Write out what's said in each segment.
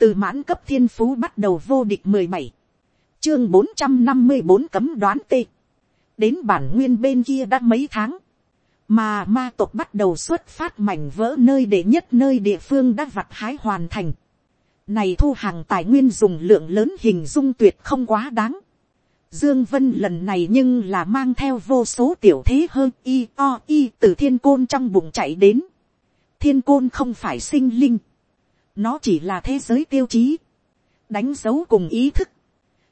từ mãn cấp thiên phú bắt đầu vô địch mười bảy, chương bốn trăm năm mươi bốn cấm đoán t, đến bản nguyên bên kia đã mấy tháng, mà ma tộc bắt đầu xuất phát mảnh vỡ nơi để nhất nơi địa phương đã vặt hái hoàn thành. Này thu hàng tài nguyên dùng lượng lớn hình dung tuyệt không quá đáng. Dương Vân lần này nhưng là mang theo vô số tiểu thế hơn y o y từ thiên côn trong bụng chạy đến. Thiên côn không phải sinh linh. Nó chỉ là thế giới tiêu chí. Đánh dấu cùng ý thức.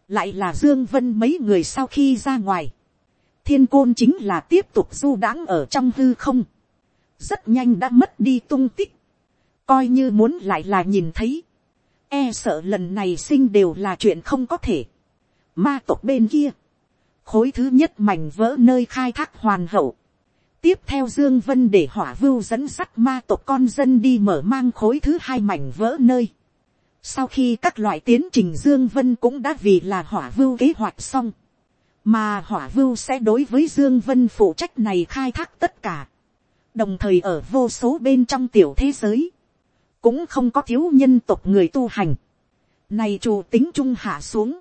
Lại là Dương Vân mấy người sau khi ra ngoài. Thiên côn chính là tiếp tục du đãng ở trong hư không, rất nhanh đã mất đi tung tích, coi như muốn lại là nhìn thấy, e sợ lần này sinh đều là chuyện không có thể, ma tộc bên kia, khối thứ nhất mảnh vỡ nơi khai thác hoàn hậu, tiếp theo dương vân để hỏa vưu dẫn sắt ma tộc con dân đi mở mang khối thứ hai mảnh vỡ nơi, sau khi các loại tiến trình dương vân cũng đã vì là hỏa vưu kế hoạch xong, mà hỏa vưu sẽ đối với dương vân phụ trách này khai thác tất cả, đồng thời ở vô số bên trong tiểu thế giới, cũng không có thiếu nhân tộc người tu hành, này chủ tính trung hạ xuống,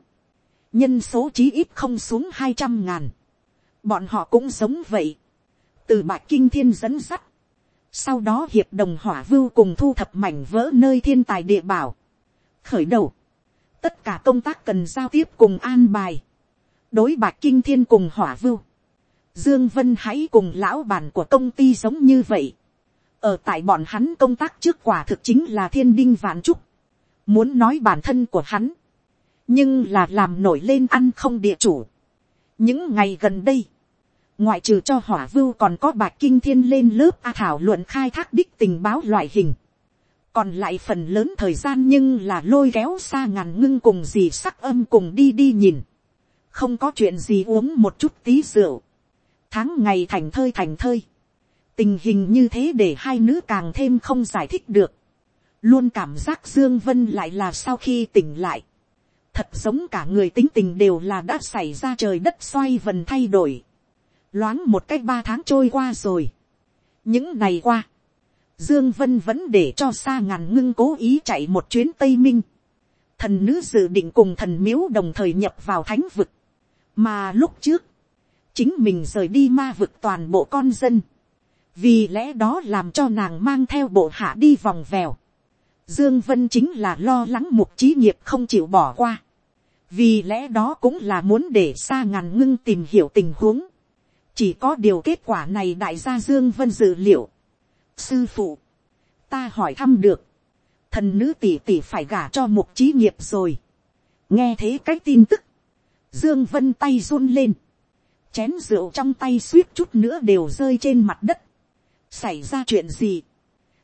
nhân số chí ít không xuống hai trăm ngàn, bọn họ cũng giống vậy, từ bạc kinh thiên dẫn sắt, sau đó hiệp đồng hỏa vưu cùng thu thập mảnh vỡ nơi thiên tài địa bảo, khởi đầu, tất cả công tác cần giao tiếp cùng an bài, đối bạc kinh thiên cùng hỏa vưu, dương vân hãy cùng lão bản của công ty giống như vậy. ở tại bọn hắn công tác trước quả thực chính là thiên đinh vạn trúc, muốn nói bản thân của hắn, nhưng là làm nổi lên ăn không địa chủ. những ngày gần đây, ngoại trừ cho hỏa vưu còn có bạc kinh thiên lên lớp a thảo luận khai thác đích tình báo loại hình. còn lại phần lớn thời gian nhưng là lôi kéo xa ngàn ngưng cùng gì sắc âm cùng đi đi nhìn. Không có chuyện gì uống một chút tí rượu, tháng ngày thành thơi thành thơi, tình hình như thế để hai nữ càng thêm không giải thích được, luôn cảm giác dương vân lại là sau khi tỉnh lại, thật giống cả người tính tình đều là đã xảy ra trời đất xoay vần thay đổi, loáng một cách ba tháng trôi qua rồi, những ngày qua, Dương Vân vẫn để cho xa ngàn ngưng cố ý chạy một chuyến Tây Minh. Thần nữ dự định cùng thần miếu đồng thời nhập vào thánh vực mà lúc trước, chính mình rời đi ma vực toàn bộ con dân, vì lẽ đó làm cho nàng mang theo bộ hạ đi vòng vèo. Dương Vân chính là lo lắng mục trí nghiệp không chịu bỏ qua. Vì lẽ đó cũng là muốn để xa ngàn ngưng tìm hiểu tình huống. Chỉ có điều kết quả này đại gia Dương Vân dự liệu. Sư phụ, ta hỏi thăm được. Thần nữ tỷ tỷ phải gả cho mục trí nghiệp rồi. Nghe thế cái tin tức. Dương Vân tay run lên. Chén rượu trong tay suýt chút nữa đều rơi trên mặt đất. Xảy ra chuyện gì?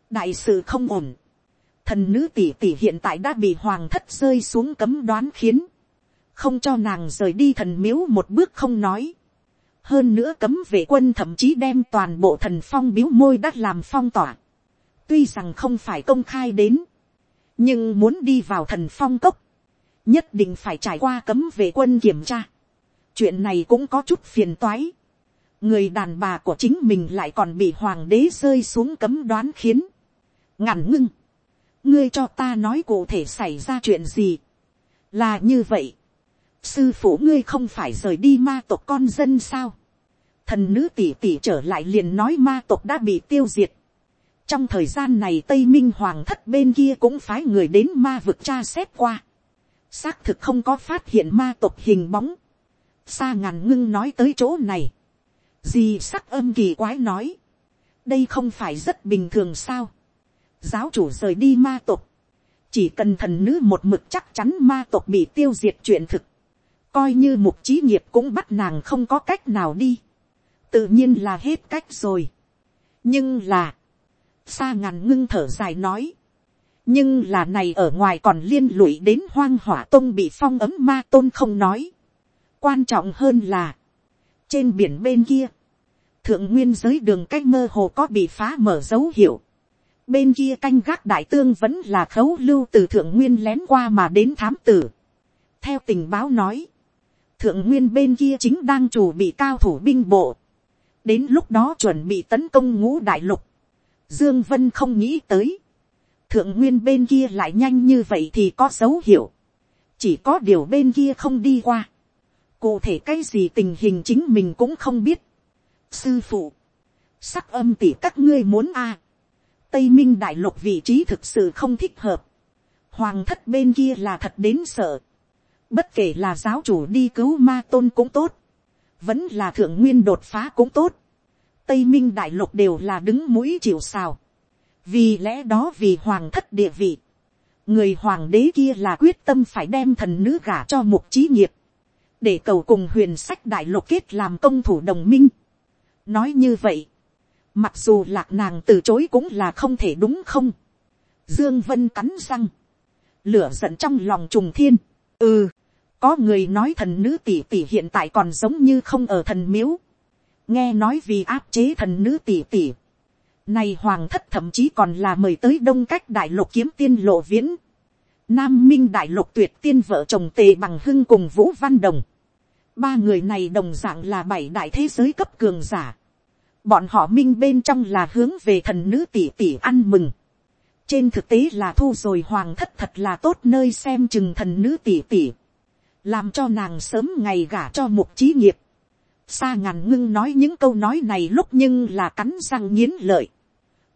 Đại sự không ổn. Thần nữ tỷ tỷ hiện tại đã bị hoàng thất rơi xuống cấm đoán khiến. Không cho nàng rời đi thần miếu một bước không nói. Hơn nữa cấm vệ quân thậm chí đem toàn bộ thần phong biếu môi đất làm phong tỏa. Tuy rằng không phải công khai đến. Nhưng muốn đi vào thần phong cốc, nhất định phải trải qua cấm vệ quân kiểm tra. chuyện này cũng có chút phiền toái. người đàn bà của chính mình lại còn bị hoàng đế rơi xuống cấm đoán khiến. ngàn ngưng. ngươi cho ta nói cụ thể xảy ra chuyện gì. là như vậy sư phụ ngươi không phải rời đi ma tộc con dân sao. thần nữ tỷ tỷ trở lại liền nói ma tộc đã bị tiêu diệt. trong thời gian này tây minh hoàng thất bên kia cũng phái người đến ma vực tra xét qua xác thực không có phát hiện ma tộc hình bóng. xa ngàn ngưng nói tới chỗ này. Gì sắc âm kỳ quái nói. Đây không phải rất bình thường sao. Giáo chủ rời đi ma tộc. Chỉ cần thần nữ một mực chắc chắn ma tộc bị tiêu diệt chuyện thực. Coi như mục trí nghiệp cũng bắt nàng không có cách nào đi. Tự nhiên là hết cách rồi. Nhưng là. xa ngàn ngưng thở dài nói nhưng là này ở ngoài còn liên lụy đến hoang hỏa tôn bị phong ấm ma tôn không nói. quan trọng hơn là, trên biển bên kia, thượng nguyên giới đường cách mơ hồ có bị phá mở dấu hiệu. bên kia canh gác đại tương vẫn là khấu lưu từ thượng nguyên lén qua mà đến thám tử. theo tình báo nói, thượng nguyên bên kia chính đang chủ bị cao thủ binh bộ. đến lúc đó chuẩn bị tấn công ngũ đại lục. dương vân không nghĩ tới. Thượng nguyên bên kia lại nhanh như vậy thì có dấu hiệu, chỉ có điều bên kia không đi qua, cụ thể cái gì tình hình chính mình cũng không biết. sư phụ, sắc âm tỉ các ngươi muốn a, tây minh đại lục vị trí thực sự không thích hợp, hoàng thất bên kia là thật đến sợ, bất kể là giáo chủ đi cứu ma tôn cũng tốt, vẫn là thượng nguyên đột phá cũng tốt, tây minh đại lục đều là đứng mũi chịu sào, vì lẽ đó vì hoàng thất địa vị, người hoàng đế kia là quyết tâm phải đem thần nữ gả cho mục trí nghiệp, để cầu cùng huyền sách đại lục kết làm công thủ đồng minh. nói như vậy, mặc dù lạc nàng từ chối cũng là không thể đúng không. dương vân cắn răng, lửa giận trong lòng trùng thiên. ừ, có người nói thần nữ tỷ tỷ hiện tại còn giống như không ở thần miếu. nghe nói vì áp chế thần nữ tỷ tỷ. này hoàng thất thậm chí còn là mời tới đông cách đại lục kiếm tiên lộ viễn. Nam Minh Đại Lục tuyệt tiên vợ chồng Tề Bằng Hưng cùng Vũ Văn Đồng. Ba người này đồng dạng là bảy đại thế giới cấp cường giả. Bọn họ minh bên trong là hướng về thần nữ tỷ tỷ ăn mừng. Trên thực tế là thu rồi hoàng thất thật là tốt nơi xem chừng thần nữ tỷ tỷ. Làm cho nàng sớm ngày gả cho mục trí nghiệp. Sa ngàn ngưng nói những câu nói này lúc nhưng là cắn răng nghiến lợi.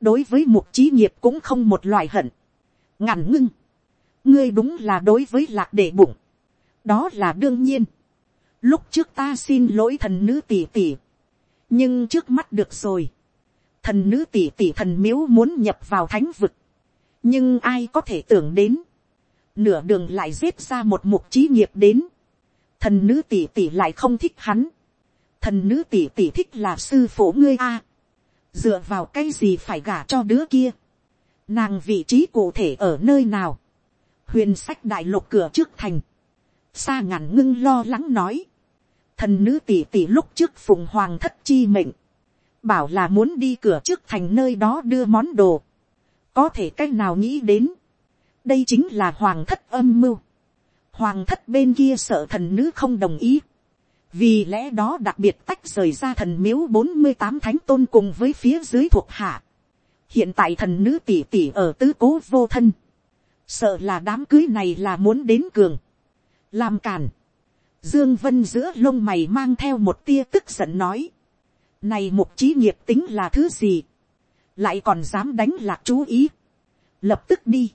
Đối với mục trí nghiệp cũng không một loại hận. Ngàn ngưng. Ngươi đúng là đối với lạc đệ bụng. Đó là đương nhiên lúc trước ta xin lỗi thần nữ tỷ tỷ, nhưng trước mắt được rồi, thần nữ tỷ tỷ thần miếu muốn nhập vào thánh vực, nhưng ai có thể tưởng đến, nửa đường lại giết ra một mục trí nghiệp đến, thần nữ tỷ tỷ lại không thích hắn, thần nữ tỷ tỷ thích là sư phổ ngươi a, dựa vào cái gì phải gả cho đứa kia, nàng vị trí cụ thể ở nơi nào, huyền sách đại lục cửa trước thành, xa ngàn ngưng lo lắng nói, thần nữ tỷ tỷ lúc trước phùng hoàng thất chi mệnh, bảo là muốn đi cửa trước thành nơi đó đưa món đồ, có thể c á c h nào nghĩ đến, đây chính là hoàng thất âm mưu, hoàng thất bên kia sợ thần nữ không đồng ý, vì lẽ đó đặc biệt tách rời ra thần miếu bốn mươi tám thánh tôn cùng với phía dưới thuộc hạ, hiện tại thần nữ tỷ tỷ ở tứ cố vô thân, sợ là đám cưới này là muốn đến cường, làm càn, Dương Vân giữa lông mày mang theo một tia tức giận nói. Này mục trí nghiệp tính là thứ gì? Lại còn dám đánh lạc chú ý. Lập tức đi.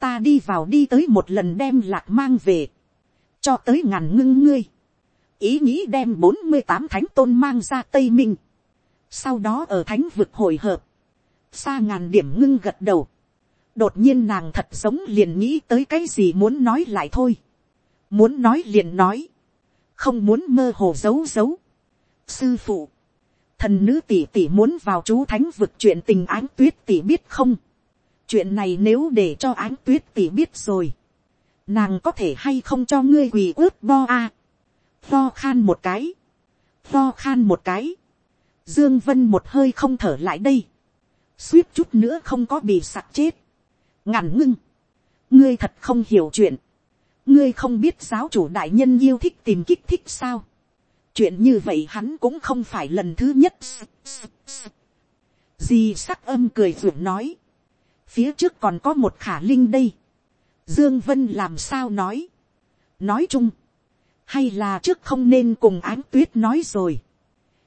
Ta đi vào đi tới một lần đem lạc mang về. Cho tới ngàn ngưng ngươi. Ý nghĩ đem 48 thánh tôn mang ra Tây Minh. Sau đó ở thánh vực hồi hợp. Xa ngàn điểm ngưng gật đầu. Đột nhiên nàng thật giống liền nghĩ tới cái gì muốn nói lại thôi muốn nói liền nói, không muốn mơ hồ giấu giấu. sư phụ, thần nữ tỷ tỷ muốn vào chú thánh vực chuyện tình ánh tuyết tỷ biết không chuyện này nếu để cho ánh tuyết tỷ biết rồi, nàng có thể hay không cho ngươi quỳ ướt bo a. À. khan một cái, lo khan một cái, dương vân một hơi không thở lại đây, suýt chút nữa không có bị sặc chết, ngàn ngưng, ngươi thật không hiểu chuyện, ngươi không biết giáo chủ đại nhân yêu thích tìm kích thích sao. chuyện như vậy hắn cũng không phải lần thứ nhất. di sắc âm cười ruột nói phía trước còn có một khả linh đây. dương vân làm sao nói. nói chung. hay là trước không nên cùng ánh tuyết nói rồi.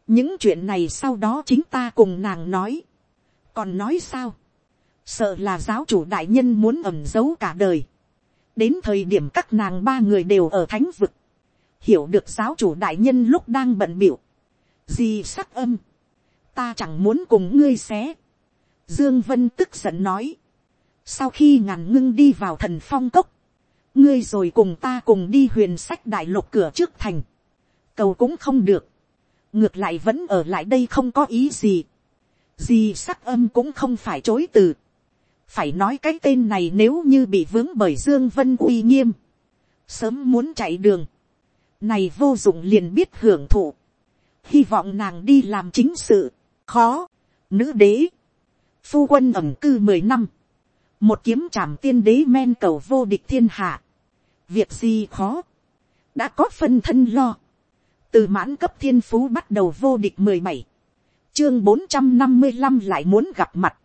những chuyện này sau đó chính ta cùng nàng nói. còn nói sao. sợ là giáo chủ đại nhân muốn ẩn giấu cả đời đến thời điểm các nàng ba người đều ở thánh vực, hiểu được giáo chủ đại nhân lúc đang bận biểu, gì sắc âm, ta chẳng muốn cùng ngươi xé. Dương Vân tức giận nói, sau khi ngàn ngưng đi vào thần phong cốc, ngươi rồi cùng ta cùng đi huyền sách đại lục cửa trước thành, cầu cũng không được, ngược lại vẫn ở lại đây không có ý gì, gì sắc âm cũng không phải chối từ, phải nói cái tên này nếu như bị vướng bởi dương vân uy nghiêm, sớm muốn chạy đường, này vô dụng liền biết hưởng thụ, hy vọng nàng đi làm chính sự, khó, nữ đế, phu quân ẩm cư mười năm, một kiếm trảm tiên đế men cầu vô địch thiên hạ, việc gì khó, đã có phân thân lo, từ mãn cấp thiên phú bắt đầu vô địch mười bảy, chương bốn trăm năm mươi năm lại muốn gặp mặt,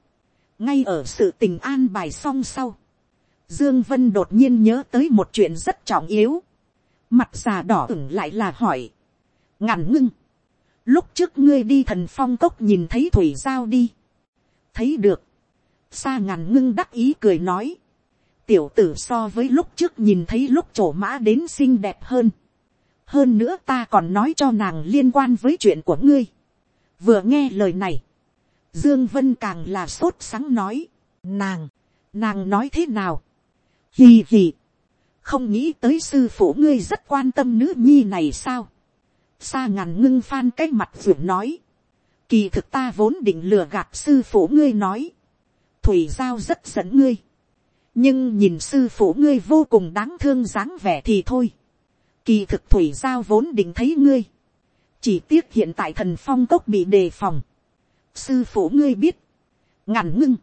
ngay ở sự tình an bài xong sau, dương vân đột nhiên nhớ tới một chuyện rất trọng yếu, mặt già đỏ ửng lại là hỏi, ngàn ngưng, lúc trước ngươi đi thần phong cốc nhìn thấy thủy giao đi, thấy được, Sa ngàn ngưng đắc ý cười nói, tiểu tử so với lúc trước nhìn thấy lúc trổ mã đến xinh đẹp hơn, hơn nữa ta còn nói cho nàng liên quan với chuyện của ngươi, vừa nghe lời này, dương vân càng là sốt sáng nói, nàng, nàng nói thế nào, hì hì, không nghĩ tới sư phụ ngươi rất quan tâm nữ nhi này sao, Sa ngàn ngưng phan cái mặt ruột nói, kỳ thực ta vốn định lừa gạt sư phụ ngươi nói, thủy giao rất giận ngươi, nhưng nhìn sư phụ ngươi vô cùng đáng thương dáng vẻ thì thôi, kỳ thực thủy giao vốn định thấy ngươi, chỉ tiếc hiện tại thần phong cốc bị đề phòng, sư phụ ngươi biết, ngàn ngưng,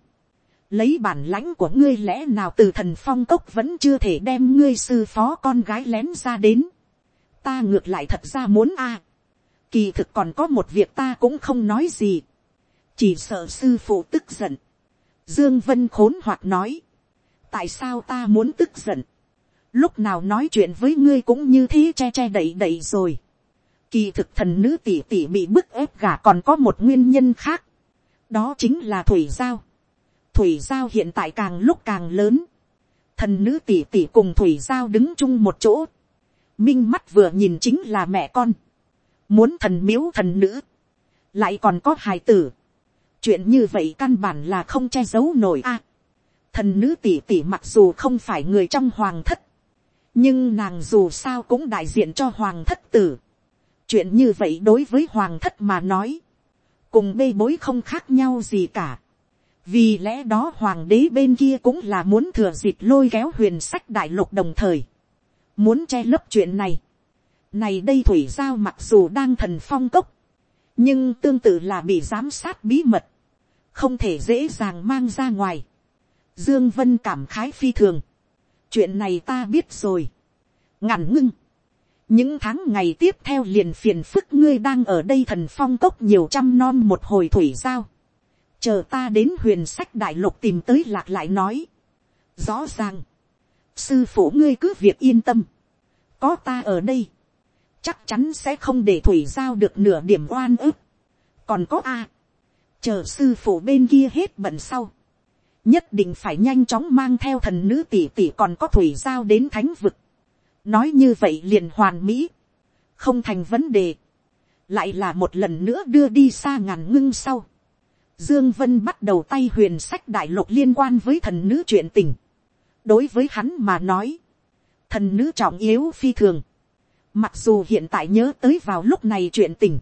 lấy bản lãnh của ngươi lẽ nào từ thần phong cốc vẫn chưa thể đem ngươi sư phó con gái lén ra đến, ta ngược lại thật ra muốn a, kỳ thực còn có một việc ta cũng không nói gì, chỉ sợ sư phụ tức giận, dương vân khốn hoặc nói, tại sao ta muốn tức giận, lúc nào nói chuyện với ngươi cũng như thế che che đẩy đẩy rồi, kỳ thực thần nữ tỷ tỷ bị bức ép gả còn có một nguyên nhân khác, đó chính là thủy giao, thủy giao hiện tại càng lúc càng lớn, thần nữ tỷ tỷ cùng thủy giao đứng chung một chỗ, minh mắt vừa nhìn chính là mẹ con, muốn thần miếu thần nữ, lại còn có hài tử, chuyện như vậy căn bản là không che giấu nổi a. thần nữ tỷ tỷ mặc dù không phải người trong hoàng thất, nhưng nàng dù sao cũng đại diện cho hoàng thất tử. chuyện như vậy đối với hoàng thất mà nói, cùng bê bối không khác nhau gì cả. vì lẽ đó hoàng đế bên kia cũng là muốn thừa dịp lôi kéo huyền sách đại lục đồng thời, muốn che lấp chuyện này này đây thủy giao mặc dù đang thần phong cốc, nhưng tương tự là bị giám sát bí mật, không thể dễ dàng mang ra ngoài. Dương Vân cảm khái phi thường. Chuyện này ta biết rồi. Ngắn ngưng. Những tháng ngày tiếp theo liền phiền phức ngươi đang ở đây thần phong cốc nhiều trăm non một hồi thủy giao. Chờ ta đến huyền sách đại lục tìm tới lạc lại nói. Rõ ràng. Sư phụ ngươi cứ việc yên tâm. Có ta ở đây. Chắc chắn sẽ không để thủy giao được nửa điểm oan ức. Còn có A. Chờ sư phụ bên kia hết bận sau. Nhất định phải nhanh chóng mang theo thần nữ tỷ tỷ còn có thủy giao đến thánh vực nói như vậy liền hoàn mỹ, không thành vấn đề, lại là một lần nữa đưa đi xa ngàn ngưng sau. Dương Vân bắt đầu tay huyền sách đại lục liên quan với thần nữ chuyện tình. đối với hắn mà nói, thần nữ trọng yếu phi thường mặc dù hiện tại nhớ tới vào lúc này chuyện tình,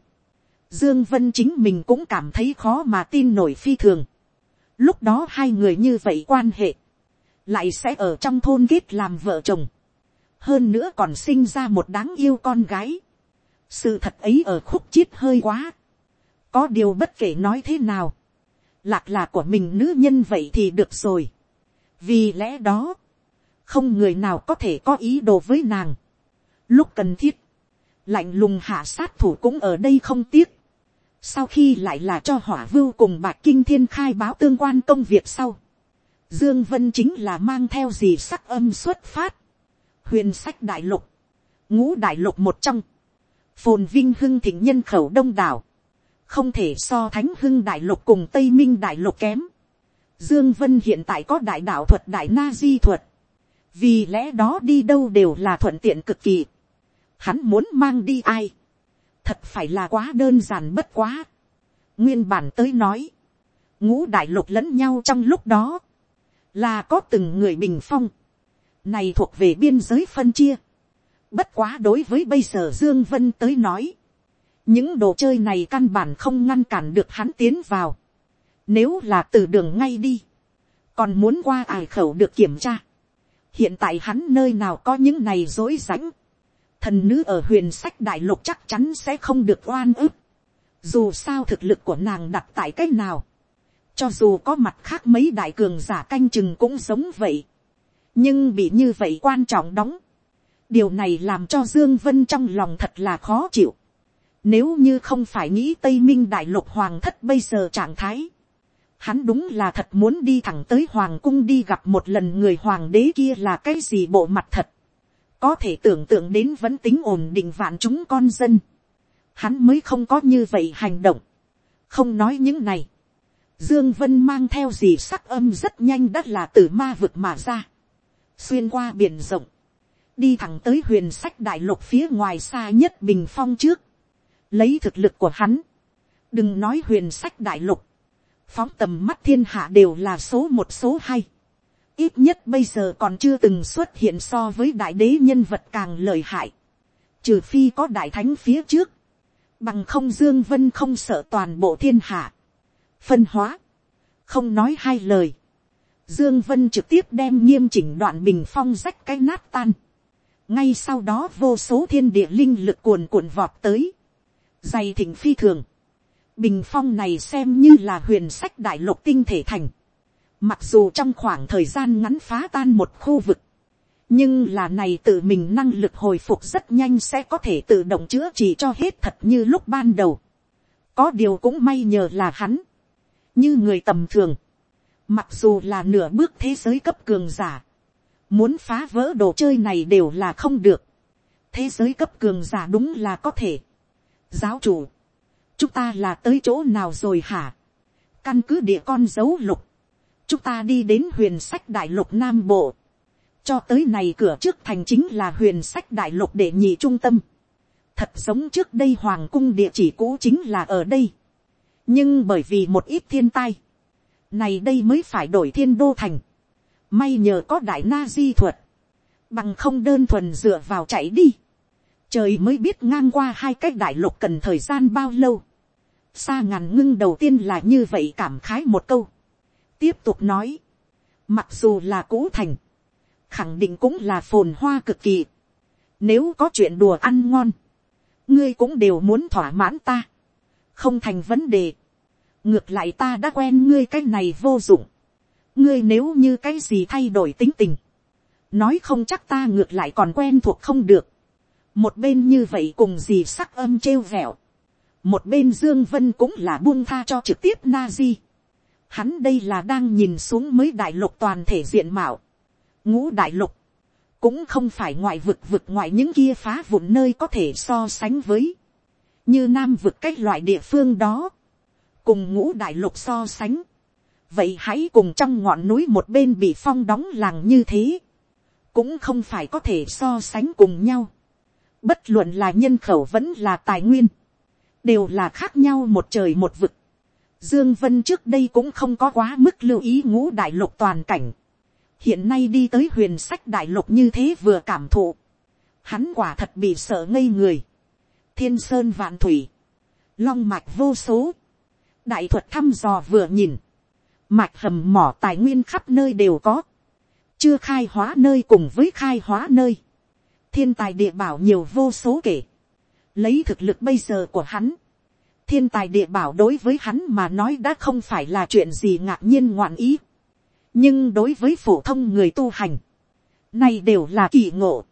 Dương Vân chính mình cũng cảm thấy khó mà tin nổi phi thường. lúc đó hai người như vậy quan hệ, lại sẽ ở trong thôn kết làm vợ chồng hơn nữa còn sinh ra một đáng yêu con gái. sự thật ấy ở khúc chiết hơi quá. có điều bất kể nói thế nào, lạc là của mình nữ nhân vậy thì được rồi. vì lẽ đó, không người nào có thể có ý đồ với nàng lúc cần thiết, lạnh lùng hạ sát thủ cũng ở đây không tiếc. sau khi lại là cho hỏa vưu cùng bạc kinh thiên khai báo tương quan công việc sau, dương vân chính là mang theo gì sắc âm xuất phát, huyền sách đại lục, ngũ đại lục một trong, phồn vinh hưng thịnh nhân khẩu đông đảo, không thể so thánh hưng đại lục cùng tây minh đại lục kém. Dương Vân hiện tại có đại đạo thuật đại na di thuật, vì lẽ đó đi đâu đều là thuận tiện cực kỳ. Hắn muốn mang đi ai, thật phải là quá đơn giản bất quá. Nguyên bản tới nói, ngũ đại lục lẫn nhau trong lúc đó, là có từng người bình phong này thuộc về biên giới phân chia. Bất quá đối với bây giờ Dương Vân tới nói. Những đồ chơi này căn bản không ngăn cản được hắn tiến vào. Nếu là từ đường ngay đi. Còn muốn qua ải khẩu được kiểm tra. Hiện tại hắn nơi nào có những này dối rãnh. Thần nữ ở huyền sách đại lục chắc chắn sẽ không được oan ức. Dù sao thực lực của nàng đặt tại cách nào. Cho dù có mặt khác mấy đại cường giả canh chừng cũng giống vậy nhưng bị như vậy quan trọng đóng. điều này làm cho dương vân trong lòng thật là khó chịu. nếu như không phải nghĩ tây minh đại lục hoàng thất bây giờ trạng thái, Hắn đúng là thật muốn đi thẳng tới hoàng cung đi gặp một lần người hoàng đế kia là cái gì bộ mặt thật. Có thể tưởng tượng đến vẫn tính ổn định vạn chúng con dân. Hắn mới không có như vậy hành động. Không nói những này. Dương Vân mang theo gì sắc âm rất nhanh đất là từ ma vực mà ra. Xuyên qua biển rộng. Đi thẳng tới huyền sách đại lục phía ngoài xa nhất bình phong trước. Lấy thực lực của hắn. Đừng nói huyền sách đại lục phóng tầm mắt thiên hạ đều là số một, số hai ít nhất bây giờ còn chưa từng xuất hiện so với đại đế nhân vật càng lợi hại. trừ phi có đại thánh phía trước. bằng không dương vân không sợ toàn bộ thiên hạ. phân hóa. không nói hai lời. Dương Vân trực tiếp đem nghiêm chỉnh đoạn bình phong rách cái nát tan. Ngay sau đó vô số thiên địa linh lực cuồn cuộn vọt tới. Dày thịnh phi thường. Bình phong này xem như là huyền sách đại lục tinh thể thành. Mặc dù trong khoảng thời gian ngắn phá tan một khu vực. Nhưng là này tự mình năng lực hồi phục rất nhanh sẽ có thể tự động chữa trị cho hết thật như lúc ban đầu. Có điều cũng may nhờ là hắn. Như người tầm thường. Mặc dù là nửa bước thế giới cấp cường giả. Muốn phá vỡ đồ chơi này đều là không được. Thế giới cấp cường giả đúng là có thể. Giáo chủ chúng ta là tới chỗ nào rồi hả, căn cứ địa con dấu lục, chúng ta đi đến huyền sách đại lục nam bộ, cho tới này cửa trước thành chính là huyền sách đại lục để nhị trung tâm, thật giống trước đây hoàng cung địa chỉ cũ chính là ở đây, nhưng bởi vì một ít thiên tai, này đây mới phải đổi thiên đô thành, may nhờ có đại na di thuật, bằng không đơn thuần dựa vào chạy đi, trời mới biết ngang qua hai cái đại lục cần thời gian bao lâu. xa ngàn ngưng đầu tiên là như vậy cảm khái một câu tiếp tục nói, mặc dù là cũ thành, khẳng định cũng là phồn hoa cực kỳ. nếu có chuyện đùa ăn ngon, ngươi cũng đều muốn thỏa mãn ta, không thành vấn đề. ngược lại ta đã quen ngươi cái này vô dụng. ngươi nếu như cái gì thay đổi tính tình, nói không chắc ta ngược lại còn quen thuộc không được một bên như vậy cùng gì sắc âm trêu vẹo, một bên dương vân cũng là buông tha cho trực tiếp na di hắn đây là đang nhìn xuống mới đại lục toàn thể diện mạo, ngũ đại lục, cũng không phải ngoại vực vực ngoại những kia phá vụn nơi có thể so sánh với, như nam vực cách loại địa phương đó, cùng ngũ đại lục so sánh, vậy hãy cùng trong ngọn núi một bên bị phong đóng làng như thế, cũng không phải có thể so sánh cùng nhau. Bất luận là nhân khẩu vẫn là tài nguyên, đều là khác nhau một trời một vực. Dương Vân trước đây cũng không có quá mức lưu ý ngũ đại lục toàn cảnh. Hiện nay đi tới huyền sách đại lục như thế vừa cảm thụ. Hắn quả thật bị sợ ngây người. Thiên sơn vạn thủy. Long mạch vô số. Đại thuật thăm dò vừa nhìn. Mạch hầm mỏ tài nguyên khắp nơi đều có. Chưa khai hóa nơi cùng với khai hóa nơi thiên tài địa bảo nhiều vô số kể. Lấy thực lực bây giờ của hắn, thiên tài địa bảo đối với hắn mà nói đã không phải là chuyện gì ngạc nhiên ngoạn ý. nhưng đối với phổ thông người tu hành, này đều là kỳ ngộ,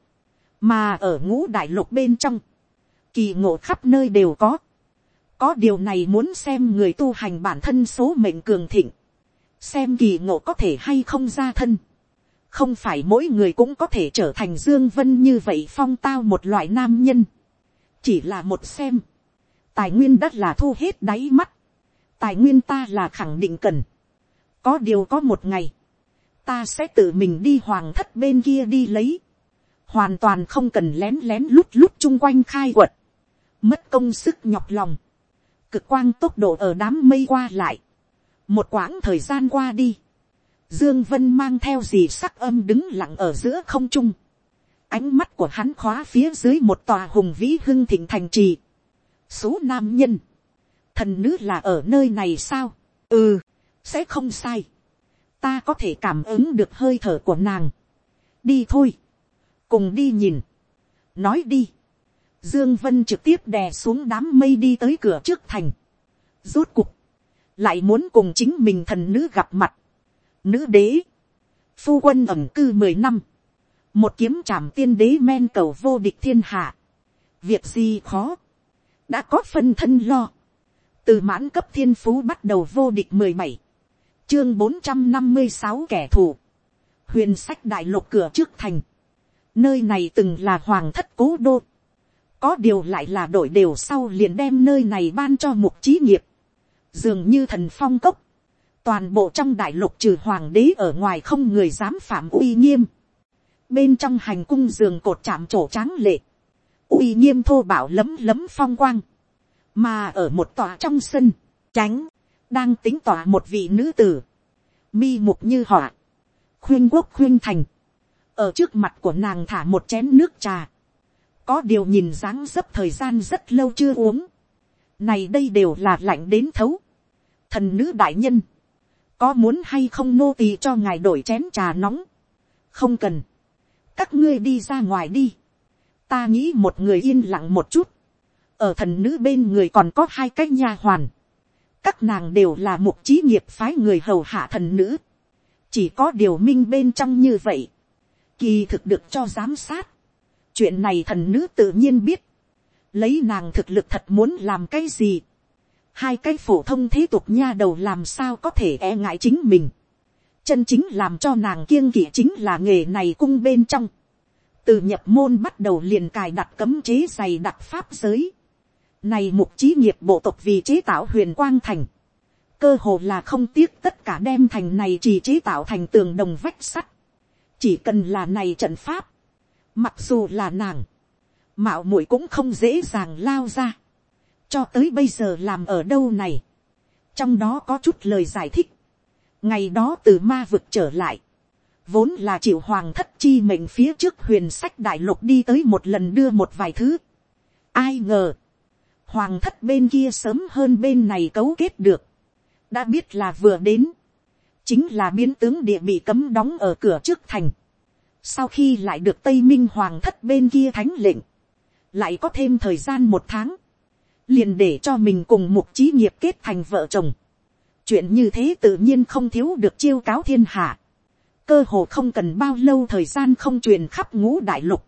mà ở ngũ đại lục bên trong, kỳ ngộ khắp nơi đều có. có điều này muốn xem người tu hành bản thân số mệnh cường thịnh, xem kỳ ngộ có thể hay không ra thân. Không phải mỗi người cũng có thể trở thành dương vân như vậy phong tao một loại nam nhân. Chỉ là một xem tài nguyên đất là thu hết đáy mắt. Tài nguyên ta là khẳng định cần. Có điều có một ngày, ta sẽ tự mình đi hoàng thất bên kia đi lấy. Hoàn toàn không cần lén lén lút lút chung quanh khai quật. Mất công sức nhọc lòng. Cực quang tốc độ ở đám mây qua lại. Một quãng thời gian qua đi. Dương Vân mang theo gì sắc âm đứng lặng ở giữa không trung. Ánh mắt của hắn khóa phía dưới một tòa hùng vĩ hưng thịnh thành trì. Số nam nhân. Thần nữ là ở nơi này sao? Ừ, sẽ không sai. Ta có thể cảm ứng được hơi thở của nàng. Đi thôi. Cùng đi nhìn. Nói đi. Dương Vân trực tiếp đè xuống đám mây đi tới cửa trước thành. Rốt cục. Lại muốn cùng chính mình thần nữ gặp mặt nữ đế, phu quân ẩm cư mười năm, một kiếm trảm tiên đế men cầu vô địch thiên hạ, việc gì khó, đã có phân thân lo, từ mãn cấp thiên phú bắt đầu vô địch mười bảy, chương bốn trăm năm mươi sáu kẻ thù, huyền sách đại lục cửa trước thành, nơi này từng là hoàng thất cố đô, có điều lại là đổi đều sau liền đem nơi này ban cho mục trí nghiệp, dường như thần phong cốc, toàn bộ trong đại lục trừ hoàng đế ở ngoài không người dám phạm uy nghiêm, bên trong hành cung giường cột chạm trổ tráng lệ, uy nghiêm thô bảo lấm lấm phong quang, mà ở một tòa trong sân, tránh, đang tính tỏa một vị nữ tử, mi mục như họa, khuyên quốc khuyên thành, ở trước mặt của nàng thả một chén nước trà, có điều nhìn dáng dấp thời gian rất lâu chưa uống, này đây đều là lạnh đến thấu, thần nữ đại nhân, có muốn hay không nô tỳ cho ngài đổi chén trà nóng, không cần, các ngươi đi ra ngoài đi, ta nghĩ một người yên lặng một chút, ở thần nữ bên người còn có hai cái nha hoàn, các nàng đều là một trí nghiệp phái người hầu hạ thần nữ, chỉ có điều minh bên trong như vậy, kỳ thực được cho giám sát, chuyện này thần nữ tự nhiên biết, lấy nàng thực lực thật muốn làm cái gì, hai cái phổ thông thế tục nha đầu làm sao có thể e ngại chính mình, chân chính làm cho nàng kiêng kỵ chính là nghề này cung bên trong, từ nhập môn bắt đầu liền cài đặt cấm chế dày đặc pháp giới, này mục trí nghiệp bộ tộc vì chế tạo huyền quang thành. Cơ hồ là không tiếc tất cả đem thành này chỉ chế tạo thành tường đồng vách sắt. Chỉ cần là này trận pháp. Mặc dù là nàng. Mạo muội cũng không dễ dàng lao ra. Cho tới bây giờ làm ở đâu này. Trong đó có chút lời giải thích. Ngày đó từ ma vực trở lại. Vốn là chịu hoàng thất chi mệnh phía trước huyền sách đại lục đi tới một lần đưa một vài thứ. Ai ngờ hoàng thất bên kia sớm hơn bên này cấu kết được, đã biết là vừa đến, chính là biến tướng địa bị cấm đóng ở cửa trước thành, sau khi lại được tây minh hoàng thất bên kia thánh lệnh, lại có thêm thời gian một tháng, liền để cho mình cùng mục trí nghiệp kết thành vợ chồng, chuyện như thế tự nhiên không thiếu được chiêu cáo thiên hạ, cơ hồ không cần bao lâu thời gian không truyền khắp ngũ đại lục,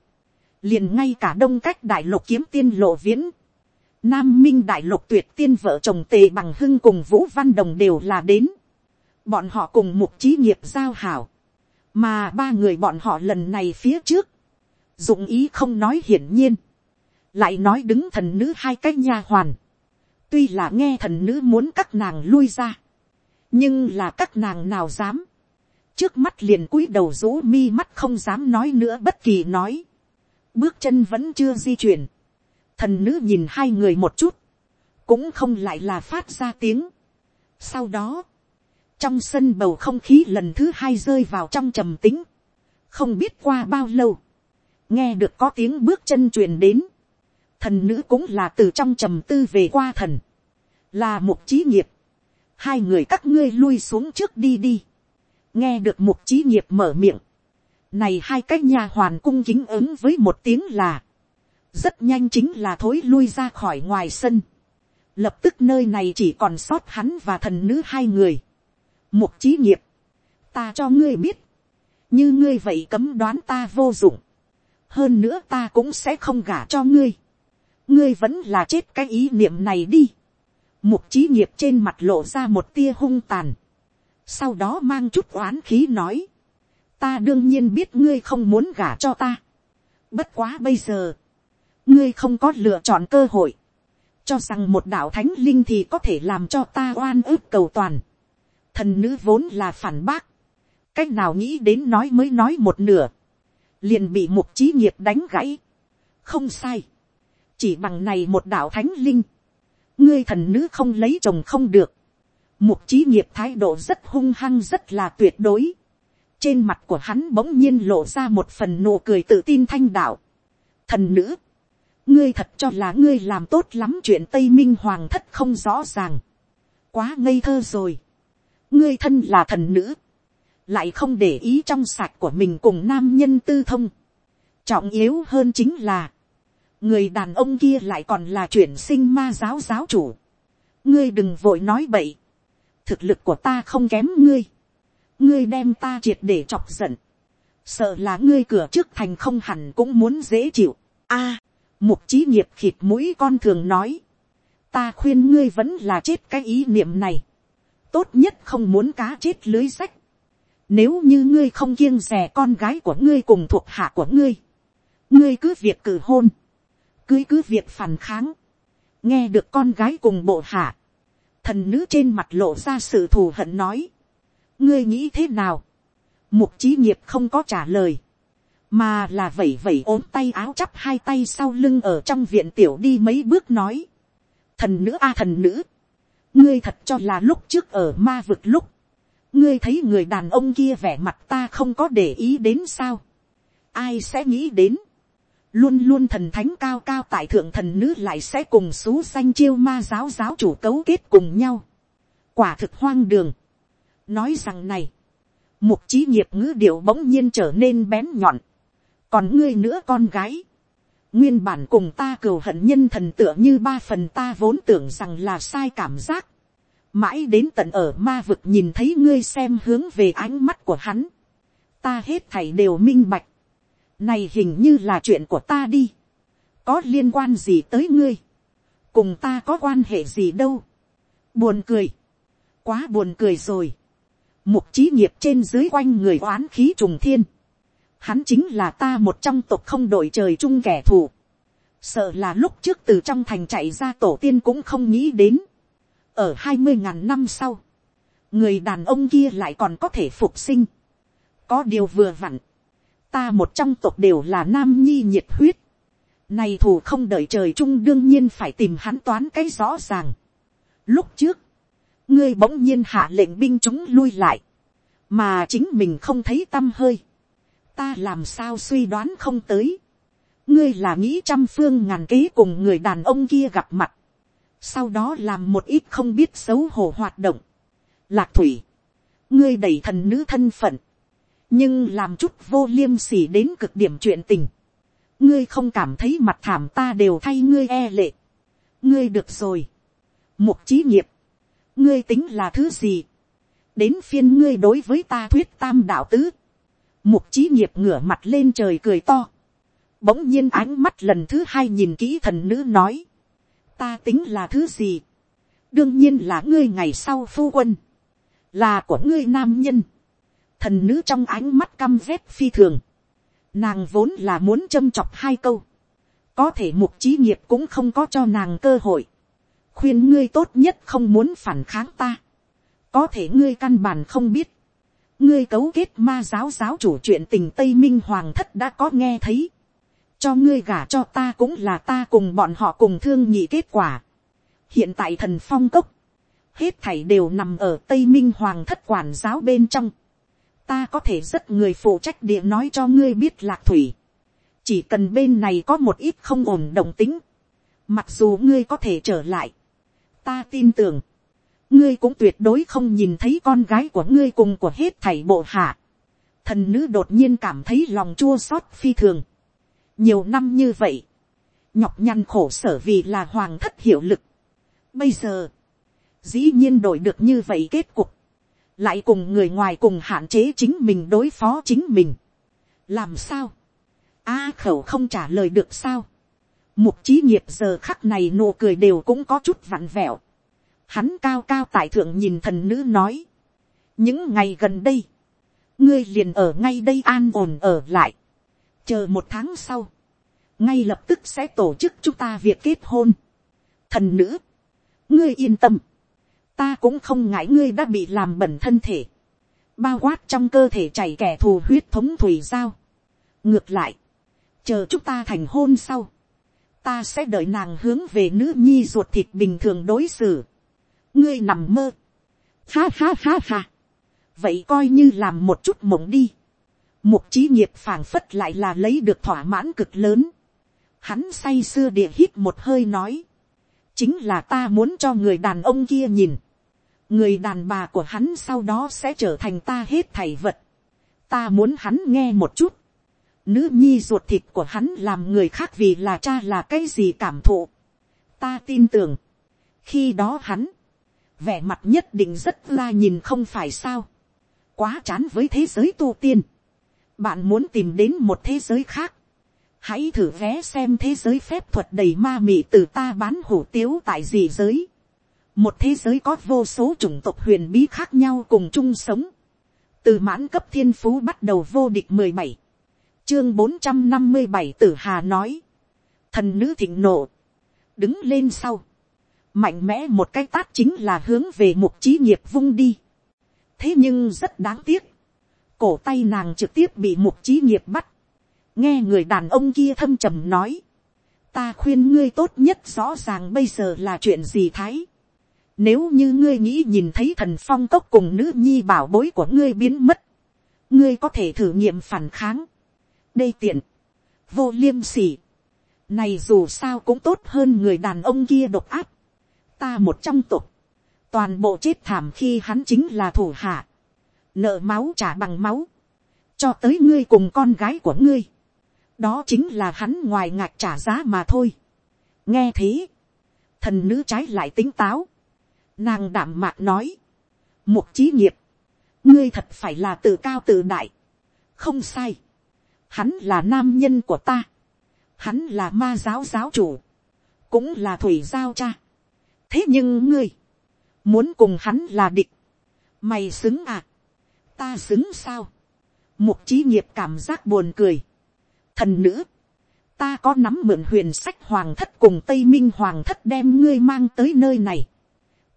liền ngay cả đông cách đại lục kiếm tiên lộ viễn, Nam Minh Đại Lục tuyệt tiên vợ chồng Tề Bằng Hưng cùng Vũ Văn Đồng đều là đến. Bọn họ cùng mục trí nghiệp giao hảo. Mà ba người bọn họ lần này phía trước. Dụng ý không nói hiển nhiên. Lại nói đứng thần nữ hai cái nha hoàn. Tuy là nghe thần nữ muốn các nàng lui ra. Nhưng là các nàng nào dám. Trước mắt liền cúi đầu rũ mi mắt không dám nói nữa bất kỳ nói. Bước chân vẫn chưa di chuyển Thần nữ nhìn hai người một chút. Cũng không lại là phát ra tiếng. Sau đó. Trong sân bầu không khí lần thứ hai rơi vào trong trầm tính. Không biết qua bao lâu. Nghe được có tiếng bước chân truyền đến. Thần nữ cũng là từ trong trầm tư về qua thần. Là một trí nghiệp. Hai người các ngươi lui xuống trước đi đi. Nghe được một trí nghiệp mở miệng này hai cái nhà hoàn cung kính ứng với một tiếng là rất nhanh chính là thối lui ra khỏi ngoài sân. lập tức nơi này chỉ còn sót hắn và thần nữ hai người. mục trí nghiệp, ta cho ngươi biết, như ngươi vậy cấm đoán ta vô dụng. hơn nữa ta cũng sẽ không gả cho ngươi. ngươi vẫn là chết cái ý niệm này đi. mục trí nghiệp trên mặt lộ ra một tia hung tàn sau đó mang chút oán khí nói. ta đương nhiên biết ngươi không muốn gả cho ta. bất quá bây giờ, ngươi không có lựa chọn cơ hội, cho rằng một đạo thánh linh thì có thể làm cho ta oan ức cầu toàn. Thần nữ vốn là phản bác, cách nào nghĩ đến nói mới nói một nửa, liền bị mục trí nghiệp đánh gãy. không sai, chỉ bằng này một đạo thánh linh, ngươi thần nữ không lấy chồng không được, mục trí nghiệp thái độ rất hung hăng rất là tuyệt đối. trên mặt của hắn bỗng nhiên lộ ra một phần nụ cười tự tin thanh đạo. thần nữ, ngươi thật cho là ngươi làm tốt lắm chuyện tây minh hoàng thất không rõ ràng, quá ngây thơ rồi, ngươi thân là thần nữ, lại không để ý trong sạch của mình cùng nam nhân tư thông, trọng yếu hơn chính là, người đàn ông kia lại còn là chuyển sinh ma giáo giáo chủ, ngươi đừng vội nói bậy, thực lực của ta không kém ngươi, ngươi đem ta triệt để chọc giận, sợ là ngươi cửa trước thành không hẳn cũng muốn dễ chịu. a, Mục trí nghiệp khịt mũi con thường nói. Ta khuyên ngươi vẫn là chết cái ý niệm này. tốt nhất không muốn cá chết lưới rách. Nếu như ngươi không kiêng rè con gái của ngươi cùng thuộc hạ của ngươi, ngươi cứ việc cử hôn, cưới cứ việc phản kháng, nghe được con gái cùng bộ hạ, thần nữ trên mặt lộ ra sự thù hận nói, ngươi nghĩ thế nào, mục trí nghiệp không có trả lời, mà là vẩy vẩy ốm tay áo chắp hai tay sau lưng ở trong viện tiểu đi mấy bước nói, thần nữ a à, thần nữ, ngươi thật cho là lúc trước ở ma vực lúc, ngươi thấy người đàn ông kia vẻ mặt ta không có để ý đến sao, ai sẽ nghĩ đến, luôn luôn thần thánh cao cao tại thượng thần nữ lại sẽ cùng xú xanh chiêu ma giáo giáo chủ cấu kết cùng nhau, quả thực hoang đường, nói rằng này, mục trí nghiệp ngữ điệu bỗng nhiên trở nên bén nhọn, còn ngươi nữa con gái, nguyên bản cùng ta cừu hận nhân thần tựa như ba phần ta vốn tưởng rằng là sai cảm giác, mãi đến tận ở ma vực nhìn thấy ngươi xem hướng về ánh mắt của hắn, ta hết thảy đều minh bạch, này hình như là chuyện của ta đi, có liên quan gì tới ngươi, cùng ta có quan hệ gì đâu, buồn cười, quá buồn cười rồi, mục trí nghiệp trên dưới quanh người oán khí trùng thiên, hắn chính là ta một trong tộc không đội trời chung kẻ thù, sợ là lúc trước từ trong thành chạy ra tổ tiên cũng không nghĩ đến, ở hai mươi ngàn năm sau, người đàn ông kia lại còn có thể phục sinh, có điều vừa vặn, ta một trong tộc đều là nam nhi nhiệt huyết, này thù không đợi trời chung đương nhiên phải tìm hắn toán cái rõ ràng. Lúc trước, ngươi bỗng nhiên hạ lệnh binh chúng lui lại, mà chính mình không thấy tâm hơi. Ta làm sao suy đoán không tới, ngươi là nghĩ trăm phương ngàn kế cùng người đàn ông kia gặp mặt, sau đó làm một ít không biết xấu hổ hoạt động. Lạc thủy, ngươi đẩy thần nữ thân phận, nhưng làm chút vô liêm sỉ đến cực điểm chuyện tình, ngươi không cảm thấy mặt thảm ta đều thay ngươi e lệ, ngươi được rồi, mục trí nghiệp, ngươi tính là thứ gì, đến phiên ngươi đối với ta thuyết tam đạo tứ, Mục trí nghiệp ngửa mặt lên trời cười to. Bỗng nhiên ánh mắt lần thứ hai nhìn kỹ thần nữ nói. Ta tính là thứ gì? Đương nhiên là ngươi ngày sau phu quân. Là của ngươi nam nhân. Thần nữ trong ánh mắt căm rét phi thường. Nàng vốn là muốn châm chọc hai câu. Có thể mục trí nghiệp cũng không có cho nàng cơ hội. Khuyên ngươi tốt nhất không muốn phản kháng ta. Có thể ngươi căn bản không biết ngươi cấu kết ma giáo giáo chủ chuyện tình tây minh hoàng thất đã có nghe thấy. cho ngươi gả cho ta cũng là ta cùng bọn họ cùng thương nhị kết quả. hiện tại thần phong cốc, hết thảy đều nằm ở tây minh hoàng thất quản giáo bên trong ta có thể rất người phụ trách địa nói cho ngươi biết lạc thủy. chỉ cần bên này có một ít không ổn đồng tính. mặc dù ngươi có thể trở lại. ta tin tưởng ngươi cũng tuyệt đối không nhìn thấy con gái của ngươi cùng của hết thảy bộ hạ. Thần nữ đột nhiên cảm thấy lòng chua xót phi thường. Nhiều năm như vậy, nhọc nhằn khổ sở vì là hoàng thất hiệu lực. Bây giờ, dĩ nhiên đổi được như vậy kết cục. Lại cùng người ngoài cùng hạn chế chính mình đối phó chính mình. Làm sao? A khẩu không trả lời được sao? Mục trí nghiệp giờ khắc này nụ cười đều cũng có chút vặn vẹo Hắn cao cao tại thượng nhìn thần nữ nói. Những ngày gần đây. Ngươi liền ở ngay đây an ổn ở lại. Chờ một tháng sau. Ngay lập tức sẽ tổ chức chúng ta việc kết hôn. Thần nữ. Ngươi yên tâm. Ta cũng không ngại ngươi đã bị làm bẩn thân thể. Bao quát trong cơ thể chảy kẻ thù huyết thống thủy giao. Ngược lại. Chờ chúng ta thành hôn sau, ta sẽ đợi nàng hướng về nữ nhi ruột thịt bình thường đối xử ngươi nằm mơ. Ha ha ha ha. vậy coi như làm một chút mộng đi. mục trí nghiệp phảng phất lại là lấy được thỏa mãn cực lớn. hắn say sưa địa hít một hơi nói. chính là ta muốn cho người đàn ông kia nhìn người đàn bà của hắn sau đó sẽ trở thành ta hết thảy vật. ta muốn hắn nghe một chút. nữ nhi ruột thịt của hắn làm người khác vì là cha là cái gì cảm thụ. ta tin tưởng. khi đó hắn vẻ mặt nhất định rất la nhìn không phải sao, quá chán với thế giới tu tiên, bạn muốn tìm đến một thế giới khác, hãy thử vé xem thế giới phép thuật đầy ma mị từ ta bán hủ tiếu tại gì giới, một thế giới có vô số chủng tộc huyền bí khác nhau cùng chung sống, từ mãn cấp thiên phú bắt đầu vô địch mười bảy, chương bốn trăm năm mươi bảy tử hà nói, thần nữ thịnh nộ, đứng lên sau, mạnh mẽ một cái tát chính là hướng về một trí nghiệp vung đi. thế nhưng rất đáng tiếc, cổ tay nàng trực tiếp bị một trí nghiệp bắt, nghe người đàn ông kia thâm trầm nói, ta khuyên ngươi tốt nhất rõ ràng bây giờ là chuyện gì thái. Nếu như ngươi nghĩ nhìn thấy thần phong cốc cùng nữ nhi bảo bối của ngươi biến mất, ngươi có thể thử nghiệm phản kháng. đây tiện, vô liêm sỉ, này dù sao cũng tốt hơn người đàn ông kia độc áp, ta một trong tục, toàn bộ chết thảm khi hắn chính là thủ hạ, nợ máu trả bằng máu, cho tới ngươi cùng con gái của ngươi, đó chính là hắn ngoài ngạc trả giá mà thôi. nghe thế, thần nữ trái lại tính táo, nàng đảm mạc nói, mục trí nghiệp, ngươi thật phải là tự cao tự đại, không sai, hắn là nam nhân của ta, hắn là ma giáo giáo chủ, cũng là thủy giao cha. thế nhưng ngươi, muốn cùng hắn là địch, mày xứng à, ta xứng sao, mục trí nghiệp cảm giác buồn cười, thần nữ, ta có nắm mượn huyền sách hoàng thất cùng tây minh hoàng thất đem ngươi mang tới nơi này,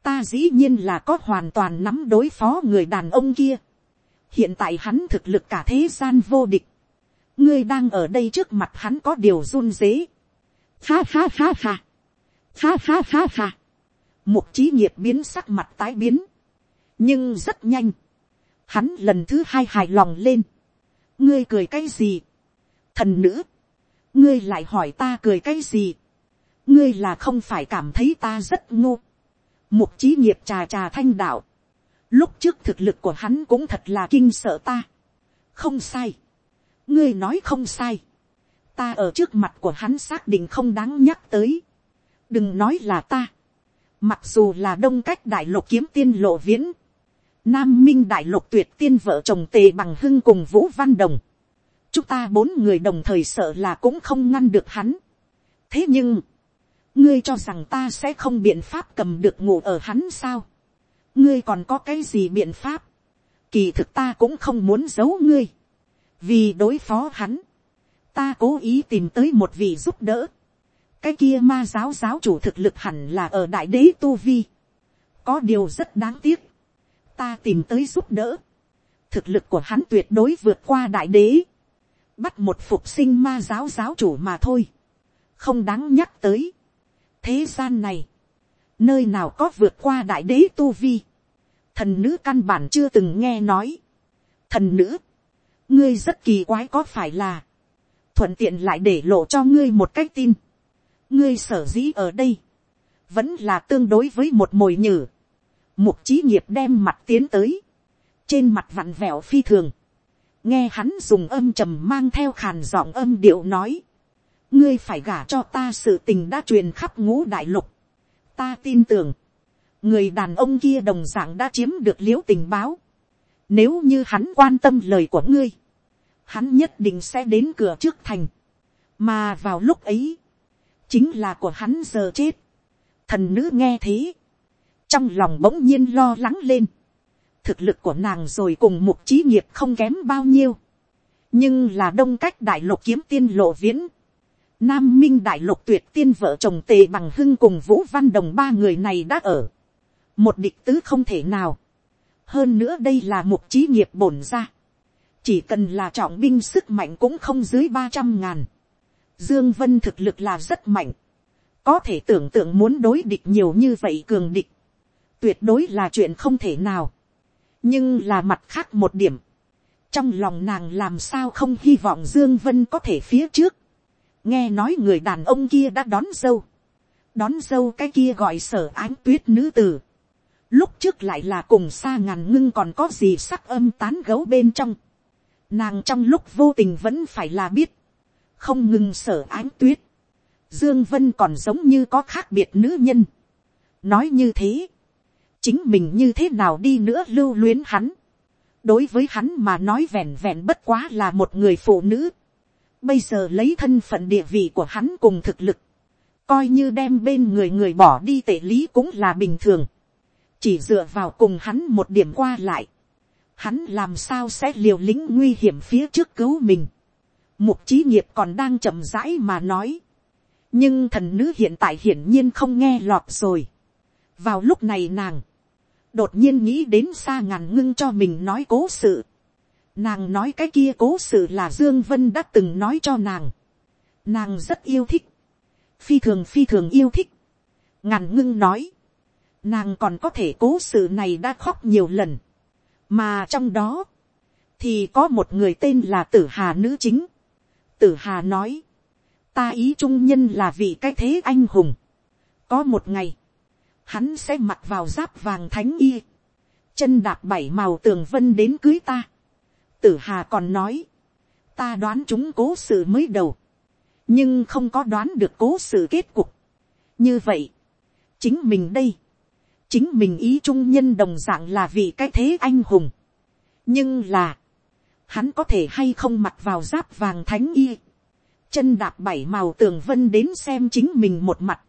ta dĩ nhiên là có hoàn toàn nắm đối phó người đàn ông kia, hiện tại hắn thực lực cả thế gian vô địch, ngươi đang ở đây trước mặt hắn có điều run dế. Ha ha ha ha. Ha ha ha ha. Mục trí nghiệp biến sắc mặt tái biến. Nhưng rất nhanh. Hắn lần thứ hai hài lòng lên. Ngươi cười cái gì? Thần nữ. Ngươi lại hỏi ta cười cái gì? Ngươi là không phải cảm thấy ta rất ngu. Mục trí nghiệp trà trà thanh đạo. Lúc trước thực lực của hắn cũng thật là kinh sợ ta. Không sai ngươi nói không sai, ta ở trước mặt của hắn xác định không đáng nhắc tới, đừng nói là ta, mặc dù là đông cách đại lục kiếm tiên lộ viễn, nam minh đại lục tuyệt tiên vợ chồng tề bằng hưng cùng vũ văn đồng, chúng ta bốn người đồng thời sợ là cũng không ngăn được hắn. thế nhưng, ngươi cho rằng ta sẽ không biện pháp cầm được ngủ ở hắn sao, ngươi còn có cái gì biện pháp, kỳ thực ta cũng không muốn giấu ngươi, vì đối phó hắn, ta cố ý tìm tới một vị giúp đỡ. cái kia ma giáo giáo chủ thực lực hẳn là ở đại đế tu vi. có điều rất đáng tiếc. ta tìm tới giúp đỡ. thực lực của hắn tuyệt đối vượt qua đại đế. bắt một phục sinh ma giáo giáo chủ mà thôi. không đáng nhắc tới thế gian này, nơi nào có vượt qua đại đế tu vi. thần nữ căn bản chưa từng nghe nói. thần nữ, ngươi rất kỳ quái có phải là, thuận tiện lại để lộ cho ngươi một cách tin. ngươi sở dĩ ở đây, vẫn là tương đối với một mồi nhử. mục trí nghiệp đem mặt tiến tới, trên mặt vặn vẹo phi thường, nghe hắn dùng âm trầm mang theo khàn giọng âm điệu nói, ngươi phải gả cho ta sự tình đã truyền khắp ngũ đại lục. ta tin tưởng, người đàn ông kia đồng d ạ n g đã chiếm được l i ễ u tình báo. Nếu như hắn quan tâm lời của ngươi, hắn nhất định sẽ đến cửa trước thành. Mà vào lúc ấy, chính là của hắn giờ chết. Thần nữ nghe thế, trong lòng bỗng nhiên lo lắng lên. Thực lực của nàng rồi cùng mục trí nghiệp không kém bao nhiêu. Nhưng là đông cách đại lục kiếm tiên lộ viễn. Nam minh đại lục tuyệt tiên vợ chồng tề bằng hưng cùng vũ văn đồng ba người này đã ở. Một địch tứ không thể nào hơn nữa đây là mục trí nghiệp bổn ra. chỉ cần là trọng binh sức mạnh cũng không dưới ba trăm ngàn. dương vân thực lực là rất mạnh. có thể tưởng tượng muốn đối địch nhiều như vậy cường địch. tuyệt đối là chuyện không thể nào. nhưng là mặt khác một điểm. trong lòng nàng làm sao không hy vọng dương vân có thể phía trước nghe nói người đàn ông kia đã đón dâu. đón dâu cái kia gọi sở ánh tuyết nữ tử lúc trước lại là cùng xa ngàn ngưng còn có gì sắc âm tán gấu bên trong. Nàng trong lúc vô tình vẫn phải là biết, không ngừng sở ánh tuyết. Dương Vân còn giống như có khác biệt nữ nhân. Nói như thế, chính mình như thế nào đi nữa lưu luyến hắn. Đối với hắn mà nói vẹn vẹn bất quá là một người phụ nữ. Bây giờ lấy thân phận địa vị của hắn cùng thực lực. coi như đem bên người người bỏ đi tệ lý cũng là bình thường, chỉ dựa vào cùng hắn một điểm qua lại, hắn làm sao sẽ liều lĩnh nguy hiểm phía trước cứu mình, mục trí nghiệp còn đang chậm rãi mà nói, nhưng thần nữ hiện tại hiển nhiên không nghe lọt rồi. vào lúc này nàng, đột nhiên nghĩ đến xa ngàn ngưng cho mình nói cố sự nàng nói cái kia cố sự là dương vân đã từng nói cho nàng. nàng rất yêu thích, phi thường phi thường yêu thích. ngàn ngưng nói, nàng còn có thể cố sự này đã khóc nhiều lần, mà trong đó, thì có một người tên là tử hà nữ chính. tử hà nói, ta ý trung nhân là vị cái thế anh hùng. có một ngày, hắn sẽ mặc vào giáp vàng thánh y, chân đạp bảy màu tường vân đến cưới ta tử hà còn nói, ta đoán chúng cố sự mới đầu, nhưng không có đoán được cố sự kết cục. như vậy, chính mình đây, chính mình ý trung nhân đồng d ạ n g là vì cái thế anh hùng. nhưng là, hắn có thể hay không mặc vào giáp vàng thánh y, chân đạp bảy màu tường vân đến xem chính mình một mặt.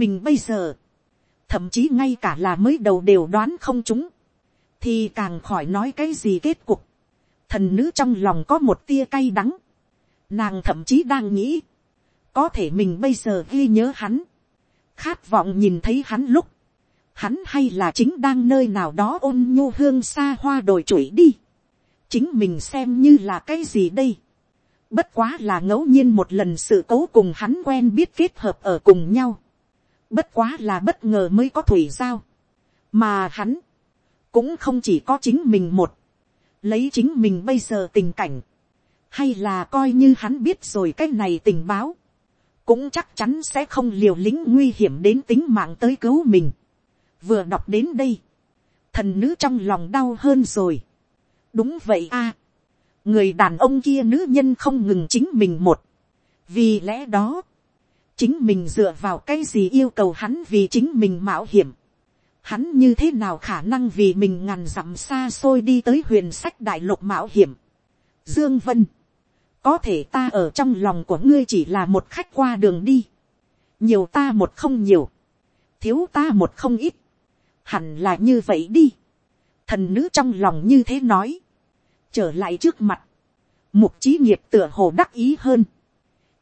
mình bây giờ, thậm chí ngay cả là mới đầu đều đoán không chúng, thì càng khỏi nói cái gì kết cục thần nữ trong lòng có một tia cay đắng, nàng thậm chí đang nghĩ, có thể mình bây giờ ghi nhớ hắn, khát vọng nhìn thấy hắn lúc, hắn hay là chính đang nơi nào đó ôn nhu hương xa hoa đồi chuỗi đi. chính mình xem như là cái gì đây. bất quá là ngẫu nhiên một lần sự cố cùng hắn quen biết kết hợp ở cùng nhau. bất quá là bất ngờ mới có thủy giao. mà hắn cũng không chỉ có chính mình một lấy chính mình bây giờ tình cảnh. hay là coi như hắn biết rồi cái này tình báo. Cũng chắc chắn sẽ không liều lĩnh nguy hiểm đến tính mạng tới cứu mình. Vừa đọc đến đây, thần nữ trong lòng đau hơn rồi. đúng vậy a, người đàn ông kia nữ nhân không ngừng chính mình một, vì lẽ đó, chính mình dựa vào cái gì yêu cầu hắn vì chính mình mạo hiểm, hắn như thế nào khả năng vì mình ngàn dặm xa xôi đi tới huyền sách đại lục mạo hiểm. Dương Vân, có thể ta ở trong lòng của ngươi chỉ là một khách qua đường đi, nhiều ta một không nhiều, thiếu ta một không ít, hẳn là như vậy đi. thần nữ trong lòng như thế nói. trở lại trước mặt. mục trí nghiệp tựa hồ đắc ý hơn.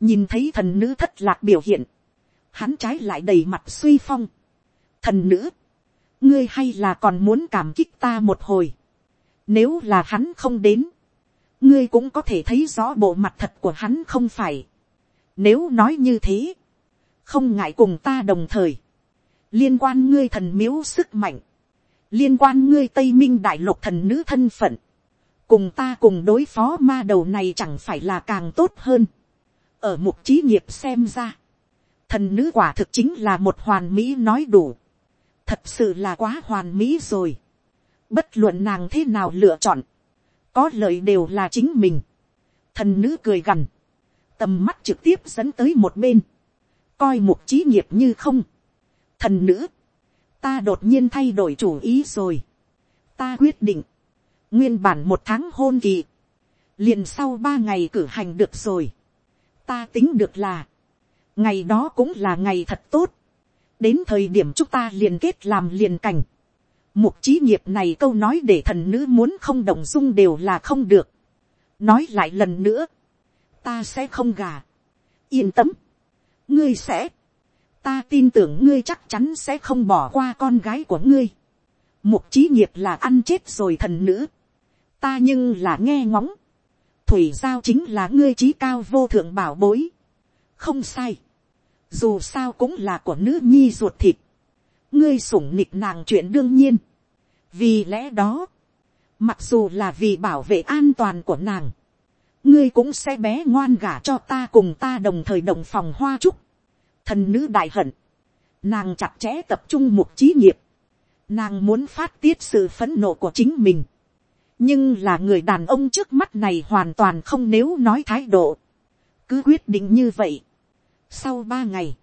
nhìn thấy thần nữ thất lạc biểu hiện. hắn trái lại đầy mặt suy phong. thần nữ, ngươi hay là còn muốn cảm kích ta một hồi. nếu là hắn không đến, ngươi cũng có thể thấy rõ bộ mặt thật của hắn không phải. nếu nói như thế, không ngại cùng ta đồng thời liên quan ngươi thần miếu sức mạnh, liên quan ngươi tây minh đại lục thần nữ thân phận, cùng ta cùng đối phó ma đầu này chẳng phải là càng tốt hơn. ở mục trí nghiệp xem ra, thần nữ quả thực chính là một hoàn mỹ nói đủ, thật sự là quá hoàn mỹ rồi. bất luận nàng thế nào lựa chọn, có lợi đều là chính mình. thần nữ cười gằn, tầm mắt trực tiếp dẫn tới một bên, coi mục trí nghiệp như không, thần nữ, ta đột nhiên thay đổi chủ ý rồi. ta quyết định, nguyên bản một tháng hôn kỳ, liền sau ba ngày cử hành được rồi. ta tính được là, ngày đó cũng là ngày thật tốt đến thời điểm chúng ta liền kết làm liền cảnh. mục trí nghiệp này câu nói để thần nữ muốn không đồng dung đều là không được. nói lại lần nữa, ta sẽ không gà. yên tâm, ngươi sẽ, ta tin tưởng ngươi chắc chắn sẽ không bỏ qua con gái của ngươi. mục trí nghiệp là ăn chết rồi thần nữ. ta nhưng là nghe ngóng. thủy giao chính là ngươi trí cao vô thượng bảo bối. không sai dù sao cũng là của nữ nhi ruột thịt. ngươi sủng nịch nàng chuyện đương nhiên. vì lẽ đó, mặc dù là vì bảo vệ an toàn của nàng, ngươi cũng sẽ bé ngoan gả cho ta cùng ta đồng thời đồng phòng hoa trúc thần nữ đại hận, nàng chặt chẽ tập trung một trí nghiệp, nàng muốn phát tiết sự phấn nộ của chính mình, nhưng là người đàn ông trước mắt này hoàn toàn không nếu nói thái độ, cứ quyết định như vậy. Sau ba ngày,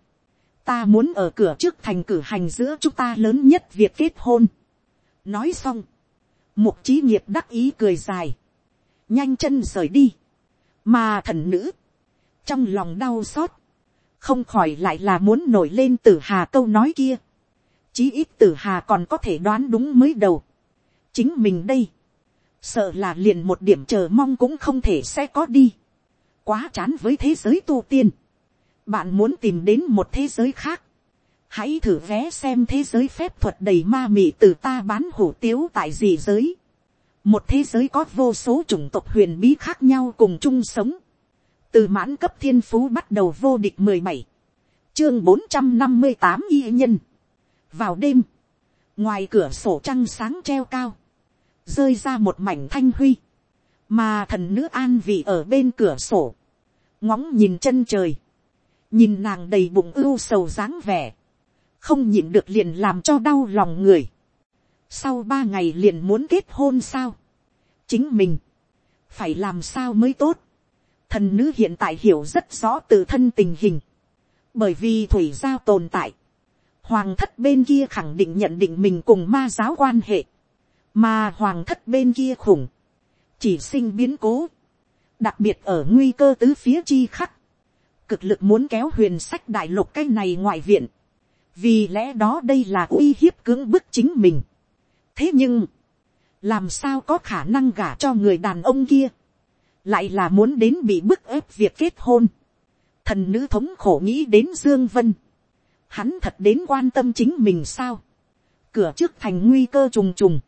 ta muốn ở cửa trước thành cử hành giữa chúng ta lớn nhất việc kết hôn. nói xong, mục trí nghiệp đắc ý cười dài, nhanh chân rời đi, mà thần nữ, trong lòng đau xót, không khỏi lại là muốn nổi lên tử hà câu nói kia. chí ít tử hà còn có thể đoán đúng mới đầu. chính mình đây, sợ là liền một điểm chờ mong cũng không thể sẽ có đi. quá chán với thế giới tu tiên bạn muốn tìm đến một thế giới khác. hãy thử vé xem thế giới phép thuật đầy ma mị từ ta bán hủ tiếu tại gì giới. một thế giới có vô số chủng tộc huyền bí khác nhau cùng chung sống từ mãn cấp thiên phú bắt đầu vô địch mười bảy, chương bốn trăm năm mươi tám y nhân. vào đêm, ngoài cửa sổ trăng sáng treo cao, rơi ra một mảnh thanh huy, mà thần nữ an vị ở bên cửa sổ, ngóng nhìn chân trời, nhìn nàng đầy bụng ưu sầu dáng vẻ, không nhìn được liền làm cho đau lòng người. sau ba ngày liền muốn kết hôn sao, chính mình, phải làm sao mới tốt, thần nữ hiện tại hiểu rất rõ từ thân tình hình, bởi vì thủy giao tồn tại, hoàng thất bên kia khẳng định nhận định mình cùng ma giáo quan hệ, mà hoàng thất bên kia khủng, chỉ sinh biến cố, đặc biệt ở nguy cơ tứ phía chi khắc, cực lực muốn kéo huyền sách đại lục cái này ngoại viện, vì lẽ đó đây là uy hiếp cưỡng bức chính mình. thế nhưng, làm sao có khả năng gả cho người đàn ông kia, lại là muốn đến bị bức ép việc kết hôn. Thần nữ thống khổ nghĩ đến Dương Vân. Hắn thật đến quan tâm chính mình sao. Cửa trước thành nguy cơ trùng trùng.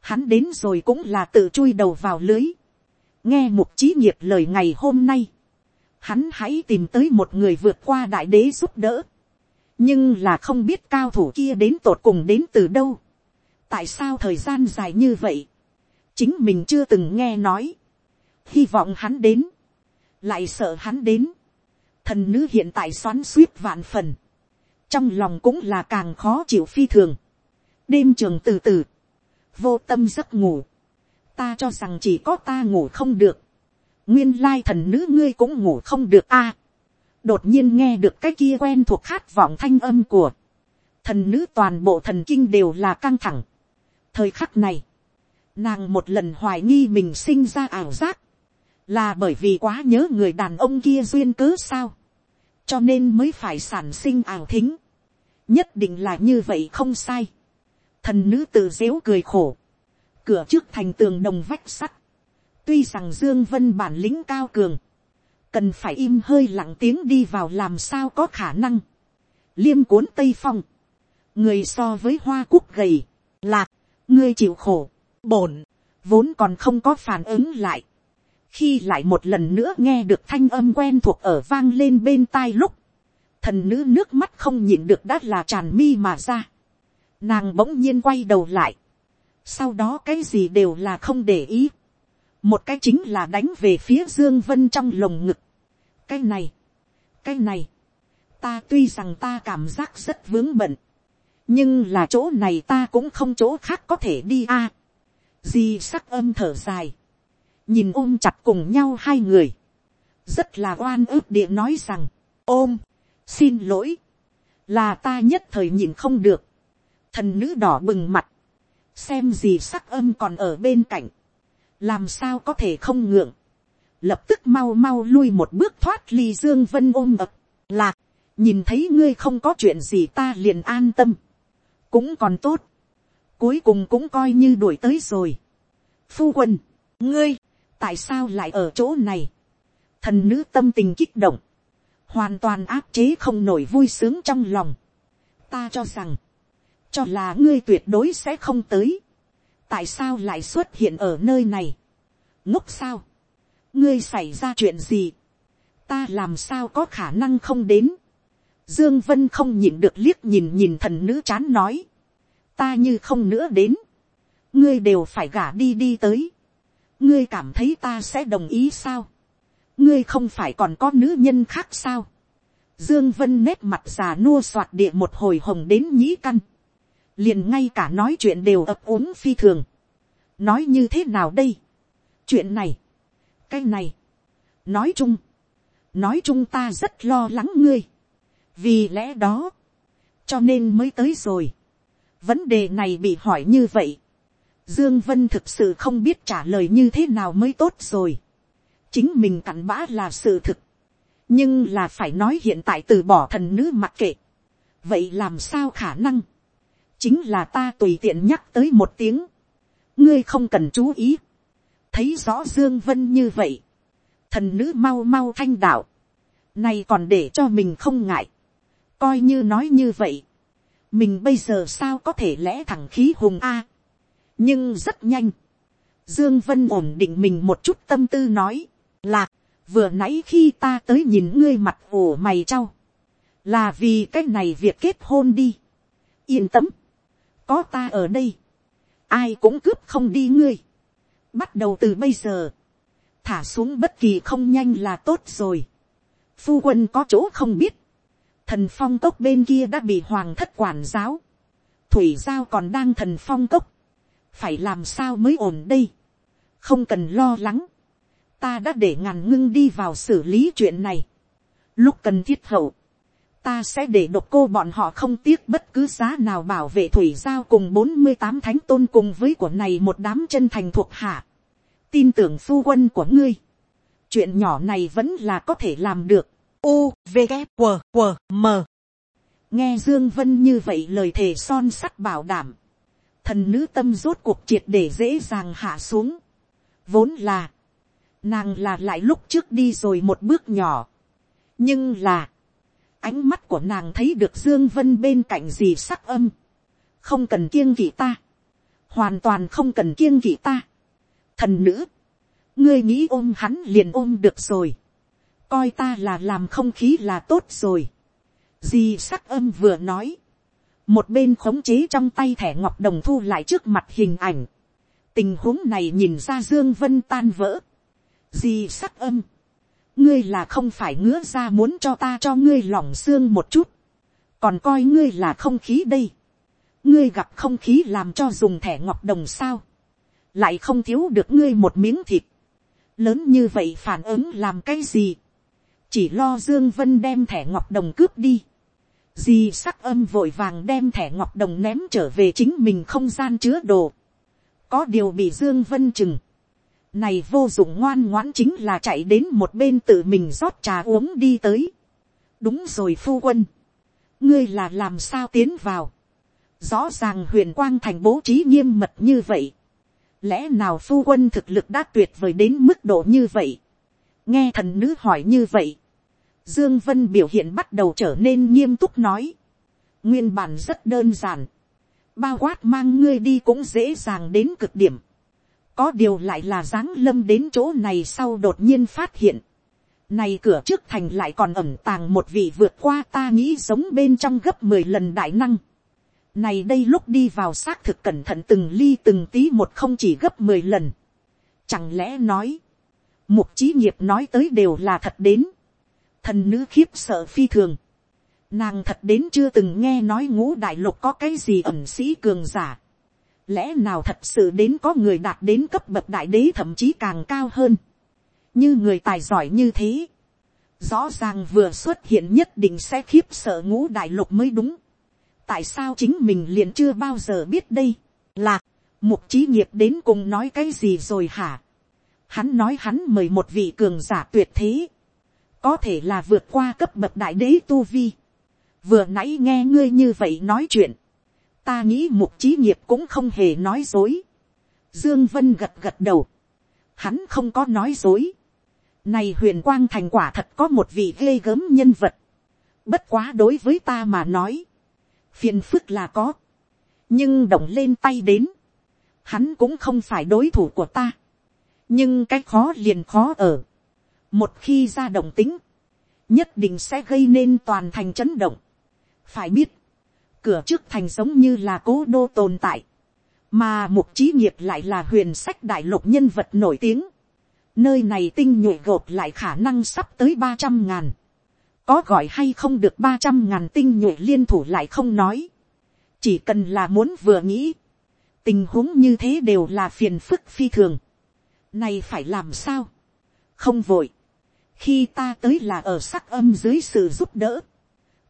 Hắn đến rồi cũng là tự chui đầu vào lưới. Nghe mục trí nghiệp lời ngày hôm nay. Hắn hãy tìm tới một người vượt qua đại đế giúp đỡ. Nhưng là không biết cao thủ kia đến tột cùng đến từ đâu. Tại sao thời gian dài như vậy? Chính mình chưa từng nghe nói. Hy vọng hắn đến, lại sợ hắn đến, thần nữ hiện tại xoắn suýt vạn phần, trong lòng cũng là càng khó chịu phi thường, đêm trường từ từ, vô tâm giấc ngủ, ta cho rằng chỉ có ta ngủ không được, nguyên lai thần nữ ngươi cũng ngủ không được a, đột nhiên nghe được cái kia quen thuộc khát vọng thanh âm của, thần nữ toàn bộ thần kinh đều là căng thẳng, thời khắc này, nàng một lần hoài nghi mình sinh ra ảo giác, là bởi vì quá nhớ người đàn ông kia duyên cớ sao, cho nên mới phải sản sinh ảo thính, nhất định là như vậy không sai, thần nữ tự dếu cười khổ, cửa trước thành tường đồng vách sắt, tuy rằng dương vân bản lĩnh cao cường, cần phải im hơi lặng tiếng đi vào làm sao có khả năng, liêm cuốn tây phong, người so với hoa cúc gầy, lạc, ngươi chịu khổ, bổn, vốn còn không có phản ứng lại, khi lại một lần nữa nghe được thanh âm quen thuộc ở vang lên bên tai lúc, thần nữ nước mắt không nhịn được đã là tràn mi mà ra. Nàng bỗng nhiên quay đầu lại. Sau đó cái gì đều là không để ý. Một cái chính là đánh về phía Dương Vân trong lồng ngực. Cái này, cái này, ta tuy rằng ta cảm giác rất vướng bận. Nhưng là chỗ này ta cũng không chỗ khác có thể đi a. À, di sắc âm thở dài nhìn ôm chặt cùng nhau hai người, rất là oan ức địa nói rằng, ôm, xin lỗi, là ta nhất thời nhìn không được, thần nữ đỏ bừng mặt, xem gì sắc âm còn ở bên cạnh, làm sao có thể không ngượng, lập tức mau mau lui một bước thoát ly dương vân ôm ập, lạc, nhìn thấy ngươi không có chuyện gì ta liền an tâm, cũng còn tốt, cuối cùng cũng coi như đuổi tới rồi. Phu quân, ngươi, tại sao lại ở chỗ này, thần nữ tâm tình kích động, hoàn toàn áp chế không nổi vui sướng trong lòng. ta cho rằng, cho là ngươi tuyệt đối sẽ không tới, tại sao lại xuất hiện ở nơi này, ngốc sao, ngươi xảy ra chuyện gì, ta làm sao có khả năng không đến, dương vân không nhìn được liếc nhìn nhìn thần nữ chán nói, ta như không nữa đến, ngươi đều phải gả đi đi tới, ngươi cảm thấy ta sẽ đồng ý sao, ngươi không phải còn có nữ nhân khác sao, dương vân nét mặt già nua soạt địa một hồi hồng đến nhĩ căn, liền ngay cả nói chuyện đều ập uống phi thường, nói như thế nào đây, chuyện này, cái này, nói chung, nói chung ta rất lo lắng ngươi, vì lẽ đó, cho nên mới tới rồi, vấn đề này bị hỏi như vậy, Dương Vân thực sự không biết trả lời như thế nào mới tốt rồi. Chính mình cặn bã là sự thực. nhưng là phải nói hiện tại từ bỏ thần nữ mặc kệ, vậy làm sao khả năng, chính là ta tùy tiện nhắc tới một tiếng, ngươi không cần chú ý, thấy rõ dương vân như vậy, thần nữ mau mau thanh đạo, này còn để cho mình không ngại, coi như nói như vậy, mình bây giờ sao có thể lẽ thẳng khí hùng a, nhưng rất nhanh, dương vân ổn định mình một chút tâm tư nói, lạc, vừa nãy khi ta tới nhìn ngươi mặt ủ mày trao, là vì cái này việc kết hôn đi, yên tâm, có ta ở đây, ai cũng cướp không đi ngươi, bắt đầu từ bây giờ, thả xuống bất kỳ không nhanh là tốt rồi, phu quân có chỗ không biết, thần phong cốc bên kia đã bị hoàng thất quản giáo, thủy giao còn đang thần phong cốc, phải làm sao mới ổn đây, không cần lo lắng, ta đã để ngàn ngưng đi vào xử lý chuyện này, lúc cần thiết hậu, ta sẽ để độc cô bọn họ không tiếc bất cứ giá nào bảo vệ thủy giao cùng bốn mươi tám thánh tôn cùng với của này một đám chân thành thuộc hạ. tin tưởng phu quân của ngươi. chuyện nhỏ này vẫn là có thể làm được. u v g q q m nghe dương vân như vậy lời thề son sắt bảo đảm. thần nữ tâm rốt cuộc triệt để dễ dàng hạ xuống. vốn là, nàng là lại lúc trước đi rồi một bước nhỏ. nhưng là, ánh mắt của nàng thấy được dương vân bên cạnh gì sắc âm, không cần kiêng kỵ ta, hoàn toàn không cần kiêng kỵ ta. thần nữ, ngươi nghĩ ôm hắn liền ôm được rồi, coi ta là làm không khí là tốt rồi. Di sắc âm vừa nói, một bên khống chế trong tay thẻ ngọc đồng thu lại trước mặt hình ảnh. tình huống này nhìn ra dương vân tan vỡ. Di sắc âm, ngươi là không phải ngứa ra muốn cho ta cho ngươi lòng xương một chút, còn coi ngươi là không khí đây, ngươi gặp không khí làm cho dùng thẻ ngọc đồng sao, lại không thiếu được ngươi một miếng thịt, lớn như vậy phản ứng làm cái gì, chỉ lo dương vân đem thẻ ngọc đồng cướp đi, di sắc âm vội vàng đem thẻ ngọc đồng ném trở về chính mình không gian chứa đồ, có điều bị dương vân chừng, này vô dụng ngoan ngoãn chính là chạy đến một bên tự mình rót trà uống đi tới. đúng rồi phu quân, ngươi là làm sao tiến vào. rõ ràng huyền quang thành bố trí nghiêm mật như vậy. lẽ nào phu quân thực lực đã tuyệt vời đến mức độ như vậy. nghe thần nữ hỏi như vậy. dương vân biểu hiện bắt đầu trở nên nghiêm túc nói. nguyên bản rất đơn giản. bao quát mang ngươi đi cũng dễ dàng đến cực điểm có điều lại là dáng lâm đến chỗ này sau đột nhiên phát hiện. Này cửa trước thành lại còn ẩm tàng một vị vượt qua ta nghĩ giống bên trong gấp mười lần đại năng. Này đây lúc đi vào xác thực cẩn thận từng ly từng tí một không chỉ gấp mười lần. Chẳng lẽ nói. Mục trí nghiệp nói tới đều là thật đến. Thần nữ khiếp sợ phi thường. Nàng thật đến chưa từng nghe nói ngũ đại lục có cái gì ẩn sĩ cường giả lẽ nào thật sự đến có người đạt đến cấp bậc đại đế thậm chí càng cao hơn, như người tài giỏi như thế, rõ ràng vừa xuất hiện nhất định sẽ khiếp sợ ngũ đại lục mới đúng, tại sao chính mình liền chưa bao giờ biết đây, là, mục trí nghiệp đến cùng nói cái gì rồi hả, hắn nói hắn mời một vị cường giả tuyệt thế, có thể là vượt qua cấp bậc đại đế tu vi, vừa nãy nghe ngươi như vậy nói chuyện, ta nghĩ mục trí nghiệp cũng không hề nói dối. Dương Vân gật gật đầu. Hắn không có nói dối. Này huyền quang thành quả thật có một vị ghê gớm nhân vật. Bất quá đối với ta mà nói. Phiền phức là có. Nhưng động lên tay đến. Hắn cũng không phải đối thủ của ta. Nhưng cái khó liền khó ở. Một khi ra động tính. Nhất định sẽ gây nên toàn thành chấn động. Phải biết cửa trước thành giống như là cố đô tồn tại, mà mục trí nghiệp lại là huyền sách đại lục nhân vật nổi tiếng, nơi này tinh nhuệ gộp lại khả năng sắp tới ba trăm ngàn, có gọi hay không được ba trăm ngàn tinh nhuệ liên thủ lại không nói, chỉ cần là muốn vừa nghĩ, tình huống như thế đều là phiền phức phi thường, này phải làm sao, không vội, khi ta tới là ở sắc âm dưới sự giúp đỡ,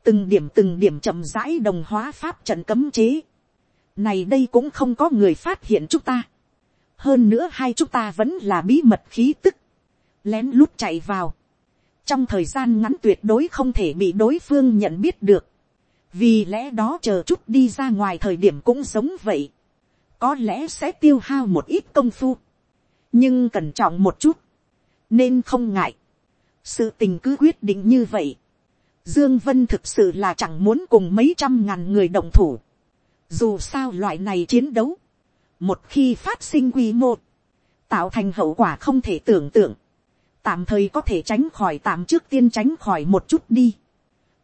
từng điểm từng điểm chậm rãi đồng hóa pháp trận cấm chế. này đây cũng không có người phát hiện chúng ta. hơn nữa hai chúng ta vẫn là bí mật khí tức, lén lút chạy vào. trong thời gian ngắn tuyệt đối không thể bị đối phương nhận biết được, vì lẽ đó chờ chút đi ra ngoài thời điểm cũng giống vậy, có lẽ sẽ tiêu hao một ít công phu, nhưng cẩn trọng một chút, nên không ngại, sự tình cứ quyết định như vậy, Dương Vân thực sự là chẳng muốn cùng mấy trăm ngàn người đồng thủ. Dù sao loại này chiến đấu. Một khi phát sinh quy mô. Tạo thành hậu quả không thể tưởng tượng. Tạm thời có thể tránh khỏi, tạm trước tiên tránh khỏi một chút đi.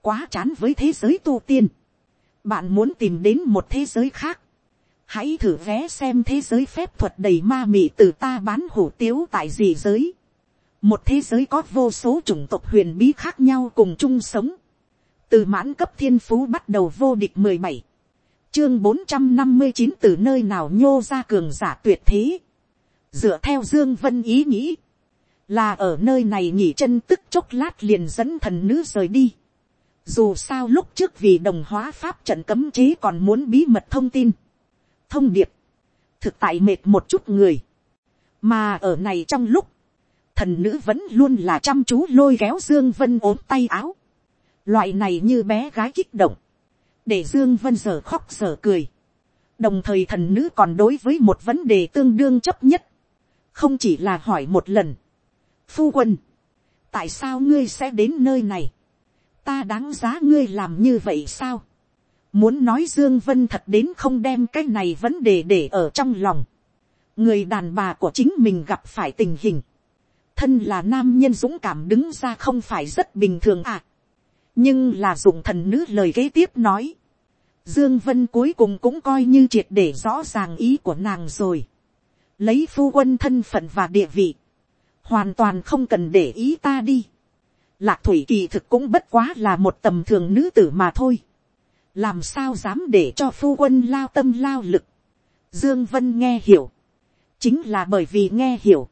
Quá chán với thế giới tu tiên. Bạn muốn tìm đến một thế giới khác. Hãy thử vé xem thế giới phép thuật đầy ma mị từ ta bán hủ tiếu tại gì giới một thế giới có vô số chủng tộc huyền bí khác nhau cùng chung sống, từ mãn cấp thiên phú bắt đầu vô địch mười bảy, chương bốn trăm năm mươi chín từ nơi nào nhô ra cường giả tuyệt thế, dựa theo dương vân ý nghĩ, là ở nơi này nghỉ chân tức chốc lát liền dẫn thần nữ rời đi. Dù sao lúc trước vì đồng hóa pháp trận cấm chế còn muốn bí mật thông tin. Thông điệp. Thực tại mệt một chút người. Mà ở này trong lúc thần nữ vẫn luôn là chăm chú lôi kéo dương vân ốm tay áo. loại này như bé gái kích động, để dương vân giờ khóc giờ cười. đồng thời thần nữ còn đối với một vấn đề tương đương chấp nhất, không chỉ là hỏi một lần. phu quân, tại sao ngươi sẽ đến nơi này, ta đáng giá ngươi làm như vậy sao. muốn nói dương vân thật đến không đem cái này vấn đề để ở trong lòng. người đàn bà của chính mình gặp phải tình hình thân là nam nhân dũng cảm đứng ra không phải rất bình thường à. nhưng là dùng thần nữ lời kế tiếp nói. Dương Vân cuối cùng cũng coi như triệt để rõ ràng ý của nàng rồi. Lấy phu quân thân phận và địa vị. Hoàn toàn không cần để ý ta đi. Lạc thủy kỳ thực cũng bất quá là một tầm thường nữ tử mà thôi. Làm sao dám để cho phu quân lao tâm lao lực. Dương Vân nghe hiểu. Chính là bởi vì nghe hiểu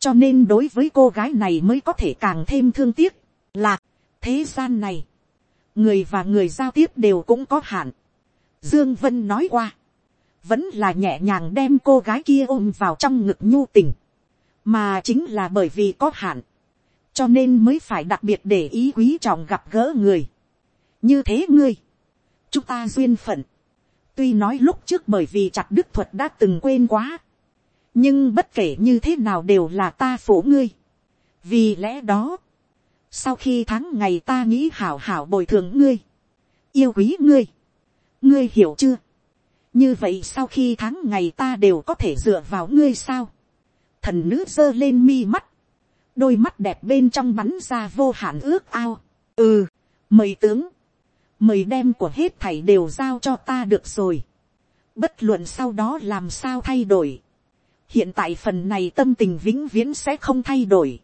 cho nên đối với cô gái này mới có thể càng thêm thương tiếc, là, thế gian này, người và người giao tiếp đều cũng có hạn. Dương Vân nói qua, vẫn là nhẹ nhàng đem cô gái kia ôm vào trong ngực nhu tình, mà chính là bởi vì có hạn, cho nên mới phải đặc biệt để ý quý trọng gặp gỡ người. như thế ngươi, chúng ta duyên phận, tuy nói lúc trước bởi vì chặt đức thuật đã từng quên quá, nhưng bất kể như thế nào đều là ta phổ ngươi. vì lẽ đó, sau khi tháng ngày ta nghĩ hảo hảo bồi thường ngươi, yêu quý ngươi, ngươi hiểu chưa, như vậy sau khi tháng ngày ta đều có thể dựa vào ngươi sao, thần nữ giơ lên mi mắt, đôi mắt đẹp bên trong bắn ra vô hạn ước ao, ừ, mời tướng, mời đem của hết thảy đều giao cho ta được rồi, bất luận sau đó làm sao thay đổi, hiện tại phần này tâm tình vĩnh viễn sẽ không thay đổi.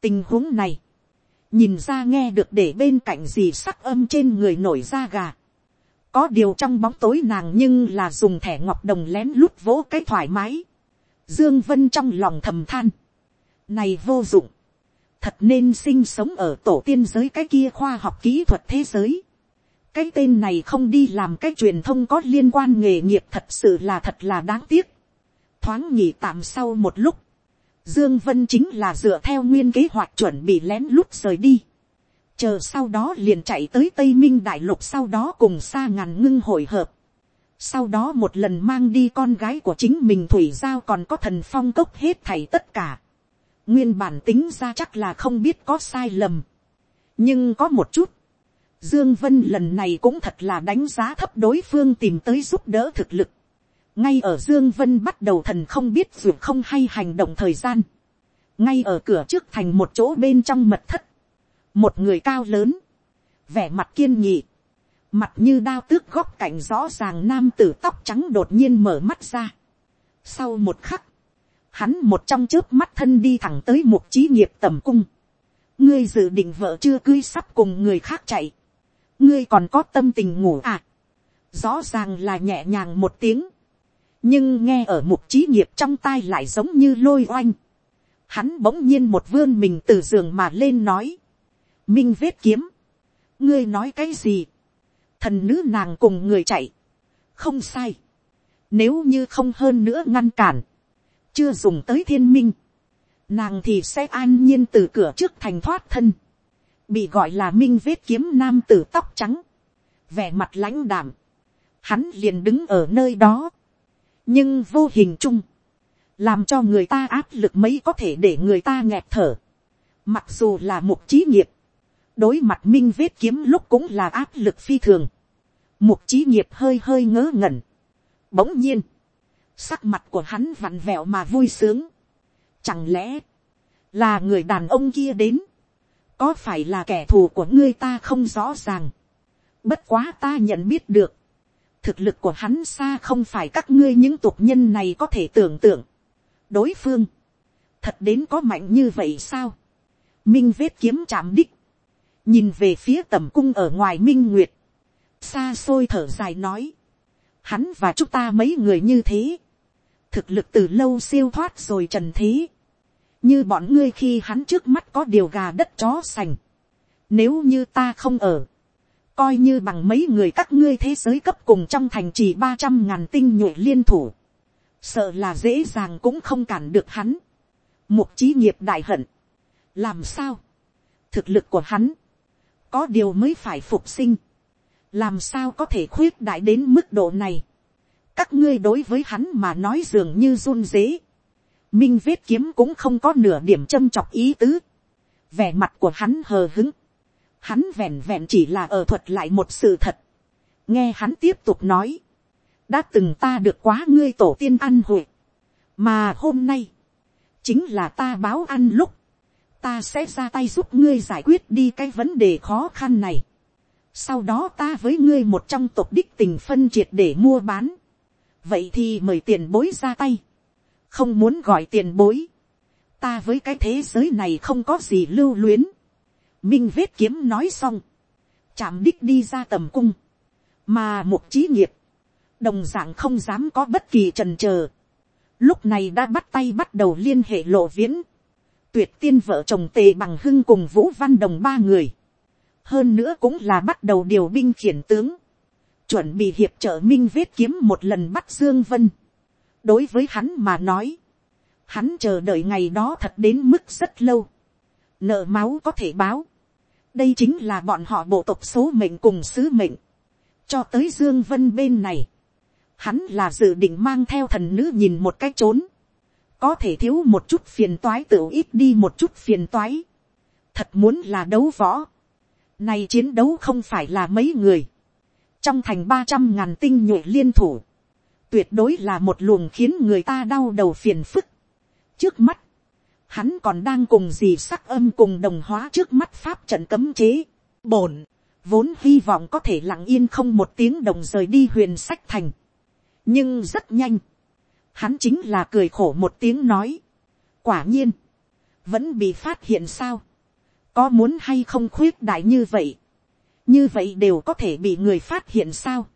tình huống này, nhìn ra nghe được để bên cạnh gì sắc âm trên người nổi da gà. có điều trong bóng tối nàng nhưng là dùng thẻ ngọc đồng lén lút vỗ cái thoải mái. dương vân trong lòng thầm than. này vô dụng. thật nên sinh sống ở tổ tiên giới cái kia khoa học kỹ thuật thế giới. cái tên này không đi làm cái truyền thông có liên quan nghề nghiệp thật sự là thật là đáng tiếc thoáng nghỉ tạm sau một lúc, Dương Vân chính là dựa theo nguyên kế hoạch chuẩn bị lén lút rời đi. Chờ sau đó liền chạy tới Tây Minh Đại Lục sau đó cùng xa ngàn ngưng hội hợp. Sau đó một lần mang đi con gái của chính mình Thủy Giao còn có thần phong cốc hết thảy tất cả. Nguyên bản tính ra chắc là không biết có sai lầm. Nhưng có một chút. Dương Vân lần này cũng thật là đánh giá thấp đối phương tìm tới giúp đỡ thực lực ngay ở dương vân bắt đầu thần không biết dù không hay hành động thời gian, ngay ở cửa trước thành một chỗ bên trong mật thất, một người cao lớn, vẻ mặt kiên nghị, mặt như đao tước góc cạnh rõ ràng nam tử tóc trắng đột nhiên mở mắt ra. Sau một khắc, hắn một trong chớp mắt thân đi thẳng tới một trí nghiệp tầm cung. ngươi dự định vợ chưa cưới sắp cùng người khác chạy. ngươi còn có tâm tình ngủ à. rõ ràng là nhẹ nhàng một tiếng nhưng nghe ở mục trí nghiệp trong tai lại giống như lôi oanh. Hắn bỗng nhiên một vươn mình từ giường mà lên nói. Minh vết kiếm. ngươi nói cái gì. thần nữ nàng cùng người chạy. không sai. nếu như không hơn nữa ngăn cản. chưa dùng tới thiên minh. nàng thì sẽ an nhiên từ cửa trước thành thoát thân. bị gọi là minh vết kiếm nam tử tóc trắng, vẻ mặt lãnh đảm, hắn liền đứng ở nơi đó, nhưng vô hình chung, làm cho người ta áp lực mấy có thể để người ta nghẹt thở, mặc dù là một trí nghiệp, đối mặt minh vết kiếm lúc cũng là áp lực phi thường, một trí nghiệp hơi hơi ngớ ngẩn, bỗng nhiên, sắc mặt của hắn vặn vẹo mà vui sướng, chẳng lẽ, là người đàn ông kia đến, có phải là kẻ thù của ngươi ta không rõ ràng, bất quá ta nhận biết được, thực lực của hắn xa không phải các ngươi những tục nhân này có thể tưởng tượng. đối phương, thật đến có mạnh như vậy sao. minh vết kiếm chạm đích, nhìn về phía tầm cung ở ngoài minh nguyệt, xa xôi thở dài nói, hắn và chúng ta mấy người như thế, thực lực từ lâu siêu thoát rồi trần thế, như bọn ngươi khi hắn trước mắt có điều gà đất chó sành, nếu như ta không ở, coi như bằng mấy người các ngươi thế giới cấp cùng trong thành trì ba trăm ngàn tinh nhuệ liên thủ, sợ là dễ dàng cũng không cản được hắn. Mục trí nghiệp đại hận, làm sao, thực lực của hắn, có điều mới phải phục sinh, làm sao có thể khuyết đại đến mức độ này. các ngươi đối với hắn mà nói dường như run dế. minh vết kiếm cũng không có nửa điểm châm chọc ý tứ. vẻ mặt của hắn hờ hứng hắn vẹn vẹn chỉ là ở thuật lại một sự thật. nghe hắn tiếp tục nói, đã từng ta được quá ngươi tổ tiên ăn hội, mà hôm nay, chính là ta báo ăn lúc, ta sẽ ra tay giúp ngươi giải quyết đi cái vấn đề khó khăn này. sau đó ta với ngươi một trong tộc đích tình phân triệt để mua bán. vậy thì mời tiền bối ra tay. không muốn gọi tiền bối. ta với cái thế giới này không có gì lưu luyến minh vết kiếm nói xong, chạm đích đi ra tầm cung, mà một trí nghiệp, đồng d ạ n g không dám có bất kỳ trần trờ, lúc này đã bắt tay bắt đầu liên hệ lộ viễn, tuyệt tiên vợ chồng tề bằng hưng cùng vũ văn đồng ba người, hơn nữa cũng là bắt đầu điều binh khiển tướng, chuẩn bị hiệp trợ minh vết kiếm một lần bắt dương vân. đối với hắn mà nói, hắn chờ đợi ngày đó thật đến mức rất lâu, nợ máu có thể báo, đây chính là bọn họ bộ tộc số mệnh cùng sứ mệnh. cho tới dương vân bên này, hắn là dự định mang theo thần nữ nhìn một cách trốn, có thể thiếu một chút phiền toái tự ít đi một chút phiền toái. thật muốn là đấu võ, này chiến đấu không phải là mấy người, trong thành ba trăm ngàn tinh nhuệ liên thủ, tuyệt đối là một luồng khiến người ta đau đầu phiền phức. trước mắt, hắn còn đang cùng gì sắc âm cùng đồng hóa trước mắt pháp trận cấm chế, bổn, vốn hy vọng có thể lặng yên không một tiếng đồng rời đi huyền sách thành. nhưng rất nhanh, hắn chính là cười khổ một tiếng nói, quả nhiên, vẫn bị phát hiện sao, có muốn hay không khuyết đại như vậy, như vậy đều có thể bị người phát hiện sao.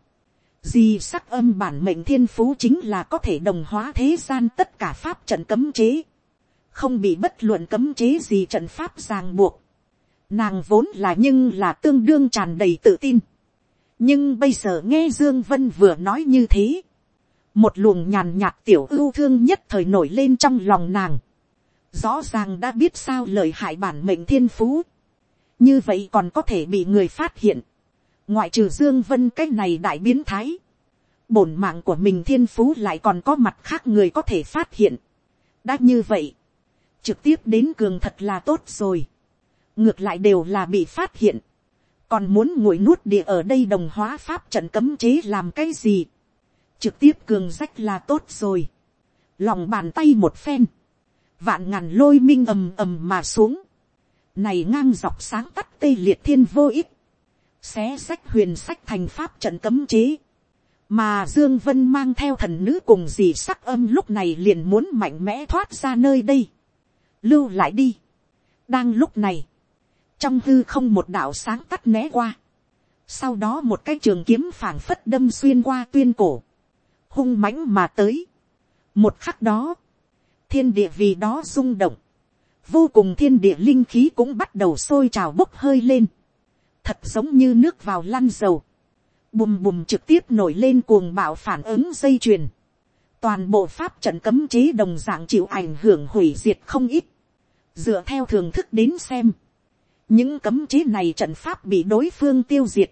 Di sắc âm bản mệnh thiên phú chính là có thể đồng hóa thế gian tất cả pháp trận cấm chế không bị bất luận cấm chế gì trận pháp ràng buộc. Nàng vốn là nhưng là tương đương tràn đầy tự tin. nhưng bây giờ nghe dương vân vừa nói như thế, một luồng nhàn nhạt tiểu ưu thương nhất thời nổi lên trong lòng nàng. rõ ràng đã biết sao lời hại bản mệnh thiên phú. như vậy còn có thể bị người phát hiện. ngoại trừ dương vân cái này đại biến thái. bổn mạng của mình thiên phú lại còn có mặt khác người có thể phát hiện. đã như vậy trực tiếp đến cường thật là tốt rồi. ngược lại đều là bị phát hiện. còn muốn ngồi nuốt địa ở đây đồng hóa pháp trận cấm chế làm cái gì. trực tiếp cường rách là tốt rồi. lòng bàn tay một phen. vạn ngàn lôi minh ầm ầm mà xuống. này ngang dọc sáng tắt tê liệt thiên vô ích. xé sách huyền sách thành pháp trận cấm chế mà dương vân mang theo thần nữ cùng dì sắc âm lúc này liền muốn mạnh mẽ thoát ra nơi đây lưu lại đi. đang lúc này, trong hư không một đạo sáng tắt né qua, sau đó một cái trường kiếm phảng phất đâm xuyên qua tuyên cổ, hung mãnh mà tới. một khắc đó, thiên địa vì đó rung động, vô cùng thiên địa linh khí cũng bắt đầu sôi trào bốc hơi lên, thật giống như nước vào lăn dầu, bùm bùm trực tiếp nổi lên cuồng bạo phản ứng dây chuyền, toàn bộ pháp trận cấm chế đồng dạng chịu ảnh hưởng hủy diệt không ít, dựa theo thường thức đến xem, những cấm chế này trận pháp bị đối phương tiêu diệt,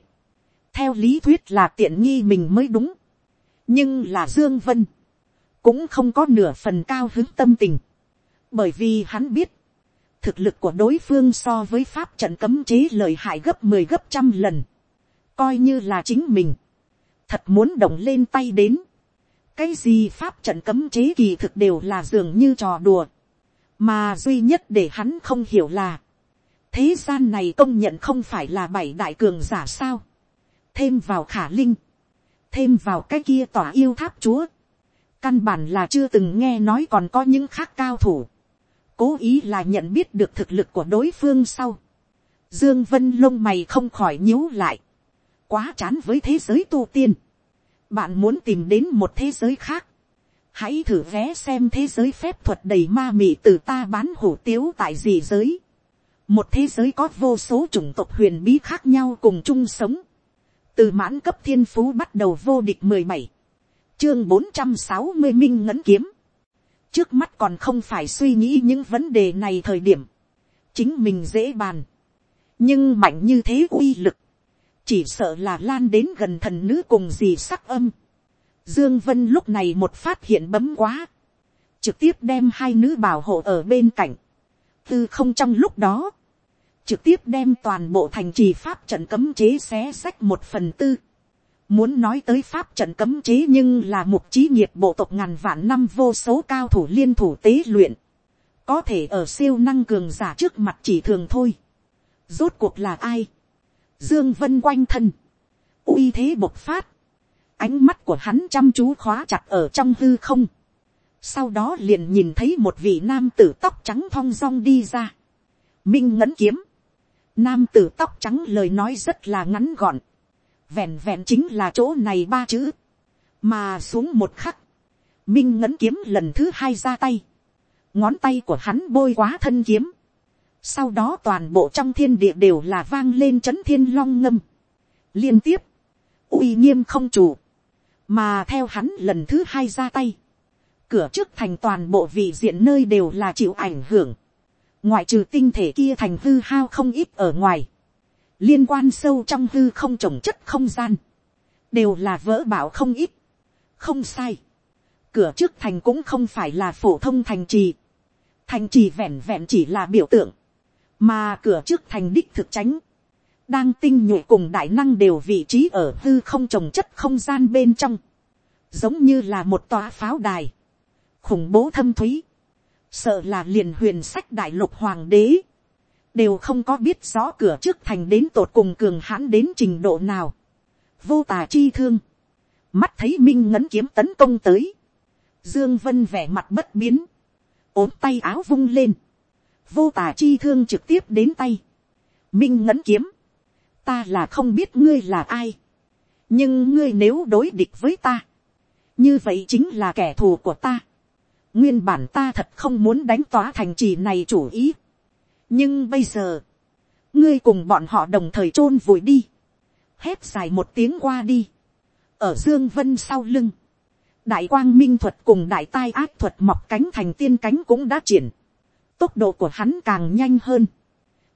theo lý thuyết là tiện nghi mình mới đúng, nhưng là dương vân, cũng không có nửa phần cao hứng tâm tình, bởi vì hắn biết, thực lực của đối phương so với pháp trận cấm chế lợi hại gấp mười 10 gấp trăm lần, coi như là chính mình, thật muốn động lên tay đến, cái gì pháp trận cấm chế kỳ thực đều là dường như trò đùa, mà duy nhất để hắn không hiểu là, thế gian này công nhận không phải là bảy đại cường giả sao, thêm vào khả linh, thêm vào cái kia tỏa yêu tháp chúa, căn bản là chưa từng nghe nói còn có những khác cao thủ, cố ý là nhận biết được thực lực của đối phương sau, dương vân lông mày không khỏi nhíu lại, quá chán với thế giới tu tiên, bạn muốn tìm đến một thế giới khác, hãy thử vé xem thế giới phép thuật đầy ma mị từ ta bán hủ tiếu tại gì giới. một thế giới có vô số chủng tộc huyền bí khác nhau cùng chung sống. từ mãn cấp thiên phú bắt đầu vô địch mười bảy, chương bốn trăm sáu mươi minh ngẫn kiếm. trước mắt còn không phải suy nghĩ những vấn đề này thời điểm, chính mình dễ bàn. nhưng mạnh như thế uy lực, chỉ sợ là lan đến gần thần nữ cùng gì sắc âm. Dương Vân lúc này một phát hiện bấm quá, trực tiếp đem hai nữ bảo hộ ở bên cạnh. Tư không trong lúc đó, trực tiếp đem toàn bộ thành trì pháp trận cấm chế xé sách một phần tư. Muốn nói tới pháp trận cấm chế nhưng là một trí nghiệp bộ tộc ngàn vạn năm vô số cao thủ liên thủ tế luyện. Có thể ở siêu năng cường giả trước mặt chỉ thường thôi. Rốt cuộc là ai? Dương Vân quanh thân. uy thế bộc phát. Ánh mắt của hắn chăm chú khóa chặt ở trong hư không. Sau đó liền nhìn thấy một vị nam tử tóc trắng thong dong đi ra. Minh ngấn kiếm. Nam tử tóc trắng lời nói rất là ngắn gọn. Vẹn vẹn chính là chỗ này ba chữ. Mà xuống một khắc. Minh ngấn kiếm lần thứ hai ra tay. Ngón tay của hắn bôi quá thân kiếm sau đó toàn bộ trong thiên địa đều là vang lên c h ấ n thiên long ngâm. liên tiếp, uy nghiêm không chủ, mà theo hắn lần thứ hai ra tay, cửa trước thành toàn bộ vị diện nơi đều là chịu ảnh hưởng, ngoại trừ tinh thể kia thành hư hao không ít ở ngoài, liên quan sâu trong hư không trồng chất không gian, đều là vỡ bảo không ít, không sai, cửa trước thành cũng không phải là phổ thông thành trì, thành trì vẹn vẹn chỉ là biểu tượng, mà cửa trước thành đích thực tránh, đang tinh nhuệ cùng đại năng đều vị trí ở hư không trồng chất không gian bên trong, giống như là một tòa pháo đài, khủng bố thâm thúy, sợ là liền huyền sách đại lục hoàng đế, đều không có biết rõ cửa trước thành đến tột cùng cường hãn đến trình độ nào, vô tà chi thương, mắt thấy minh ngấn kiếm tấn công tới, dương vân vẻ mặt bất biến, ốm tay áo vung lên, vô tà chi thương trực tiếp đến tay, minh ngấn kiếm, ta là không biết ngươi là ai, nhưng ngươi nếu đối địch với ta, như vậy chính là kẻ thù của ta. nguyên bản ta thật không muốn đánh tỏa thành trì này chủ ý. nhưng bây giờ, ngươi cùng bọn họ đồng thời chôn vùi đi, hét dài một tiếng qua đi, ở dương vân sau lưng, đại quang minh thuật cùng đại tai ác thuật mọc cánh thành tiên cánh cũng đã triển, tốc độ của hắn càng nhanh hơn,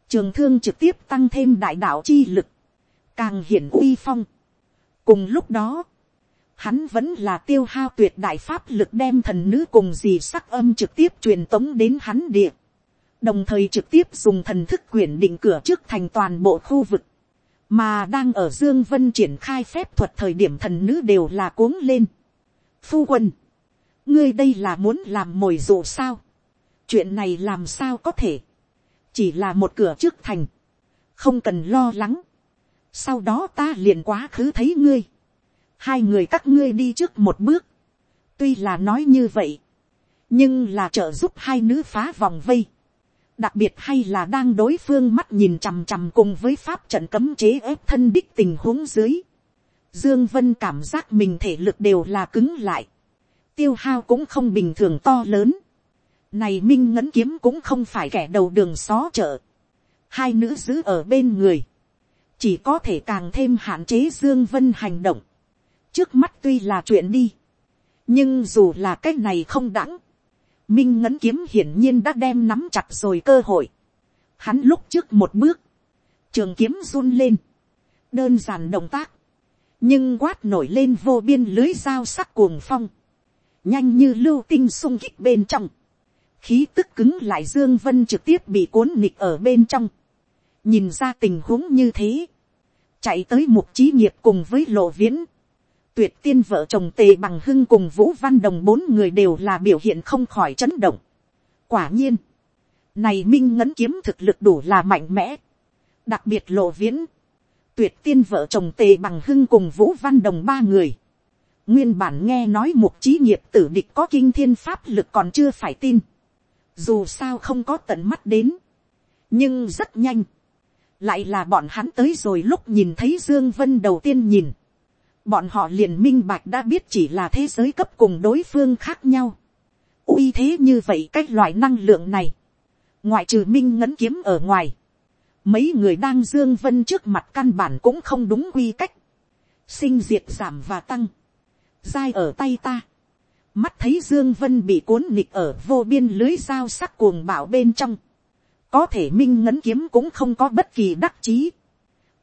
trường thương trực tiếp tăng thêm đại đạo chi lực, càng hiển uy phong. cùng lúc đó, hắn vẫn là tiêu hao tuyệt đại pháp lực đem thần nữ cùng dì sắc âm trực tiếp truyền tống đến hắn địa, đồng thời trực tiếp dùng thần thức quyển định cửa trước thành toàn bộ khu vực, mà đang ở dương vân triển khai phép thuật thời điểm thần nữ đều là cuống lên. phu quân, ngươi đây là muốn làm mồi dụ sao, chuyện này làm sao có thể, chỉ là một cửa trước thành, không cần lo lắng, sau đó ta liền quá khứ thấy ngươi, hai người các ngươi đi trước một bước, tuy là nói như vậy, nhưng là trợ giúp hai nữ phá vòng vây, đặc biệt hay là đang đối phương mắt nhìn chằm chằm cùng với pháp trận cấm chế ép thân đích tình huống dưới, dương vân cảm giác mình thể lực đều là cứng lại, tiêu hao cũng không bình thường to lớn, này minh ngấn kiếm cũng không phải kẻ đầu đường xó chợ. Hai nữ giữ ở bên người. Chỉ có thể càng thêm hạn chế Dương Vân hành động. Trước mắt tuy là chuyện đi. Nhưng dù là cái này không đẳng. Minh ngấn kiếm hiển nhiên đã đem nắm chặt rồi cơ hội. Hắn lúc trước một bước. trường kiếm run lên, đơn giản động tác, nhưng quát nổi lên vô biên lưới dao sắc cuồng phong, nhanh như lưu tinh sung kích bên trong, khí tức cứng lại dương vân trực tiếp bị cuốn nịch ở bên trong, nhìn ra tình huống như thế, chạy tới mục trí nghiệp cùng với lộ viễn, tuyệt tiên vợ chồng tề bằng hưng cùng vũ văn đồng bốn người đều là biểu hiện không khỏi chấn động. quả nhiên, này minh ngấn kiếm thực lực đủ là mạnh mẽ, đặc biệt lộ viễn, tuyệt tiên vợ chồng tề bằng hưng cùng vũ văn đồng ba người, nguyên bản nghe nói mục trí nghiệp tử địch có kinh thiên pháp lực còn chưa phải tin, dù sao không có tận mắt đến, nhưng rất nhanh, lại là bọn hắn tới rồi lúc nhìn thấy dương vân đầu tiên nhìn, bọn họ liền minh bạch đã biết chỉ là thế giới cấp cùng đối phương khác nhau. uy thế như vậy cái loại năng lượng này, ngoại trừ minh ngấn kiếm ở ngoài, mấy người đang dương vân trước mặt căn bản cũng không đúng quy cách, sinh diệt giảm và tăng, dai ở tay ta, mắt thấy dương vân bị cuốn nịch ở vô biên lưới dao sắc cuồng bạo bên trong, có thể minh ngấn kiếm cũng không có bất kỳ đắc chí,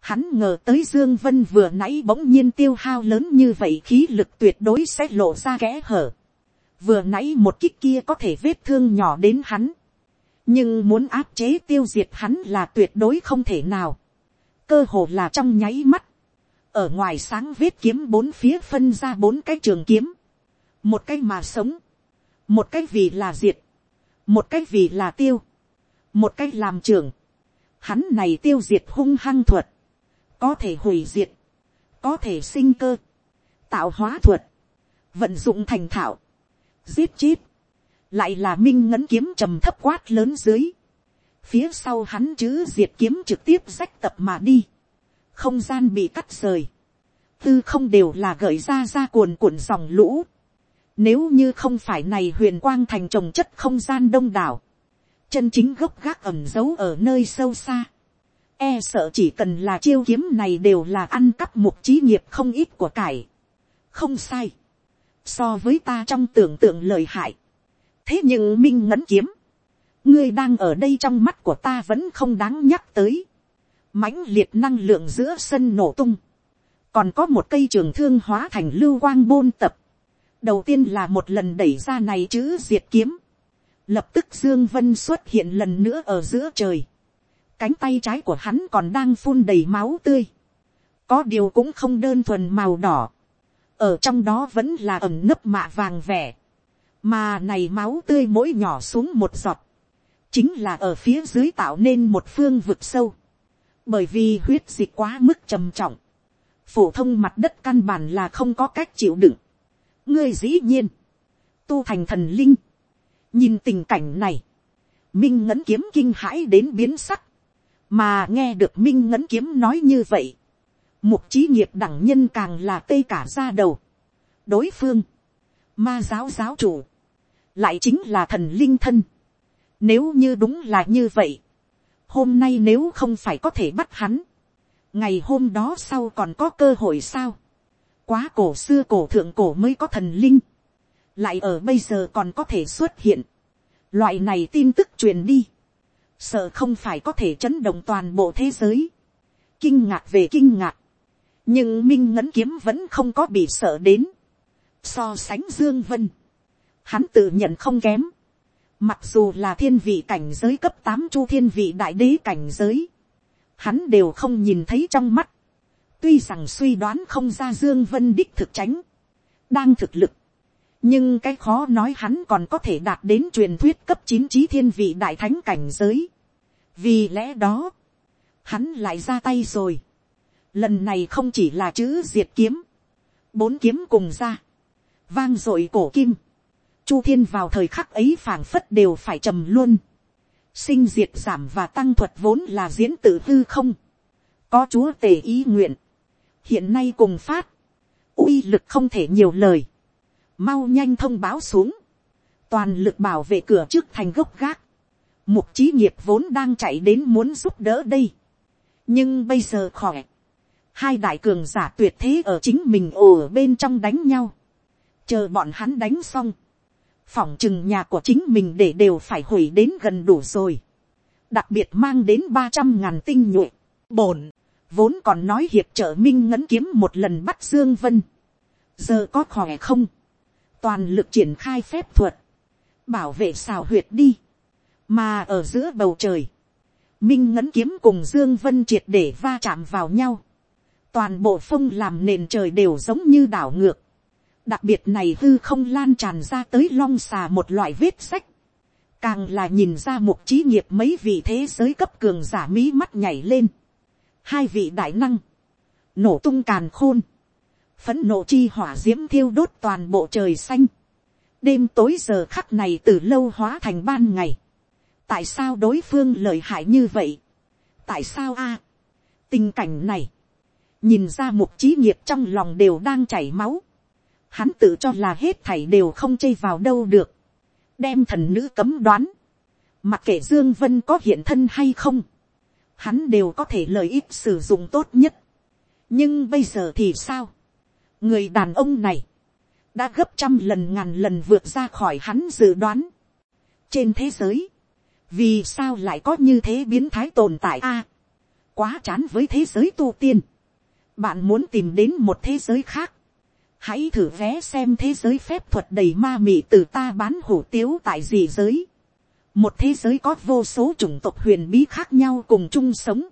Hắn ngờ tới Dương Vân vừa nãy bỗng nhiên tiêu hao lớn như vậy khí lực tuyệt đối sẽ lộ ra kẽ hở. Vừa nãy một kích kia có thể vết thương nhỏ đến hắn. Nhưng muốn áp chế tiêu diệt hắn là tuyệt đối không thể nào. Cơ hồ là trong nháy mắt. Ở ngoài sáng vết kiếm bốn phía phân ra bốn cái trường kiếm. Một cái mà sống. Một cái vì là diệt. Một cái vì là tiêu. Một cái làm trưởng. Hắn này tiêu diệt hung hăng thuật. Có thể hủy diệt, có thể sinh cơ, tạo hóa thuật, vận dụng thành thạo, giết chết, lại là minh ngấn kiếm trầm thấp quát lớn dưới, phía sau hắn chữ diệt kiếm trực tiếp rách tập mà đi, không gian bị cắt rời, tư không đều là gợi ra ra cuồn cuộn dòng lũ, nếu như không phải này huyền quang thành trồng chất không gian đông đảo, chân chính gốc gác ẩm giấu ở nơi sâu xa, e sợ chỉ cần là chiêu kiếm này đều là ăn cắp mục trí nghiệp không ít của cải. không sai. so với ta trong tưởng tượng lời hại. thế nhưng minh ngấn kiếm, ngươi đang ở đây trong mắt của ta vẫn không đáng nhắc tới. mãnh liệt năng lượng giữa sân nổ tung. còn có một cây trường thương hóa thành lưu quang bôn tập đầu tiên là một lần đẩy ra này chữ diệt kiếm. lập tức dương vân xuất hiện lần nữa ở giữa trời Cánh tay trái của hắn còn đang phun đầy máu tươi. Có điều cũng không đơn thuần màu đỏ. Ở trong đó vẫn là ẩm nấp mạ vàng vẻ. Mà này máu tươi mỗi nhỏ xuống một giọt. Chính là ở phía dưới tạo nên một phương vực sâu. Bởi vì huyết dịch quá mức trầm trọng. Phổ thông mặt đất căn bản là không có cách chịu đựng. Ngươi dĩ nhiên. Tu thành thần linh. Nhìn tình cảnh này. Minh ngấn kiếm kinh hãi đến biến sắc mà nghe được minh ngấn kiếm nói như vậy, mục trí nghiệp đẳng nhân càng là tê cả ra đầu. đối phương, ma giáo giáo chủ, lại chính là thần linh thân. nếu như đúng là như vậy, hôm nay nếu không phải có thể bắt hắn, ngày hôm đó sau còn có cơ hội sao quá cổ xưa cổ thượng cổ mới có thần linh, lại ở bây giờ còn có thể xuất hiện. loại này tin tức truyền đi, sợ không phải có thể chấn động toàn bộ thế giới, kinh ngạc về kinh ngạc, nhưng minh ngấn kiếm vẫn không có bị sợ đến, so sánh dương vân, hắn tự nhận không kém, mặc dù là thiên vị cảnh giới cấp tám chu thiên vị đại đế cảnh giới, hắn đều không nhìn thấy trong mắt, tuy rằng suy đoán không ra dương vân đích thực tránh, đang thực lực, nhưng cái khó nói hắn còn có thể đạt đến truyền thuyết cấp chín trí thiên vị đại thánh cảnh giới. vì lẽ đó, hắn lại ra tay rồi. lần này không chỉ là chữ diệt kiếm, bốn kiếm cùng ra, vang dội cổ kim, chu thiên vào thời khắc ấy phảng phất đều phải trầm luôn. sinh diệt giảm và tăng thuật vốn là diễn tự hư không, có chúa tề ý nguyện, hiện nay cùng phát, uy lực không thể nhiều lời. Mau nhanh thông báo xuống, toàn lực bảo vệ cửa trước thành gốc gác, mục trí nghiệp vốn đang chạy đến muốn giúp đỡ đây, nhưng bây giờ khỏe, hai đại cường giả tuyệt thế ở chính mình ồ bên trong đánh nhau, chờ bọn hắn đánh xong, phỏng chừng nhà của chính mình để đều phải hủy đến gần đủ rồi, đặc biệt mang đến ba trăm ngàn tinh nhuệ, bổn, vốn còn nói hiệp trợ minh ngấn kiếm một lần bắt dương vân, giờ có khỏe không, toàn lực triển khai phép thuật, bảo vệ xào huyệt đi, mà ở giữa bầu trời, minh ngấn kiếm cùng dương vân triệt để va chạm vào nhau, toàn bộ phong làm nền trời đều giống như đảo ngược, đặc biệt này hư không lan tràn ra tới long xà một loại vết sách, càng là nhìn ra một trí nghiệp mấy vị thế giới cấp cường giả mỹ mắt nhảy lên, hai vị đại năng, nổ tung càn khôn, phấn nộ chi hỏa d i ễ m thiêu đốt toàn bộ trời xanh, đêm tối giờ khắc này từ lâu hóa thành ban ngày, tại sao đối phương lợi hại như vậy, tại sao a, tình cảnh này, nhìn ra một trí nghiệp trong lòng đều đang chảy máu, hắn tự cho là hết thảy đều không chây vào đâu được, đem thần nữ cấm đoán, mặc kệ dương vân có hiện thân hay không, hắn đều có thể lợi ích sử dụng tốt nhất. nhưng bây giờ thì sao, người đàn ông này, đã gấp trăm lần ngàn lần vượt ra khỏi hắn dự đoán. trên thế giới, vì sao lại có như thế biến thái tồn tại a, quá chán với thế giới tu tiên, bạn muốn tìm đến một thế giới khác, hãy thử vé xem thế giới phép thuật đầy ma mị từ ta bán hủ tiếu tại gì giới một thế giới có vô số chủng tộc huyền bí khác nhau cùng chung sống,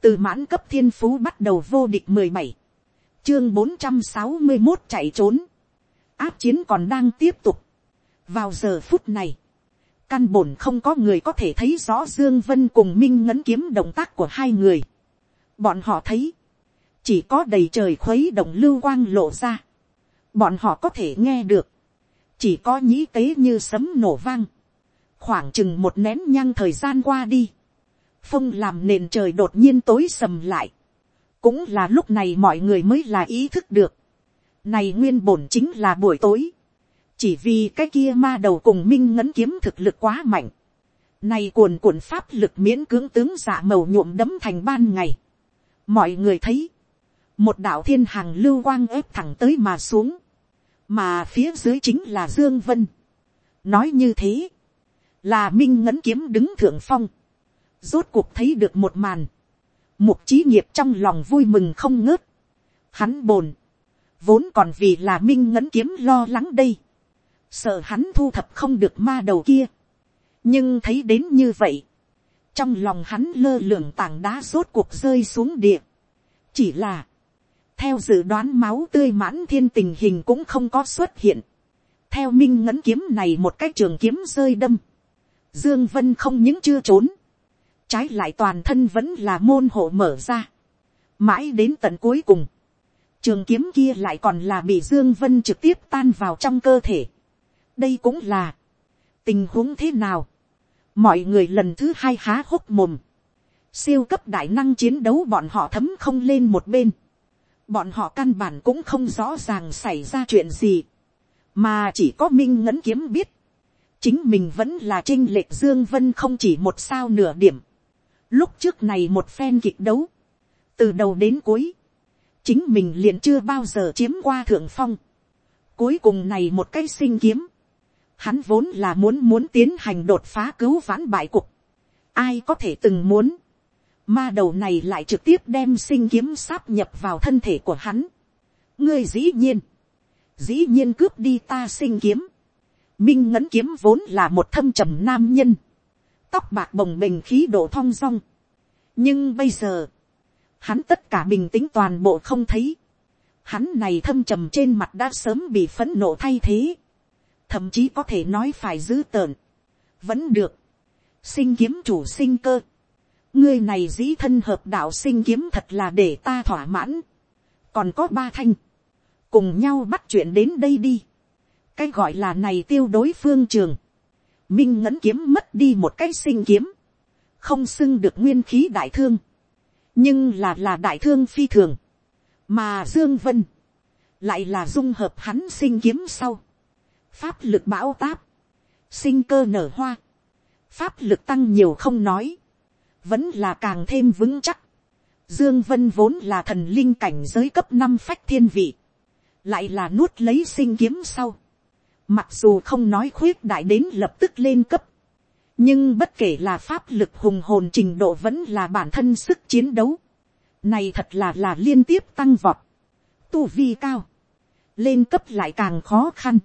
từ mãn cấp thiên phú bắt đầu vô địch mười bảy, chương bốn trăm sáu mươi một chạy trốn, áp chiến còn đang tiếp tục. vào giờ phút này, căn bổn không có người có thể thấy rõ dương vân cùng minh ngấn kiếm động tác của hai người. bọn họ thấy, chỉ có đầy trời khuấy động lưu quang lộ ra. bọn họ có thể nghe được, chỉ có nhĩ tế như sấm nổ vang khoảng chừng một nén nhang thời gian qua đi, phong làm nền trời đột nhiên tối sầm lại, cũng là lúc này mọi người mới là ý thức được, này nguyên bổn chính là buổi tối, chỉ vì cái kia ma đầu cùng minh ngấn kiếm thực lực quá mạnh, này cuồn cuộn pháp lực miễn cưỡng tướng giả màu nhuộm đấm thành ban ngày, mọi người thấy, một đạo thiên hàng lưu quang ép thẳng tới mà xuống, mà phía dưới chính là dương vân. nói như thế, là minh ngấn kiếm đứng thượng phong, rốt cuộc thấy được một màn, mục trí nghiệp trong lòng vui mừng không ngớt, hắn bồn, vốn còn vì là minh ngấn kiếm lo lắng đây, sợ hắn thu thập không được ma đầu kia, nhưng thấy đến như vậy, trong lòng hắn lơ lường tảng đá rốt cuộc rơi xuống địa, chỉ là, theo dự đoán máu tươi mãn thiên tình hình cũng không có xuất hiện, theo minh ngấn kiếm này một cái trường kiếm rơi đâm, Dương Vân không những chưa trốn. Trái lại toàn thân vẫn là môn hộ mở ra. Mãi đến tận cuối cùng. Trường kiếm kia lại còn là bị Dương Vân trực tiếp tan vào trong cơ thể. Đây cũng là. Tình huống thế nào? Mọi người lần thứ hai há hốc mồm. Siêu cấp đại năng chiến đấu bọn họ thấm không lên một bên. Bọn họ căn bản cũng không rõ ràng xảy ra chuyện gì. Mà chỉ có Minh Ngấn Kiếm biết chính mình vẫn là trinh lệch dương vân không chỉ một sao nửa điểm. lúc trước này một phen kịch đấu, từ đầu đến cuối, chính mình liền chưa bao giờ chiếm qua thượng phong. cuối cùng này một cái sinh kiếm, hắn vốn là muốn muốn tiến hành đột phá cứu vãn bại cục. ai có thể từng muốn, ma đầu này lại trực tiếp đem sinh kiếm sáp nhập vào thân thể của hắn. ngươi dĩ nhiên, dĩ nhiên cướp đi ta sinh kiếm, Minh ngấn kiếm vốn là một thâm trầm nam nhân. Tóc bạc bồng bềnh khí độ thong dong. Nhưng bây giờ, hắn tất cả bình tĩnh toàn bộ không thấy. Hắn này thâm trầm trên mặt đã sớm bị phấn nộ thay thế. Thậm chí có thể nói phải giữ tợn. Vẫn được. Sinh kiếm chủ sinh cơ. Ngươi này dĩ thân hợp đạo sinh kiếm thật là để ta thỏa mãn. Còn có ba thanh. Cùng nhau bắt chuyện đến đây đi cái gọi là này tiêu đối phương trường, minh ngẫn kiếm mất đi một cái sinh kiếm, không xưng được nguyên khí đại thương, nhưng là là đại thương phi thường, mà dương vân, lại là dung hợp hắn sinh kiếm sau, pháp lực bão táp, sinh cơ nở hoa, pháp lực tăng nhiều không nói, vẫn là càng thêm vững chắc. Dương Vân vốn là thần linh cảnh giới cấp năm phách thiên vị, lại là nuốt lấy sinh kiếm sau, Mặc dù không nói khuyết đại đến lập tức lên cấp. nhưng bất kể là pháp lực hùng hồn trình độ vẫn là bản thân sức chiến đấu, này thật là là liên tiếp tăng vọt, tu vi cao, lên cấp lại càng khó khăn,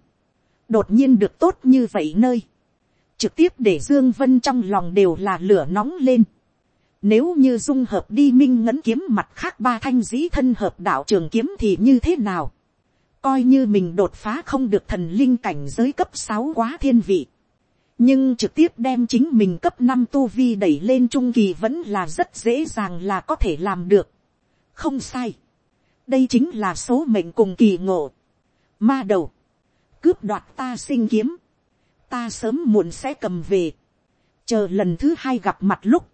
đột nhiên được tốt như vậy nơi, trực tiếp để dương vân trong lòng đều là lửa nóng lên. Nếu như dung hợp đi minh ngấn kiếm mặt khác ba thanh dĩ thân hợp đạo trường kiếm thì như thế nào? Coi như mình đột phá không được thần linh cảnh giới cấp sáu quá thiên vị. Nhưng trực tiếp đem chính mình cấp năm tu vi đẩy lên trung kỳ vẫn là rất dễ dàng là có thể làm được. Không sai. Đây chính là số mệnh cùng kỳ ngộ. Ma đầu. Cướp đoạt ta sinh kiếm. Ta sớm muộn sẽ cầm về. Chờ lần thứ hai gặp mặt lúc.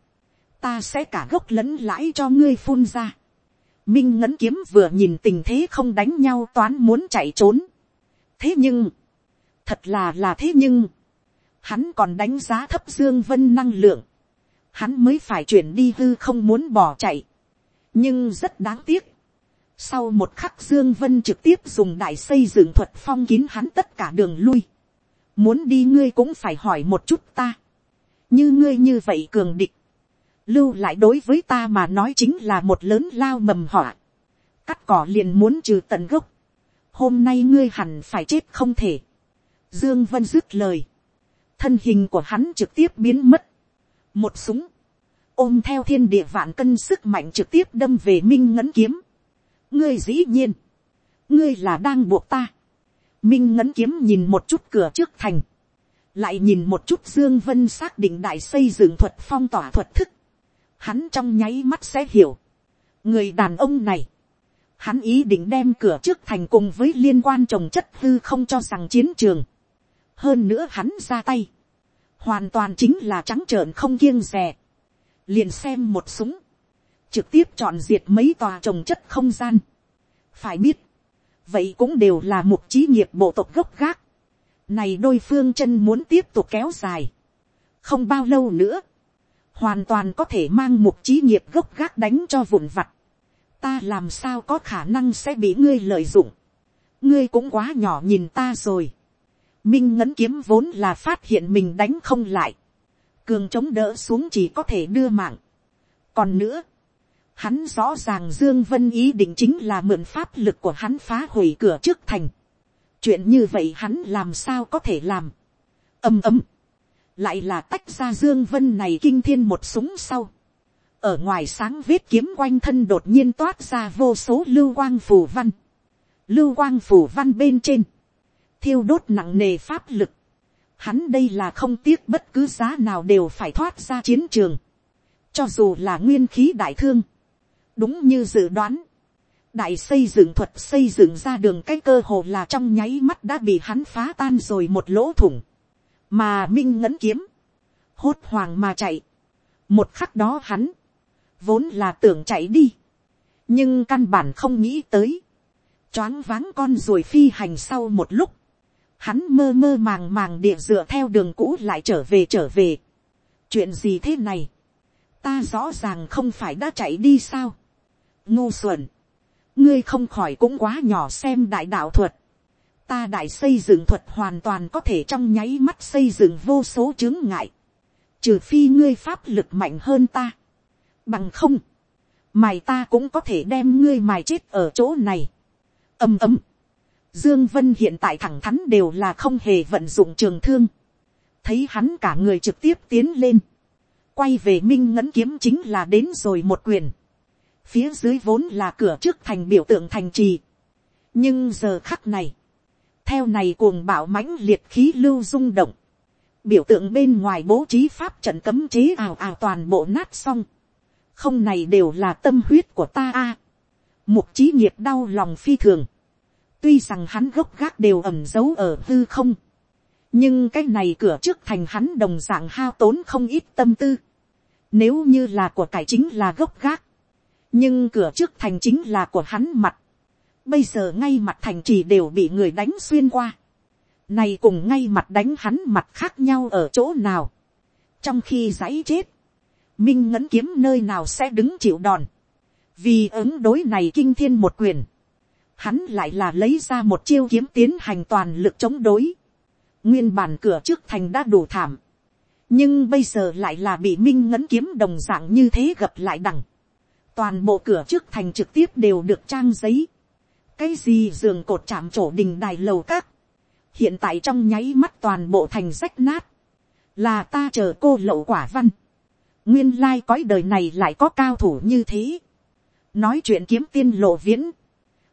Ta sẽ cả gốc lẫn lãi cho ngươi phun ra Minh ngấn kiếm vừa nhìn tình thế không đánh nhau toán muốn chạy trốn. Thế nhưng, thật là là thế nhưng, hắn còn đánh giá thấp Dương Vân năng lượng. Hắn mới phải chuyển đi hư không muốn bỏ chạy. Nhưng rất đáng tiếc. Sau một khắc Dương Vân trực tiếp dùng đại xây dựng thuật phong kín hắn tất cả đường lui. Muốn đi ngươi cũng phải hỏi một chút ta. Như ngươi như vậy cường địch lưu lại đối với ta mà nói chính là một lớn lao mầm họa. cắt cỏ liền muốn trừ tận gốc. hôm nay ngươi hẳn phải chết không thể. dương vân dứt lời. thân hình của hắn trực tiếp biến mất. một súng, ôm theo thiên địa vạn cân sức mạnh trực tiếp đâm về minh ngấn kiếm. ngươi dĩ nhiên, ngươi là đang buộc ta. minh ngấn kiếm nhìn một chút cửa trước thành lại nhìn một chút dương vân xác định đại xây dựng thuật phong tỏa thuật thức, hắn trong nháy mắt sẽ hiểu. người đàn ông này, hắn ý định đem cửa trước thành cùng với liên quan trồng chất hư không cho rằng chiến trường. hơn nữa hắn ra tay, hoàn toàn chính là trắng trợn không kiêng rè. liền xem một súng, trực tiếp chọn diệt mấy tòa trồng chất không gian. phải biết, vậy cũng đều là một trí nghiệp bộ tộc gốc gác. này đôi phương chân muốn tiếp tục kéo dài. không bao lâu nữa, hoàn toàn có thể mang mục trí nghiệp gốc gác đánh cho vụn vặt. ta làm sao có khả năng sẽ bị ngươi lợi dụng. ngươi cũng quá nhỏ nhìn ta rồi. minh ngấn kiếm vốn là phát hiện mình đánh không lại. cường chống đỡ xuống chỉ có thể đưa mạng. còn nữa, hắn rõ ràng dương vân ý định chính là mượn pháp lực của hắn phá hủy cửa trước thành. chuyện như vậy hắn làm sao có thể làm. ầm ầm lại là tách ra dương vân này kinh thiên một súng sau. ở ngoài sáng vết kiếm quanh thân đột nhiên toát ra vô số lưu quang phù văn. lưu quang phù văn bên trên, thiêu đốt nặng nề pháp lực. hắn đây là không tiếc bất cứ giá nào đều phải thoát ra chiến trường. cho dù là nguyên khí đại thương. đúng như dự đoán. đại xây dựng thuật xây dựng ra đường cái cơ hồ là trong nháy mắt đã bị hắn phá tan rồi một lỗ thủng mà minh ngấn kiếm, hốt hoàng mà chạy, một khắc đó hắn, vốn là tưởng chạy đi, nhưng căn bản không nghĩ tới, choáng váng con ruồi phi hành sau một lúc, hắn mơ mơ màng màng địa dựa theo đường cũ lại trở về trở về. chuyện gì thế này, ta rõ ràng không phải đã chạy đi sao, ngu xuẩn, ngươi không khỏi cũng quá nhỏ xem đại đạo thuật, ta đại xây dựng thuật hoàn toàn có thể trong nháy mắt xây dựng vô số chứng ngại, trừ phi ngươi pháp lực mạnh hơn ta, bằng không, mài ta cũng có thể đem ngươi mài chết ở chỗ này, ầm ầm, dương vân hiện tại thẳng thắn đều là không hề vận dụng trường thương, thấy hắn cả người trực tiếp tiến lên, quay về minh ngấn kiếm chính là đến rồi một quyền, phía dưới vốn là cửa trước thành biểu tượng thành trì, nhưng giờ khắc này, theo này cuồng bạo mãnh liệt khí lưu rung động, biểu tượng bên ngoài bố trí pháp trận cấm chế ào ào toàn bộ nát xong, không này đều là tâm huyết của ta a, mục trí nghiệp đau lòng phi thường, tuy rằng hắn gốc gác đều ẩm giấu ở hư không, nhưng cái này cửa trước thành hắn đồng d ạ n g hao tốn không ít tâm tư, nếu như là của cải chính là gốc gác, nhưng cửa trước thành chính là của hắn mặt, Bây giờ ngay mặt thành trì đều bị người đánh xuyên qua. Này cùng ngay mặt đánh hắn mặt khác nhau ở chỗ nào. Trong khi giấy chết. Minh ngấn kiếm nơi nào sẽ đứng chịu đòn. Vì ứng đối này kinh thiên một quyền. Hắn lại là lấy ra một chiêu kiếm tiến hành toàn lực chống đối. Nguyên bản cửa trước thành đã đủ thảm. nhưng bây giờ lại là bị minh ngấn kiếm đồng dạng như thế gặp lại đằng, toàn bộ cửa trước thành trực tiếp đều được trang giấy, cái gì giường cột chạm trổ đình đài lầu các, hiện tại trong nháy mắt toàn bộ thành rách nát, là ta chờ cô lậu quả văn, nguyên lai cõi đời này lại có cao thủ như thế, nói chuyện kiếm tiên lộ viễn,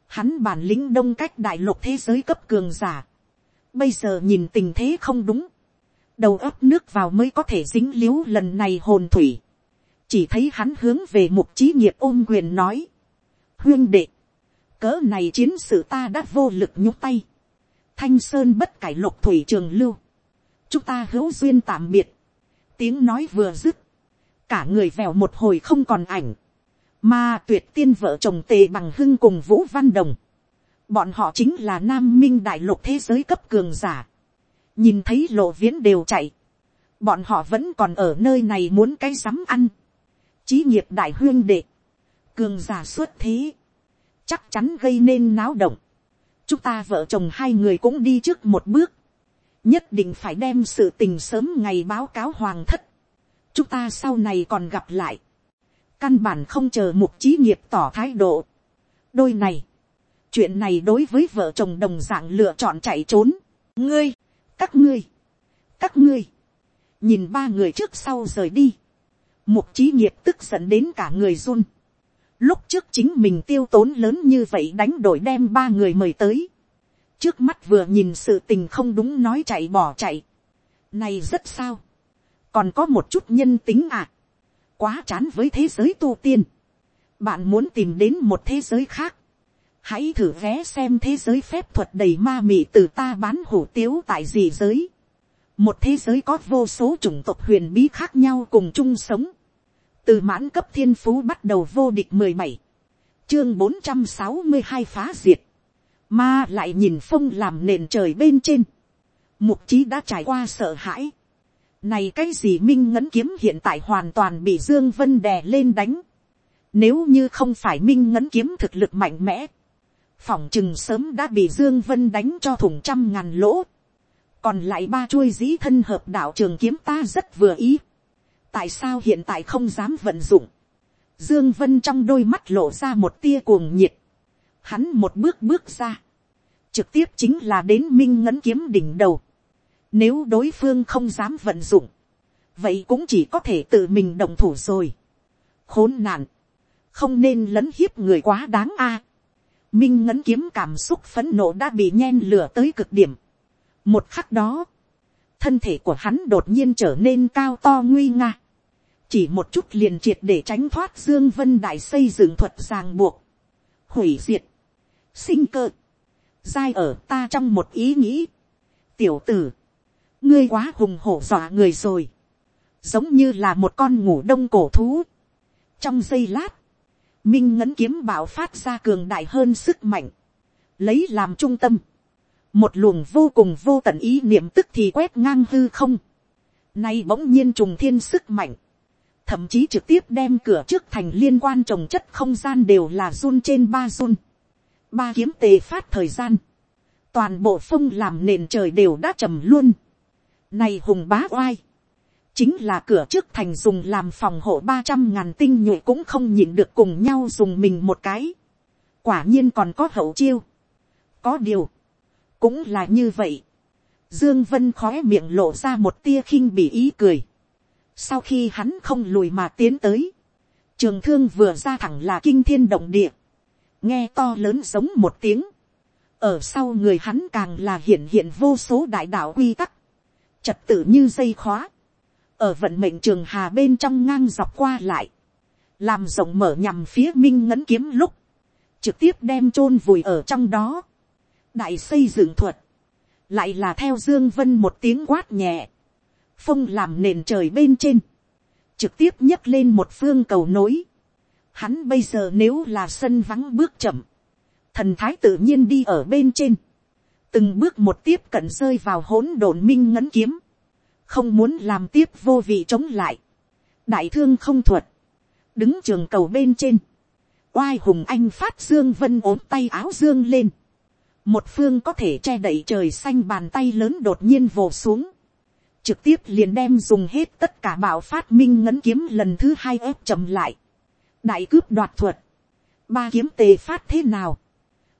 hắn bản lĩnh đông cách đại lục thế giới cấp cường giả, bây giờ nhìn tình thế không đúng, đầu ấp nước vào mới có thể dính l i ế u lần này hồn thủy, chỉ thấy hắn hướng về mục trí nghiệp ôm quyền nói, huyên đệ, cỡ này chiến sự ta đã vô lực nhúc tay, thanh sơn bất cải lục thủy trường lưu, chúng ta hữu duyên tạm biệt, tiếng nói vừa dứt, cả người vèo một hồi không còn ảnh, mà tuyệt tiên vợ chồng tề bằng hưng cùng vũ văn đồng, bọn họ chính là nam minh đại lục thế giới cấp cường giả, nhìn thấy lộ viễn đều chạy, bọn họ vẫn còn ở nơi này muốn cái sắm ăn, chí nghiệp đại huyên đệ, cường giả xuất thế, chắc chắn gây nên náo động, chúng ta vợ chồng hai người cũng đi trước một bước, nhất định phải đem sự tình sớm ngày báo cáo hoàng thất, chúng ta sau này còn gặp lại, căn bản không chờ mục trí nghiệp tỏ thái độ. đôi này, chuyện này đối với vợ chồng đồng d ạ n g lựa chọn chạy trốn, ngươi, các ngươi, các ngươi, nhìn ba người trước sau rời đi, mục trí nghiệp tức giận đến cả người run, lúc trước chính mình tiêu tốn lớn như vậy đánh đổi đem ba người mời tới, trước mắt vừa nhìn sự tình không đúng nói chạy bỏ chạy, này rất sao, còn có một chút nhân tính à, quá chán với thế giới tu tiên, bạn muốn tìm đến một thế giới khác, hãy thử vé xem thế giới phép thuật đầy ma mị từ ta bán hủ tiếu tại gì giới. một thế giới có vô số chủng tộc huyền bí khác nhau cùng chung sống từ mãn cấp thiên phú bắt đầu vô địch mười bảy, chương bốn trăm sáu mươi hai phá diệt, mà lại nhìn phong làm nền trời bên trên. mục trí đã trải qua sợ hãi. này cái gì minh ngấn kiếm hiện tại hoàn toàn bị dương vân đè lên đánh. Nếu như không phải minh ngấn kiếm thực lực mạnh mẽ, phỏng chừng sớm đã bị dương vân đánh cho thủng trăm ngàn lỗ. còn lại ba chuôi dĩ thân hợp đạo trường kiếm ta rất vừa ý tại sao hiện tại không dám vận dụng. dương vân trong đôi mắt lộ ra một tia cuồng nhiệt. hắn một bước bước ra. trực tiếp chính là đến minh ngấn kiếm đỉnh đầu. nếu đối phương không dám vận dụng, vậy cũng chỉ có thể tự mình động thủ rồi. khốn nạn, không nên lấn hiếp người quá đáng a minh ngấn kiếm cảm xúc phấn nộ đã bị nhen lửa tới cực điểm. một khắc đó, thân thể của hắn đột nhiên trở nên cao to nguy nga chỉ một chút liền triệt để tránh thoát dương vân đại xây dựng thuật ràng buộc. hủy diệt, sinh cơ, dai ở ta trong một ý nghĩ. tiểu tử, ngươi quá hùng hổ dọa người rồi. giống như là một con ngủ đông cổ thú. trong giây lát, minh ngấn kiếm bảo phát ra cường đại hơn sức mạnh, lấy làm trung tâm, một luồng vô cùng vô tận ý niệm tức thì quét ngang hư không, nay bỗng nhiên trùng thiên sức mạnh, thậm chí trực tiếp đem cửa trước thành liên quan trồng chất không gian đều là run trên ba run, ba kiếm tề phát thời gian, toàn bộ phong làm nền trời đều đã trầm luôn, này hùng bá oai, chính là cửa trước thành dùng làm phòng hộ ba trăm ngàn tinh nhuệ cũng không nhịn được cùng nhau dùng mình một cái. quả nhiên còn có hậu chiêu. có điều, cũng là như vậy. dương vân khóe miệng lộ ra một tia khinh bỉ ý cười sau khi hắn không lùi mà tiến tới, trường thương vừa ra thẳng là kinh thiên động địa, nghe to lớn giống một tiếng. ở sau người hắn càng là hiện hiện vô số đại đạo quy tắc, trật tự như dây khóa. Ở vận mệnh trường hà bên trong ngang dọc qua lại, làm rộng mở nhằm phía minh ngấn kiếm lúc, trực tiếp đem chôn vùi ở trong đó. đại xây dựng thuật, lại là theo dương vân một tiếng quát nhẹ, phong làm nền trời bên trên, trực tiếp nhấc lên một phương cầu nối. Hắn bây giờ nếu là sân vắng bước chậm, thần thái tự nhiên đi ở bên trên, từng bước một tiếp cận rơi vào hỗn độn minh ngấn kiếm, không muốn làm tiếp vô vị chống lại, đại thương không thuật, đứng trường cầu bên trên, oai hùng anh phát dương vân ốm tay áo dương lên, một phương có thể che đậy trời xanh bàn tay lớn đột nhiên vồ xuống, trực tiếp liền đem dùng hết tất cả bảo phát minh ngấn kiếm lần thứ hai ép chậm lại, đại cướp đoạt thuật, ba kiếm tề phát thế nào,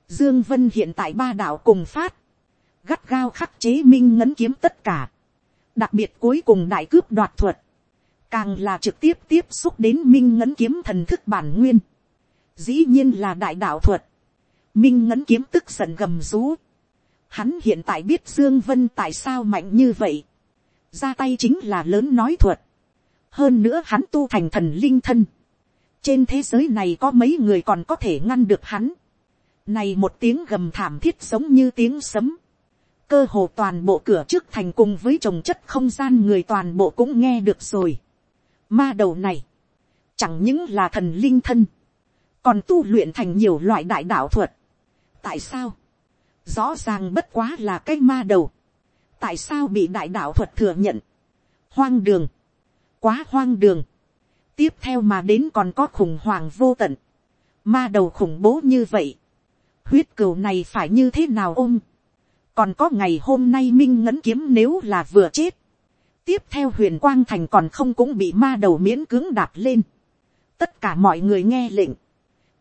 dương vân hiện tại ba đạo cùng phát, gắt gao khắc chế minh ngấn kiếm tất cả, đặc biệt cuối cùng đại cướp đoạt thuật, càng là trực tiếp tiếp xúc đến minh ngấn kiếm thần thức bản nguyên, dĩ nhiên là đại đạo thuật, minh ngấn kiếm tức giận gầm rú, hắn hiện tại biết dương vân tại sao mạnh như vậy, ra tay chính là lớn nói thuật, hơn nữa hắn tu thành thần linh thân, trên thế giới này có mấy người còn có thể ngăn được hắn, này một tiếng gầm thảm thiết giống như tiếng sấm, cơ hồ toàn bộ cửa trước thành cùng với trồng chất không gian người toàn bộ cũng nghe được rồi. Ma đầu này, chẳng những là thần linh thân, còn tu luyện thành nhiều loại đại đạo thuật. tại sao, rõ ràng bất quá là cái ma đầu, tại sao bị đại đạo thuật thừa nhận, hoang đường, quá hoang đường, tiếp theo mà đến còn có khủng hoảng vô tận, ma đầu khủng bố như vậy, huyết cừu này phải như thế nào ôm, còn có ngày hôm nay minh ngấn kiếm nếu là vừa chết, tiếp theo huyền quang thành còn không cũng bị ma đầu miễn cứng đạp lên, tất cả mọi người nghe lệnh,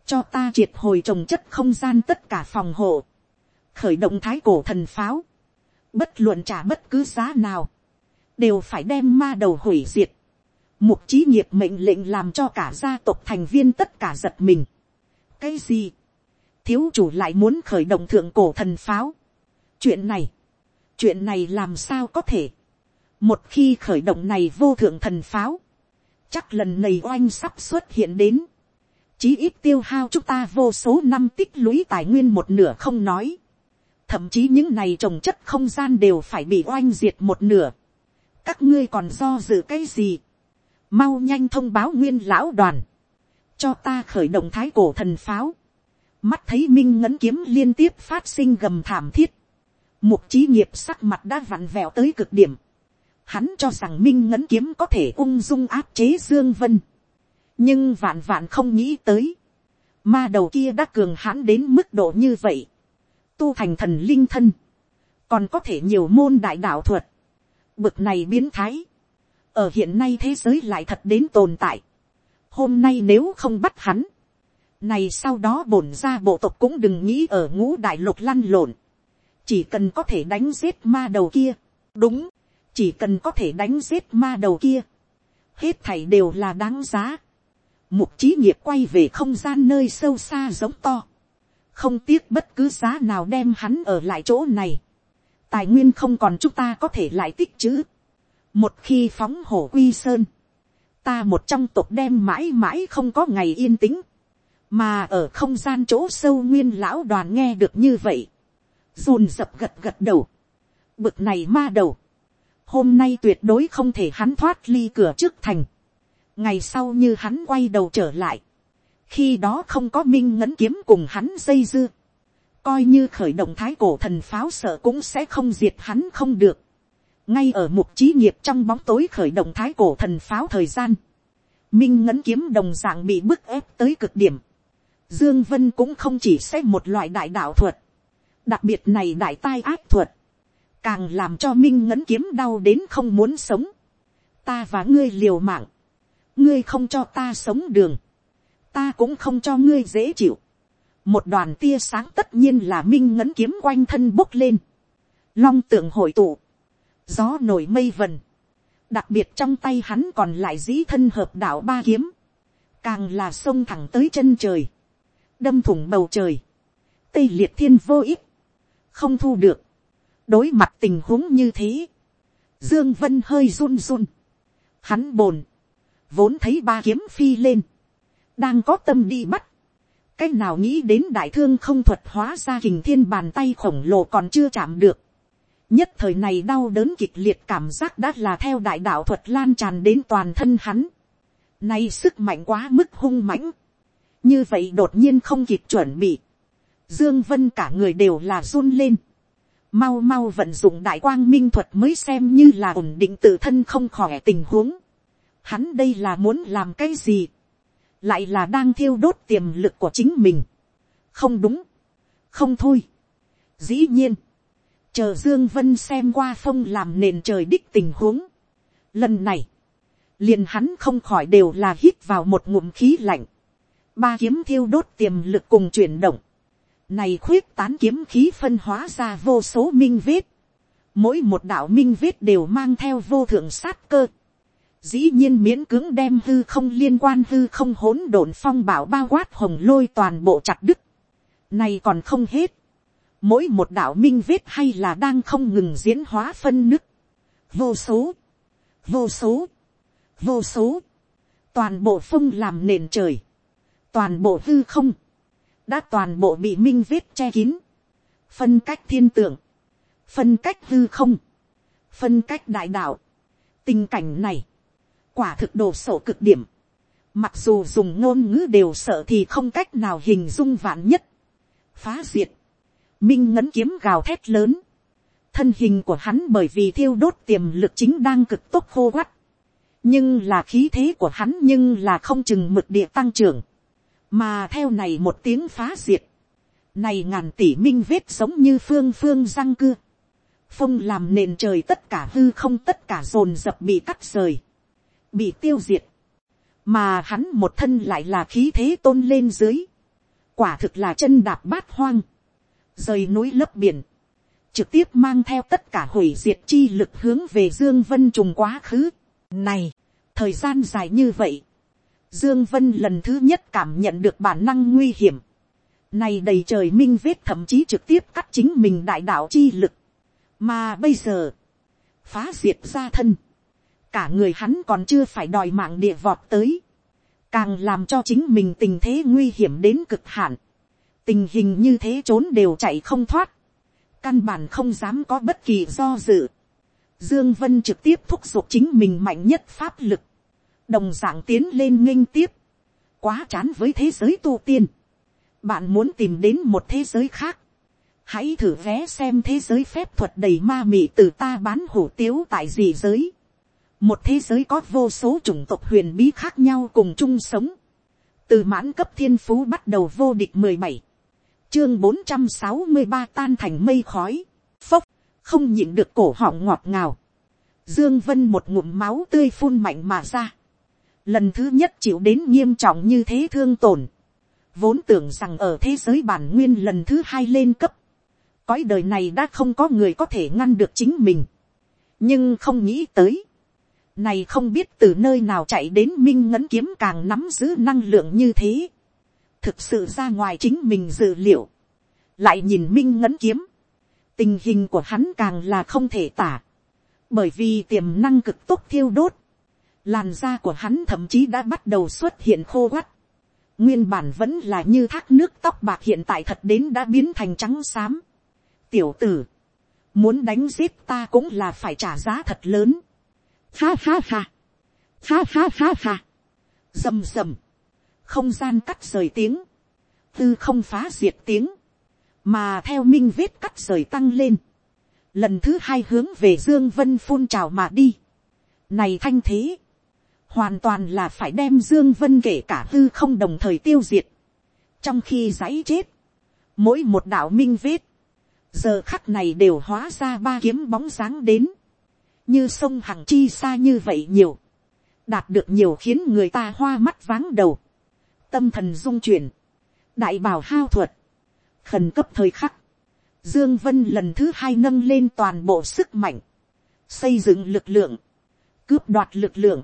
cho ta triệt hồi trồng chất không gian tất cả phòng hộ, khởi động thái cổ thần pháo, bất luận trả bất cứ giá nào, đều phải đem ma đầu hủy diệt. Mục trí nghiệp mệnh lệnh làm cho cả gia tộc thành viên tất cả giật mình. cái gì, thiếu chủ lại muốn khởi động thượng cổ thần pháo. chuyện này, chuyện này làm sao có thể. một khi khởi động này vô thượng thần pháo, chắc lần này oanh sắp xuất hiện đến. chí ít tiêu hao chúng ta vô số năm tích lũy tài nguyên một nửa không nói thậm chí những này trồng chất không gian đều phải bị oanh diệt một nửa. các ngươi còn do dự cái gì. mau nhanh thông báo nguyên lão đoàn. cho ta khởi động thái cổ thần pháo. mắt thấy minh ngấn kiếm liên tiếp phát sinh gầm thảm thiết. mục trí nghiệp sắc mặt đã vặn vẹo tới cực điểm. hắn cho rằng minh ngấn kiếm có thể ung dung áp chế dương vân. nhưng vạn vạn không nghĩ tới. ma đầu kia đã cường hãn đến mức độ như vậy tu thành thần linh thân, còn có thể nhiều môn đại đạo thuật, bực này biến thái, ở hiện nay thế giới lại thật đến tồn tại, hôm nay nếu không bắt hắn, này sau đó bổn ra bộ tộc cũng đừng nghĩ ở ngũ đại lục lăn lộn, chỉ cần có thể đánh giết ma đầu kia, đúng, chỉ cần có thể đánh giết ma đầu kia, hết thảy đều là đáng giá. Mục trí nghiệp quay về không gian nơi sâu xa giống to không tiếc bất cứ giá nào đem hắn ở lại chỗ này. tài nguyên không còn chúng ta có thể lại tích chữ. một khi phóng hổ quy sơn, ta một trong tộc đem mãi mãi không có ngày yên tĩnh, mà ở không gian chỗ sâu nguyên lão đoàn nghe được như vậy, dồn dập gật gật đầu, bực này ma đầu, hôm nay tuyệt đối không thể hắn thoát ly cửa trước thành, ngày sau như hắn quay đầu trở lại, khi đó không có minh ngấn kiếm cùng hắn dây dưa, coi như khởi động thái cổ thần pháo sợ cũng sẽ không diệt hắn không được. ngay ở mục trí nghiệp trong bóng tối khởi động thái cổ thần pháo thời gian, minh ngấn kiếm đồng d ạ n g bị bức ép tới cực điểm. dương vân cũng không chỉ xét một loại đại đạo thuật, đặc biệt này đại tai ác thuật, càng làm cho minh ngấn kiếm đau đến không muốn sống. ta và ngươi liều mạng, ngươi không cho ta sống đường, ta cũng không cho ngươi dễ chịu. một đoàn tia sáng tất nhiên là minh ngấn kiếm quanh thân bốc lên. long tượng hội tụ, gió nổi mây vần. đặc biệt trong tay hắn còn lại dĩ thân hợp đạo ba kiếm, càng là sông thẳng tới chân trời, đâm thủng bầu trời, tây liệt thiên vô ích, không thu được, đối mặt tình huống như thế, dương vân hơi run run, hắn bồn, vốn thấy ba kiếm phi lên, đang có tâm đi bắt, cái nào nghĩ đến đại thương không thuật hóa ra hình thiên bàn tay khổng lồ còn chưa chạm được. nhất thời này đau đớn kịch liệt cảm giác đã là theo đại đạo thuật lan tràn đến toàn thân hắn. nay sức mạnh quá mức hung mãnh. như vậy đột nhiên không kịp chuẩn bị. dương vân cả người đều là run lên. mau mau vận dụng đại quang minh thuật mới xem như là ổn định tự thân không khỏe tình huống. hắn đây là muốn làm cái gì lại là đang thiêu đốt tiềm lực của chính mình. không đúng, không thôi. dĩ nhiên, chờ dương vân xem qua phong làm nền trời đích tình huống. lần này, liền hắn không khỏi đều là hít vào một ngụm khí lạnh. ba kiếm thiêu đốt tiềm lực cùng chuyển động. này khuyết tán kiếm khí phân hóa ra vô số minh vết. mỗi một đạo minh vết đều mang theo vô thượng sát cơ dĩ nhiên miễn cưỡng đem hư không liên quan hư không hỗn độn phong bảo bao quát hồng lôi toàn bộ chặt đứt. này còn không hết. Mỗi một đạo minh vết hay là đang không ngừng diễn hóa phân nứt, vô số, vô số, vô số, toàn bộ phong làm nền trời, toàn bộ hư không, đã toàn bộ bị minh vết che kín, phân cách thiên tượng, phân cách hư không, phân cách đại đạo. tình cảnh này, quả thực đồ sổ cực điểm, mặc dù dùng ngôn ngữ đều sợ thì không cách nào hình dung vạn nhất, phá diệt, minh ngấn kiếm gào thét lớn, thân hình của hắn bởi vì thiêu đốt tiềm lực chính đang cực tốt khô quắt, nhưng là khí thế của hắn nhưng là không chừng mực địa tăng trưởng, mà theo này một tiếng phá diệt, này ngàn tỷ minh vết giống như phương phương răng cưa, phong làm nền trời tất cả hư không tất cả dồn dập bị cắt rời, bị tiêu diệt, mà hắn một thân lại là khí thế tôn lên dưới, quả thực là chân đạp bát hoang, rời núi lấp biển, trực tiếp mang theo tất cả hủy diệt chi lực hướng về Dương Vân trùng quá khứ. Này, thời gian dài như vậy, Dương Vân lần thứ nhất cảm nhận được bản năng nguy hiểm. Này đầy trời minh vết thậm chí trực tiếp cắt chính mình đại đạo chi lực. Mà bây giờ, phá diệt ra thân. Cả người hắn còn chưa phải đòi mạng địa vọt tới. Càng làm cho chính mình tình thế nguy hiểm đến cực hạn tình hình như thế trốn đều chạy không thoát, căn bản không dám có bất kỳ do dự. Dương Vân trực tiếp thúc giục chính mình mạnh nhất pháp lực, đồng dạng tiến lên nghênh tiếp, quá chán với thế giới tu tiên. Bạn muốn tìm đến một thế giới khác, hãy thử vé xem thế giới phép thuật đầy ma mị từ ta bán hủ tiếu tại gì giới. Một thế giới có vô số chủng tộc huyền bí khác nhau cùng chung sống. Từ mãn cấp thiên phú bắt đầu vô địch mười bảy chương bốn trăm sáu mươi ba tan thành mây khói, phốc, không nhịn được cổ họng ngọt ngào. Dương Vân một ngụm máu tươi phun mạnh mà ra. Lần thứ nhất chịu đến nghiêm trọng như thế thương tổn. Vốn tưởng rằng ở thế giới bản nguyên lần thứ hai lên cấp. Cõi đời này đã không có người có thể ngăn được chính mình. Nhưng không nghĩ tới. Này không biết từ nơi nào chạy đến minh ngấn kiếm càng nắm giữ năng lượng như thế. Thực sự ra ngoài chính mình dự liệu, lại nhìn minh ngấn kiếm, tình hình của hắn càng là không thể tả, bởi vì tiềm năng cực tốt thiêu đốt, làn da của hắn thậm chí đã bắt đầu xuất hiện khô quắt, nguyên bản vẫn là như thác nước tóc bạc hiện tại thật đến đã biến thành trắng xám. tiểu tử, muốn đánh giết ta cũng là phải trả giá thật lớn ha ha ha, ha ha ha ha, rầm rầm, không gian cắt rời tiếng, tư không phá diệt tiếng, mà theo minh vết cắt rời tăng lên, lần thứ hai hướng về dương vân phun trào mà đi. này thanh thế, hoàn toàn là phải đem dương vân kể cả hư không đồng thời tiêu diệt, trong khi giấy chết, mỗi một đạo minh vết, giờ khắc này đều hóa ra ba kiếm bóng dáng đến, như sông hằng chi xa như vậy nhiều, đạt được nhiều khiến người ta hoa mắt váng đầu, tâm thần dung chuyển, đại bảo hao thuật, khẩn cấp thời khắc, dương vân lần thứ hai nâng lên toàn bộ sức mạnh, xây dựng lực lượng, cướp đoạt lực lượng,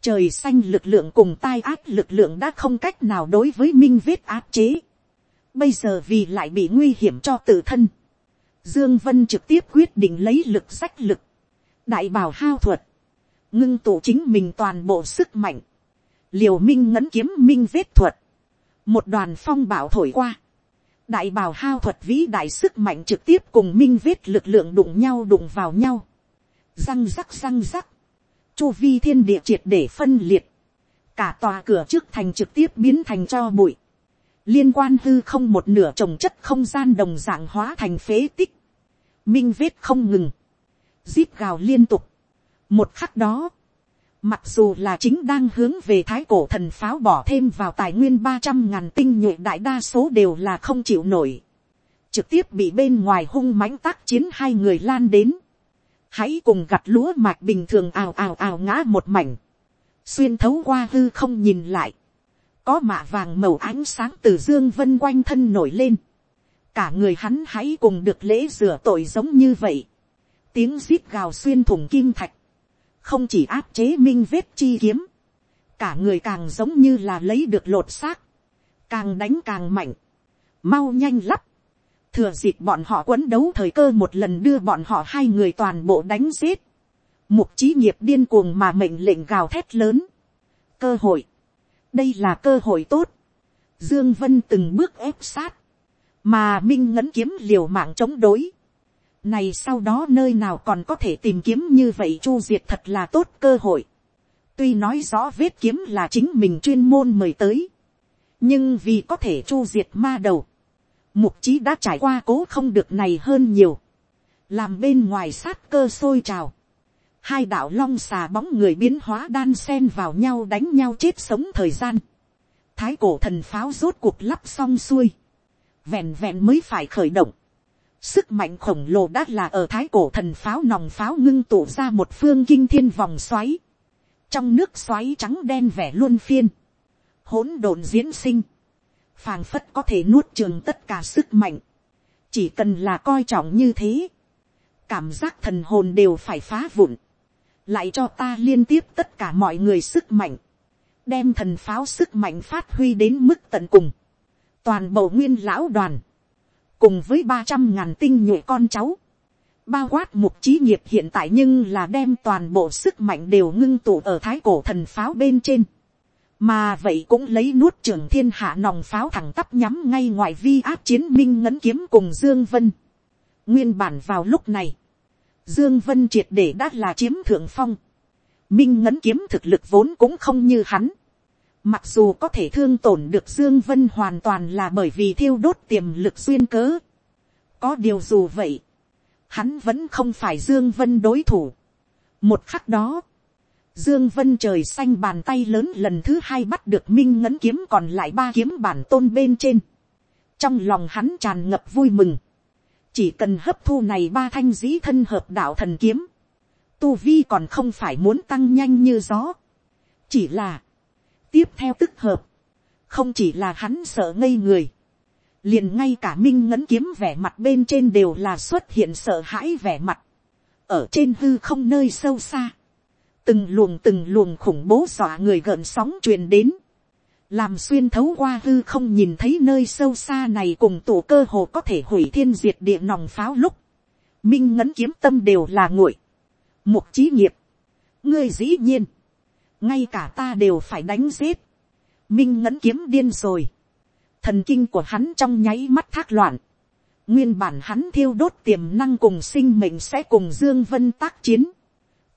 trời xanh lực lượng cùng tai ác lực lượng đã không cách nào đối với minh vết áp chế, bây giờ vì lại bị nguy hiểm cho tự thân, dương vân trực tiếp quyết định lấy lực sách lực, đại bảo hao thuật, ngưng tụ chính mình toàn bộ sức mạnh, liều minh ngấn kiếm minh vết thuật, một đoàn phong bảo thổi qua, đại bảo hao thuật vĩ đại sức mạnh trực tiếp cùng minh vết lực lượng đụng nhau đụng vào nhau, răng rắc răng rắc, chu vi thiên địa triệt để phân liệt, cả tòa cửa trước thành trực tiếp biến thành cho bụi, liên quan hư không một nửa trồng chất không gian đồng dạng hóa thành phế tích, minh vết không ngừng, zip gào liên tục, một khắc đó, Mặc dù là chính đang hướng về thái cổ thần pháo bỏ thêm vào tài nguyên ba trăm ngàn tinh nhuệ đại đa số đều là không chịu nổi. trực tiếp bị bên ngoài hung mãnh tác chiến hai người lan đến, hãy cùng gặt lúa mạch bình thường ào ào ào ngã một mảnh, xuyên thấu qua hư không nhìn lại, có mạ vàng màu ánh sáng từ dương vân quanh thân nổi lên, cả người hắn hãy cùng được lễ rửa tội giống như vậy, tiếng rít gào xuyên thủng kim thạch, không chỉ áp chế minh vết chi kiếm, cả người càng giống như là lấy được lột xác, càng đánh càng mạnh, mau nhanh lắp, thừa dịp bọn họ quấn đấu thời cơ một lần đưa bọn họ hai người toàn bộ đánh giết, mục trí nghiệp điên cuồng mà mệnh lệnh gào thét lớn, cơ hội, đây là cơ hội tốt, dương vân từng bước ép sát, mà minh ngấn kiếm liều mạng chống đối, này sau đó nơi nào còn có thể tìm kiếm như vậy chu diệt thật là tốt cơ hội. Tuy nói rõ vết kiếm là chính mình chuyên môn mời tới. Nhưng vì có thể chu diệt ma đầu. Mục chí đã trải qua cố không được này hơn nhiều. Làm bên ngoài sát cơ sôi trào. Hai đạo long xà bóng người biến hóa đan sen vào nhau đánh nhau chết sống thời gian. Thái cổ thần pháo rốt cuộc lắp xong xuôi. Vẹn vẹn mới phải khởi động Sức mạnh khổng lồ đã là ở thái cổ thần pháo nòng pháo ngưng tụ ra một phương kinh thiên vòng xoáy. Trong nước xoáy trắng đen vẻ luôn phiên. hỗn độn diễn sinh. phàng phất có thể nuốt trường tất cả sức mạnh. Chỉ cần là coi trọng như thế. Cảm giác thần hồn đều phải phá vụn. Lại cho ta liên tiếp tất cả mọi người sức mạnh. Đem thần pháo sức mạnh phát huy đến mức tận cùng. Toàn bộ nguyên lão đoàn cùng với ba trăm ngàn tinh nhuệ con cháu, bao quát mục trí nghiệp hiện tại nhưng là đem toàn bộ sức mạnh đều ngưng tụ ở thái cổ thần pháo bên trên. mà vậy cũng lấy nuốt trường thiên hạ nòng pháo thẳng tắp nhắm ngay ngoài vi áp chiến minh ngấn kiếm cùng dương vân. nguyên bản vào lúc này, dương vân triệt để đã là chiếm thượng phong. minh ngấn kiếm thực lực vốn cũng không như hắn. Mặc dù có thể thương tổn được Dương Vân hoàn toàn là bởi vì thiêu đốt tiềm lực xuyên cớ. Có điều dù vậy, hắn vẫn không phải Dương Vân đối thủ. Một khắc đó, Dương Vân trời xanh bàn tay lớn lần thứ hai bắt được Minh Ngấn kiếm còn lại ba kiếm bản tôn bên trên. Trong lòng hắn tràn ngập vui mừng. Chỉ cần hấp thu này ba thanh dĩ thân hợp đạo thần kiếm. Tu Vi còn không phải muốn tăng nhanh như gió. Chỉ là tiếp theo tức hợp, không chỉ là hắn sợ ngây người, liền ngay cả minh ngấn kiếm vẻ mặt bên trên đều là xuất hiện sợ hãi vẻ mặt, ở trên hư không nơi sâu xa, từng luồng từng luồng khủng bố dọa người gợn sóng truyền đến, làm xuyên thấu qua hư không nhìn thấy nơi sâu xa này cùng tổ cơ hồ có thể hủy thiên diệt địa nòng pháo lúc, minh ngấn kiếm tâm đều là nguội, mục trí nghiệp, ngươi dĩ nhiên, ngay cả ta đều phải đánh giết, minh ngẫn kiếm điên rồi, thần kinh của hắn trong nháy mắt thác loạn, nguyên bản hắn thiêu đốt tiềm năng cùng sinh mệnh sẽ cùng dương vân tác chiến,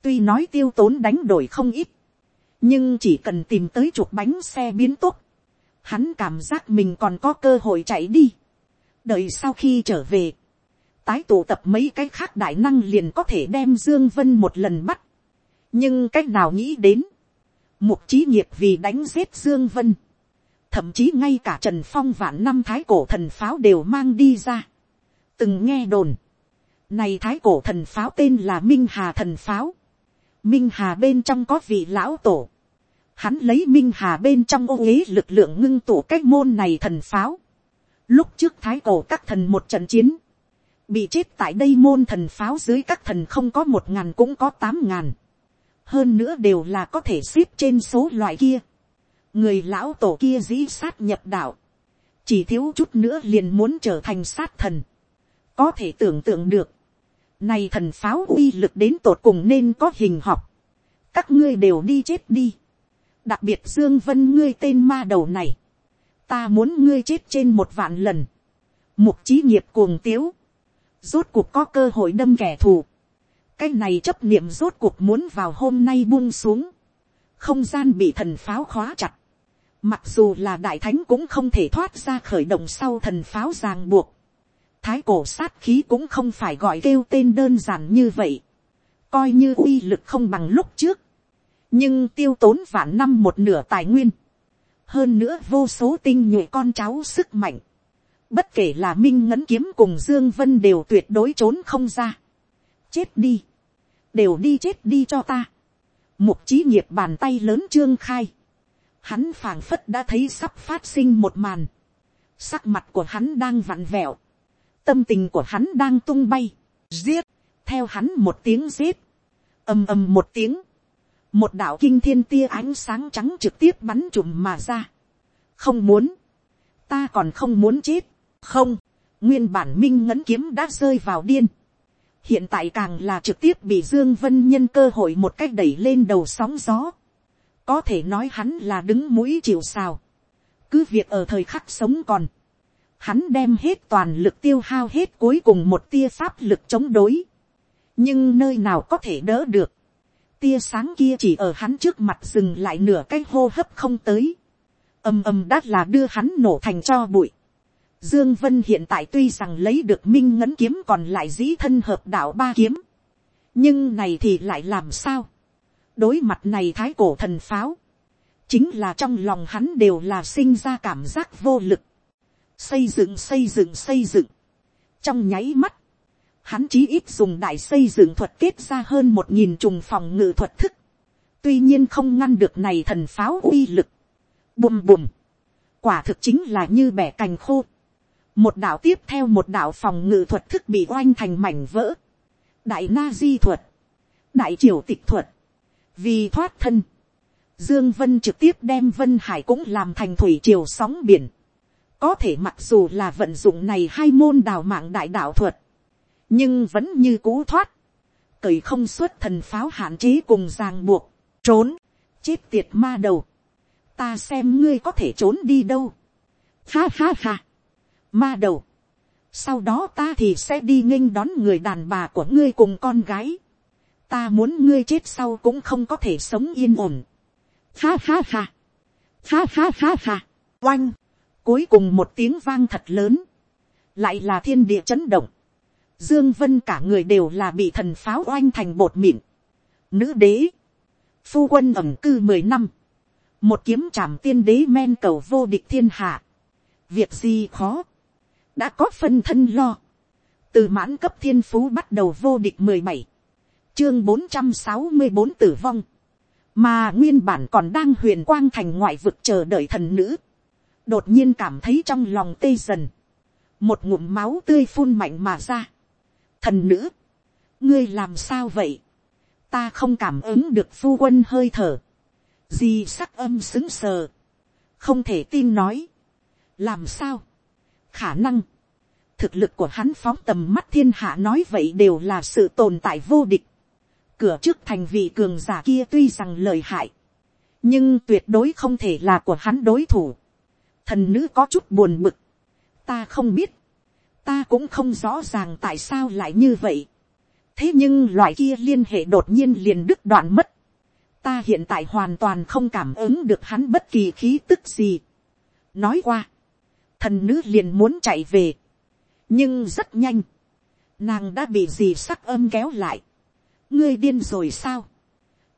tuy nói tiêu tốn đánh đổi không ít, nhưng chỉ cần tìm tới chuột bánh xe biến tốt, hắn cảm giác mình còn có cơ hội chạy đi, đợi sau khi trở về, tái tụ tập mấy cái khác đại năng liền có thể đem dương vân một lần bắt, nhưng cách nào nghĩ đến, Mục trí nghiệp vì đánh giết Dương Vân. Thậm chí ngay cả Trần Phong vạn năm thái cổ thần pháo đều mang đi ra. Từng nghe đồn. Này thái cổ thần pháo tên là Minh Hà thần pháo. Minh Hà bên trong có vị lão tổ. Hắn lấy Minh Hà bên trong ô ghế lực lượng ngưng tụ cách môn này thần pháo. Lúc trước thái cổ các thần một trận chiến. Bị chết tại đây môn thần pháo dưới các thần không có một ngàn cũng có tám ngàn hơn nữa đều là có thể xếp trên số loại kia. người lão tổ kia dĩ sát nhập đạo, chỉ thiếu chút nữa liền muốn trở thành sát thần, có thể tưởng tượng được, này thần pháo uy lực đến tột cùng nên có hình học, các ngươi đều đi chết đi, đặc biệt dương vân ngươi tên ma đầu này, ta muốn ngươi chết trên một vạn lần, mục trí nghiệp cuồng tiếu, rốt cuộc có cơ hội đâm kẻ thù, cái này chấp niệm rốt cuộc muốn vào hôm nay buông xuống, không gian bị thần pháo khóa chặt, mặc dù là đại thánh cũng không thể thoát ra khởi động sau thần pháo ràng buộc, thái cổ sát khí cũng không phải gọi kêu tên đơn giản như vậy, coi như uy lực không bằng lúc trước, nhưng tiêu tốn vạn năm một nửa tài nguyên, hơn nữa vô số tinh nhuệ con cháu sức mạnh, Bất kể là Minh Ngấn Kiếm cùng Dương Vân đều tuyệt đối trốn không ra. Chết đi. Đều đi chết đi cho ta. Mục trí nghiệp bàn tay lớn trương khai. Hắn phảng phất đã thấy sắp phát sinh một màn. Sắc mặt của hắn đang vặn vẹo. Tâm tình của hắn đang tung bay. Giết. Theo hắn một tiếng giết. ầm ầm một tiếng. Một đạo kinh thiên tia ánh sáng trắng trực tiếp bắn trùm mà ra. Không muốn. Ta còn không muốn chết. Không. Nguyên bản minh ngấn kiếm đã rơi vào điên hiện tại càng là trực tiếp bị dương vân nhân cơ hội một cách đẩy lên đầu sóng gió. có thể nói hắn là đứng mũi chịu sào. cứ việc ở thời khắc sống còn, hắn đem hết toàn lực tiêu hao hết cuối cùng một tia pháp lực chống đối. nhưng nơi nào có thể đỡ được. tia sáng kia chỉ ở hắn trước mặt dừng lại nửa cái hô hấp không tới. ầm ầm đắt là đưa hắn nổ thành cho bụi Dương Vân hiện tại tuy rằng lấy được minh ngấn kiếm còn lại dĩ thân hợp đạo ba kiếm. Nhưng này thì lại làm sao? Đối mặt này thái cổ thần pháo. Chính là trong lòng hắn đều là sinh ra cảm giác vô lực. Xây dựng xây dựng xây dựng. Trong nháy mắt. Hắn chí ít dùng đại xây dựng thuật kết ra hơn một nghìn trùng phòng ngự thuật thức. Tuy nhiên không ngăn được này thần pháo uy lực. Bùm bùm. Quả thực chính là như bẻ cành khô một đạo tiếp theo một đạo phòng ngự thuật thức bị oanh thành mảnh vỡ, đại na di thuật, đại triều tịch thuật, vì thoát thân, dương vân trực tiếp đem vân hải cũng làm thành thủy triều sóng biển, có thể mặc dù là vận dụng này hai môn đào mạng đại đạo thuật, nhưng vẫn như cú thoát, cởi không xuất thần pháo hạn chế cùng ràng buộc, trốn, chết tiệt ma đầu, ta xem ngươi có thể trốn đi đâu, ha ha ha, ma đầu. Sau đó ta thì sẽ đi nghênh đón người đàn bà của ngươi cùng con gái. Ta muốn ngươi chết sau cũng không có thể sống yên ổn. Ha ha ha. Ha ha ha ha. Oanh. Cuối cùng một tiếng vang thật lớn. Lại là thiên địa chấn động. Dương Vân cả người đều là bị thần pháo oanh thành bột mịn. Nữ đế. Phu quân ẩm cư mười năm. Một kiếm trảm tiên đế men cầu vô địch thiên hạ. Việc gì khó đã có phân thân lo, từ mãn cấp thiên phú bắt đầu vô địch mười bảy, chương bốn trăm sáu mươi bốn tử vong, mà nguyên bản còn đang huyền quang thành ngoại vực chờ đợi thần nữ, đột nhiên cảm thấy trong lòng tê dần, một ngụm máu tươi phun mạnh mà ra. thần nữ, ngươi làm sao vậy, ta không cảm ứng được phu quân hơi thở, gì sắc âm xứng sờ, không thể tin nói, làm sao, khả năng, thực lực của hắn phóng tầm mắt thiên hạ nói vậy đều là sự tồn tại vô địch. Cửa trước thành vị cường giả kia tuy rằng lời hại, nhưng tuyệt đối không thể là của hắn đối thủ. Thần nữ có chút buồn bực. Ta không biết, ta cũng không rõ ràng tại sao lại như vậy. thế nhưng loại kia liên hệ đột nhiên liền đứt đoạn mất. ta hiện tại hoàn toàn không cảm ứng được hắn bất kỳ khí tức gì. nói qua, thần nữ liền muốn chạy về, nhưng rất nhanh, nàng đã bị dì sắc âm kéo lại, ngươi điên rồi sao,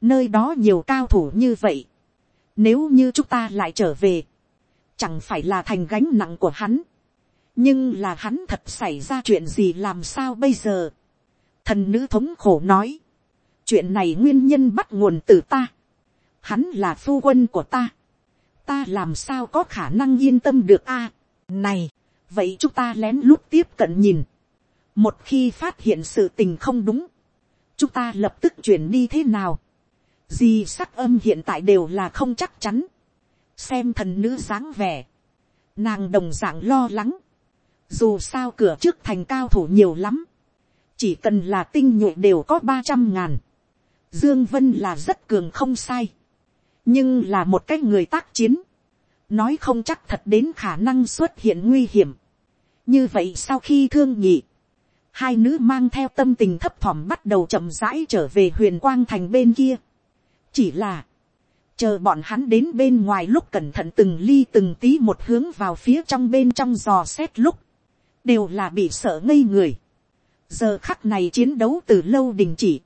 nơi đó nhiều cao thủ như vậy, nếu như chúng ta lại trở về, chẳng phải là thành gánh nặng của hắn, nhưng là hắn thật xảy ra chuyện gì làm sao bây giờ, thần nữ thống khổ nói, chuyện này nguyên nhân bắt nguồn từ ta, hắn là phu quân của ta, ta làm sao có khả năng yên tâm được a, này, vậy chúng ta lén lút tiếp cận nhìn. một khi phát hiện sự tình không đúng, chúng ta lập tức chuyển đi thế nào. gì sắc âm hiện tại đều là không chắc chắn. xem thần nữ dáng vẻ, nàng đồng d ạ n g lo lắng. dù sao cửa trước thành cao thủ nhiều lắm, chỉ cần là tinh nhuệ đều có ba trăm ngàn. dương vân là rất cường không sai, nhưng là một cái người tác chiến nói không chắc thật đến khả năng xuất hiện nguy hiểm. như vậy sau khi thương nhị, hai nữ mang theo tâm tình thấp thỏm bắt đầu chậm rãi trở về huyền quang thành bên kia. chỉ là, chờ bọn hắn đến bên ngoài lúc cẩn thận từng ly từng tí một hướng vào phía trong bên trong dò xét lúc, đều là bị sợ ngây người. giờ khắc này chiến đấu từ lâu đình chỉ,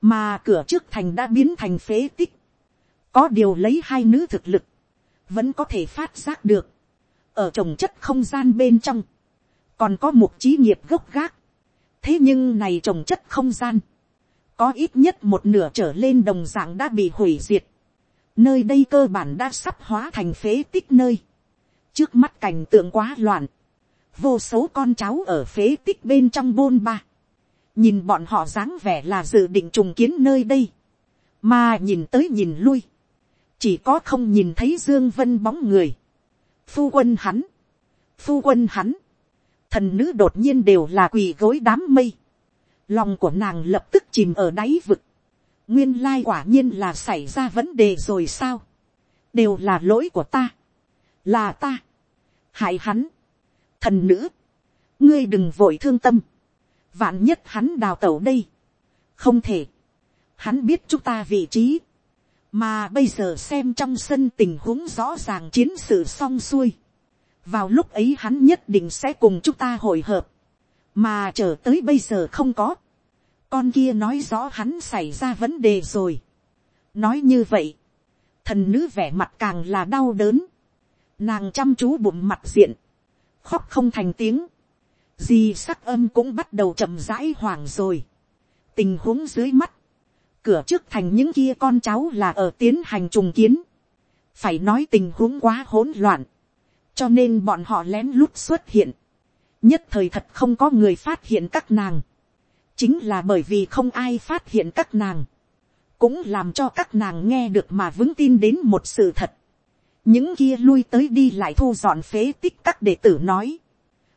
mà cửa trước thành đã biến thành phế tích. có điều lấy hai nữ thực lực, vẫn có thể phát giác được, ở trồng chất không gian bên trong, còn có một trí nghiệp gốc gác, thế nhưng này trồng chất không gian, có ít nhất một nửa trở lên đồng dạng đã bị hủy diệt, nơi đây cơ bản đã sắp hóa thành phế tích nơi, trước mắt cảnh tượng quá loạn, vô số con cháu ở phế tích bên trong bôn ba, nhìn bọn họ dáng vẻ là dự định trùng kiến nơi đây, mà nhìn tới nhìn lui, chỉ có không nhìn thấy dương vân bóng người, phu quân hắn, phu quân hắn, thần nữ đột nhiên đều là quỳ gối đám mây, lòng của nàng lập tức chìm ở đáy vực, nguyên lai quả nhiên là xảy ra vấn đề rồi sao, đều là lỗi của ta, là ta, hại hắn, thần nữ, ngươi đừng vội thương tâm, vạn nhất hắn đào tẩu đây, không thể, hắn biết chúng ta vị trí, mà bây giờ xem trong sân tình huống rõ ràng chiến sự xong xuôi, vào lúc ấy hắn nhất định sẽ cùng chúng ta hội hợp, mà chờ tới bây giờ không có, con kia nói rõ hắn xảy ra vấn đề rồi. nói như vậy, thần nữ vẻ mặt càng là đau đớn, nàng chăm chú bụng mặt diện, khóc không thành tiếng, di sắc âm cũng bắt đầu chậm rãi hoàng rồi, tình huống dưới mắt, cửa trước thành những kia con cháu là ở tiến hành trùng kiến, phải nói tình huống quá hỗn loạn, cho nên bọn họ lén lút xuất hiện, nhất thời thật không có người phát hiện các nàng, chính là bởi vì không ai phát hiện các nàng, cũng làm cho các nàng nghe được mà vững tin đến một sự thật. những kia lui tới đi lại thu dọn phế tích các đệ tử nói,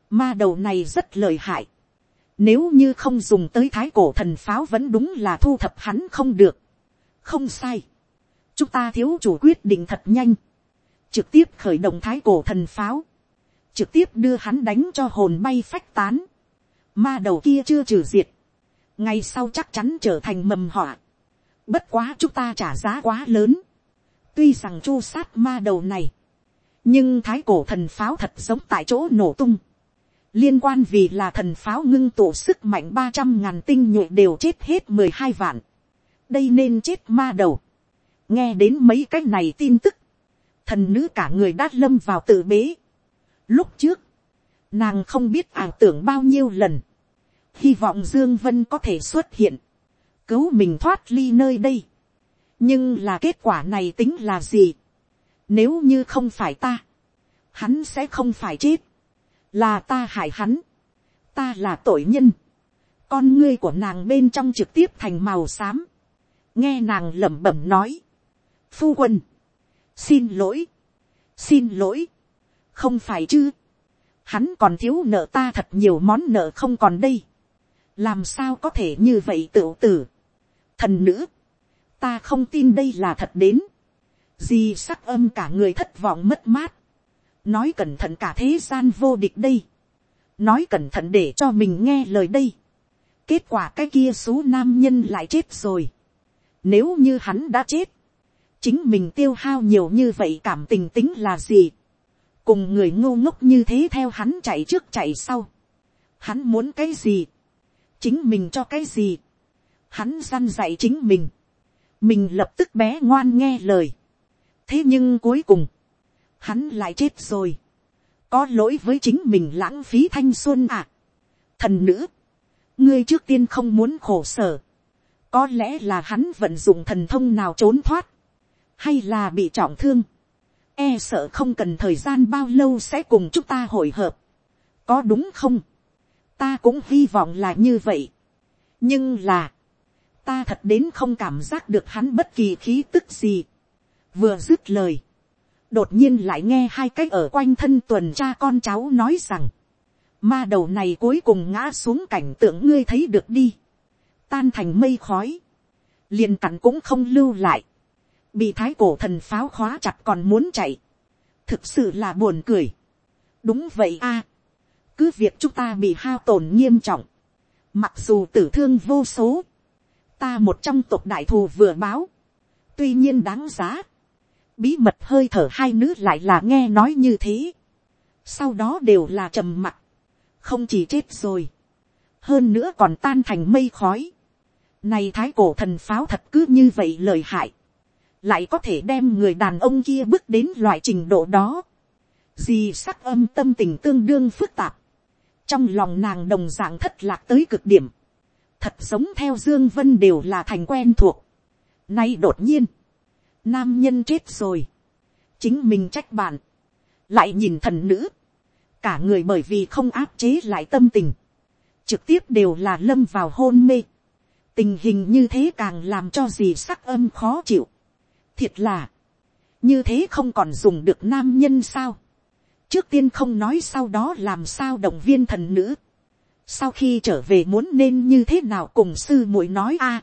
ma đầu này rất lợi hại, nếu như không dùng tới thái cổ thần pháo vẫn đúng là thu thập hắn không được. không sai. chúng ta thiếu chủ quyết định thật nhanh. trực tiếp khởi động thái cổ thần pháo. trực tiếp đưa hắn đánh cho hồn bay phách tán. ma đầu kia chưa trừ diệt ngay sau chắc chắn trở thành mầm họa. Bất quá chúng ta trả giá quá lớn. Tuy rằng chu sát ma đầu này. Nhưng thái cổ thần pháo thật giống tại chỗ nổ tung. Liên quan vì là thần pháo ngưng tụ sức mạnh ba trăm ngàn tinh nhuệ đều chết hết mười hai vạn. Đây nên chết ma đầu. Nghe đến mấy cái này tin tức. Thần nữ cả người đã lâm vào tự bế. Lúc trước. Nàng không biết ảo tưởng bao nhiêu lần hy vọng dương vân có thể xuất hiện, cứu mình thoát ly nơi đây. nhưng là kết quả này tính là gì. nếu như không phải ta, hắn sẽ không phải chết, là ta hại hắn, ta là tội nhân, con ngươi của nàng bên trong trực tiếp thành màu xám, nghe nàng lẩm bẩm nói, phu quân, xin lỗi, xin lỗi, không phải chứ, hắn còn thiếu nợ ta thật nhiều món nợ không còn đây, làm sao có thể như vậy tựu tử. thần nữ, ta không tin đây là thật đến. di sắc âm cả người thất vọng mất mát nói cẩn thận cả thế gian vô địch đây. nói cẩn thận để cho mình nghe lời đây. kết quả cái kia số nam nhân lại chết rồi. nếu như hắn đã chết, chính mình tiêu hao nhiều như vậy cảm tình tính là gì. cùng người ngô ngốc như thế theo hắn chạy trước chạy sau. hắn muốn cái gì chính mình cho cái gì, hắn săn dạy chính mình, mình lập tức bé ngoan nghe lời, thế nhưng cuối cùng, hắn lại chết rồi, có lỗi với chính mình lãng phí thanh xuân à, thần nữ, ngươi trước tiên không muốn khổ sở, có lẽ là hắn vận dụng thần thông nào trốn thoát, hay là bị trọng thương, e sợ không cần thời gian bao lâu sẽ cùng chúng ta hội hợp, có đúng không, ta cũng hy vọng là như vậy. nhưng là, ta thật đến không cảm giác được hắn bất kỳ khí tức gì. vừa dứt lời, đột nhiên lại nghe hai cái ở quanh thân tuần cha con cháu nói rằng, ma đầu này cuối cùng ngã xuống cảnh tượng ngươi thấy được đi, tan thành mây khói, liền cặn cũng không lưu lại, bị thái cổ thần pháo khóa chặt còn muốn chạy, thực sự là buồn cười. đúng vậy a, cứ việc chúng ta bị hao tổn nghiêm trọng, mặc dù tử thương vô số, ta một trong tộc đại thù vừa báo, tuy nhiên đáng giá, bí mật hơi thở hai nữ lại là nghe nói như thế, sau đó đều là trầm mặc, không chỉ chết rồi, hơn nữa còn tan thành mây khói, này thái cổ thần pháo thật cứ như vậy lời hại, lại có thể đem người đàn ông kia bước đến loại trình độ đó, Dì sắc âm tâm tình tương đương phức tạp, trong lòng nàng đồng dạng thất lạc tới cực điểm, thật giống theo dương vân đều là thành quen thuộc. Nay đột nhiên, nam nhân chết rồi, chính mình trách bạn, lại nhìn thần nữ, cả người bởi vì không áp chế lại tâm tình, trực tiếp đều là lâm vào hôn mê, tình hình như thế càng làm cho gì sắc âm khó chịu, thiệt là, như thế không còn dùng được nam nhân sao, trước tiên không nói sau đó làm sao động viên thần nữ, sau khi trở về muốn nên như thế nào cùng sư muội nói a,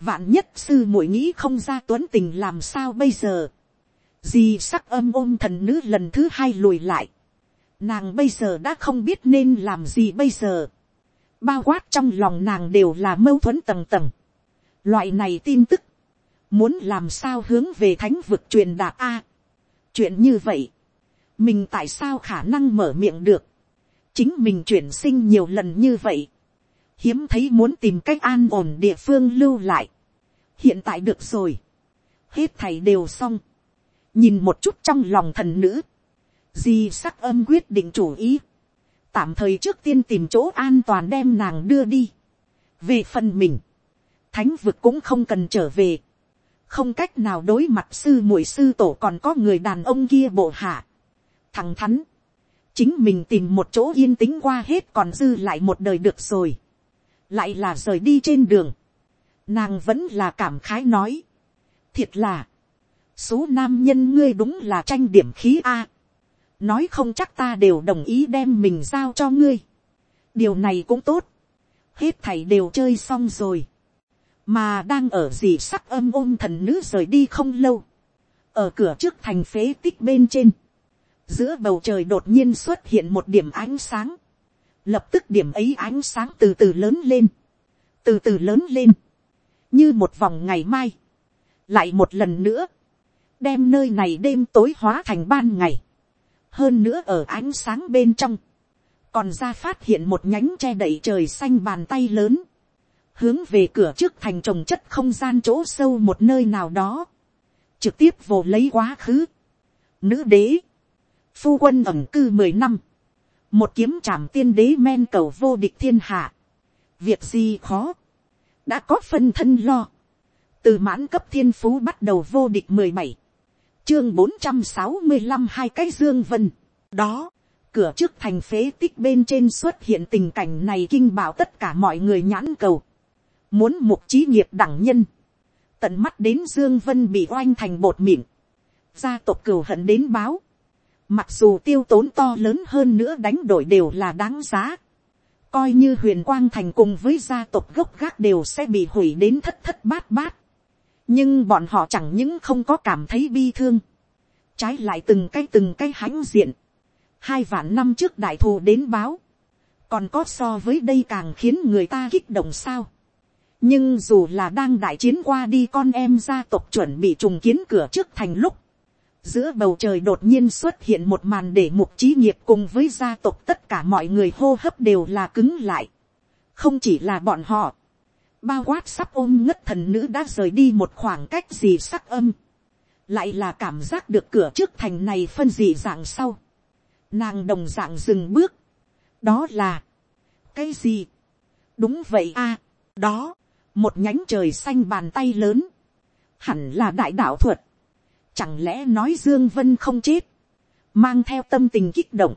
vạn nhất sư muội nghĩ không ra tuấn tình làm sao bây giờ, Di sắc âm ôm thần nữ lần thứ hai lùi lại. Nàng bây giờ đã không biết nên làm gì bây giờ. Bao quát trong lòng nàng đều là mâu thuẫn tầng tầng. Loại này tin tức. Muốn làm sao hướng về thánh vực truyền đạt A. chuyện như vậy. Mình tại sao khả năng mở miệng được. Chính mình chuyển sinh nhiều lần như vậy. Hiếm thấy muốn tìm cách an ổn địa phương lưu lại. Hiện tại được rồi. Hết thầy đều xong nhìn một chút trong lòng thần nữ, di sắc âm quyết định chủ ý, tạm thời trước tiên tìm chỗ an toàn đem nàng đưa đi. về phần mình, thánh vực cũng không cần trở về, không cách nào đối mặt sư muội sư tổ còn có người đàn ông kia bộ hạ. thằng thắn, chính mình tìm một chỗ yên tĩnh qua hết còn dư lại một đời được rồi, lại là rời đi trên đường, nàng vẫn là cảm khái nói, thiệt là, số nam nhân ngươi đúng là tranh điểm khí a. nói không chắc ta đều đồng ý đem mình giao cho ngươi. điều này cũng tốt. hết thảy đều chơi xong rồi. mà đang ở gì sắc âm ôm thần nữ rời đi không lâu. ở cửa trước thành phế tích bên trên. giữa bầu trời đột nhiên xuất hiện một điểm ánh sáng lập tức điểm ấy ánh sáng từ từ lớn lên. từ từ lớn lên. như một vòng ngày mai. lại một lần nữa đem nơi này đêm tối hóa thành ban ngày. hơn nữa ở ánh sáng bên trong, còn ra phát hiện một nhánh che đậy trời xanh bàn tay lớn, hướng về cửa trước thành trồng chất không gian chỗ sâu một nơi nào đó, trực tiếp vồ lấy quá khứ. Nữ đế, phu quân ẩm cư mười năm, một kiếm trảm tiên đế men cầu vô địch thiên hạ, việc gì khó, đã có phân thân lo, từ mãn cấp thiên phú bắt đầu vô địch mười bảy, chương bốn trăm sáu mươi năm hai cái dương vân. đó, cửa trước thành phế tích bên trên xuất hiện tình cảnh này kinh bảo tất cả mọi người nhãn cầu. muốn mục trí nghiệp đẳng nhân. tận mắt đến dương vân bị oanh thành bột miệng. gia tộc cừu hận đến báo mặc dù tiêu tốn to lớn hơn nữa đánh đổi đều là đáng giá. coi như huyền quang thành cùng với gia tộc gốc gác đều sẽ bị hủy đến thất thất bát bát nhưng bọn họ chẳng những không có cảm thấy bi thương, trái lại từng cái từng cái hãnh diện, hai vạn năm trước đại thù đến báo, còn có so với đây càng khiến người ta kích động sao. nhưng dù là đang đại chiến qua đi con em gia tộc chuẩn bị trùng kiến cửa trước thành lúc, giữa bầu trời đột nhiên xuất hiện một màn để mục trí nghiệp cùng với gia tộc tất cả mọi người hô hấp đều là cứng lại. không chỉ là bọn họ, bao quát sắp ôm ngất thần nữ đã rời đi một khoảng cách gì sắc âm, lại là cảm giác được cửa trước thành này phân dị dạng sau, nàng đồng dạng dừng bước, đó là, cái gì, đúng vậy a, đó, một nhánh trời xanh bàn tay lớn, hẳn là đại đạo thuật, chẳng lẽ nói dương vân không chết, mang theo tâm tình kích động,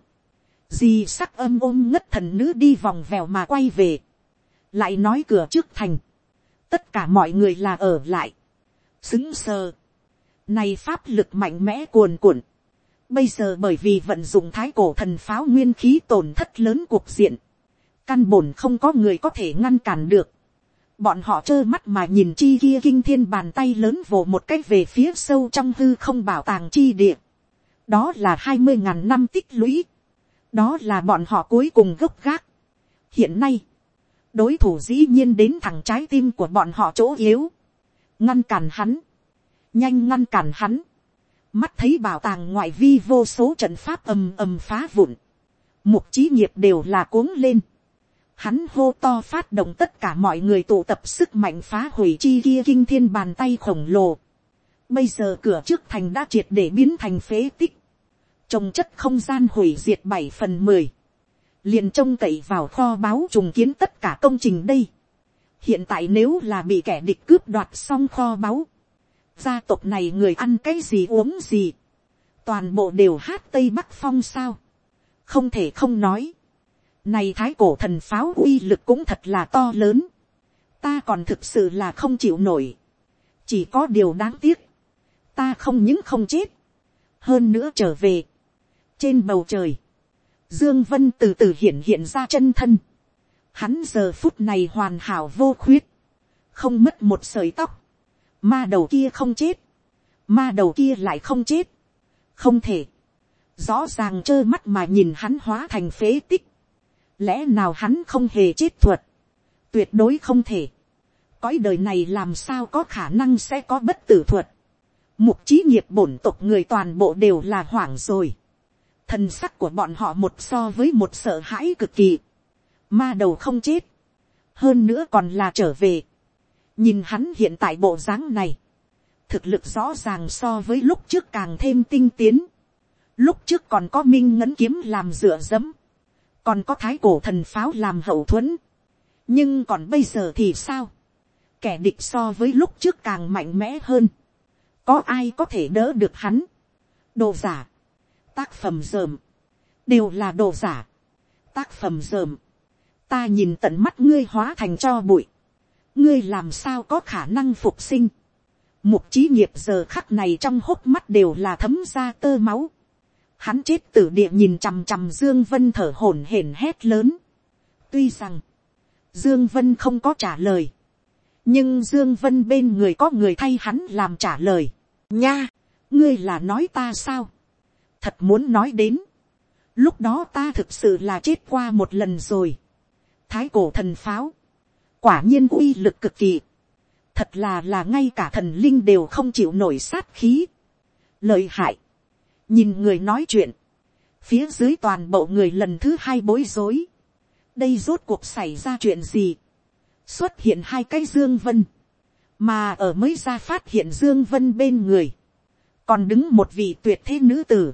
gì sắc âm ôm ngất thần nữ đi vòng vèo mà quay về, lại nói cửa trước thành, tất cả mọi người là ở lại, xứng sờ, này pháp lực mạnh mẽ cuồn cuộn, bây giờ bởi vì vận dụng thái cổ thần pháo nguyên khí tổn thất lớn cuộc diện, căn bổn không có người có thể ngăn cản được, bọn họ trơ mắt mà nhìn chi kia kinh thiên bàn tay lớn vồ một cách về phía sâu trong hư không bảo tàng chi địa, đó là hai mươi ngàn năm tích lũy, đó là bọn họ cuối cùng gốc gác. hiện nay, đối thủ dĩ nhiên đến thẳng trái tim của bọn họ chỗ yếu, ngăn cản hắn, nhanh ngăn cản hắn, mắt thấy bảo tàng ngoại vi vô số trận pháp ầm ầm phá vụn, mục trí nghiệp đều là cuống lên, hắn hô to phát động tất cả mọi người tụ tập sức mạnh phá hủy chi kia kinh thiên bàn tay khổng lồ, bây giờ cửa trước thành đã triệt để biến thành phế tích, trồng chất không gian hủy diệt bảy phần mười, liền trông cậy vào kho báu trùng kiến tất cả công trình đây. hiện tại nếu là bị kẻ địch cướp đoạt xong kho báu, gia tộc này người ăn cái gì uống gì, toàn bộ đều hát tây bắc phong sao, không thể không nói, này thái cổ thần pháo uy lực cũng thật là to lớn, ta còn thực sự là không chịu nổi, chỉ có điều đáng tiếc, ta không những không chết, hơn nữa trở về, trên bầu trời, Dương Vân từ từ hiện hiện ra chân thân. Hắn giờ phút này hoàn hảo vô khuyết. Không mất một sợi tóc. Ma đầu kia không chết. Ma đầu kia lại không chết. Không thể. Rõ ràng trơ mắt mà nhìn hắn hóa thành phế tích. Lẽ nào hắn không hề chết thuật. Tuyệt đối không thể. Cõi đời này làm sao có khả năng sẽ có bất tử thuật. Mục trí nghiệp bổn tộc người toàn bộ đều là hoảng rồi. Thần sắc của bọn họ một so với một sợ hãi cực kỳ, ma đầu không chết, hơn nữa còn là trở về, nhìn hắn hiện tại bộ dáng này, thực lực rõ ràng so với lúc trước càng thêm tinh tiến, lúc trước còn có minh ngấn kiếm làm dựa dẫm, còn có thái cổ thần pháo làm hậu thuẫn, nhưng còn bây giờ thì sao, kẻ địch so với lúc trước càng mạnh mẽ hơn, có ai có thể đỡ được hắn, đồ giả, tác phẩm dởm, đều là đồ giả, tác phẩm dởm, ta nhìn tận mắt ngươi hóa thành cho bụi, ngươi làm sao có khả năng phục sinh, mục trí nghiệp giờ khắc này trong hốc mắt đều là thấm ra tơ máu, hắn chết tử địa nhìn chằm chằm dương vân thở hổn hển hét lớn, tuy rằng, dương vân không có trả lời, nhưng dương vân bên người có người thay hắn làm trả lời, nha, ngươi là nói ta sao, thật muốn nói đến, lúc đó ta thực sự là chết qua một lần rồi. thái cổ thần pháo, quả nhiên uy lực cực kỳ, thật là là ngay cả thần linh đều không chịu nổi sát khí. lợi hại, nhìn người nói chuyện, phía dưới toàn bộ người lần thứ hai bối rối, đây rốt cuộc xảy ra chuyện gì, xuất hiện hai cái dương vân, mà ở mới ra phát hiện dương vân bên người, còn đứng một vị tuyệt thế nữ tử,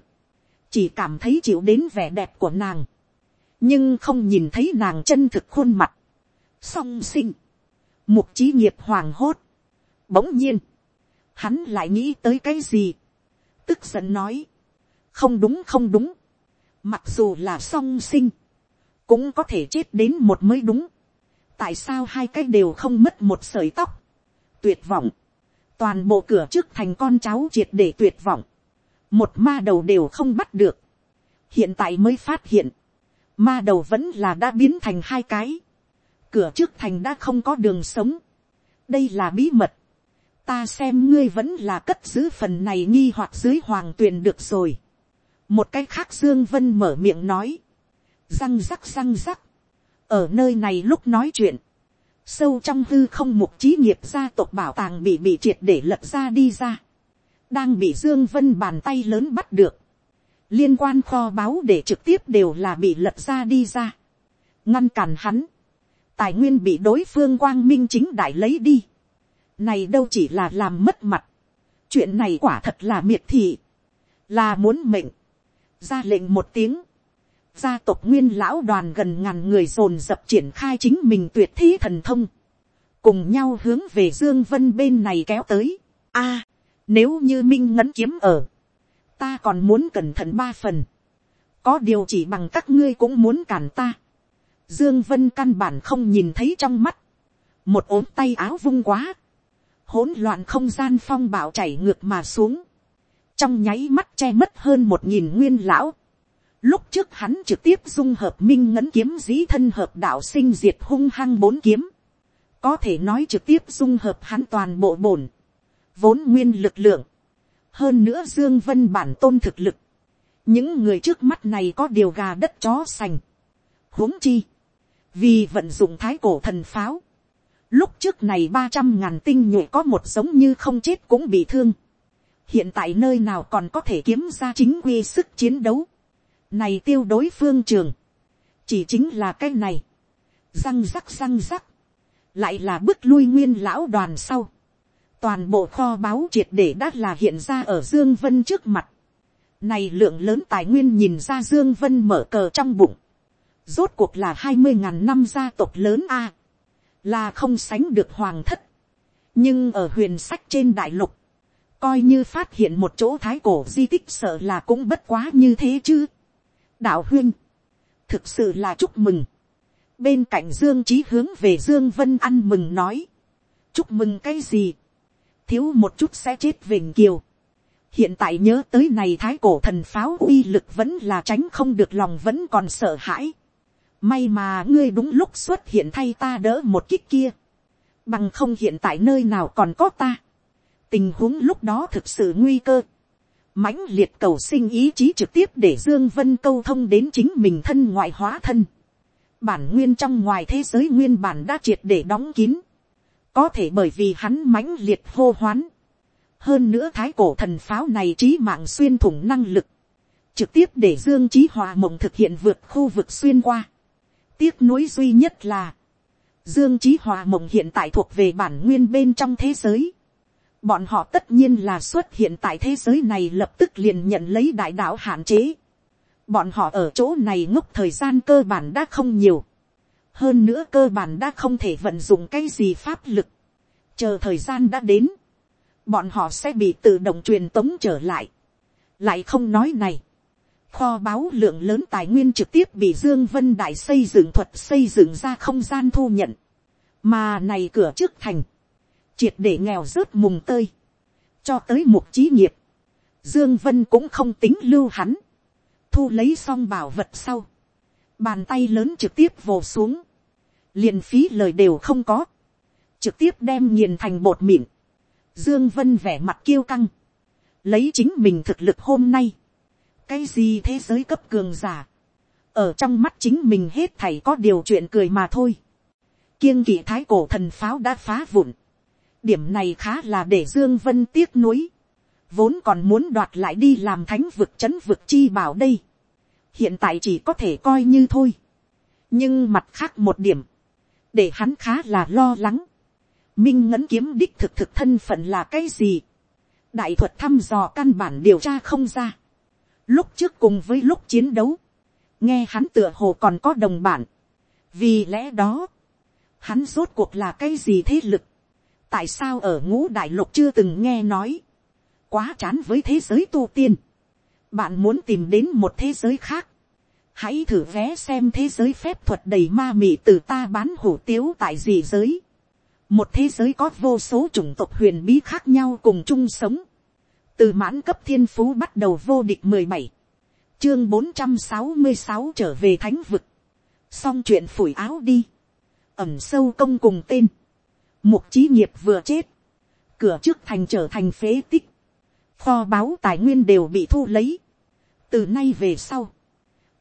chỉ cảm thấy chịu đến vẻ đẹp của nàng, nhưng không nhìn thấy nàng chân thực khuôn mặt, song sinh, mục trí nghiệp hoàng hốt, bỗng nhiên, hắn lại nghĩ tới cái gì, tức giận nói, không đúng không đúng, mặc dù là song sinh, cũng có thể chết đến một mới đúng, tại sao hai cái đều không mất một sợi tóc, tuyệt vọng, toàn bộ cửa trước thành con cháu triệt để tuyệt vọng, một ma đầu đều không bắt được, hiện tại mới phát hiện, ma đầu vẫn là đã biến thành hai cái, cửa trước thành đã không có đường sống, đây là bí mật, ta xem ngươi vẫn là cất giữ phần này nghi hoặc dưới hoàng tuyền được rồi, một cái khác dương vân mở miệng nói, răng rắc răng rắc, ở nơi này lúc nói chuyện, sâu trong hư không mục trí nghiệp gia tộc bảo tàng bị bị triệt để lật ra đi ra. Đang bị dương vân bàn tay lớn bắt được, liên quan kho báu để trực tiếp đều là bị lật ra đi ra, ngăn cản hắn, tài nguyên bị đối phương quang minh chính đại lấy đi, này đâu chỉ là làm mất mặt, chuyện này quả thật là miệt thị, là muốn mệnh, ra lệnh một tiếng, gia tộc nguyên lão đoàn gần ngàn người dồn dập triển khai chính mình tuyệt thi thần thông, cùng nhau hướng về dương vân bên này kéo tới. a, nếu như minh ngấn kiếm ở, ta còn muốn cẩn thận ba phần. Có điều chỉ bằng các ngươi cũng muốn cản ta. Dương Vân căn bản không nhìn thấy trong mắt. Một ốm tay áo vung quá. Hỗn loạn không gian phong bạo chảy ngược mà xuống. Trong nháy mắt che mất hơn một nghìn nguyên lão. Lúc trước hắn trực tiếp dung hợp minh ngấn kiếm dĩ thân hợp đạo sinh diệt hung hăng bốn kiếm. Có thể nói trực tiếp dung hợp hắn toàn bộ bổn. Vốn nguyên lực lượng, hơn nữa dương vân bản tôn thực lực, những người trước mắt này có điều gà đất chó sành, huống chi, vì vận dụng thái cổ thần pháo, lúc trước này ba trăm ngàn tinh nhuệ có một giống như không chết cũng bị thương, hiện tại nơi nào còn có thể kiếm ra chính quy sức chiến đấu, này tiêu đối phương trường, chỉ chính là cái này, răng rắc răng rắc, lại là bước lui nguyên lão đoàn sau, toàn bộ kho báu triệt để đã là hiện ra ở dương vân trước mặt. này lượng lớn tài nguyên nhìn ra dương vân mở cờ trong bụng. rốt cuộc là hai mươi ngàn năm gia tộc lớn a, là không sánh được hoàng thất, nhưng ở huyền sách trên đại lục, coi như phát hiện một chỗ thái cổ di tích sợ là cũng bất quá như thế chứ. đạo huyên, thực sự là chúc mừng. bên cạnh dương trí hướng về dương vân ăn mừng nói, chúc mừng cái gì, thiếu một chút sẽ chết vền kiều. hiện tại nhớ tới này thái cổ thần pháo uy lực vẫn là tránh không được lòng vẫn còn sợ hãi. may mà ngươi đúng lúc xuất hiện thay ta đỡ một kích kia. bằng không hiện tại nơi nào còn có ta tình huống lúc đó thực sự nguy cơ. mãnh liệt cầu sinh ý chí trực tiếp để dương vân câu thông đến chính mình thân ngoại hóa thân. bản nguyên trong ngoài thế giới nguyên bản đã triệt để đóng kín có thể bởi vì hắn mãnh liệt hô hoán. hơn nữa thái cổ thần pháo này trí mạng xuyên thủng năng lực, trực tiếp để dương trí hòa mộng thực hiện vượt khu vực xuyên qua. tiếc nuối duy nhất là, dương trí hòa mộng hiện tại thuộc về bản nguyên bên trong thế giới bọn họ tất nhiên là xuất hiện tại thế giới này lập tức liền nhận lấy đại đạo hạn chế. bọn họ ở chỗ này ngốc thời gian cơ bản đã không nhiều. Hơn nữa cơ bản đã không thể vận dụng cái gì pháp lực, chờ thời gian đã đến, bọn họ sẽ bị tự động truyền tống trở lại, lại không nói này, kho báu lượng lớn tài nguyên trực tiếp bị dương vân đại xây dựng thuật xây dựng ra không gian thu nhận, mà này cửa trước thành, triệt để nghèo rớt mùng tơi, cho tới một trí nghiệp, dương vân cũng không tính lưu hắn, thu lấy xong bảo vật sau, bàn tay lớn trực tiếp vồ xuống, liền phí lời đều không có, trực tiếp đem nghiền thành bột mịn, dương vân vẻ mặt kiêu căng, lấy chính mình thực lực hôm nay, cái gì thế giới cấp cường giả, ở trong mắt chính mình hết thảy có điều chuyện cười mà thôi, kiêng kỵ thái cổ thần pháo đã phá vụn, điểm này khá là để dương vân tiếc nuối, vốn còn muốn đoạt lại đi làm thánh vực c h ấ n vực chi bảo đây, hiện tại chỉ có thể coi như thôi, nhưng mặt khác một điểm, để hắn khá là lo lắng. Minh ngấn kiếm đích thực thực thân phận là cái gì? Đại thuật thăm dò căn bản điều tra không ra. Lúc trước cùng với lúc chiến đấu, nghe hắn tựa hồ còn có đồng bản. Vì lẽ đó, hắn rốt cuộc là cái gì thế lực? Tại sao ở ngũ đại lục chưa từng nghe nói? Quá chán với thế giới tu tiên. Bạn muốn tìm đến một thế giới khác hãy thử vé xem thế giới phép thuật đầy ma mị từ ta bán hủ tiếu tại gì giới. một thế giới có vô số chủng tộc huyền bí khác nhau cùng chung sống. từ mãn cấp thiên phú bắt đầu vô địch mười bảy, chương bốn trăm sáu mươi sáu trở về thánh vực. xong chuyện phủi áo đi. ẩm sâu công cùng tên mục trí nghiệp vừa chết. cửa trước thành trở thành phế tích. kho báu tài nguyên đều bị thu lấy. từ nay về sau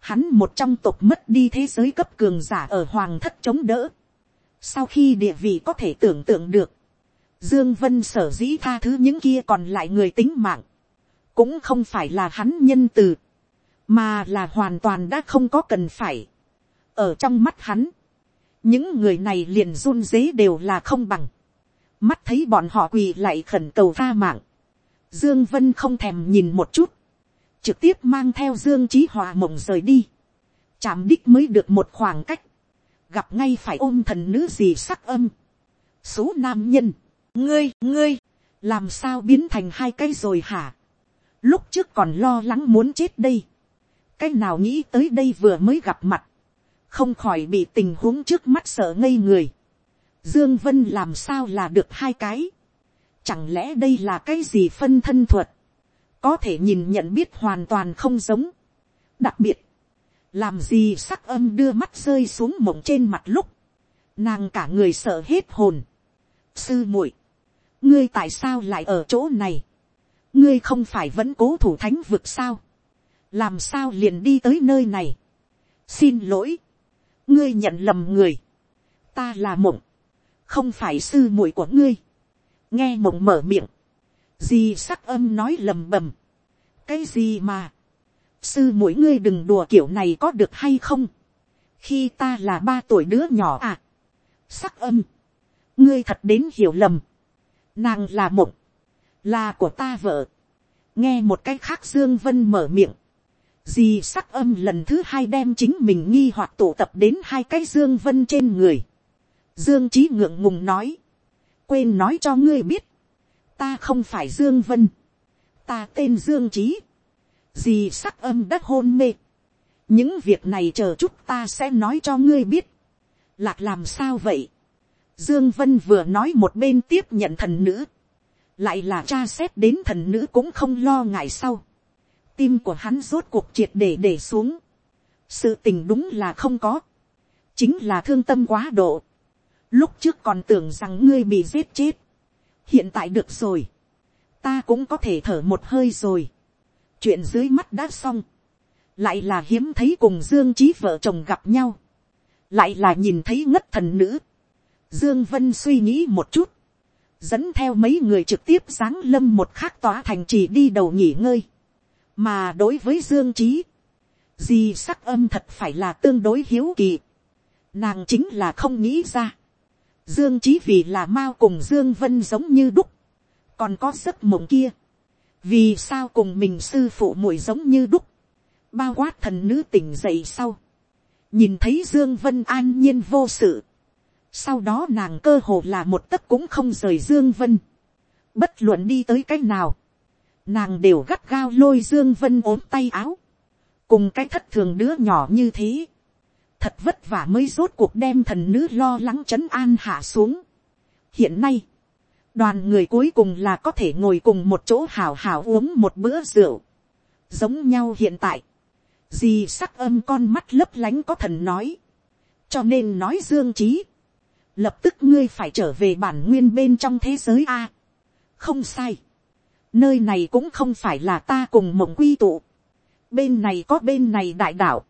hắn một trong tộc mất đi thế giới cấp cường giả ở hoàng thất chống đỡ. Sau khi địa vị có thể tưởng tượng được, Dương Vân sở dĩ tha thứ những kia còn lại người tính mạng, cũng không phải là hắn nhân từ, mà là hoàn toàn đã không có cần phải. Ở trong mắt hắn, những người này liền run dế đều là không bằng. Mắt thấy bọn họ quỳ lại khẩn cầu tha mạng. Dương Vân không thèm nhìn một chút, trực tiếp mang theo dương trí hòa mộng rời đi, chạm đích mới được một khoảng cách, gặp ngay phải ôm thần nữ gì sắc âm, số nam nhân, ngươi ngươi, làm sao biến thành hai cái rồi hả, lúc trước còn lo lắng muốn chết đây, cái nào nghĩ tới đây vừa mới gặp mặt, không khỏi bị tình huống trước mắt sợ ngây người, dương vân làm sao là được hai cái, chẳng lẽ đây là cái gì phân thân thuật, có thể nhìn nhận biết hoàn toàn không giống. đặc biệt, làm gì sắc âm đưa mắt rơi xuống mộng trên mặt lúc, nàng cả người sợ hết hồn. sư muội, ngươi tại sao lại ở chỗ này, ngươi không phải vẫn cố thủ thánh vực sao, làm sao liền đi tới nơi này. xin lỗi, ngươi nhận lầm người, ta là mộng, không phải sư muội của ngươi. nghe mộng mở miệng, di sắc âm nói lầm bầm. cái gì mà, sư muội ngươi đừng đùa kiểu này có được hay không. khi ta là ba tuổi đứa nhỏ à. sắc âm, ngươi thật đến hiểu lầm. nàng là mộng, là của ta vợ. nghe một cái khác dương vân mở miệng. Di sắc âm lần thứ hai đem chính mình nghi hoặc tụ tập đến hai cái Dương Vân trên người. Dương Chí ngượng ngùng nói. Quên nói cho ngươi biết. Ta không phải Dương Vân. Ta tên Dương Chí. Di sắc âm đất hôn mê. Những việc này chờ chút ta sẽ nói cho ngươi biết. Lạc làm sao vậy? Dương Vân vừa nói một bên tiếp nhận thần nữ. Lại là cha xét đến thần nữ cũng không lo ngại sau tim của hắn rốt cuộc triệt để để xuống. sự tình đúng là không có. chính là thương tâm quá độ. lúc trước còn tưởng rằng ngươi bị giết chết. hiện tại được rồi. ta cũng có thể thở một hơi rồi. chuyện dưới mắt đã xong. lại là hiếm thấy cùng dương trí vợ chồng gặp nhau. lại là nhìn thấy ngất thần nữ. dương vân suy nghĩ một chút dẫn theo mấy người trực tiếp giáng lâm một khắc tòa thành trì đi đầu nghỉ ngơi mà đối với dương trí, di sắc âm thật phải là tương đối hiếu kỳ, nàng chính là không nghĩ ra, dương trí vì là mao cùng dương vân giống như đúc, còn có giấc mộng kia, vì sao cùng mình sư phụ muội giống như đúc, bao quát thần nữ tỉnh dậy sau, nhìn thấy dương vân an nhiên vô sự, sau đó nàng cơ hồ là một tấc cũng không rời dương vân, bất luận đi tới c á c h nào, nàng đều gắt gao lôi dương vân ốm tay áo, cùng cái thất thường đứa nhỏ như thế, thật vất vả mới rốt cuộc đem thần nữ lo lắng c h ấ n an hạ xuống. hiện nay, đoàn người cuối cùng là có thể ngồi cùng một chỗ hào hào uống một bữa rượu, giống nhau hiện tại, dì sắc âm con mắt lấp lánh có thần nói, cho nên nói dương trí, lập tức ngươi phải trở về bản nguyên bên trong thế giới a, không sai, nơi này cũng không phải là ta cùng mộng quy tụ, bên này có bên này đại đạo,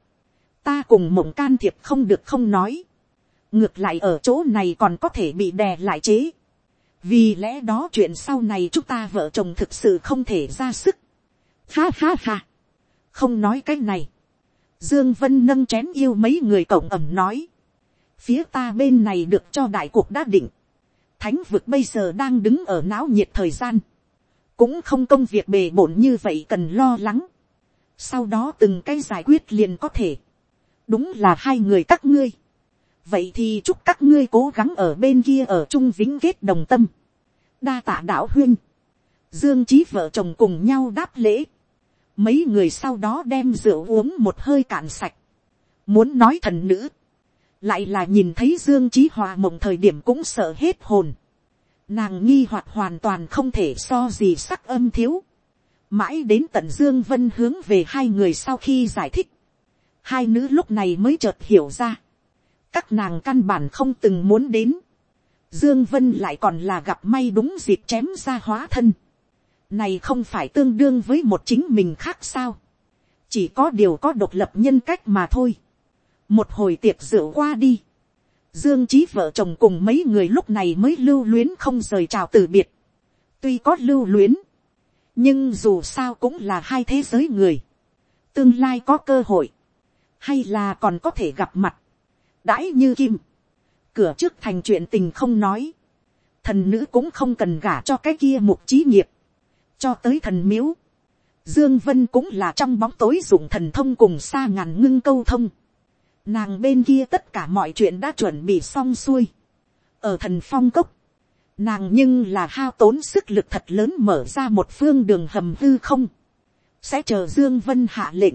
ta cùng mộng can thiệp không được không nói, ngược lại ở chỗ này còn có thể bị đè lại chế, vì lẽ đó chuyện sau này chúng ta vợ chồng thực sự không thể ra sức, ha ha ha, không nói cái này, dương vân nâng chén yêu mấy người cổng ẩm nói, phía ta bên này được cho đại cuộc đã định, thánh vực bây giờ đang đứng ở não nhiệt thời gian, cũng không công việc bề bổn như vậy cần lo lắng. sau đó từng cái giải quyết liền có thể. đúng là hai người các ngươi. vậy thì chúc các ngươi cố gắng ở bên kia ở chung vĩnh kết đồng tâm. đa tạ đạo huyên. dương trí vợ chồng cùng nhau đáp lễ. mấy người sau đó đem rượu uống một hơi cạn sạch. muốn nói thần nữ. lại là nhìn thấy dương trí hòa mộng thời điểm cũng sợ hết hồn Nàng nghi hoặc hoàn toàn không thể so gì sắc âm thiếu. Mãi đến tận Dương Vân hướng về hai người sau khi giải thích. Hai nữ lúc này mới chợt hiểu ra. Các nàng căn bản không từng muốn đến. Dương Vân lại còn là gặp may đúng dịp chém ra hóa thân. Này không phải tương đương với một chính mình khác sao. Chỉ có điều có độc lập nhân cách mà thôi. Một hồi tiệc rượu qua đi Dương Chí vợ chồng cùng mấy người lúc này mới lưu luyến không rời chào từ biệt. Tuy có lưu luyến, nhưng dù sao cũng là hai thế giới người. Tương lai có cơ hội, hay là còn có thể gặp mặt. Đãi như kim, cửa trước thành chuyện tình không nói. Thần nữ cũng không cần gả cho cái kia mục trí nghiệp. Cho tới thần miếu. Dương Vân cũng là trong bóng tối dụng thần thông cùng xa ngàn ngưng câu thông Nàng bên kia tất cả mọi chuyện đã chuẩn bị xong xuôi. Ở thần phong cốc. Nàng nhưng là hao tốn sức lực thật lớn mở ra một phương đường hầm hư không. Sẽ chờ Dương Vân hạ lệnh.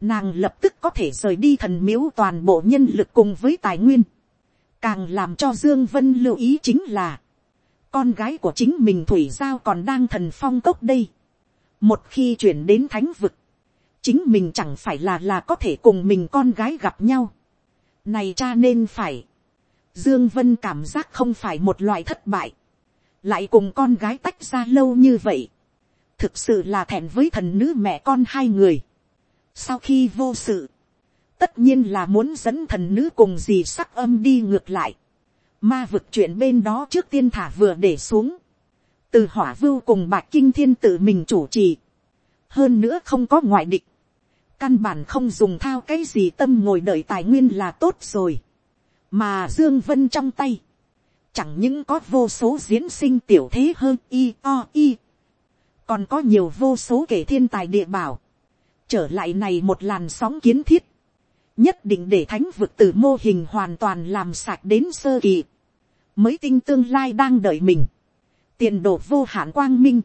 Nàng lập tức có thể rời đi thần miếu toàn bộ nhân lực cùng với tài nguyên. Càng làm cho Dương Vân lưu ý chính là. Con gái của chính mình Thủy Giao còn đang thần phong cốc đây. Một khi chuyển đến thánh vực chính mình chẳng phải là là có thể cùng mình con gái gặp nhau. Này cha nên phải. Dương Vân cảm giác không phải một loại thất bại. Lại cùng con gái tách ra lâu như vậy. Thực sự là thẹn với thần nữ mẹ con hai người. Sau khi vô sự. Tất nhiên là muốn dẫn thần nữ cùng dì sắc âm đi ngược lại. Ma vực chuyện bên đó trước tiên thả vừa để xuống. Từ hỏa vưu cùng bạc kinh thiên tự mình chủ trì hơn nữa không có ngoại địch, căn bản không dùng thao cái gì tâm ngồi đợi tài nguyên là tốt rồi, mà dương vân trong tay, chẳng những có vô số diễn sinh tiểu thế hơn y o y, còn có nhiều vô số kể thiên tài địa bảo, trở lại này một làn sóng kiến thiết, nhất định để thánh vực từ mô hình hoàn toàn làm sạch đến sơ kỳ, mới tinh tương lai đang đợi mình, tiền đồ vô hạn quang minh,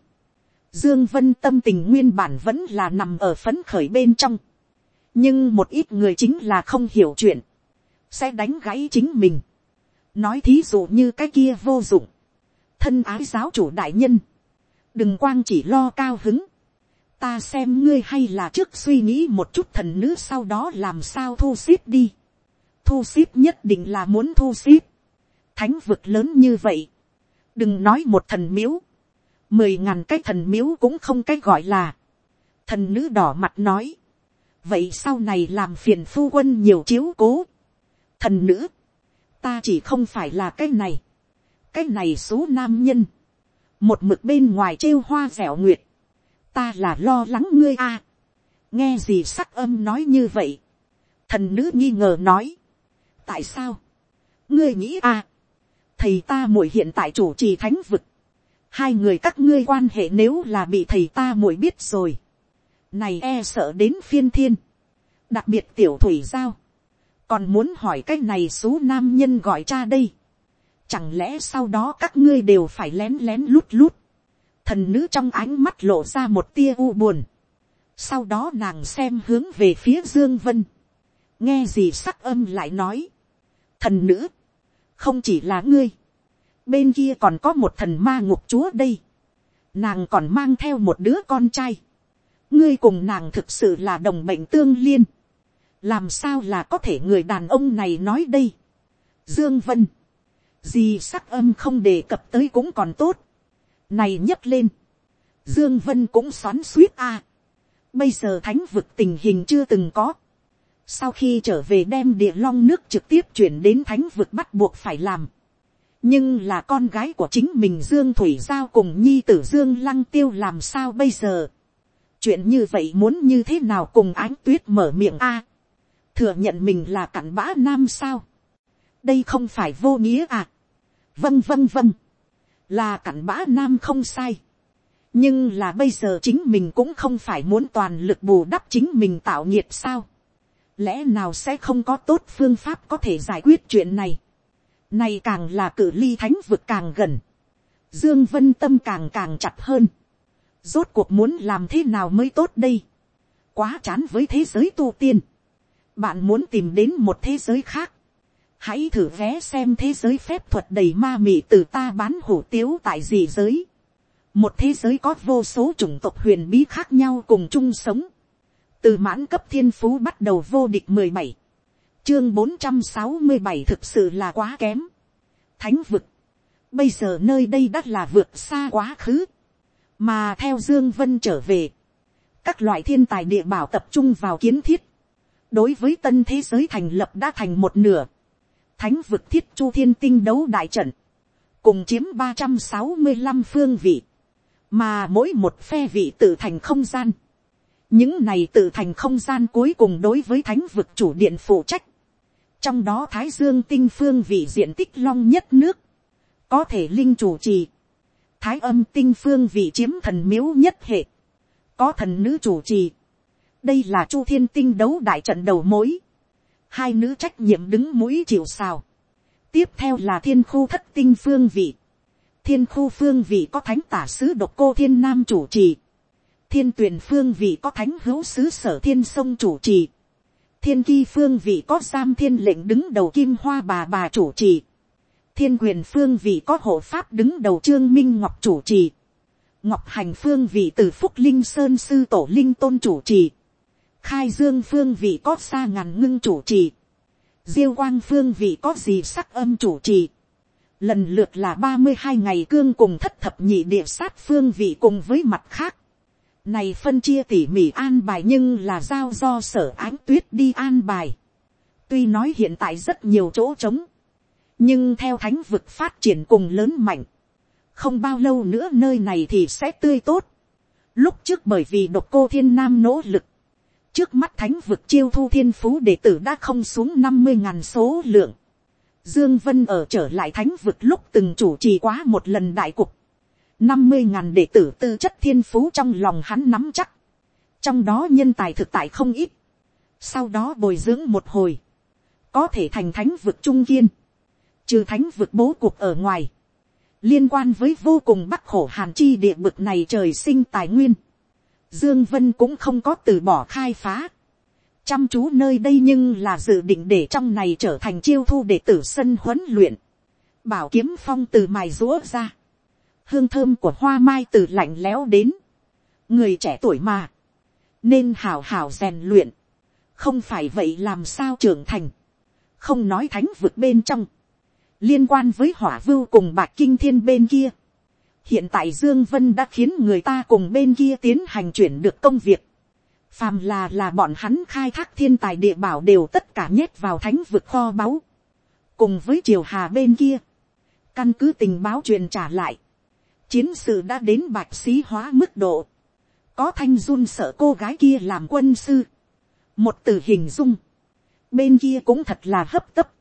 dương vân tâm tình nguyên bản vẫn là nằm ở phấn khởi bên trong, nhưng một ít người chính là không hiểu chuyện, sẽ đánh gãy chính mình, nói thí dụ như cái kia vô dụng, thân ái giáo chủ đại nhân, đừng quang chỉ lo cao hứng, ta xem ngươi hay là trước suy nghĩ một chút thần nữ sau đó làm sao thu xếp đi. thu xếp nhất định là muốn thu xếp. thánh vực lớn như vậy. đừng nói một thần miếu mười ngàn cái thần miếu cũng không cái gọi là. thần nữ đỏ mặt nói. vậy sau này làm phiền phu quân nhiều chiếu cố. thần nữ. ta chỉ không phải là cái này. cái này số nam nhân. một mực bên ngoài trêu hoa dẻo nguyệt ta là lo lắng ngươi a. nghe gì sắc âm nói như vậy. thần nữ nghi ngờ nói. tại sao. ngươi nghĩ a. thầy ta muội hiện tại chủ trì thánh vực hai người các ngươi quan hệ nếu là bị thầy ta muội biết rồi. này e sợ đến phiên thiên. đặc biệt tiểu thủy giao. còn muốn hỏi cái này số nam nhân gọi cha đây. chẳng lẽ sau đó các ngươi đều phải lén lén lút lút thần nữ trong ánh mắt lộ ra một tia u buồn. sau đó nàng xem hướng về phía dương vân. nghe gì sắc âm lại nói. thần nữ, không chỉ là ngươi bên kia còn có một thần ma ngục chúa đây. nàng còn mang theo một đứa con trai. ngươi cùng nàng thực sự là đồng bệnh tương liên. làm sao là có thể người đàn ông này nói đây. dương vân, gì sắc âm không đề cập tới cũng còn tốt này nhấc lên, dương vân cũng xoắn suýt a. bây giờ thánh vực tình hình chưa từng có. sau khi trở về đem địa long nước trực tiếp chuyển đến thánh vực bắt buộc phải làm nhưng là con gái của chính mình dương thủy giao cùng nhi tử dương lăng tiêu làm sao bây giờ. chuyện như vậy muốn như thế nào cùng ánh tuyết mở miệng a. thừa nhận mình là cặn bã nam sao. đây không phải vô nghĩa à. vâng vâng vâng là cặn bã nam không sai. nhưng là bây giờ chính mình cũng không phải muốn toàn lực bù đắp chính mình tạo nhiệt sao. lẽ nào sẽ không có tốt phương pháp có thể giải quyết chuyện này này càng là cử ly thánh vực càng gần. dương vân tâm càng càng chặt hơn. rốt cuộc muốn làm thế nào mới tốt đây. quá chán với thế giới tu tiên. bạn muốn tìm đến một thế giới khác hãy thử vé xem thế giới phép thuật đầy ma mị từ ta bán hủ tiếu tại gì giới. một thế giới có vô số chủng tộc huyền bí khác nhau cùng chung sống. từ mãn cấp thiên phú bắt đầu vô địch mười bảy, chương bốn trăm sáu mươi bảy thực sự là quá kém. thánh vực, bây giờ nơi đây đã là vượt xa quá khứ, mà theo dương vân trở về, các loại thiên tài địa bảo tập trung vào kiến thiết, đối với tân thế giới thành lập đã thành một nửa, thánh vực thiết chu thiên tinh đấu đại trận, cùng chiếm ba trăm sáu mươi 365 phương vị, mà mỗi một phe vị tự thành không gian. những này tự thành không gian cuối cùng đối với thánh vực chủ điện phụ trách, trong đó thái dương tinh phương vị diện tích long nhất nước, có thể linh chủ trì, thái âm tinh phương vị chiếm thần miếu nhất hệ, có thần nữ chủ trì, đây là chu thiên tinh đấu đại trận đầu mối, hai nữ trách nhiệm đứng mũi chịu sào. tiếp theo là thiên khu thất tinh phương vị. thiên khu phương vị có thánh tả sứ độc cô thiên nam chủ trì. thiên tuyển phương vị có thánh hữu sứ sở thiên sông chủ trì thiên kỳ phương vị có giam thiên lệnh đứng đầu kim hoa bà bà chủ trì. thiên quyền phương vị có hộ pháp đứng đầu trương minh ngọc chủ trì. ngọc hành phương vị từ phúc linh sơn sư tổ linh tôn chủ trì khai dương phương vị có xa ngàn ngưng chủ trì, diêu quang phương vị có gì sắc âm chủ trì, lần lượt là ba mươi hai ngày cương cùng thất thập nhị địa sát phương vị cùng với mặt khác. Này phân chia tỉ mỉ an bài nhưng là giao do sở ánh tuyết đi an bài. Tuy nói hiện tại rất nhiều chỗ trống. Nhưng theo thánh vực phát triển cùng lớn mạnh. Không bao lâu nữa nơi này thì sẽ tươi tốt. Lúc trước bởi vì độc cô thiên nam nỗ lực, trước mắt thánh vực chiêu thu thiên phú đệ tử đã không xuống năm mươi ngàn số lượng. Dương Vân ở trở lại thánh vực lúc từng chủ trì quá một lần đại cục năm mươi ngàn đệ tử tư chất thiên phú trong lòng hắn nắm chắc. trong đó nhân tài thực tại không ít, sau đó bồi dưỡng một hồi, có thể thành thánh vực trung kiên, trừ thánh vực bố cục ở ngoài, liên quan với vô cùng bắc khổ hàn chi địa vực này trời sinh tài nguyên, dương vân cũng không có từ bỏ khai phá, chăm chú nơi đây nhưng là dự định để trong này trở thành chiêu thu đệ tử sân huấn luyện, bảo kiếm phong từ mài rũa ra, hương thơm của hoa mai từ lạnh lẽo đến, người trẻ tuổi mà, nên hào hào rèn luyện, không phải vậy làm sao trưởng thành, không nói thánh vực bên trong, liên quan với hỏa vưu cùng bạc kinh thiên bên kia, hiện tại dương vân đã khiến người ta cùng bên kia tiến hành chuyển được công việc, phàm là là bọn hắn khai thác thiên tài địa bảo đều tất cả nhét vào thánh vực kho báu, cùng với triều hà bên kia, căn cứ tình báo truyền trả lại, chiến sự đã đến bạch xí hóa mức độ, có thanh run sợ cô gái kia làm quân sư, một từ hình dung, bên kia cũng thật là hấp tấp,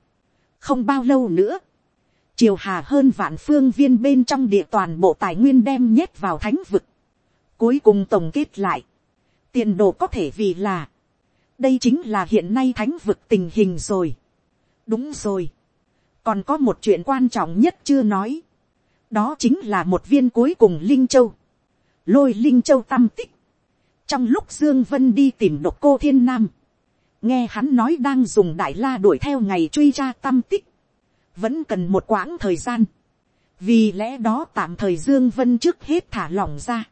không bao lâu nữa, triều hà hơn vạn phương viên bên trong địa toàn bộ tài nguyên đem nhét vào thánh vực, cuối cùng tổng kết lại, tiền đồ có thể vì là, đây chính là hiện nay thánh vực tình hình rồi. đúng rồi, còn có một chuyện quan trọng nhất chưa nói, đó chính là một viên cuối cùng linh châu, lôi linh châu tâm tích, trong lúc dương vân đi tìm độc cô thiên nam, nghe hắn nói đang dùng đại la đuổi theo ngày truy ra tâm tích, vẫn cần một quãng thời gian, vì lẽ đó tạm thời dương vân trước hết thả lỏng ra,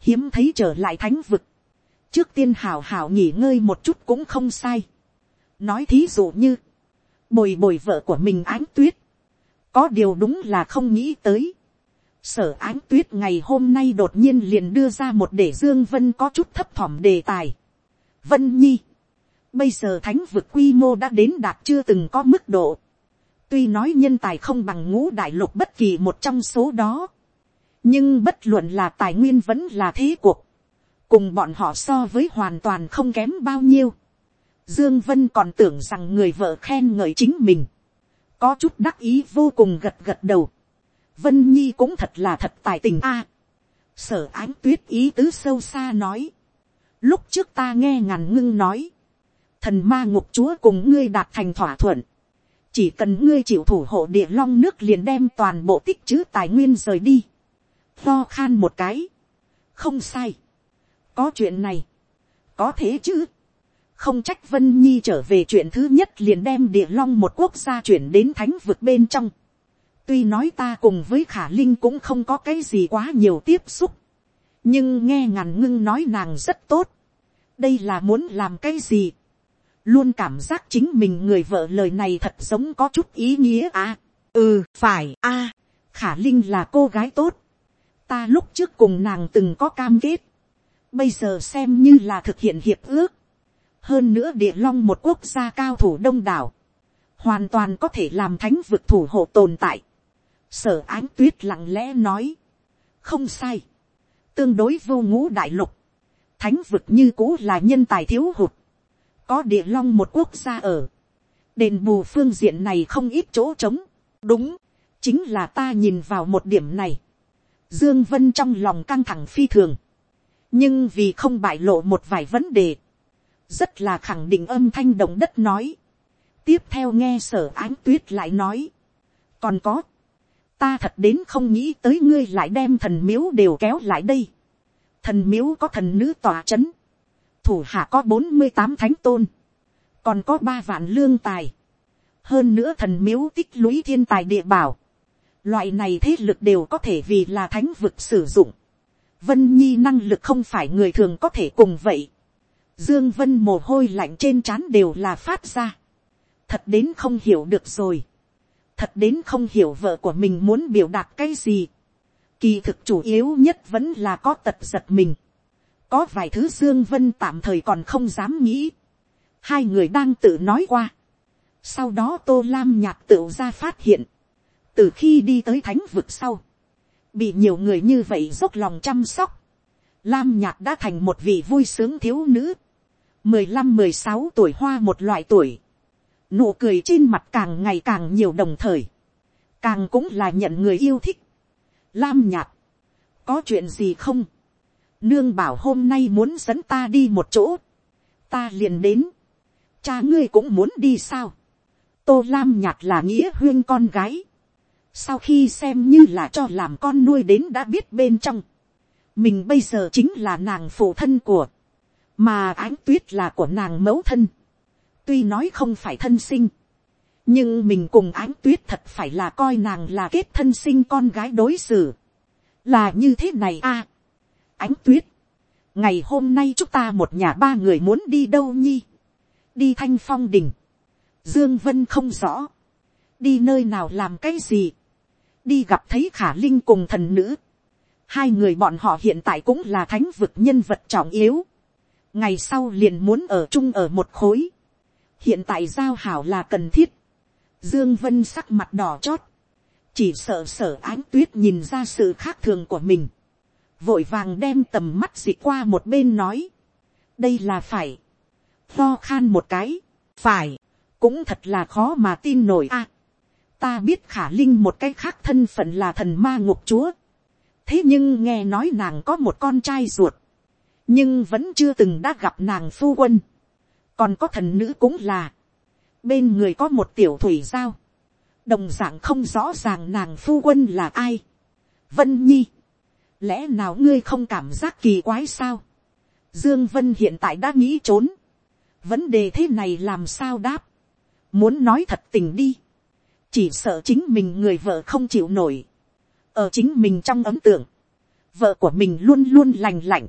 hiếm thấy trở lại thánh vực, trước tiên hào hào nghỉ ngơi một chút cũng không sai. nói thí dụ như, bồi bồi vợ của mình ánh tuyết, có điều đúng là không nghĩ tới. sở ánh tuyết ngày hôm nay đột nhiên liền đưa ra một để dương vân có chút thấp thỏm đề tài. vân nhi, bây giờ thánh vực quy mô đã đến đạt chưa từng có mức độ. tuy nói nhân tài không bằng ngũ đại lục bất kỳ một trong số đó, nhưng bất luận là tài nguyên vẫn là thế cuộc cùng bọn họ so với hoàn toàn không kém bao nhiêu. Dương Vân còn tưởng rằng người vợ khen ngợi chính mình, có chút đắc ý vô cùng gật gật đầu. Vân Nhi cũng thật là thật tài tình a. sở ánh tuyết ý tứ sâu xa nói. Lúc trước ta nghe ngàn ngưng nói. Thần ma ngục chúa cùng ngươi đạt thành thỏa thuận. Chỉ cần ngươi chịu thủ hộ địa long nước liền đem toàn bộ tích chữ tài nguyên rời đi. Tho khan một cái. Không sai có chuyện này, có thế chứ, không trách vân nhi trở về chuyện thứ nhất liền đem địa long một quốc gia chuyển đến thánh vực bên trong. tuy nói ta cùng với khả linh cũng không có cái gì quá nhiều tiếp xúc, nhưng nghe ngàn ngưng nói nàng rất tốt. đây là muốn làm cái gì. luôn cảm giác chính mình người vợ lời này thật giống có chút ý nghĩa à. ừ phải a. khả linh là cô gái tốt. ta lúc trước cùng nàng từng có cam kết bây giờ xem như là thực hiện hiệp ước hơn nữa địa long một quốc gia cao thủ đông đảo, hoàn toàn có thể làm thánh vực thủ hộ tồn tại. sở ánh tuyết lặng lẽ nói, không sai, tương đối vô ngũ đại lục, thánh vực như cũ là nhân tài thiếu hụt, có địa long một quốc gia ở, đền bù phương diện này không ít chỗ trống, đúng, chính là ta nhìn vào một điểm này, dương vân trong lòng căng thẳng phi thường, nhưng vì không bại lộ một vài vấn đề, rất là khẳng định âm thanh động đất nói. tiếp theo nghe sở ánh tuyết lại nói. còn có, ta thật đến không nghĩ tới ngươi lại đem thần miếu đều kéo lại đây. thần miếu có thần nữ tòa c h ấ n thủ hạ có bốn mươi tám thánh tôn, còn có ba vạn lương tài, hơn nữa thần miếu tích lũy thiên tài địa bảo, loại này thế lực đều có thể vì là thánh vực sử dụng, Vân Nhi năng lực không phải người thường có thể cùng vậy. Dương Vân mồ hôi lạnh trên trán đều là phát ra. Thật đến không hiểu được rồi. Thật đến không hiểu vợ của mình muốn biểu đạt cái gì. Kỳ thực chủ yếu nhất vẫn là có tật giật mình. Có vài thứ Dương Vân tạm thời còn không dám nghĩ. Hai người đang tự nói qua. Sau đó Tô Lam nhạc tự ra phát hiện. Từ khi đi tới thánh vực sau bị nhiều người như vậy dốc lòng chăm sóc, lam nhạc đã thành một vị vui sướng thiếu nữ, mười lăm mười sáu tuổi hoa một loại tuổi, nụ cười trên mặt càng ngày càng nhiều đồng thời, càng cũng là nhận người yêu thích. Lam nhạc, có chuyện gì không, nương bảo hôm nay muốn dẫn ta đi một chỗ, ta liền đến, cha ngươi cũng muốn đi sao, tô lam Nhạc là nghĩa huyên con gái, sau khi xem như là cho làm con nuôi đến đã biết bên trong, mình bây giờ chính là nàng phụ thân của, mà ánh tuyết là của nàng mẫu thân, tuy nói không phải thân sinh, nhưng mình cùng ánh tuyết thật phải là coi nàng là kết thân sinh con gái đối xử, là như thế này à. ánh tuyết, ngày hôm nay chúng ta một nhà ba người muốn đi đâu nhi, đi thanh phong đình, dương vân không rõ, đi nơi nào làm cái gì, đi gặp thấy khả linh cùng thần nữ, hai người bọn họ hiện tại cũng là thánh vực nhân vật trọng yếu, ngày sau liền muốn ở chung ở một khối, hiện tại giao hảo là cần thiết, dương vân sắc mặt đỏ chót, chỉ sợ sở ánh tuyết nhìn ra sự khác thường của mình, vội vàng đem tầm mắt dị qua một bên nói, đây là phải, lo khan một cái, phải, cũng thật là khó mà tin nổi a. ta biết khả linh một cái khác thân phận là thần ma ngục chúa, thế nhưng nghe nói nàng có một con trai ruột, nhưng vẫn chưa từng đã gặp nàng phu quân, còn có thần nữ cũng là, bên người có một tiểu thủy giao, đồng d ạ n g không rõ ràng nàng phu quân là ai. vân nhi, lẽ nào ngươi không cảm giác kỳ quái sao. dương vân hiện tại đã nghĩ trốn, vấn đề thế này làm sao đáp, muốn nói thật tình đi, chỉ sợ chính mình người vợ không chịu nổi, ở chính mình trong ấm tượng, vợ của mình luôn luôn lành lạnh,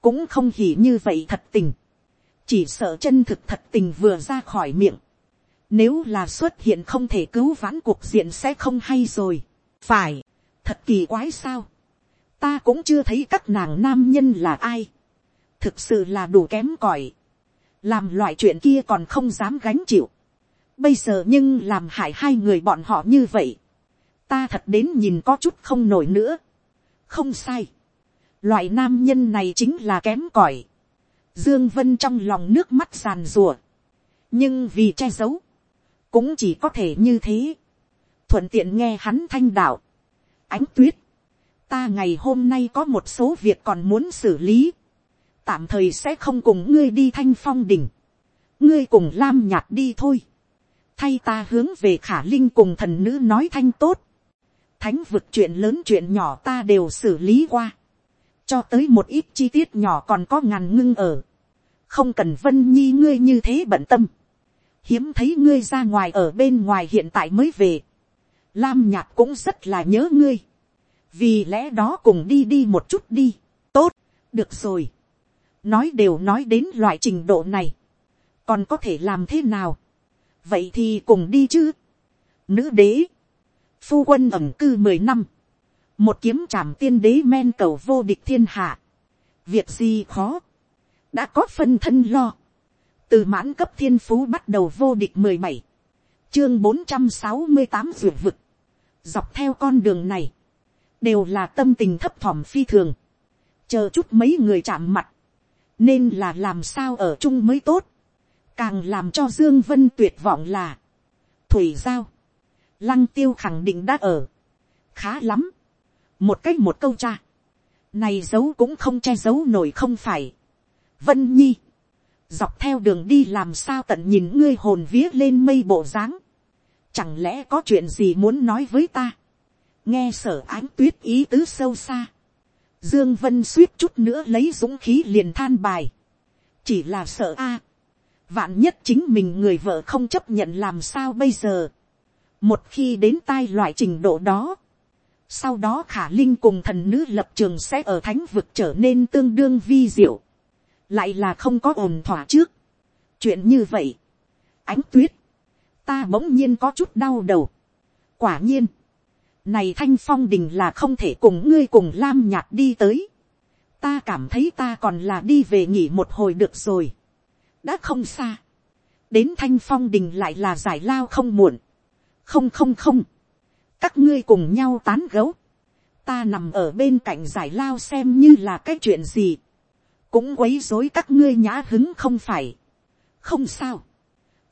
cũng không hỉ như vậy thật tình, chỉ sợ chân thực thật tình vừa ra khỏi miệng, nếu là xuất hiện không thể cứu vãn cuộc diện sẽ không hay rồi. Phải, thật kỳ quái sao. Ta cũng chưa thấy các nàng nam nhân là ai. Thực sự là đủ kém cỏi Làm loại chuyện kia còn không dám gánh chịu. Bây giờ nhưng làm hại hai người bọn họ như vậy. Ta thật đến nhìn có chút không nổi nữa. Không sai. Loại nam nhân này chính là kém cỏi. Dương Vân trong lòng nước mắt giàn rùa. Nhưng vì che giấu cũng chỉ có thể như thế, thuận tiện nghe hắn thanh đạo, ánh tuyết, ta ngày hôm nay có một số việc còn muốn xử lý, tạm thời sẽ không cùng ngươi đi thanh phong đỉnh, ngươi cùng lam nhạt đi thôi, thay ta hướng về khả linh cùng thần nữ nói thanh tốt, thánh vực chuyện lớn chuyện nhỏ ta đều xử lý qua, cho tới một ít chi tiết nhỏ còn có ngàn ngưng ở, không cần vân nhi ngươi như thế bận tâm, hiếm thấy ngươi ra ngoài ở bên ngoài hiện tại mới về. Lam nhạt cũng rất là nhớ ngươi. Vì lẽ đó cùng đi đi một chút đi. Tốt, được rồi. Nói đều nói đến loại trình độ này. Còn có thể làm thế nào? Vậy thì cùng đi chứ. Nữ đế. Phu quân ẩm cư mười năm. Một kiếm trảm tiên đế men cầu vô địch thiên hạ. Việc gì khó. Đã có phân thân lo từ mãn cấp thiên phú bắt đầu vô địch mười bảy, chương bốn trăm sáu mươi tám ruột vực, dọc theo con đường này, đều là tâm tình thấp thỏm phi thường, chờ chút mấy người chạm mặt, nên là làm sao ở chung mới tốt, càng làm cho dương vân tuyệt vọng là, thủy giao, lăng tiêu khẳng định đã ở, khá lắm, một cách một câu cha, này giấu cũng không che giấu nổi không phải, vân nhi, dọc theo đường đi làm sao tận nhìn ngươi hồn vía lên mây bộ dáng, chẳng lẽ có chuyện gì muốn nói với ta, nghe sở ánh tuyết ý tứ sâu xa, dương vân suýt chút nữa lấy dũng khí liền than bài, chỉ là sợ a, vạn nhất chính mình người vợ không chấp nhận làm sao bây giờ, một khi đến tai loại trình độ đó, sau đó khả linh cùng thần nữ lập trường sẽ ở thánh vực trở nên tương đương vi diệu lại là không có ổn thỏa trước. chuyện như vậy, ánh tuyết, ta bỗng nhiên có chút đau đầu. quả nhiên, này thanh phong đình là không thể cùng ngươi cùng lam nhạt đi tới. ta cảm thấy ta còn là đi về nghỉ một hồi được rồi. đã không xa. đến thanh phong đình lại là giải lao không muộn không không không. các ngươi cùng nhau tán gấu. ta nằm ở bên cạnh giải lao xem như là cái chuyện gì cũng quấy dối các ngươi nhã hứng không phải. không sao.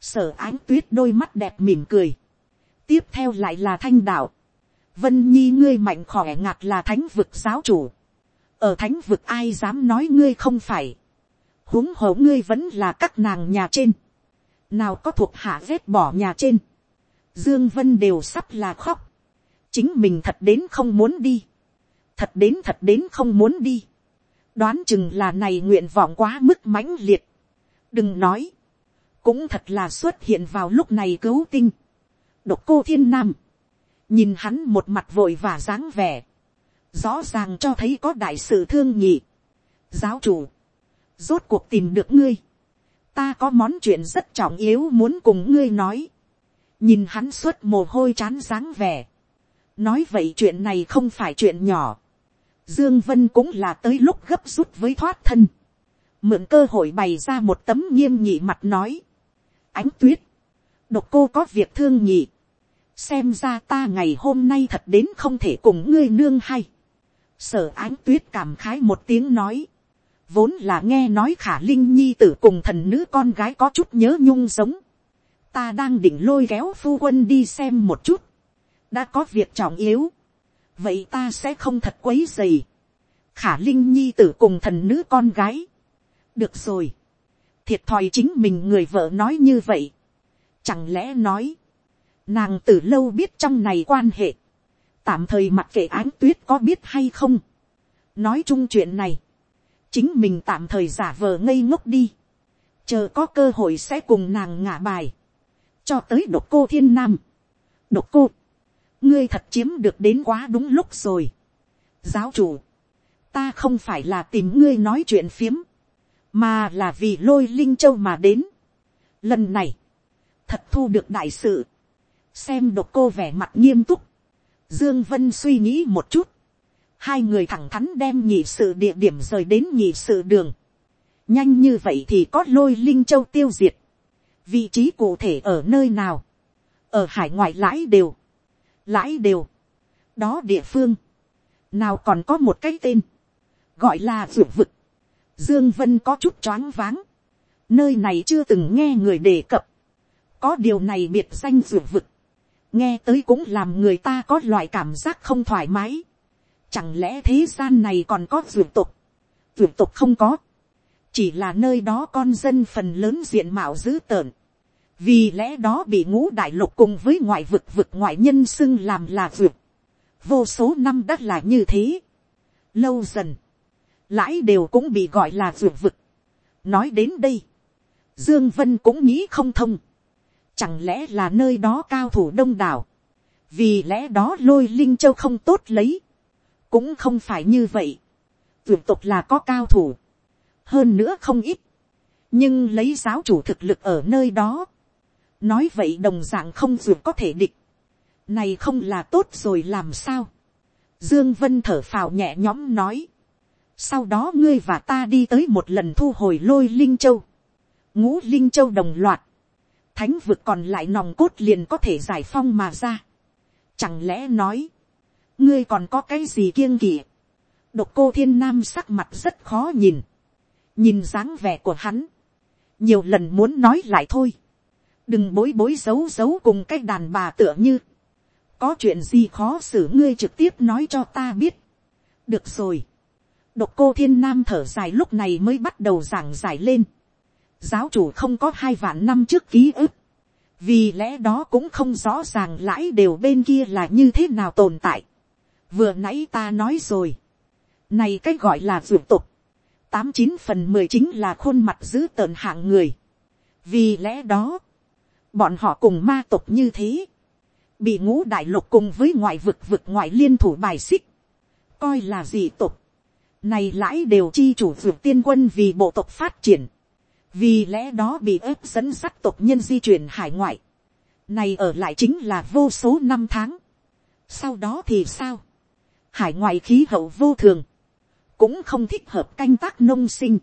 sở ánh tuyết đôi mắt đẹp mỉm cười. tiếp theo lại là thanh đạo. vân nhi ngươi mạnh khỏe ngạt là thánh vực giáo chủ. ở thánh vực ai dám nói ngươi không phải, huống hồ ngươi vẫn là các nàng nhà trên, nào có thuộc hạ vét bỏ nhà trên, dương vân đều sắp là khóc, chính mình thật đến không muốn đi, thật đến thật đến không muốn đi, đoán chừng là này nguyện vọng quá mức mãnh liệt, đừng nói, cũng thật là xuất hiện vào lúc này cứu tinh, độc cô thiên nam, nhìn hắn một mặt vội và dáng vẻ, rõ ràng cho thấy có đại sự thương nhị. giáo chủ, rốt cuộc tìm được ngươi, ta có món chuyện rất trọng yếu muốn cùng ngươi nói, nhìn hắn suốt mồ hôi chán dáng vẻ, nói vậy chuyện này không phải chuyện nhỏ, dương vân cũng là tới lúc gấp rút với thoát thân, mượn cơ hội bày ra một tấm nghiêm nhị mặt nói, ánh tuyết, độc cô có việc thương nhị, xem ra ta ngày hôm nay thật đến không thể cùng ngươi nương hay. sở ánh tuyết cảm khái một tiếng nói, vốn là nghe nói khả linh nhi tử cùng thần nữ con gái có chút nhớ nhung giống ta đang định lôi kéo phu quân đi xem một chút, đã có việc trọng yếu, vậy ta sẽ không thật quấy dày. khả linh nhi tử cùng thần nữ con gái. được rồi, thiệt thòi chính mình người vợ nói như vậy. chẳng lẽ nói, Nàng từ lâu biết trong này quan hệ. Tạm thời mặc kệ ánh tuyết có biết hay không. Nói chung chuyện này. Chính mình tạm thời giả vờ ngây ngốc đi. Chờ có cơ hội sẽ cùng nàng ngả bài. Cho tới độc cô thiên nam. Độc cô. Ngươi thật chiếm được đến quá đúng lúc rồi. Giáo chủ. Ta không phải là tìm ngươi nói chuyện phiếm. Mà là vì lôi linh châu mà đến. Lần này. Thật thu được đại sự xem độc cô vẻ mặt nghiêm túc, dương vân suy nghĩ một chút, hai người thẳng thắn đem nhị sự địa điểm rời đến nhị sự đường, nhanh như vậy thì có lôi linh châu tiêu diệt, vị trí cụ thể ở nơi nào, ở hải ngoại lãi đều, lãi đều, đó địa phương, nào còn có một cái tên, gọi là ruột vực, dương vân có chút choáng váng, nơi này chưa từng nghe người đề cập, có điều này biệt danh ruột vực, nghe tới cũng làm người ta có loại cảm giác không thoải mái. Chẳng lẽ thế gian này còn có ruột tục? ruột tục không có. Chỉ là nơi đó con dân phần lớn diện mạo dữ tợn. Vì lẽ đó bị ngũ đại lục cùng với ngoại vực vực ngoại nhân xưng làm là vượt. Vô số năm đã là như thế. Lâu dần. Lãi đều cũng bị gọi là vượt vực. Nói đến đây. Dương Vân cũng nghĩ không thông Chẳng lẽ là nơi đó cao thủ đông đảo. Vì lẽ đó lôi linh châu không tốt lấy. Cũng không phải như vậy. Vượt tục là có cao thủ. Hơn nữa không ít. Nhưng lấy giáo chủ thực lực ở nơi đó. Nói vậy đồng dạng không dù có thể địch. Này không là tốt rồi làm sao. Dương Vân thở phào nhẹ nhõm nói. Sau đó ngươi và ta đi tới một lần thu hồi lôi Linh Châu. Ngũ Linh Châu đồng loạt thánh vực còn lại nòng cốt liền có thể giải phong mà ra. Chẳng lẽ nói, ngươi còn có cái gì kiêng kỵ. Độc cô thiên nam sắc mặt rất khó nhìn. Nhìn dáng vẻ của hắn. Nhiều lần muốn nói lại thôi. Đừng bối bối giấu giấu cùng cái đàn bà tựa như. Có chuyện gì khó xử ngươi trực tiếp nói cho ta biết. Được rồi. Độc cô thiên nam thở dài lúc này mới bắt đầu giảng giải lên giáo chủ không có hai vạn năm trước ký ức, vì lẽ đó cũng không rõ ràng lãi đều bên kia là như thế nào tồn tại. vừa nãy ta nói rồi, này cái gọi là dược tục, tám chín phần mười chính là khuôn mặt dữ tợn hạng người. vì lẽ đó, bọn họ cùng ma tộc như thế, bị ngũ đại lục cùng với ngoại vực vực ngoại liên thủ bài xích, coi là gì tộc? này lãi đều chi chủ vượt tiên quân vì bộ tộc phát triển, vì lẽ đó bị ép dẫn sắt tộc nhân di chuyển hải ngoại, này ở lại chính là vô số năm tháng. sau đó thì sao, hải ngoại khí hậu vô thường, cũng không thích hợp canh tác nông sinh,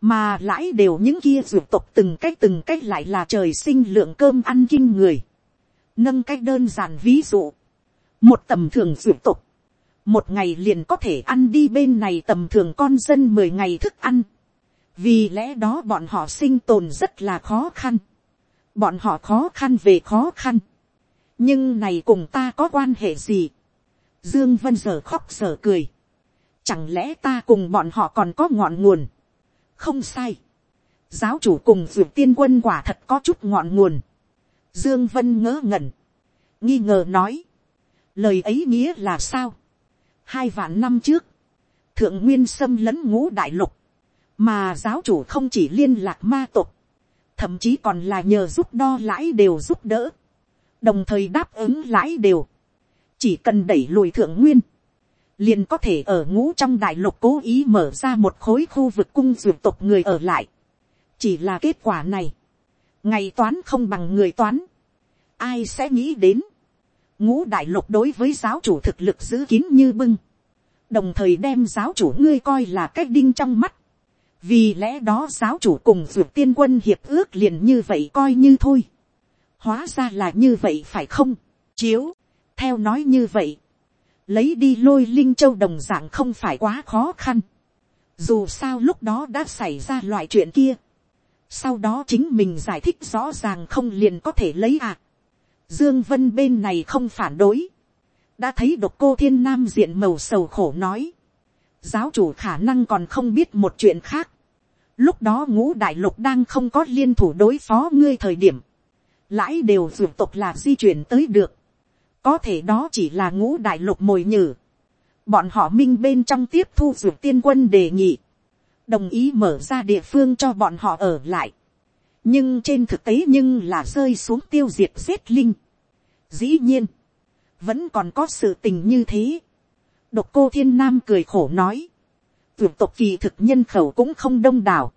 mà lãi đều những kia ruột tộc từng cách từng cách lại là trời sinh lượng cơm ăn kinh người. nâng cách đơn giản ví dụ, một tầm thường ruột tộc, một ngày liền có thể ăn đi bên này tầm thường con dân mười ngày thức ăn. Vì lẽ đó bọn họ sinh tồn rất là khó khăn, bọn họ khó khăn về khó khăn, nhưng này cùng ta có quan hệ gì, dương vân giờ khóc giờ cười, chẳng lẽ ta cùng bọn họ còn có ngọn nguồn, không sai, giáo chủ cùng dược tiên quân quả thật có chút ngọn nguồn, dương vân ngỡ ngẩn, nghi ngờ nói, lời ấy nghĩa là sao, hai vạn năm trước, thượng nguyên xâm lấn ngũ đại lục, mà giáo chủ không chỉ liên lạc ma tộc, thậm chí còn là nhờ giúp đo lãi đều giúp đỡ, đồng thời đáp ứng lãi đều, chỉ cần đẩy lùi thượng nguyên, liền có thể ở ngũ trong đại lục cố ý mở ra một khối khu vực cung dược tộc người ở lại. chỉ là kết quả này, ngày toán không bằng người toán, ai sẽ nghĩ đến, ngũ đại lục đối với giáo chủ thực lực giữ kín như bưng, đồng thời đem giáo chủ ngươi coi là cái đinh trong mắt, vì lẽ đó giáo chủ cùng dược tiên quân hiệp ước liền như vậy coi như thôi, hóa ra là như vậy phải không, chiếu, theo nói như vậy, lấy đi lôi linh châu đồng dạng không phải quá khó khăn. Dù sao lúc đó đã xảy ra loại chuyện kia. Sau đó chính mình giải thích rõ ràng không liền có thể lấy à. Dương Vân bên này không phản đối. Đã thấy độc cô thiên nam diện màu sầu khổ nói. Giáo chủ khả năng còn không biết một chuyện khác. Lúc đó ngũ đại lục đang không có liên thủ đối phó ngươi thời điểm. Lãi đều dược tộc là di chuyển tới được có thể đó chỉ là ngũ đại lục mồi nhử. bọn họ minh bên trong tiếp thu dược tiên quân đề nghị, đồng ý mở ra địa phương cho bọn họ ở lại. nhưng trên thực tế nhưng là rơi xuống tiêu diệt giết linh. dĩ nhiên, vẫn còn có sự tình như thế. độc cô thiên nam cười khổ nói, tuyệt tộc kỳ thực nhân khẩu cũng không đông đảo,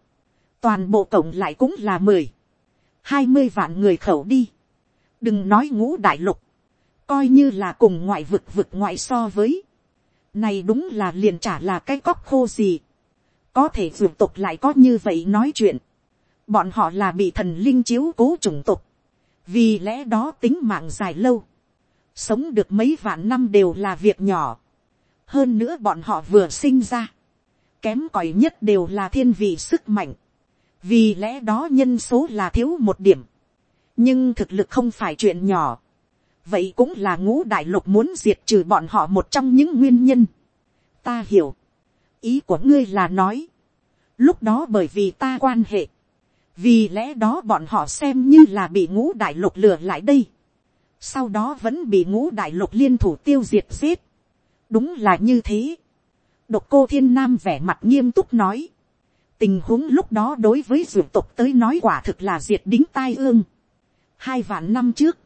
toàn bộ cộng lại cũng là mười, hai mươi vạn người khẩu đi. đừng nói ngũ đại lục, coi như là cùng ngoại vực vực ngoại so với, này đúng là liền trả là cái cóc khô gì, có thể vượt tục lại có như vậy nói chuyện, bọn họ là bị thần linh chiếu cố chủng tục, vì lẽ đó tính mạng dài lâu, sống được mấy vạn năm đều là việc nhỏ, hơn nữa bọn họ vừa sinh ra, kém cỏi nhất đều là thiên vị sức mạnh, vì lẽ đó nhân số là thiếu một điểm, nhưng thực lực không phải chuyện nhỏ, vậy cũng là ngũ đại lục muốn diệt trừ bọn họ một trong những nguyên nhân. ta hiểu, ý của ngươi là nói, lúc đó bởi vì ta quan hệ, vì lẽ đó bọn họ xem như là bị ngũ đại lục lừa lại đây, sau đó vẫn bị ngũ đại lục liên thủ tiêu diệt giết, đúng là như thế. độc cô thiên nam vẻ mặt nghiêm túc nói, tình huống lúc đó đối với dược tộc tới nói quả thực là diệt đính tai ương. hai vạn năm trước,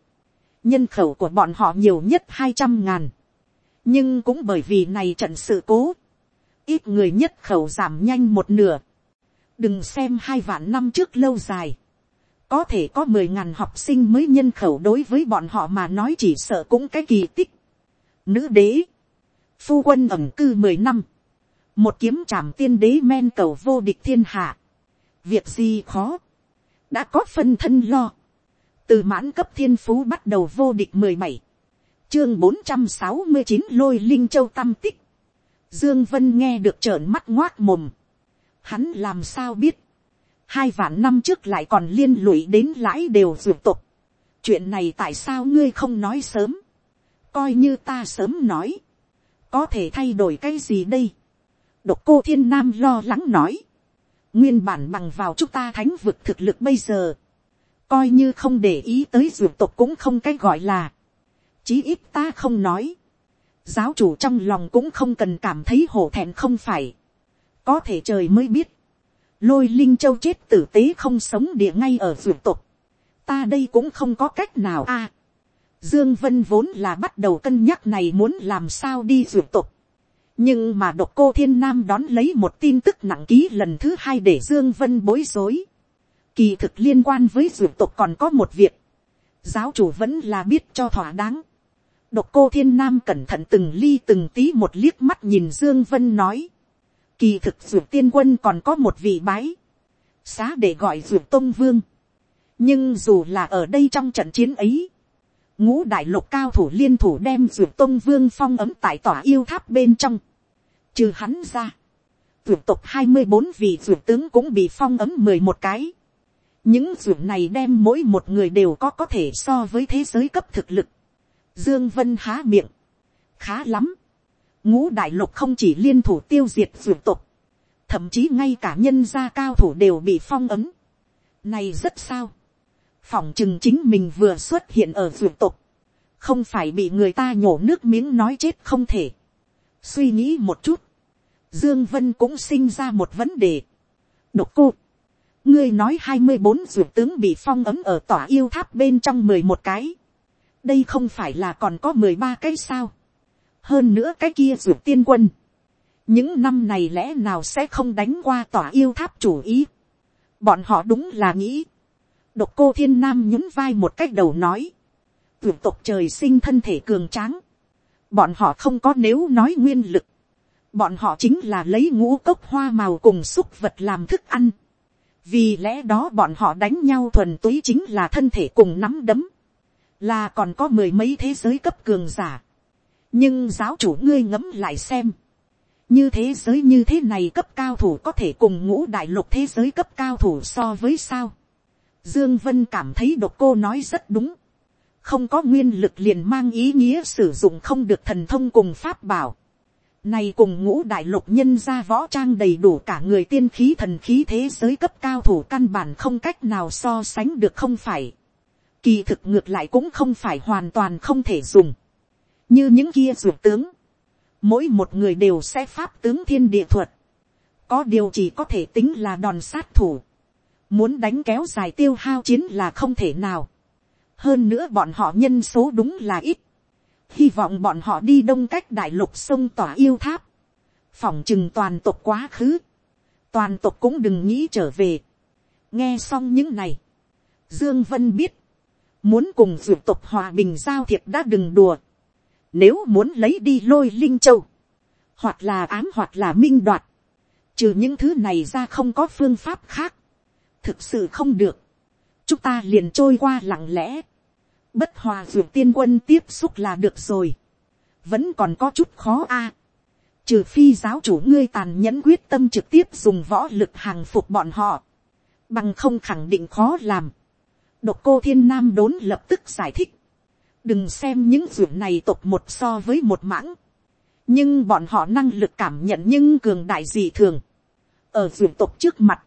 nhân khẩu của bọn họ nhiều nhất hai trăm ngàn, nhưng cũng bởi vì này trận sự cố, ít người nhất khẩu giảm nhanh một nửa, đừng xem hai vạn năm trước lâu dài, có thể có mười ngàn học sinh mới nhân khẩu đối với bọn họ mà nói chỉ sợ cũng cái kỳ tích. Nữ đế, phu quân ẩm cư mười năm, một kiếm trảm tiên đế men cầu vô địch thiên hạ, việc gì khó, đã có phân thân lo, từ mãn cấp thiên phú bắt đầu vô địch mười bảy, chương bốn trăm sáu mươi chín lôi linh châu tam tích, dương vân nghe được trợn mắt ngoác mồm, hắn làm sao biết, hai vạn năm trước lại còn liên lụy đến lãi đều dược tục, chuyện này tại sao ngươi không nói sớm, coi như ta sớm nói, có thể thay đổi cái gì đây, độc cô thiên nam lo lắng nói, nguyên bản bằng vào chúng ta thánh vực thực lực bây giờ, coi như không để ý tới dược tộc cũng không cái gọi là, chí ít ta không nói, giáo chủ trong lòng cũng không cần cảm thấy hổ thẹn không phải, có thể trời mới biết, lôi linh châu chết tử tế không sống địa ngay ở dược tộc, ta đây cũng không có cách nào a. Dương Vân vốn là bắt đầu cân nhắc này muốn làm sao đi dược tộc, nhưng mà độc cô thiên nam đón lấy một tin tức nặng ký lần thứ hai để Dương Vân bối rối. Kỳ thực liên quan với dược tộc còn có một việc. Giáo chủ vẫn là biết cho thỏa đáng. Độc cô thiên nam cẩn thận từng ly từng tí một liếc mắt nhìn Dương Vân nói. Kỳ thực dược tiên quân còn có một vị bái. Xá để gọi dược tông vương. Nhưng dù là ở đây trong trận chiến ấy. Ngũ đại lục cao thủ liên thủ đem dược tông vương phong ấm tại tòa yêu tháp bên trong. Trừ hắn ra. Dược tộc hai mươi bốn vị dược tướng cũng bị phong ấm mười một cái những ruộng này đem mỗi một người đều có có thể so với thế giới cấp thực lực. Dương Vân há miệng. Khá lắm. ngũ đại lục không chỉ liên thủ tiêu diệt ruộng tục, thậm chí ngay cả nhân gia cao thủ đều bị phong ấm. Này rất sao. Phỏng chừng chính mình vừa xuất hiện ở ruộng tục, không phải bị người ta nhổ nước miếng nói chết không thể. Suy nghĩ một chút, Dương Vân cũng sinh ra một vấn đề. Độc cô, ngươi nói hai mươi bốn ruột tướng bị phong ấm ở tòa yêu tháp bên trong mười một cái. Đây không phải là còn có mười ba cái sao? Hơn nữa cái kia ruột tiên quân. Những năm này lẽ nào sẽ không đánh qua tòa yêu tháp chủ ý? Bọn họ đúng là nghĩ. Độc cô thiên nam nhún vai một cách đầu nói. Vượt tộc trời sinh thân thể cường tráng. Bọn họ không có nếu nói nguyên lực bọn họ chính là lấy ngũ cốc hoa màu cùng xúc vật làm thức ăn vì lẽ đó bọn họ đánh nhau thuần túy chính là thân thể cùng nắm đấm, là còn có mười mấy thế giới cấp cường giả. nhưng giáo chủ ngươi ngẫm lại xem, như thế giới như thế này cấp cao thủ có thể cùng ngũ đại lục thế giới cấp cao thủ so với sao. Dương Vân cảm thấy độc cô nói rất đúng. Không có nguyên lực liền mang ý nghĩa sử dụng không được thần thông cùng pháp bảo. Này cùng ngũ đại lục nhân ra võ trang đầy đủ cả người tiên khí thần khí thế giới cấp cao thủ căn bản không cách nào so sánh được không phải. Kỳ thực ngược lại cũng không phải hoàn toàn không thể dùng. Như những kia dụ tướng. Mỗi một người đều sẽ pháp tướng thiên địa thuật. Có điều chỉ có thể tính là đòn sát thủ. Muốn đánh kéo dài tiêu hao chiến là không thể nào. Hơn nữa bọn họ nhân số đúng là ít hy vọng bọn họ đi đông cách đại lục sông tỏa yêu tháp, phỏng chừng toàn tộc quá khứ, toàn tộc cũng đừng nghĩ trở về. nghe xong những này, dương vân biết, muốn cùng dược tộc hòa bình giao thiệp đã đừng đùa, nếu muốn lấy đi lôi linh châu, hoặc là ám hoặc là minh đoạt, trừ những thứ này ra không có phương pháp khác, thực sự không được, chúng ta liền trôi qua lặng lẽ, bất hòa dược tiên quân tiếp xúc là được rồi. vẫn còn có chút khó a. À. trừ phi giáo chủ ngươi tàn nhẫn quyết tâm trực tiếp dùng võ lực hàng phục bọn họ. bằng không khẳng định khó làm. độc cô thiên nam đốn lập tức giải thích. đừng xem những dược này tộc một so với một mãng. nhưng bọn họ năng lực cảm nhận nhưng cường đại dị thường. ở dược tộc trước mặt,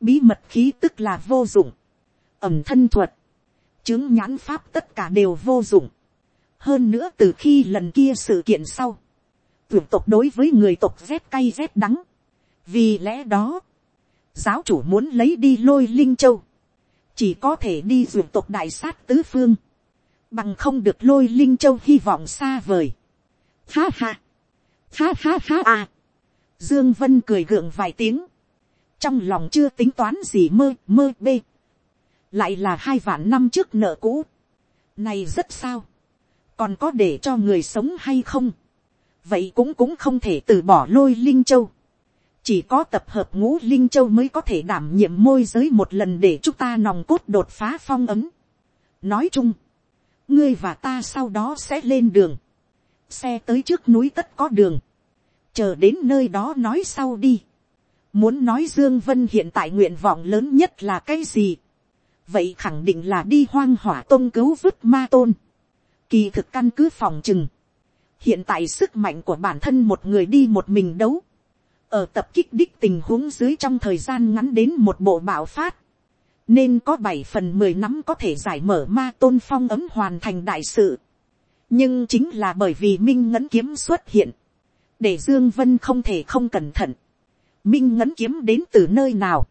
bí mật khí tức là vô dụng. ẩm thân thuật chứng nhãn pháp tất cả đều vô dụng. hơn nữa từ khi lần kia sự kiện sau, tuyển tộc đối với người tộc rét cay rét đắng. vì lẽ đó, giáo chủ muốn lấy đi lôi linh châu, chỉ có thể đi duyệt tộc đại sát tứ phương, bằng không được lôi linh châu hy vọng xa vời. Ha ha, ha ha ha à. Dương Vân cười gượng vài tiếng, trong lòng chưa tính toán gì mơ mơ bê lại là hai vạn năm trước nợ cũ, này rất sao, còn có để cho người sống hay không, vậy cũng cũng không thể từ bỏ lôi linh châu, chỉ có tập hợp ngũ linh châu mới có thể đảm nhiệm môi giới một lần để chúng ta nòng cốt đột phá phong ấm. nói chung, ngươi và ta sau đó sẽ lên đường, xe tới trước núi tất có đường, chờ đến nơi đó nói sau đi. muốn nói dương vân hiện tại nguyện vọng lớn nhất là cái gì, vậy khẳng định là đi hoang hỏa tôn cứu vứt ma tôn. Kỳ thực căn cứ phòng chừng. Hiện tại sức mạnh của bản thân một người đi một mình đấu. Ở tập kích đích tình huống dưới trong thời gian ngắn đến một bộ bạo phát. Nên có bảy phần mười năm có thể giải mở ma tôn phong ấm hoàn thành đại sự. Nhưng chính là bởi vì Minh Ngấn Kiếm xuất hiện. Để Dương Vân không thể không cẩn thận. Minh Ngấn Kiếm đến từ nơi nào?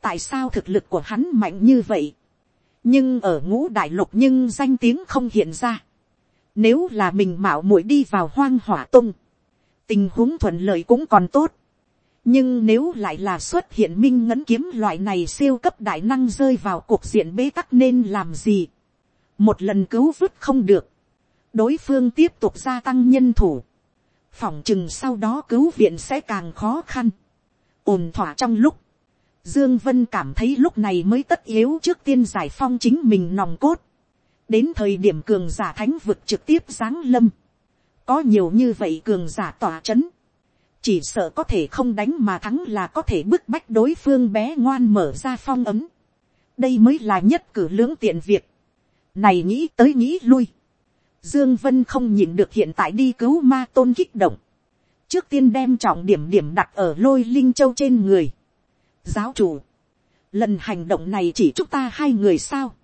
Tại sao thực lực của hắn mạnh như vậy, nhưng ở ngũ đại lục nhưng danh tiếng không hiện ra. Nếu là mình mạo muội đi vào hoang hỏa tung, tình huống thuận lợi cũng còn tốt. nhưng nếu lại là xuất hiện minh ngấn kiếm loại này siêu cấp đại năng rơi vào cuộc diện bế tắc nên làm gì. một lần cứu vứt không được, đối phương tiếp tục gia tăng nhân thủ, phỏng chừng sau đó cứu viện sẽ càng khó khăn. ồn thỏa trong lúc, Dương Vân cảm thấy lúc này mới tất yếu trước tiên giải phong chính mình nòng cốt. Đến thời điểm cường giả thánh vực trực tiếp giáng lâm. Có nhiều như vậy cường giả tỏa chấn. Chỉ sợ có thể không đánh mà thắng là có thể bức bách đối phương bé ngoan mở ra phong ấm. Đây mới là nhất cử lưỡng tiện việc. Này nghĩ tới nghĩ lui. Dương Vân không nhìn được hiện tại đi cứu ma tôn kích động. trước tiên đem trọng điểm điểm đặt ở lôi linh châu trên người giáo chủ, lần hành động này chỉ chúng ta hai người sao,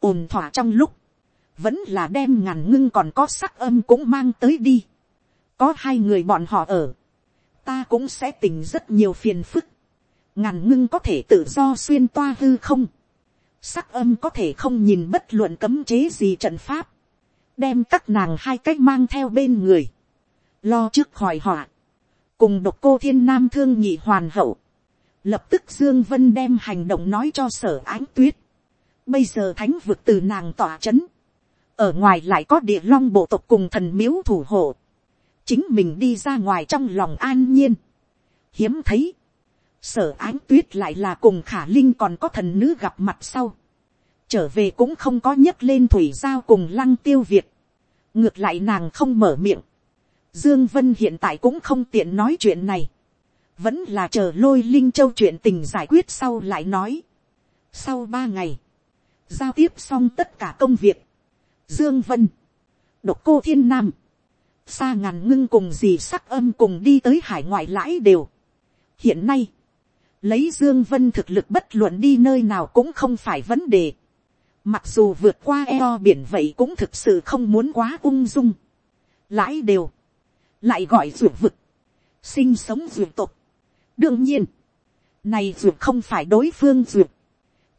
ồn thỏa trong lúc, vẫn là đem ngàn ngưng còn có sắc âm cũng mang tới đi. có hai người bọn họ ở, ta cũng sẽ tình rất nhiều phiền phức. ngàn ngưng có thể tự do xuyên toa hư không. sắc âm có thể không nhìn bất luận cấm chế gì trận pháp. đem các nàng hai cách mang theo bên người. lo trước khỏi họa. cùng độc cô thiên nam thương nhị hoàn hậu lập tức dương vân đem hành động nói cho sở ánh tuyết. bây giờ thánh vực từ nàng tỏa chấn. Ở ngoài lại có địa long bộ tộc cùng thần miếu thủ hộ, chính mình đi ra ngoài trong lòng an nhiên, hiếm thấy, sở ánh tuyết lại là cùng khả linh còn có thần nữ gặp mặt sau, trở về cũng không có nhấc lên thủy giao cùng lăng tiêu việt, ngược lại nàng không mở miệng, dương vân hiện tại cũng không tiện nói chuyện này, vẫn là chờ lôi linh châu chuyện tình giải quyết sau lại nói. sau ba ngày, giao tiếp xong tất cả công việc, Dương Vân, Độc Cô Thiên Nam, xa ngàn ngưng cùng dì sắc âm cùng đi tới hải ngoại lãi đều. Hiện nay, lấy Dương Vân thực lực bất luận đi nơi nào cũng không phải vấn đề. Mặc dù vượt qua eo biển vậy cũng thực sự không muốn quá ung dung. Lãi đều, lại gọi ruột vực, sinh sống ruột tục đương nhiên, này duyệt không phải đối phương duyệt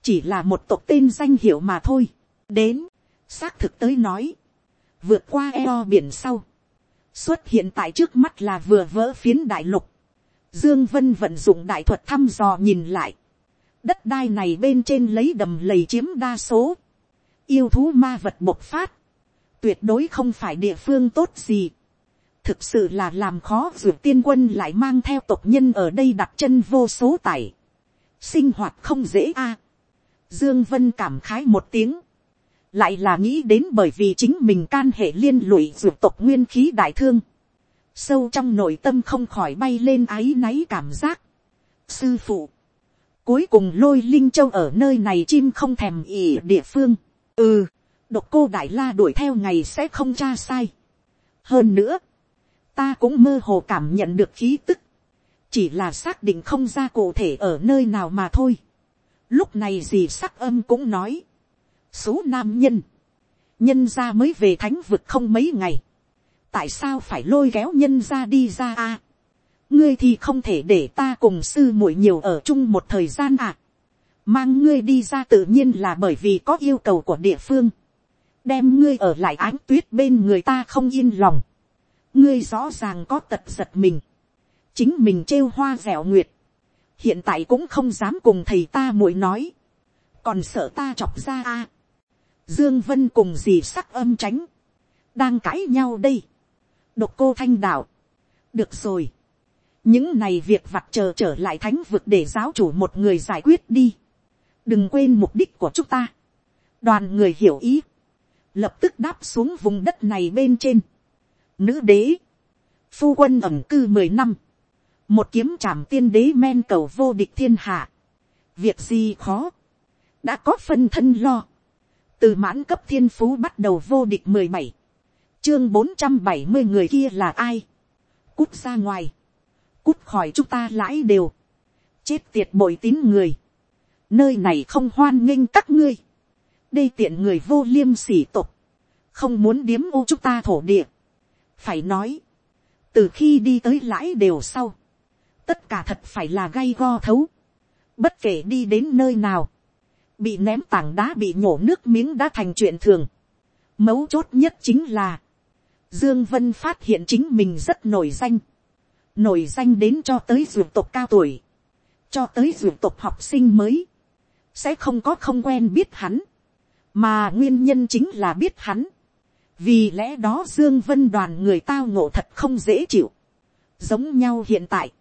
chỉ là một tộc tên danh hiệu mà thôi. đến, xác thực tới nói, vượt qua eo biển sau, xuất hiện tại trước mắt là vừa vỡ phiến đại lục, dương vân vận dụng đại thuật thăm dò nhìn lại, đất đai này bên trên lấy đầm lầy chiếm đa số, yêu thú ma vật bộc phát, tuyệt đối không phải địa phương tốt gì, thực sự là làm khó dù tiên quân lại mang theo tộc nhân ở đây đặt chân vô số tải, sinh hoạt không dễ a, dương vân cảm khái một tiếng, lại là nghĩ đến bởi vì chính mình can hệ liên lụy dược tộc nguyên khí đại thương, sâu trong nội tâm không khỏi bay lên áy náy cảm giác. sư phụ, cuối cùng lôi linh châu ở nơi này chim không thèm ỉ địa phương, ừ, độc cô đại la đuổi theo ngày sẽ không tra sai. hơn nữa, ta cũng mơ hồ cảm nhận được khí tức, chỉ là xác định không ra cụ thể ở nơi nào mà thôi. lúc này dì sắc âm cũng nói, số nam nhân, nhân ra mới về thánh vực không mấy ngày, tại sao phải lôi kéo nhân ra đi ra a, ngươi thì không thể để ta cùng sư muội nhiều ở chung một thời gian à, mang ngươi đi ra tự nhiên là bởi vì có yêu cầu của địa phương, đem ngươi ở lại ánh tuyết bên người ta không yên lòng, ngươi rõ ràng có tật giật mình, chính mình trêu hoa dẻo nguyệt, hiện tại cũng không dám cùng thầy ta muội nói, còn sợ ta chọc ra a, Dương Vân cùng dì sắc âm tránh. Đang cãi nhau đây. Độc cô thanh đạo. Được rồi. Những này việc vặt chờ trở lại thánh vực để giáo chủ một người giải quyết đi. Đừng quên mục đích của chúng ta. Đoàn người hiểu ý. Lập tức đáp xuống vùng đất này bên trên. Nữ đế. Phu quân ẩm cư mười năm. Một kiếm trảm tiên đế men cầu vô địch thiên hạ. Việc gì khó. Đã có phân thân lo. Từ mãn cấp thiên phú bắt đầu vô địch mười bảy, chương bốn trăm bảy mươi người kia là ai, cút ra ngoài, cút khỏi chúng ta lãi đều, chết tiệt bội tín người, nơi này không hoan nghênh các ngươi, đây tiện người vô liêm sỉ tục, không muốn điếm ô chúng ta thổ địa, phải nói, từ khi đi tới lãi đều sau, tất cả thật phải là gay go thấu, bất kể đi đến nơi nào, bị ném tảng đá bị nhổ nước miếng đã thành chuyện thường. Mấu chốt nhất chính là, Dương Vân phát hiện chính mình rất nổi danh. Nổi danh đến cho tới ruột tộc cao tuổi. Cho tới ruột tộc học sinh mới. Sẽ không có không quen biết hắn. Mà nguyên nhân chính là biết hắn. Vì lẽ đó Dương Vân đoàn người tao ngộ thật không dễ chịu. Giống nhau hiện tại.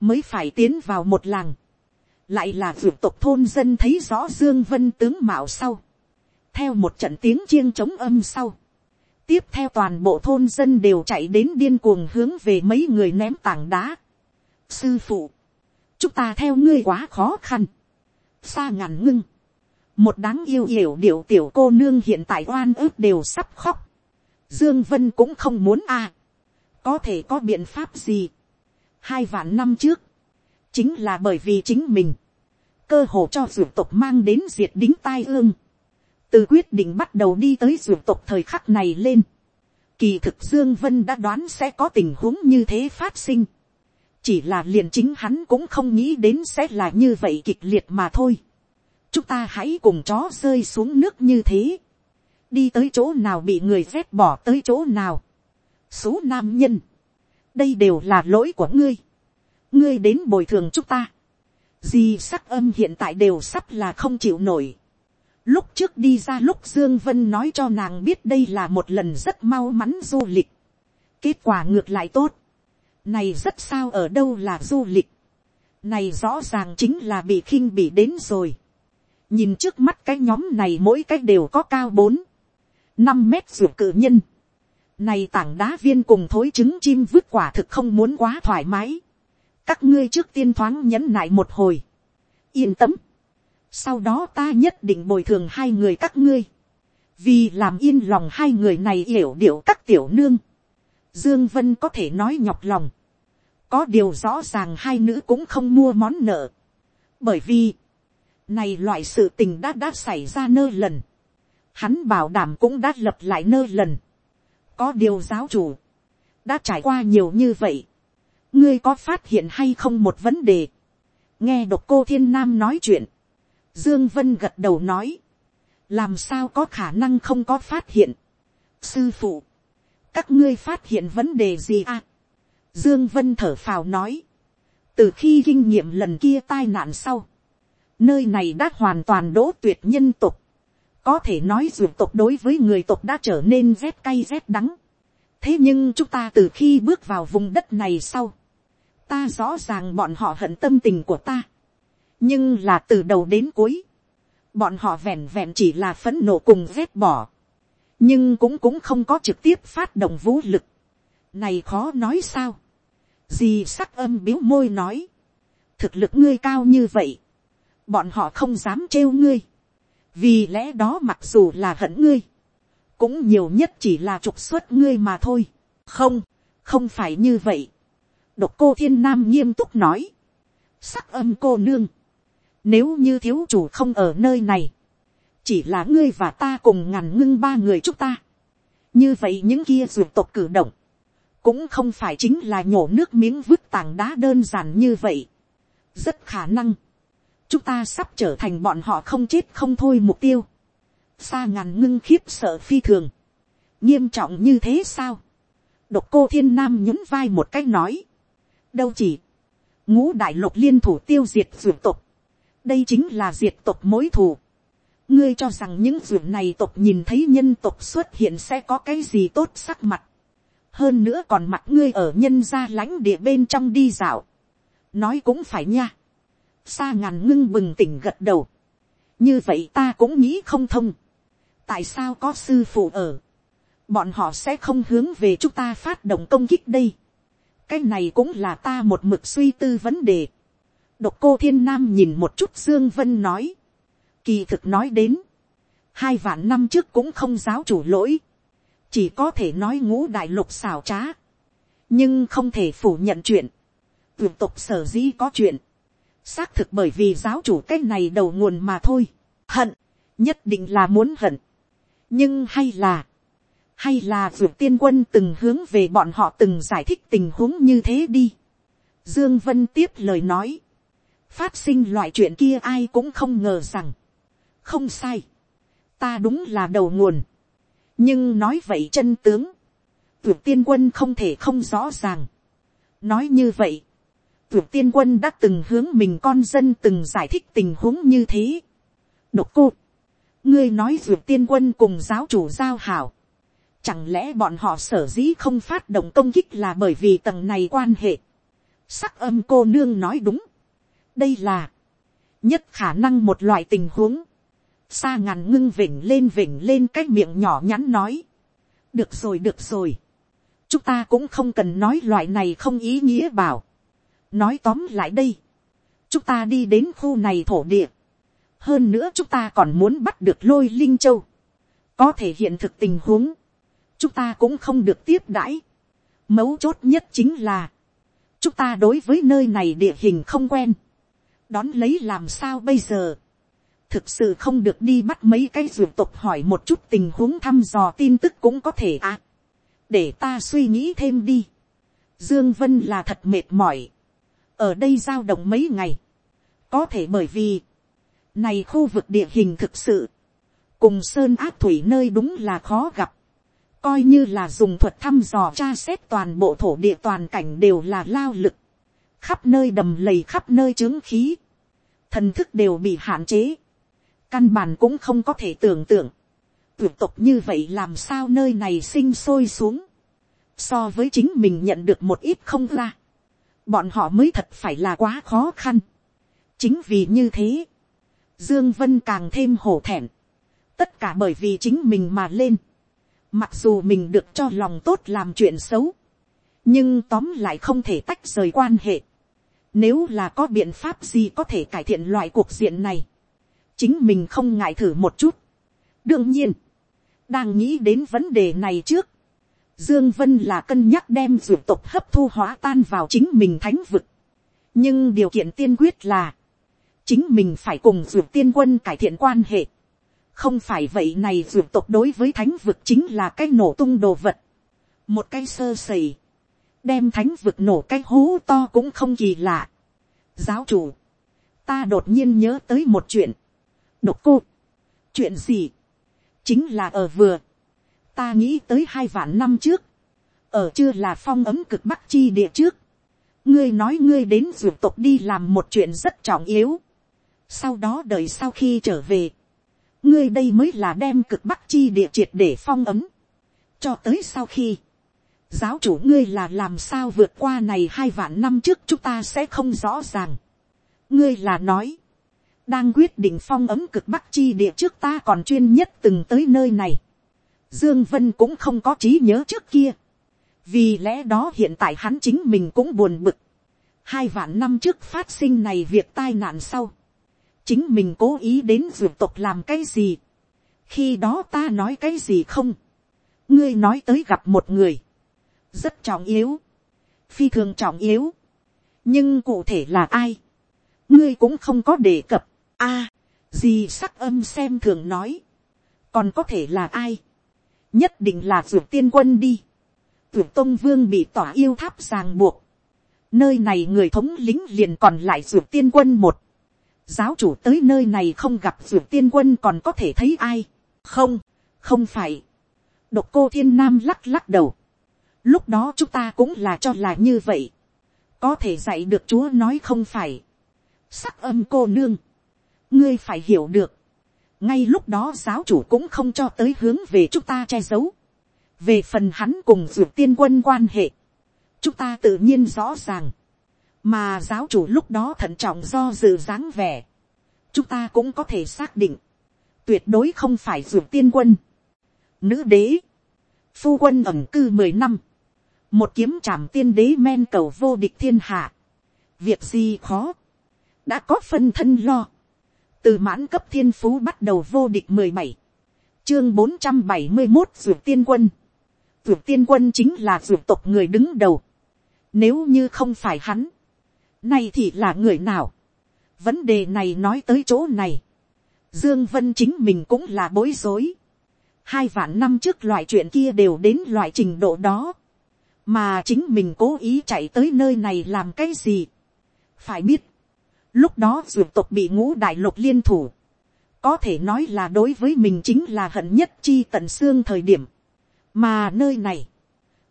Mới phải tiến vào một làng. Lại là vượt tộc thôn dân thấy rõ dương vân tướng mạo sau, theo một trận tiếng chiêng chống âm sau, tiếp theo toàn bộ thôn dân đều chạy đến điên cuồng hướng về mấy người ném tảng đá. sư phụ, chúng ta theo ngươi quá khó khăn, xa ngàn ngưng, một đáng yêu hiểu điệu tiểu cô nương hiện tại oan ức đều sắp khóc, dương vân cũng không muốn a, có thể có biện pháp gì. hai vạn năm trước, chính là bởi vì chính mình, cơ hồ cho ruột tộc mang đến diệt đính tai ương. từ quyết định bắt đầu đi tới ruột tộc thời khắc này lên. kỳ thực dương vân đã đoán sẽ có tình huống như thế phát sinh. chỉ là liền chính hắn cũng không nghĩ đến sẽ là như vậy kịch liệt mà thôi. chúng ta hãy cùng chó rơi xuống nước như thế đi tới chỗ nào, bị người phép bỏ tới chỗ nào. số nam nhân. đây đều là lỗi của ngươi. ngươi đến bồi thường chúng ta Di sắc âm hiện tại đều sắp là không chịu nổi. Lúc trước đi ra lúc Dương Vân nói cho nàng biết đây là một lần rất mau mắn du lịch. Kết quả ngược lại tốt. Này rất sao ở đâu là du lịch. Này rõ ràng chính là bị khinh bị đến rồi. Nhìn trước mắt cái nhóm này mỗi cái đều có cao 4. 5 mét ruột cự nhân. Này tảng đá viên cùng thối trứng chim vứt quả thực không muốn quá thoải mái. Các ngươi trước tiên thoáng nhẫn nại một hồi, yên tâm, sau đó ta nhất định bồi thường hai người các ngươi, vì làm yên lòng hai người này hiểu điệu các tiểu nương, dương vân có thể nói nhọc lòng, có điều rõ ràng hai nữ cũng không mua món nợ, bởi vì, này loại sự tình đã đã xảy ra nơi lần, hắn bảo đảm cũng đã lập lại nơi lần, có điều giáo chủ, đã trải qua nhiều như vậy, ngươi có phát hiện hay không một vấn đề, nghe độc cô thiên nam nói chuyện, dương vân gật đầu nói, làm sao có khả năng không có phát hiện, sư phụ, các ngươi phát hiện vấn đề gì à, dương vân thở phào nói, từ khi kinh nghiệm lần kia tai nạn sau, nơi này đã hoàn toàn đỗ tuyệt nhân tục, có thể nói dù tộc đối với người tộc đã trở nên rét cay rét đắng. thế nhưng chúng ta từ khi bước vào vùng đất này sau, ta rõ ràng bọn họ hận tâm tình của ta. nhưng là từ đầu đến cuối, bọn họ vẹn vẹn chỉ là phấn nộ cùng rét bỏ. nhưng cũng cũng không có trực tiếp phát động vũ lực. này khó nói sao. dì sắc âm biếu môi nói. thực lực ngươi cao như vậy. bọn họ không dám trêu ngươi vì lẽ đó mặc dù là hận ngươi, cũng nhiều nhất chỉ là trục xuất ngươi mà thôi. không, không phải như vậy Độc cô thiên nam nghiêm túc nói. Sắc âm cô nương. Nếu như thiếu chủ không ở nơi này. Chỉ là ngươi và ta cùng ngàn ngưng ba người chúng ta. Như vậy những kia ruột tộc cử động. Cũng không phải chính là nhổ nước miếng vứt tảng đá đơn giản như vậy. Rất khả năng. Chúng ta sắp trở thành bọn họ không chết không thôi mục tiêu. Xa ngàn ngưng khiếp sợ phi thường. Nghiêm trọng như thế sao? Độc cô thiên nam nhún vai một cách nói đâu chỉ, ngũ đại lục liên thủ tiêu diệt ruột tộc, đây chính là diệt tộc mối thù. ngươi cho rằng những ruột này tộc nhìn thấy nhân tộc xuất hiện sẽ có cái gì tốt sắc mặt, hơn nữa còn mặt ngươi ở nhân gia lãnh địa bên trong đi dạo, nói cũng phải nha, xa ngàn ngưng bừng tỉnh gật đầu, như vậy ta cũng nghĩ không thông, tại sao có sư phụ ở, bọn họ sẽ không hướng về chúng ta phát động công kích đây, cái này cũng là ta một mực suy tư vấn đề. độc cô thiên nam nhìn một chút dương vân nói. kỳ thực nói đến, hai vạn năm trước cũng không giáo chủ lỗi, chỉ có thể nói ngũ đại lục xảo trá, nhưng không thể phủ nhận chuyện. tuyệt tục sở dĩ có chuyện, xác thực bởi vì giáo chủ cái này đầu nguồn mà thôi. hận, nhất định là muốn hận. nhưng hay là, hay là vượt tiên quân từng hướng về bọn họ từng giải thích tình huống như thế đi. Dương Vân tiếp lời nói, phát sinh loại chuyện kia ai cũng không ngờ rằng, không sai, ta đúng là đầu nguồn, nhưng nói vậy chân tướng, vượt tiên quân không thể không rõ ràng. nói như vậy, vượt tiên quân đã từng hướng mình con dân từng giải thích tình huống như thế. độc cô, ngươi nói vượt tiên quân cùng giáo chủ giao hảo, Chẳng lẽ bọn họ sở dĩ không phát động công kích là bởi vì tầng này quan hệ. Sắc âm cô nương nói đúng. Đây là nhất khả năng một loại tình huống. Sa ngàn ngưng vỉnh lên vỉnh lên cái miệng nhỏ nhắn nói. Được rồi được rồi. Chúng ta cũng không cần nói loại này không ý nghĩa bảo. Nói tóm lại đây. Chúng ta đi đến khu này thổ địa. Hơn nữa chúng ta còn muốn bắt được lôi linh châu. Có thể hiện thực tình huống chúng ta cũng không được tiếp đãi. Mấu chốt nhất chính là, chúng ta đối với nơi này địa hình không quen, đón lấy làm sao bây giờ, thực sự không được đi bắt mấy cái ruột tục hỏi một chút tình huống thăm dò tin tức cũng có thể à. để ta suy nghĩ thêm đi. Dương Vân là thật mệt mỏi ở đây giao động mấy ngày. có thể bởi vì, này khu vực địa hình thực sự, cùng sơn áp thủy nơi đúng là khó gặp. coi như là dùng thuật thăm dò tra xét toàn bộ thổ địa toàn cảnh đều là lao lực. khắp nơi đầm lầy khắp nơi trướng khí. thần thức đều bị hạn chế căn bản cũng không có thể tưởng tượng, tuyệt tục như vậy làm sao nơi này sinh sôi xuống, so với chính mình nhận được một ít không ra, bọn họ mới thật phải là quá khó khăn. chính vì như thế, dương vân càng thêm hổ thẹn, tất cả bởi vì chính mình mà lên, mặc dù mình được cho lòng tốt làm chuyện xấu, nhưng tóm lại không thể tách rời quan hệ. Nếu là có biện pháp gì có thể cải thiện loại cuộc diện này, chính mình không ngại thử một chút. đương nhiên, đang nghĩ đến vấn đề này trước, dương vân là cân nhắc đem ruột tộc hấp thu hóa tan vào chính mình thánh vực. nhưng điều kiện tiên quyết là, chính mình phải cùng ruột tiên quân cải thiện quan hệ. không phải vậy này ruột tộc đối với thánh vực chính là cái nổ tung đồ vật. một cái sơ sẩy, đem thánh vực nổ cái hố to cũng không kỳ lạ. giáo chủ, ta đột nhiên nhớ tới một chuyện độc cô. chuyện gì, chính là ở vừa, ta nghĩ tới hai vạn năm trước, ở chưa là phong ấm cực bắc chi địa trước, ngươi nói ngươi đến ruột tộc đi làm một chuyện rất trọng yếu, sau đó đợi sau khi trở về, ngươi đây mới là đem cực bắc chi địa triệt để phong ấm, cho tới sau khi, giáo chủ ngươi là làm sao vượt qua này hai vạn năm trước chúng ta sẽ không rõ ràng. ngươi là nói, đang quyết định phong ấm cực bắc chi địa trước ta còn chuyên nhất từng tới nơi này. Dương Vân cũng không có trí nhớ trước kia. Vì lẽ đó hiện tại hắn chính mình cũng buồn bực. Hai vạn năm trước phát sinh này việc tai nạn sau. Chính mình cố ý đến dược tộc làm cái gì. Khi đó ta nói cái gì không. Ngươi nói tới gặp một người. Rất trọng yếu. Phi thường trọng yếu. Nhưng cụ thể là ai? Ngươi cũng không có đề cập a, à, gì sắc âm xem thường nói, còn có thể là ai, nhất định là ruột tiên quân đi, ruột tông vương bị tỏa yêu tháp ràng buộc, nơi này người thống lính liền còn lại ruột tiên quân một, giáo chủ tới nơi này không gặp ruột tiên quân còn có thể thấy ai, không, không phải, độc cô thiên nam lắc lắc đầu, lúc đó chúng ta cũng là cho là như vậy, có thể dạy được chúa nói không phải, sắc âm cô nương, ngươi phải hiểu được, ngay lúc đó giáo chủ cũng không cho tới hướng về chúng ta che giấu, về phần hắn cùng dược tiên quân quan hệ, chúng ta tự nhiên rõ ràng, mà giáo chủ lúc đó thận trọng do dự dáng vẻ, chúng ta cũng có thể xác định, tuyệt đối không phải dược tiên quân, nữ đế, phu quân ẩm cư mười năm, một kiếm trảm tiên đế men cầu vô địch thiên hạ, việc gì khó, đã có phân thân lo, từ mãn cấp thiên phú bắt đầu vô địch mười bảy, chương bốn trăm bảy mươi một ruột tiên quân, ruột tiên quân chính là ruột tộc người đứng đầu, nếu như không phải hắn, nay thì là người nào, vấn đề này nói tới chỗ này, dương vân chính mình cũng là bối rối, hai vạn năm trước loại chuyện kia đều đến loại trình độ đó, mà chính mình cố ý chạy tới nơi này làm cái gì, phải biết, Lúc đó dù tộc bị ngũ đại lục liên thủ. Có thể nói là đối với mình chính là hận nhất chi tận xương thời điểm. Mà nơi này.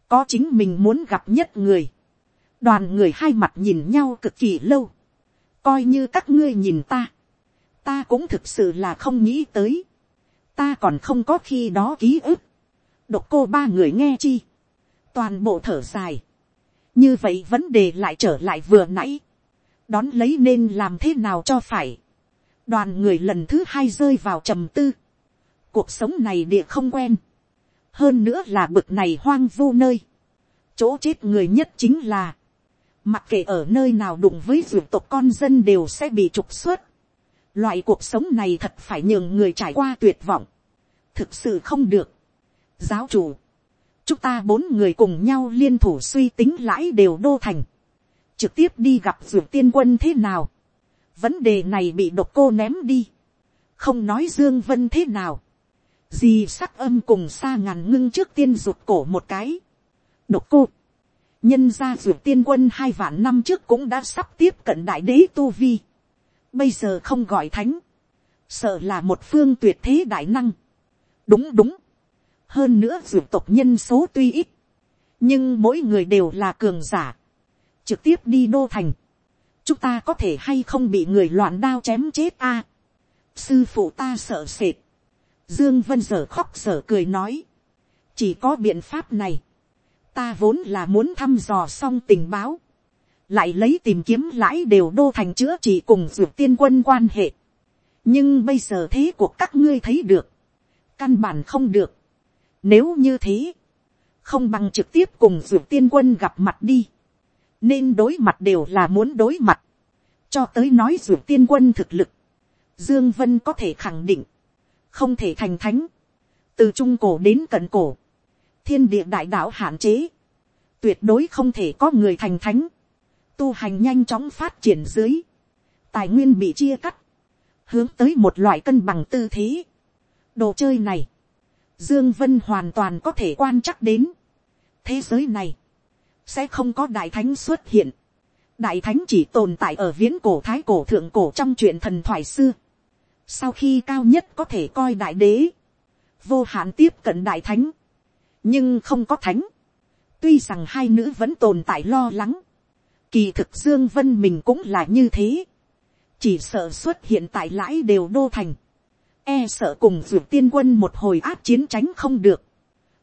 Có chính mình muốn gặp nhất người. Đoàn người hai mặt nhìn nhau cực kỳ lâu. Coi như các ngươi nhìn ta. Ta cũng thực sự là không nghĩ tới. Ta còn không có khi đó ký ức. Độc cô ba người nghe chi. Toàn bộ thở dài. Như vậy vấn đề lại trở lại vừa nãy đón lấy nên làm thế nào cho phải. đoàn người lần thứ hai rơi vào trầm tư. cuộc sống này địa không quen. hơn nữa là bực này hoang vu nơi. chỗ chết người nhất chính là, mặc kệ ở nơi nào đụng với ruột tộc con dân đều sẽ bị trục xuất. loại cuộc sống này thật phải nhường người trải qua tuyệt vọng. thực sự không được. giáo chủ, chúng ta bốn người cùng nhau liên thủ suy tính lãi đều đô thành, trực tiếp đi gặp dược tiên quân thế nào, vấn đề này bị độc cô ném đi, không nói dương vân thế nào, Dì sắc âm cùng xa ngàn ngưng trước tiên rụt cổ một cái, độc cô, nhân ra dược tiên quân hai vạn năm trước cũng đã sắp tiếp cận đại đế tu vi, bây giờ không gọi thánh, sợ là một phương tuyệt thế đại năng, đúng đúng, hơn nữa dược tộc nhân số tuy ít, nhưng mỗi người đều là cường giả, trực tiếp đi đô thành, chúng ta có thể hay không bị người loạn đao chém chết a. sư phụ ta sợ sệt, dương vân giờ khóc giờ cười nói, chỉ có biện pháp này, ta vốn là muốn thăm dò xong tình báo, lại lấy tìm kiếm lãi đều đô thành chữa trị cùng dược tiên quân quan hệ. nhưng bây giờ thế của các ngươi thấy được, căn bản không được. nếu như thế, không bằng trực tiếp cùng dược tiên quân gặp mặt đi, nên đối mặt đều là muốn đối mặt, cho tới nói dù tiên quân thực lực, dương vân có thể khẳng định, không thể thành thánh, từ trung cổ đến cận cổ, thiên địa đại đạo hạn chế, tuyệt đối không thể có người thành thánh, tu hành nhanh chóng phát triển dưới, tài nguyên bị chia cắt, hướng tới một loại cân bằng tư thế. đồ chơi này, dương vân hoàn toàn có thể quan chắc đến, thế giới này, sẽ không có đại thánh xuất hiện, đại thánh chỉ tồn tại ở viễn cổ thái cổ thượng cổ trong truyện thần thoại xưa, sau khi cao nhất có thể coi đại đế, vô hạn tiếp cận đại thánh, nhưng không có thánh, tuy rằng hai nữ vẫn tồn tại lo lắng, kỳ thực dương vân mình cũng là như thế, chỉ sợ xuất hiện tại lãi đều đô thành, e sợ cùng duyệt tiên quân một hồi áp chiến tránh không được,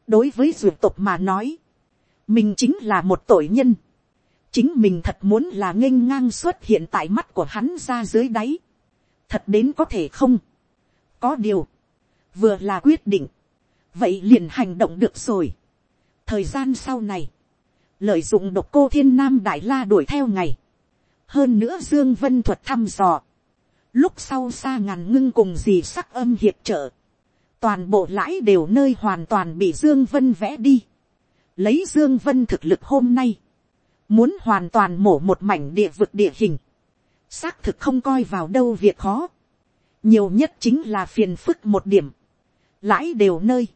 đối với duyệt tộc mà nói, mình chính là một tội nhân, chính mình thật muốn là nghênh ngang xuất hiện tại mắt của hắn ra dưới đáy, thật đến có thể không, có điều, vừa là quyết định, vậy liền hành động được rồi. thời gian sau này, lợi dụng độc cô thiên nam đại la đuổi theo ngày, hơn nữa dương vân thuật thăm dò, lúc sau xa ngàn ngưng cùng gì sắc âm hiệp trợ, toàn bộ lãi đều nơi hoàn toàn bị dương vân vẽ đi, lấy dương vân thực lực hôm nay, muốn hoàn toàn mổ một mảnh địa vực địa hình, xác thực không coi vào đâu việc khó, nhiều nhất chính là phiền phức một điểm, lãi đều nơi,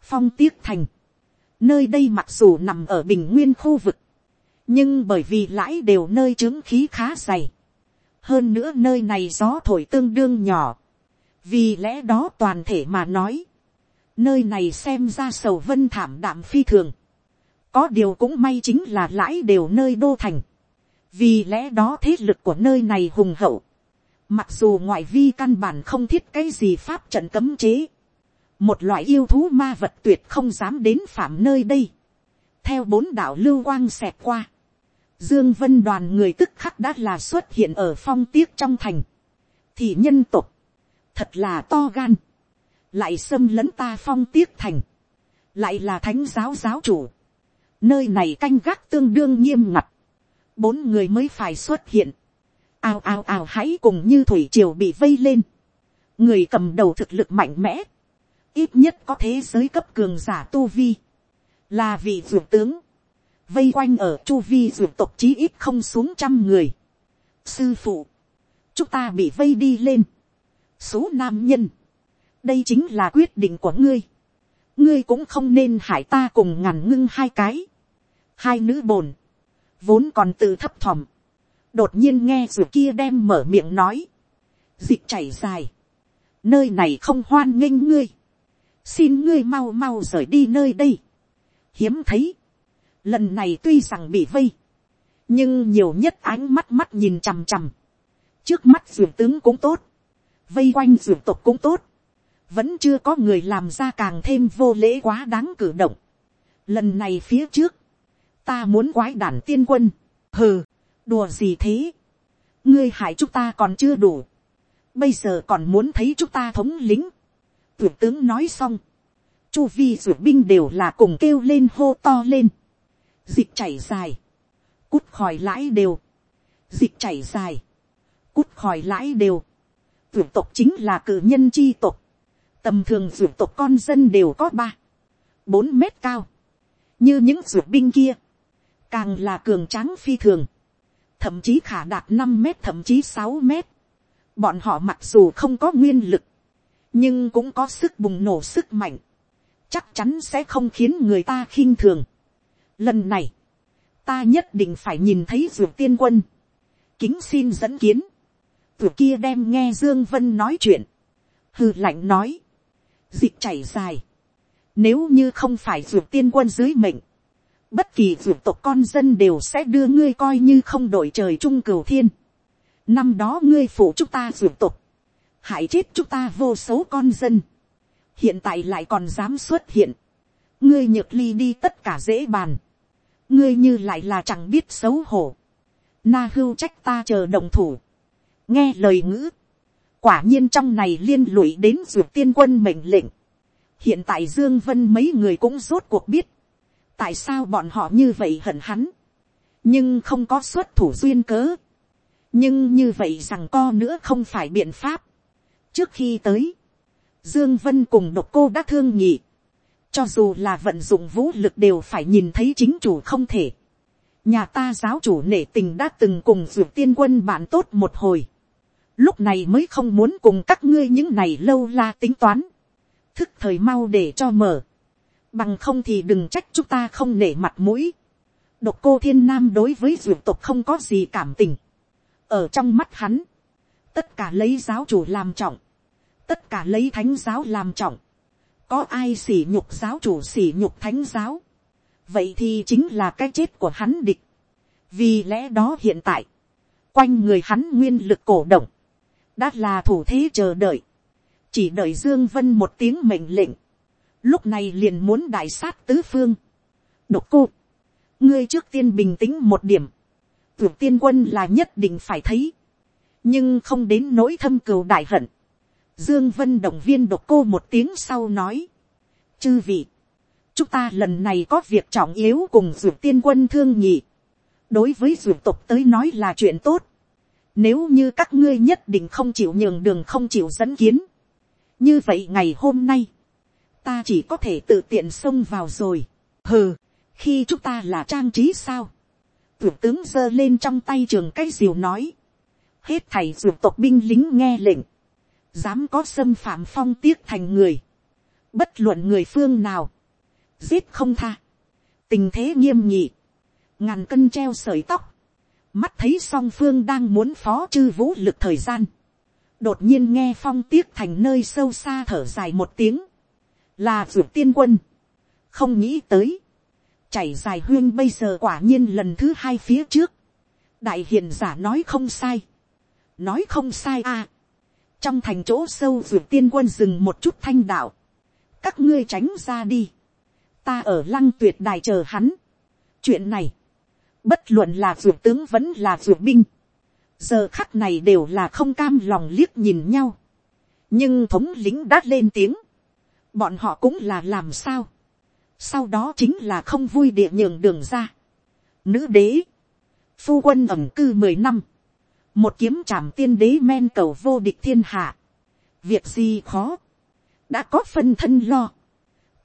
phong tiếc thành, nơi đây mặc dù nằm ở bình nguyên khu vực, nhưng bởi vì lãi đều nơi trướng khí khá dày, hơn nữa nơi này gió thổi tương đương nhỏ, vì lẽ đó toàn thể mà nói, nơi này xem ra sầu vân thảm đạm phi thường, có điều cũng may chính là lãi đều nơi đô thành, vì lẽ đó thế lực của nơi này hùng hậu, mặc dù ngoại vi căn bản không thiết cái gì pháp trận cấm chế, một loại yêu thú ma vật tuyệt không dám đến phạm nơi đây, theo bốn đạo lưu quang xẹt qua, dương vân đoàn người tức khắc đã là xuất hiện ở phong tiếc trong thành, thì nhân tục, thật là to gan, lại xâm lấn ta phong tiếc thành, lại là thánh giáo giáo chủ, nơi này canh gác tương đương nghiêm ngặt, bốn người mới phải xuất hiện, ào ào ào hãy cùng như thủy triều bị vây lên, người cầm đầu thực lực mạnh mẽ, ít nhất có thế giới cấp cường giả tu vi, là vị ruột tướng, vây quanh ở chu vi ruột tộc chí ít không xuống trăm người. sư phụ, chúng ta bị vây đi lên, số nam nhân, đây chính là quyết định của ngươi, ngươi cũng không nên hại ta cùng ngàn ngưng hai cái, hai nữ bồn, vốn còn tự thấp thỏm, đột nhiên nghe ruột kia đem mở miệng nói, dịch chảy dài, nơi này không hoan nghênh ngươi, xin ngươi mau mau rời đi nơi đây, hiếm thấy, lần này tuy rằng bị vây, nhưng nhiều nhất ánh mắt mắt nhìn chằm chằm, trước mắt dường tướng cũng tốt, vây quanh dường tộc cũng tốt, vẫn chưa có người làm ra càng thêm vô lễ quá đáng cử động. Lần này phía trước, ta muốn quái đản tiên quân, hừ, đùa gì thế, ngươi hại chúng ta còn chưa đủ, bây giờ còn muốn thấy chúng ta thống lính, tuyển tướng nói xong, chu vi ruột binh đều là cùng kêu lên hô to lên, dịch chảy dài, cút khỏi lãi đều, dịch chảy dài, cút khỏi lãi đều, tuyển tộc chính là cử nhân chi tộc, tầm thường ruột tộc con dân đều có ba, bốn mét cao, như những ruột binh kia, càng là cường tráng phi thường, thậm chí khả đạt năm mét thậm chí sáu mét. Bọn họ mặc dù không có nguyên lực, nhưng cũng có sức bùng nổ sức mạnh, chắc chắn sẽ không khiến người ta khinh thường. Lần này, ta nhất định phải nhìn thấy ruột tiên quân, kính xin dẫn kiến, ruột kia đem nghe dương vân nói chuyện, hư lạnh nói, dịch chảy dài, nếu như không phải ruột tiên quân dưới mệnh, bất kỳ ruột tộc con dân đều sẽ đưa ngươi coi như không đổi trời trung cửu thiên. Năm đó ngươi phụ chúng ta ruột tộc, hại chết chúng ta vô số con dân. Hiện tại lại còn dám xuất hiện. Ngươi nhược ly đi tất cả dễ bàn. Ngươi như lại là chẳng biết xấu hổ. Na hưu trách ta chờ đồng thủ. Nghe lời ngữ. Quả nhiên trong này liên lụy đến ruột tiên quân mệnh lệnh. Hiện tại Dương Vân mấy người cũng rốt cuộc biết. Tại sao bọn họ như vậy hận hắn. Nhưng không có xuất thủ duyên cớ. Nhưng như vậy rằng co nữa không phải biện pháp. Trước khi tới. Dương Vân cùng độc cô đã thương nhị. Cho dù là vận dụng vũ lực đều phải nhìn thấy chính chủ không thể. Nhà ta giáo chủ nể tình đã từng cùng dược tiên quân bạn tốt một hồi. Lúc này mới không muốn cùng các ngươi những này lâu la tính toán thức thời mau để cho mở. Bằng không thì đừng trách chúng ta không nể mặt mũi. Độc cô thiên nam đối với dược tộc không có gì cảm tình. Ở trong mắt hắn. Tất cả lấy giáo chủ làm trọng. Tất cả lấy thánh giáo làm trọng. Có ai sỉ nhục giáo chủ sỉ nhục thánh giáo. Vậy thì chính là cái chết của hắn địch. Vì lẽ đó hiện tại. Quanh người hắn nguyên lực cổ động. Đã là thủ thế chờ đợi. Chỉ đợi dương vân một tiếng mệnh lệnh, lúc này liền muốn đại sát tứ phương. độc cô, ngươi trước tiên bình tĩnh một điểm, tưởng tiên quân là nhất định phải thấy, nhưng không đến nỗi thâm cừu đại hận. Dương Vân động viên độc cô một tiếng sau nói, chư vị, chúng ta lần này có việc trọng yếu cùng dược tiên quân thương nhị, đối với dược tộc tới nói là chuyện tốt, nếu như các ngươi nhất định không chịu nhường đường không chịu dẫn kiến, như vậy ngày hôm nay, ta chỉ có thể tự tiện xông vào rồi. hừ, khi chúng ta là trang trí sao. Thủ tướng giơ lên trong tay trường cái diều nói. Hết thầy ruột tộc binh lính nghe lệnh. Dám có xâm phạm phong tiếc thành người. Bất luận người phương nào. Giết không tha. Tình thế nghiêm nhị. Ngàn cân treo sợi tóc. Mắt thấy song phương đang muốn phó chư vũ lực thời gian. Đột nhiên nghe phong tiếc thành nơi sâu xa thở dài một tiếng, là ruột tiên quân, không nghĩ tới, chảy dài huyên bây giờ quả nhiên lần thứ hai phía trước, đại hiền giả nói không sai, nói không sai à, trong thành chỗ sâu ruột tiên quân dừng một chút thanh đạo, các ngươi tránh ra đi, ta ở lăng tuyệt đài chờ hắn, chuyện này, bất luận là ruột tướng vẫn là ruột binh, giờ khắc này đều là không cam lòng liếc nhìn nhau. nhưng thống lính đã lên tiếng. bọn họ cũng là làm sao. sau đó chính là không vui địa nhường đường ra. nữ đế, phu quân ẩm cư mười năm, một kiếm trảm tiên đế men cầu vô địch thiên hạ. việc gì khó, đã có phân thân lo.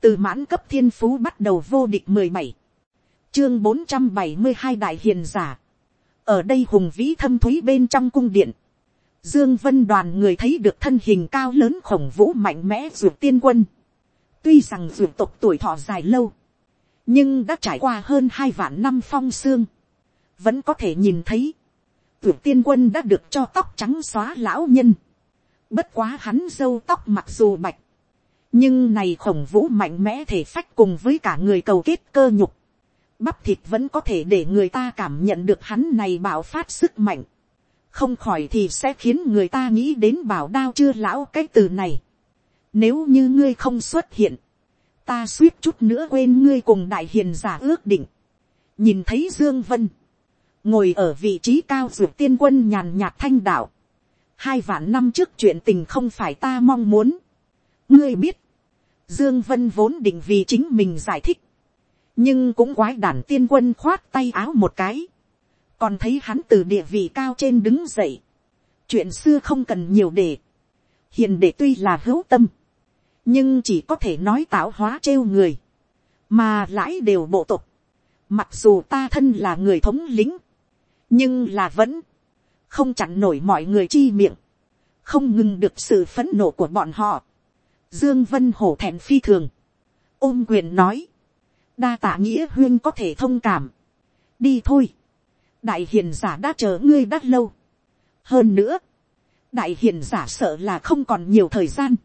từ mãn cấp thiên phú bắt đầu vô địch mười bảy, chương bốn trăm bảy mươi hai đại hiền giả ở đây hùng vĩ thâm thúy bên trong cung điện, dương vân đoàn người thấy được thân hình cao lớn khổng vũ mạnh mẽ dược tiên quân. tuy rằng dược tộc tuổi thọ dài lâu, nhưng đã trải qua hơn hai vạn năm phong xương, vẫn có thể nhìn thấy, Dược tiên quân đã được cho tóc trắng xóa lão nhân. bất quá hắn dâu tóc mặc dù bạch, nhưng này khổng vũ mạnh mẽ thể phách cùng với cả người cầu kết cơ nhục, bắp thịt vẫn có thể để người ta cảm nhận được hắn này bạo phát sức mạnh. không khỏi thì sẽ khiến người ta nghĩ đến bảo đao chưa lão cái từ này. nếu như ngươi không xuất hiện, ta suýt chút nữa quên ngươi cùng đại hiền giả ước định. nhìn thấy dương vân, ngồi ở vị trí cao dược tiên quân nhàn nhạt thanh đạo. hai vạn năm trước chuyện tình không phải ta mong muốn. ngươi biết, dương vân vốn định vì chính mình giải thích nhưng cũng quái đản tiên quân khoát tay áo một cái, còn thấy hắn từ địa vị cao trên đứng dậy, chuyện xưa không cần nhiều để, hiền để tuy là hữu tâm, nhưng chỉ có thể nói tạo hóa trêu người, mà lãi đều bộ tộc, mặc dù ta thân là người thống lính, nhưng là vẫn không chặn nổi mọi người chi miệng, không ngừng được sự phấn nộ của bọn họ. Dương Vân hổ thẹn phi thường, ôm quyền nói, đa tạ nghĩa huyên có thể thông cảm, đi thôi, đại hiền giả đã chờ ngươi đã lâu, hơn nữa, đại hiền giả sợ là không còn nhiều thời gian,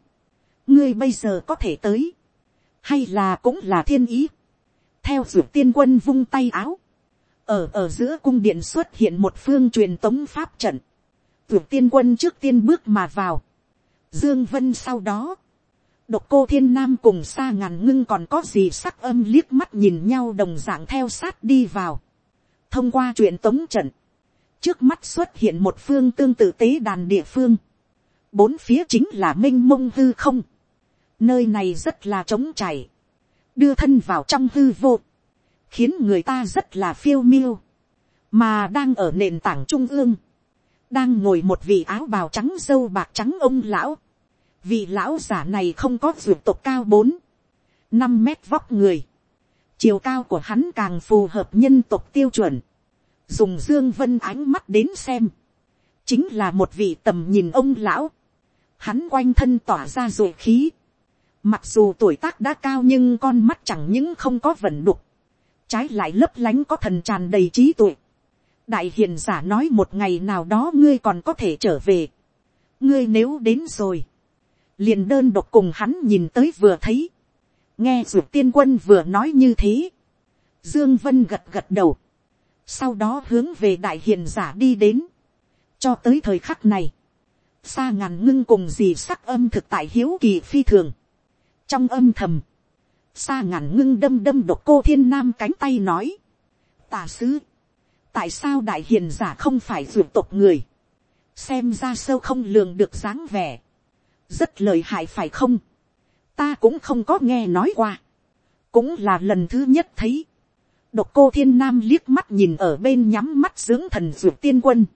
ngươi bây giờ có thể tới, hay là cũng là thiên ý, theo dược tiên quân vung tay áo, ở ở giữa cung điện xuất hiện một phương truyền tống pháp trận, dược tiên quân trước tiên bước mà vào, dương vân sau đó, độc cô thiên nam cùng xa ngàn ngưng còn có gì sắc âm liếc mắt nhìn nhau đồng dạng theo sát đi vào, thông qua chuyện tống trận, trước mắt xuất hiện một phương tương tự tế đàn địa phương, bốn phía chính là minh mông hư không, nơi này rất là trống chảy, đưa thân vào trong hư vô, khiến người ta rất là phiêu miêu, mà đang ở nền tảng trung ương, đang ngồi một vị áo bào trắng dâu bạc trắng ông lão, vị lão giả này không có ruột tộc cao bốn, năm mét vóc người, chiều cao của hắn càng phù hợp nhân tộc tiêu chuẩn, dùng dương vân ánh mắt đến xem, chính là một vị tầm nhìn ông lão, hắn quanh thân tỏa ra ruột khí, mặc dù tuổi tác đã cao nhưng con mắt chẳng những không có vẩn đục, trái lại lấp lánh có thần tràn đầy trí tuệ. đại hiền giả nói một ngày nào đó ngươi còn có thể trở về, ngươi nếu đến rồi, liền đơn độc cùng hắn nhìn tới vừa thấy, nghe ruột tiên quân vừa nói như thế, dương vân gật gật đầu, sau đó hướng về đại hiền giả đi đến, cho tới thời khắc này, xa ngàn ngưng cùng gì sắc âm thực tại hiếu kỳ phi thường, trong âm thầm, xa ngàn ngưng đâm đâm độc cô thiên nam cánh tay nói, tà sứ, tại sao đại hiền giả không phải ruột tộc người, xem ra sâu không lường được dáng vẻ, rất lời hại phải không, ta cũng không có nghe nói qua, cũng là lần thứ nhất thấy, Độc cô thiên nam liếc mắt nhìn ở bên nhắm mắt dưỡng thần ruột tiên quân.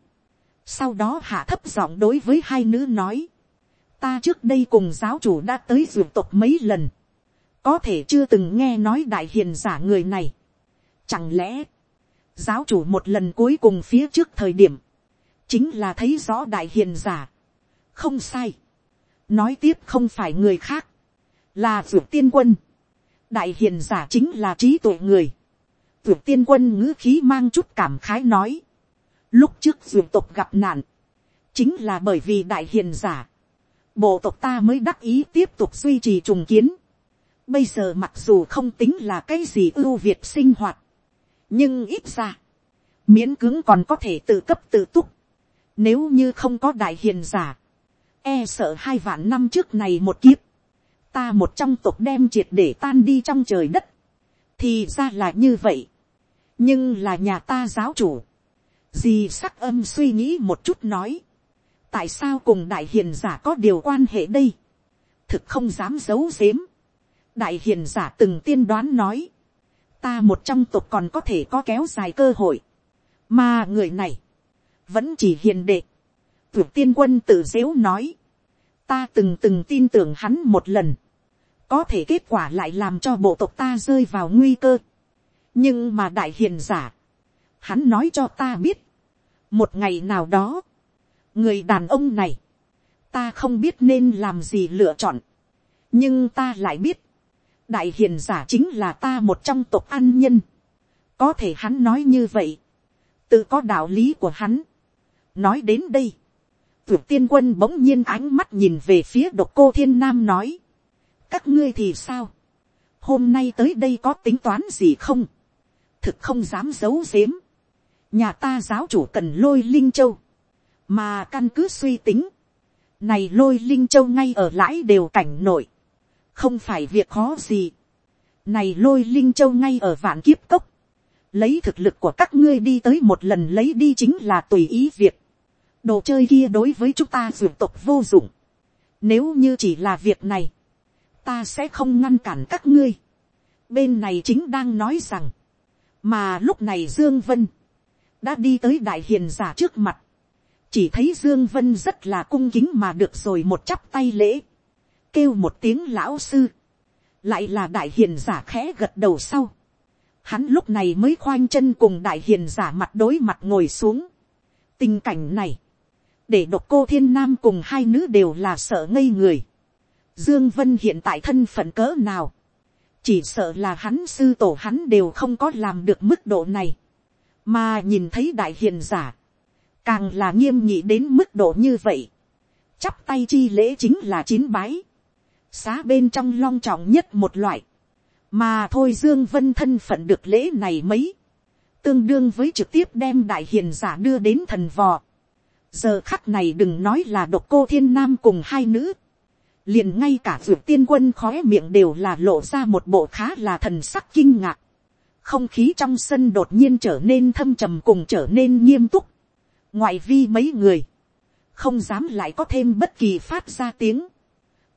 Sau đó hạ thấp giọng đối với hai nữ nói. Ta trước đây cùng giáo chủ đã tới ruột tộc mấy lần. Có thể chưa từng nghe nói đại hiền giả người này. Chẳng lẽ, giáo chủ một lần cuối cùng phía trước thời điểm, chính là thấy rõ đại hiền giả. Không sai. Nói tiếp không phải người khác, là dược tiên quân. Đại hiền giả chính là trí tuệ người tuyệt tiên quân ngữ khí mang chút cảm khái nói. Lúc trước dường tộc gặp nạn. Chính là bởi vì đại hiền giả. Bộ tộc ta mới đắc ý tiếp tục duy trì trùng kiến. Bây giờ mặc dù không tính là cái gì ưu việt sinh hoạt. Nhưng ít ra. Miễn cứng còn có thể tự cấp tự túc. Nếu như không có đại hiền giả. E sợ hai vạn năm trước này một kiếp. Ta một trong tộc đem triệt để tan đi trong trời đất. Thì ra là như vậy. Nhưng là nhà ta giáo chủ, dì sắc âm suy nghĩ một chút nói, tại sao cùng đại hiền giả có điều quan hệ đây, thực không dám giấu giếm, đại hiền giả từng tiên đoán nói, ta một trong tộc còn có thể có kéo dài cơ hội, mà người này, vẫn chỉ hiền đệ, Thủ tiên quân tự dếu nói, ta từng từng tin tưởng hắn một lần, có thể kết quả lại làm cho bộ tộc ta rơi vào nguy cơ, nhưng mà đại hiền giả, hắn nói cho ta biết, một ngày nào đó, người đàn ông này, ta không biết nên làm gì lựa chọn, nhưng ta lại biết, đại hiền giả chính là ta một trong tộc an nhân, có thể hắn nói như vậy, tự có đạo lý của hắn. nói đến đây, vượt tiên quân bỗng nhiên ánh mắt nhìn về phía độc cô thiên nam nói, các ngươi thì sao, hôm nay tới đây có tính toán gì không, thực không dám giấu giếm. nhà ta giáo chủ cần lôi linh châu, mà căn cứ suy tính, này lôi linh châu ngay ở lãi đều cảnh nội, không phải việc khó gì. này lôi linh châu ngay ở vạn kiếp cốc, lấy thực lực của các ngươi đi tới một lần lấy đi chính là tùy ý việc đồ chơi kia đối với chúng ta dường tộc vô dụng. nếu như chỉ là việc này, ta sẽ không ngăn cản các ngươi. bên này chính đang nói rằng, mà lúc này dương vân đã đi tới đại hiền giả trước mặt chỉ thấy dương vân rất là cung kính mà được rồi một chắp tay lễ kêu một tiếng lão sư lại là đại hiền giả khẽ gật đầu sau, hắn lúc này mới khoanh chân cùng đại hiền giả mặt đối mặt ngồi xuống. tình cảnh này, để độc cô thiên nam cùng hai nữ đều là sợ ngây người. dương vân hiện tại thân phận cỡ nào, chỉ sợ là hắn sư tổ hắn đều không có làm được mức độ này, mà nhìn thấy đại hiền giả, càng là nghiêm nhị đến mức độ như vậy, chắp tay chi lễ chính là chín bái, xá bên trong long trọng nhất một loại, mà thôi dương vân thân phận được lễ này mấy, tương đương với trực tiếp đem đại hiền giả đưa đến thần vò giờ khắc này đừng nói là độc cô thiên nam cùng hai nữ, liền ngay cả vượt tiên quân khói miệng đều là lộ ra một bộ khá là thần sắc kinh ngạc. không khí trong sân đột nhiên trở nên thâm trầm cùng trở nên nghiêm túc. ngoại vi mấy người, không dám lại có thêm bất kỳ phát ra tiếng.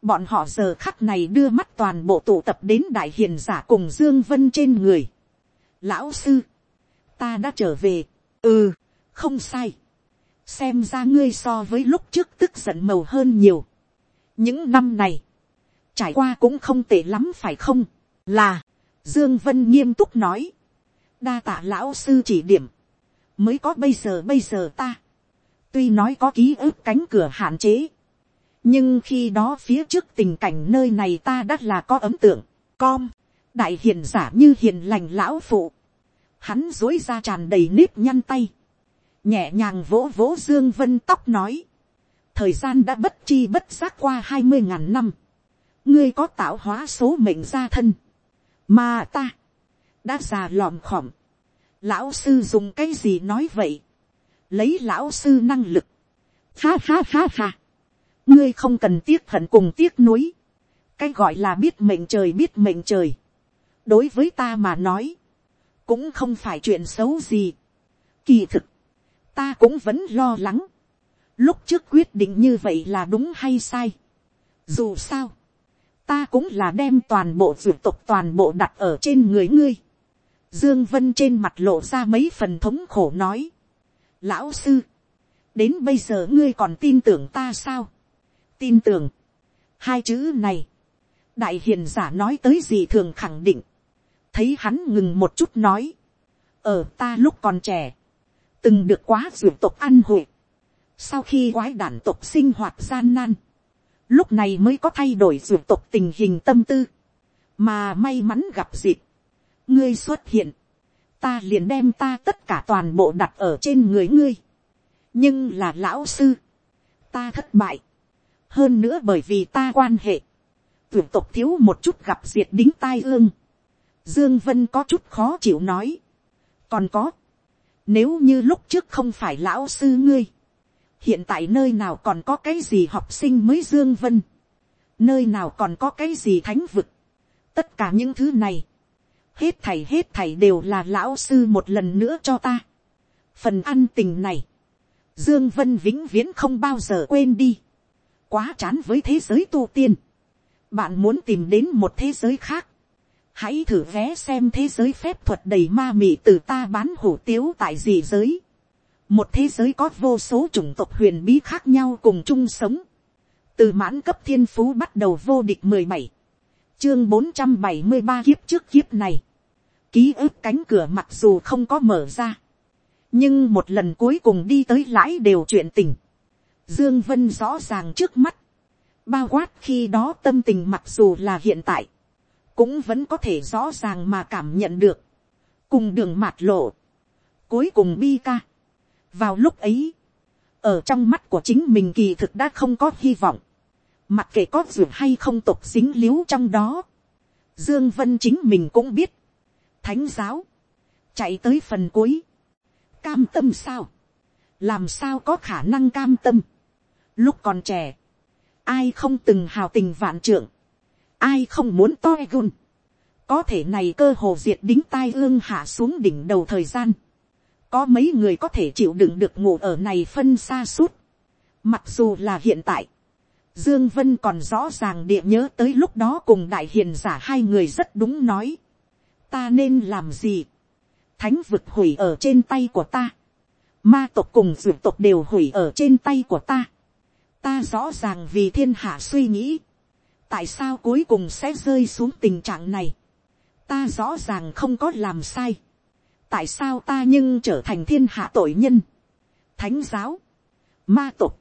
bọn họ giờ khắc này đưa mắt toàn bộ tụ tập đến đại hiền giả cùng dương vân trên người. lão sư, ta đã trở về, ừ, không sai xem ra ngươi so với lúc trước tức giận màu hơn nhiều. Những năm này, trải qua cũng không tệ lắm phải không, là, dương vân nghiêm túc nói, đa tạ lão sư chỉ điểm, mới có bây giờ bây giờ ta, tuy nói có ký ức cánh cửa hạn chế, nhưng khi đó phía trước tình cảnh nơi này ta đã là có ấm tượng, com, đại hiền giả như hiền lành lão phụ, hắn dối ra tràn đầy nếp nhăn tay, nhẹ nhàng vỗ vỗ dương vân tóc nói, thời gian đã bất chi bất giác qua hai mươi ngàn năm, ngươi có tạo hóa số mệnh gia thân, mà ta, đã già lòm khòm, lão sư dùng cái gì nói vậy, lấy lão sư năng lực, ha ha ha ha, ngươi không cần tiếc hận cùng tiếc nuối, cái gọi là biết mệnh trời biết mệnh trời, đối với ta mà nói, cũng không phải chuyện xấu gì, kỳ thực, ta cũng vẫn lo lắng, lúc trước quyết định như vậy là đúng hay sai. dù sao, ta cũng là đem toàn bộ dược tục toàn bộ đặt ở trên người ngươi. dương vân trên mặt lộ ra mấy phần thống khổ nói. lão sư, đến bây giờ ngươi còn tin tưởng ta sao. tin tưởng, hai chữ này, đại hiền giả nói tới gì thường khẳng định, thấy hắn ngừng một chút nói, ở ta lúc còn trẻ, từng được quá dược tục ăn hội, sau khi quái đản tộc sinh hoạt gian nan. Lúc này mới có thay đổi dù tộc tình hình tâm tư. Mà may mắn gặp dịp. Ngươi xuất hiện. Ta liền đem ta tất cả toàn bộ đặt ở trên người ngươi. Nhưng là lão sư. Ta thất bại. Hơn nữa bởi vì ta quan hệ. Tuyển tộc thiếu một chút gặp diệt đính tai ương. Dương Vân có chút khó chịu nói. Còn có. Nếu như lúc trước không phải lão sư ngươi hiện tại nơi nào còn có cái gì học sinh mới dương vân, nơi nào còn có cái gì thánh vực, tất cả những thứ này, hết thảy hết thảy đều là lão sư một lần nữa cho ta. phần ăn tình này, dương vân vĩnh viễn không bao giờ quên đi, quá chán với thế giới tu tiên, bạn muốn tìm đến một thế giới khác, hãy thử vé xem thế giới phép thuật đầy ma mị từ ta bán hủ tiếu tại gì giới. Một thế giới có vô số chủng tộc huyền bí khác nhau cùng chung sống, từ mãn cấp thiên phú bắt đầu vô địch mười bảy, chương bốn trăm bảy mươi ba kiếp trước kiếp này, ký ức cánh cửa mặc dù không có mở ra, nhưng một lần cuối cùng đi tới lãi đều chuyện tình, dương vân rõ ràng trước mắt, bao quát khi đó tâm tình mặc dù là hiện tại, cũng vẫn có thể rõ ràng mà cảm nhận được, cùng đường mạt lộ, cuối cùng bi ca, vào lúc ấy, ở trong mắt của chính mình kỳ thực đã không có hy vọng, mặc kệ có ruột hay không tục dính l i ế u trong đó, dương vân chính mình cũng biết, thánh giáo, chạy tới phần cuối, cam tâm sao, làm sao có khả năng cam tâm, lúc còn trẻ, ai không từng hào tình vạn trưởng, ai không muốn toi gun, có thể này cơ hồ diệt đính tai ương hạ xuống đỉnh đầu thời gian, có mấy người có thể chịu đựng được ngủ ở này phân xa suốt. Mặc dù là hiện tại, Dương Vân còn rõ ràng địa nhớ tới lúc đó cùng đại hiền giả hai người rất đúng nói. Ta nên làm gì? Thánh vực hủy ở trên tay của ta. Ma tộc cùng dược tộc đều hủy ở trên tay của ta. Ta rõ ràng vì thiên hạ suy nghĩ tại sao cuối cùng sẽ rơi xuống tình trạng này, ta rõ ràng không có làm sai, tại sao ta nhưng trở thành thiên hạ tội nhân, thánh giáo, ma tục,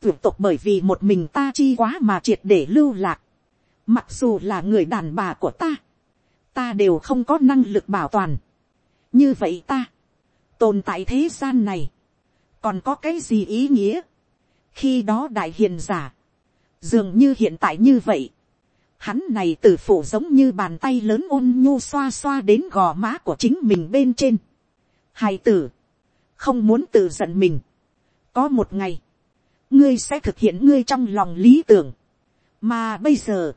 vượt tục bởi vì một mình ta chi quá mà triệt để lưu lạc, mặc dù là người đàn bà của ta, ta đều không có năng lực bảo toàn, như vậy ta, tồn tại thế gian này, còn có cái gì ý nghĩa, khi đó đại hiền giả, dường như hiện tại như vậy, hắn này tử phủ giống như bàn tay lớn ôn nhu xoa xoa đến gò má của chính mình bên trên. hai tử, không muốn tự giận mình. có một ngày, ngươi sẽ thực hiện ngươi trong lòng lý tưởng, mà bây giờ,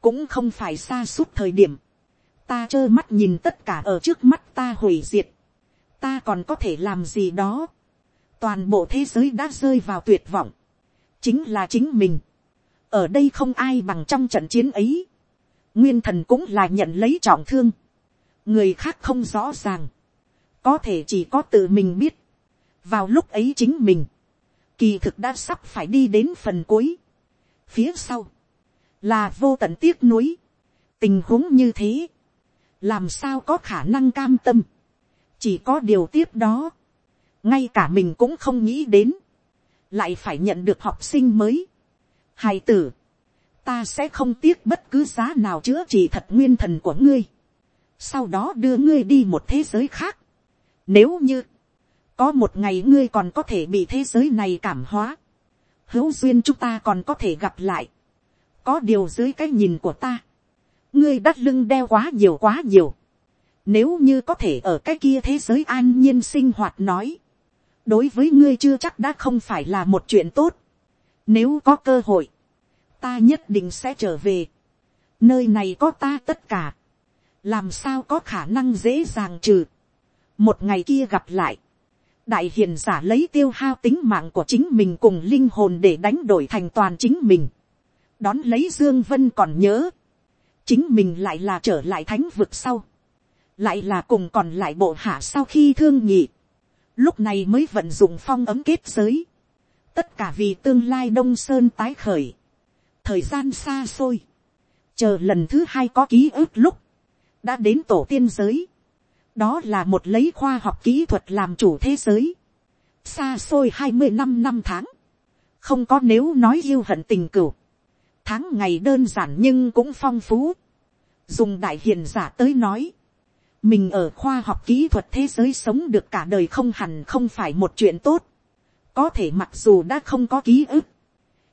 cũng không phải xa suốt thời điểm, ta trơ mắt nhìn tất cả ở trước mắt ta hủy diệt, ta còn có thể làm gì đó, toàn bộ thế giới đã rơi vào tuyệt vọng, chính là chính mình, ở đây không ai bằng trong trận chiến ấy, nguyên thần cũng là nhận lấy trọng thương, người khác không rõ ràng, có thể chỉ có tự mình biết, vào lúc ấy chính mình, kỳ thực đã sắp phải đi đến phần cuối, phía sau, là vô tận tiếc nuối, tình huống như thế, làm sao có khả năng cam tâm, chỉ có điều tiếp đó, ngay cả mình cũng không nghĩ đến, lại phải nhận được học sinh mới, hài tử, ta sẽ không tiếc bất cứ giá nào chữa trị thật nguyên thần của ngươi, sau đó đưa ngươi đi một thế giới khác. Nếu như, có một ngày ngươi còn có thể bị thế giới này cảm hóa, hữu duyên chúng ta còn có thể gặp lại, có điều dưới cái nhìn của ta, ngươi đắt lưng đeo quá nhiều quá nhiều, nếu như có thể ở cái kia thế giới an nhiên sinh hoạt nói, đối với ngươi chưa chắc đã không phải là một chuyện tốt. Nếu có cơ hội, ta nhất định sẽ trở về. Nơi này có ta tất cả. Làm sao có khả năng dễ dàng trừ. Một ngày kia gặp lại. Đại hiền giả lấy tiêu hao tính mạng của chính mình cùng linh hồn để đánh đổi thành toàn chính mình. Đón lấy Dương Vân còn nhớ. Chính mình lại là trở lại thánh vực sau. Lại là cùng còn lại bộ hạ sau khi thương nhị lúc này mới vận dụng phong ấm kết giới, tất cả vì tương lai đông sơn tái khởi, thời gian xa xôi, chờ lần thứ hai có ký ức lúc, đã đến tổ tiên giới, đó là một lấy khoa học kỹ thuật làm chủ thế giới, xa xôi hai mươi năm năm tháng, không có nếu nói yêu hận tình cửu, tháng ngày đơn giản nhưng cũng phong phú, dùng đại hiền giả tới nói, mình ở khoa học kỹ thuật thế giới sống được cả đời không hẳn không phải một chuyện tốt có thể mặc dù đã không có ký ức,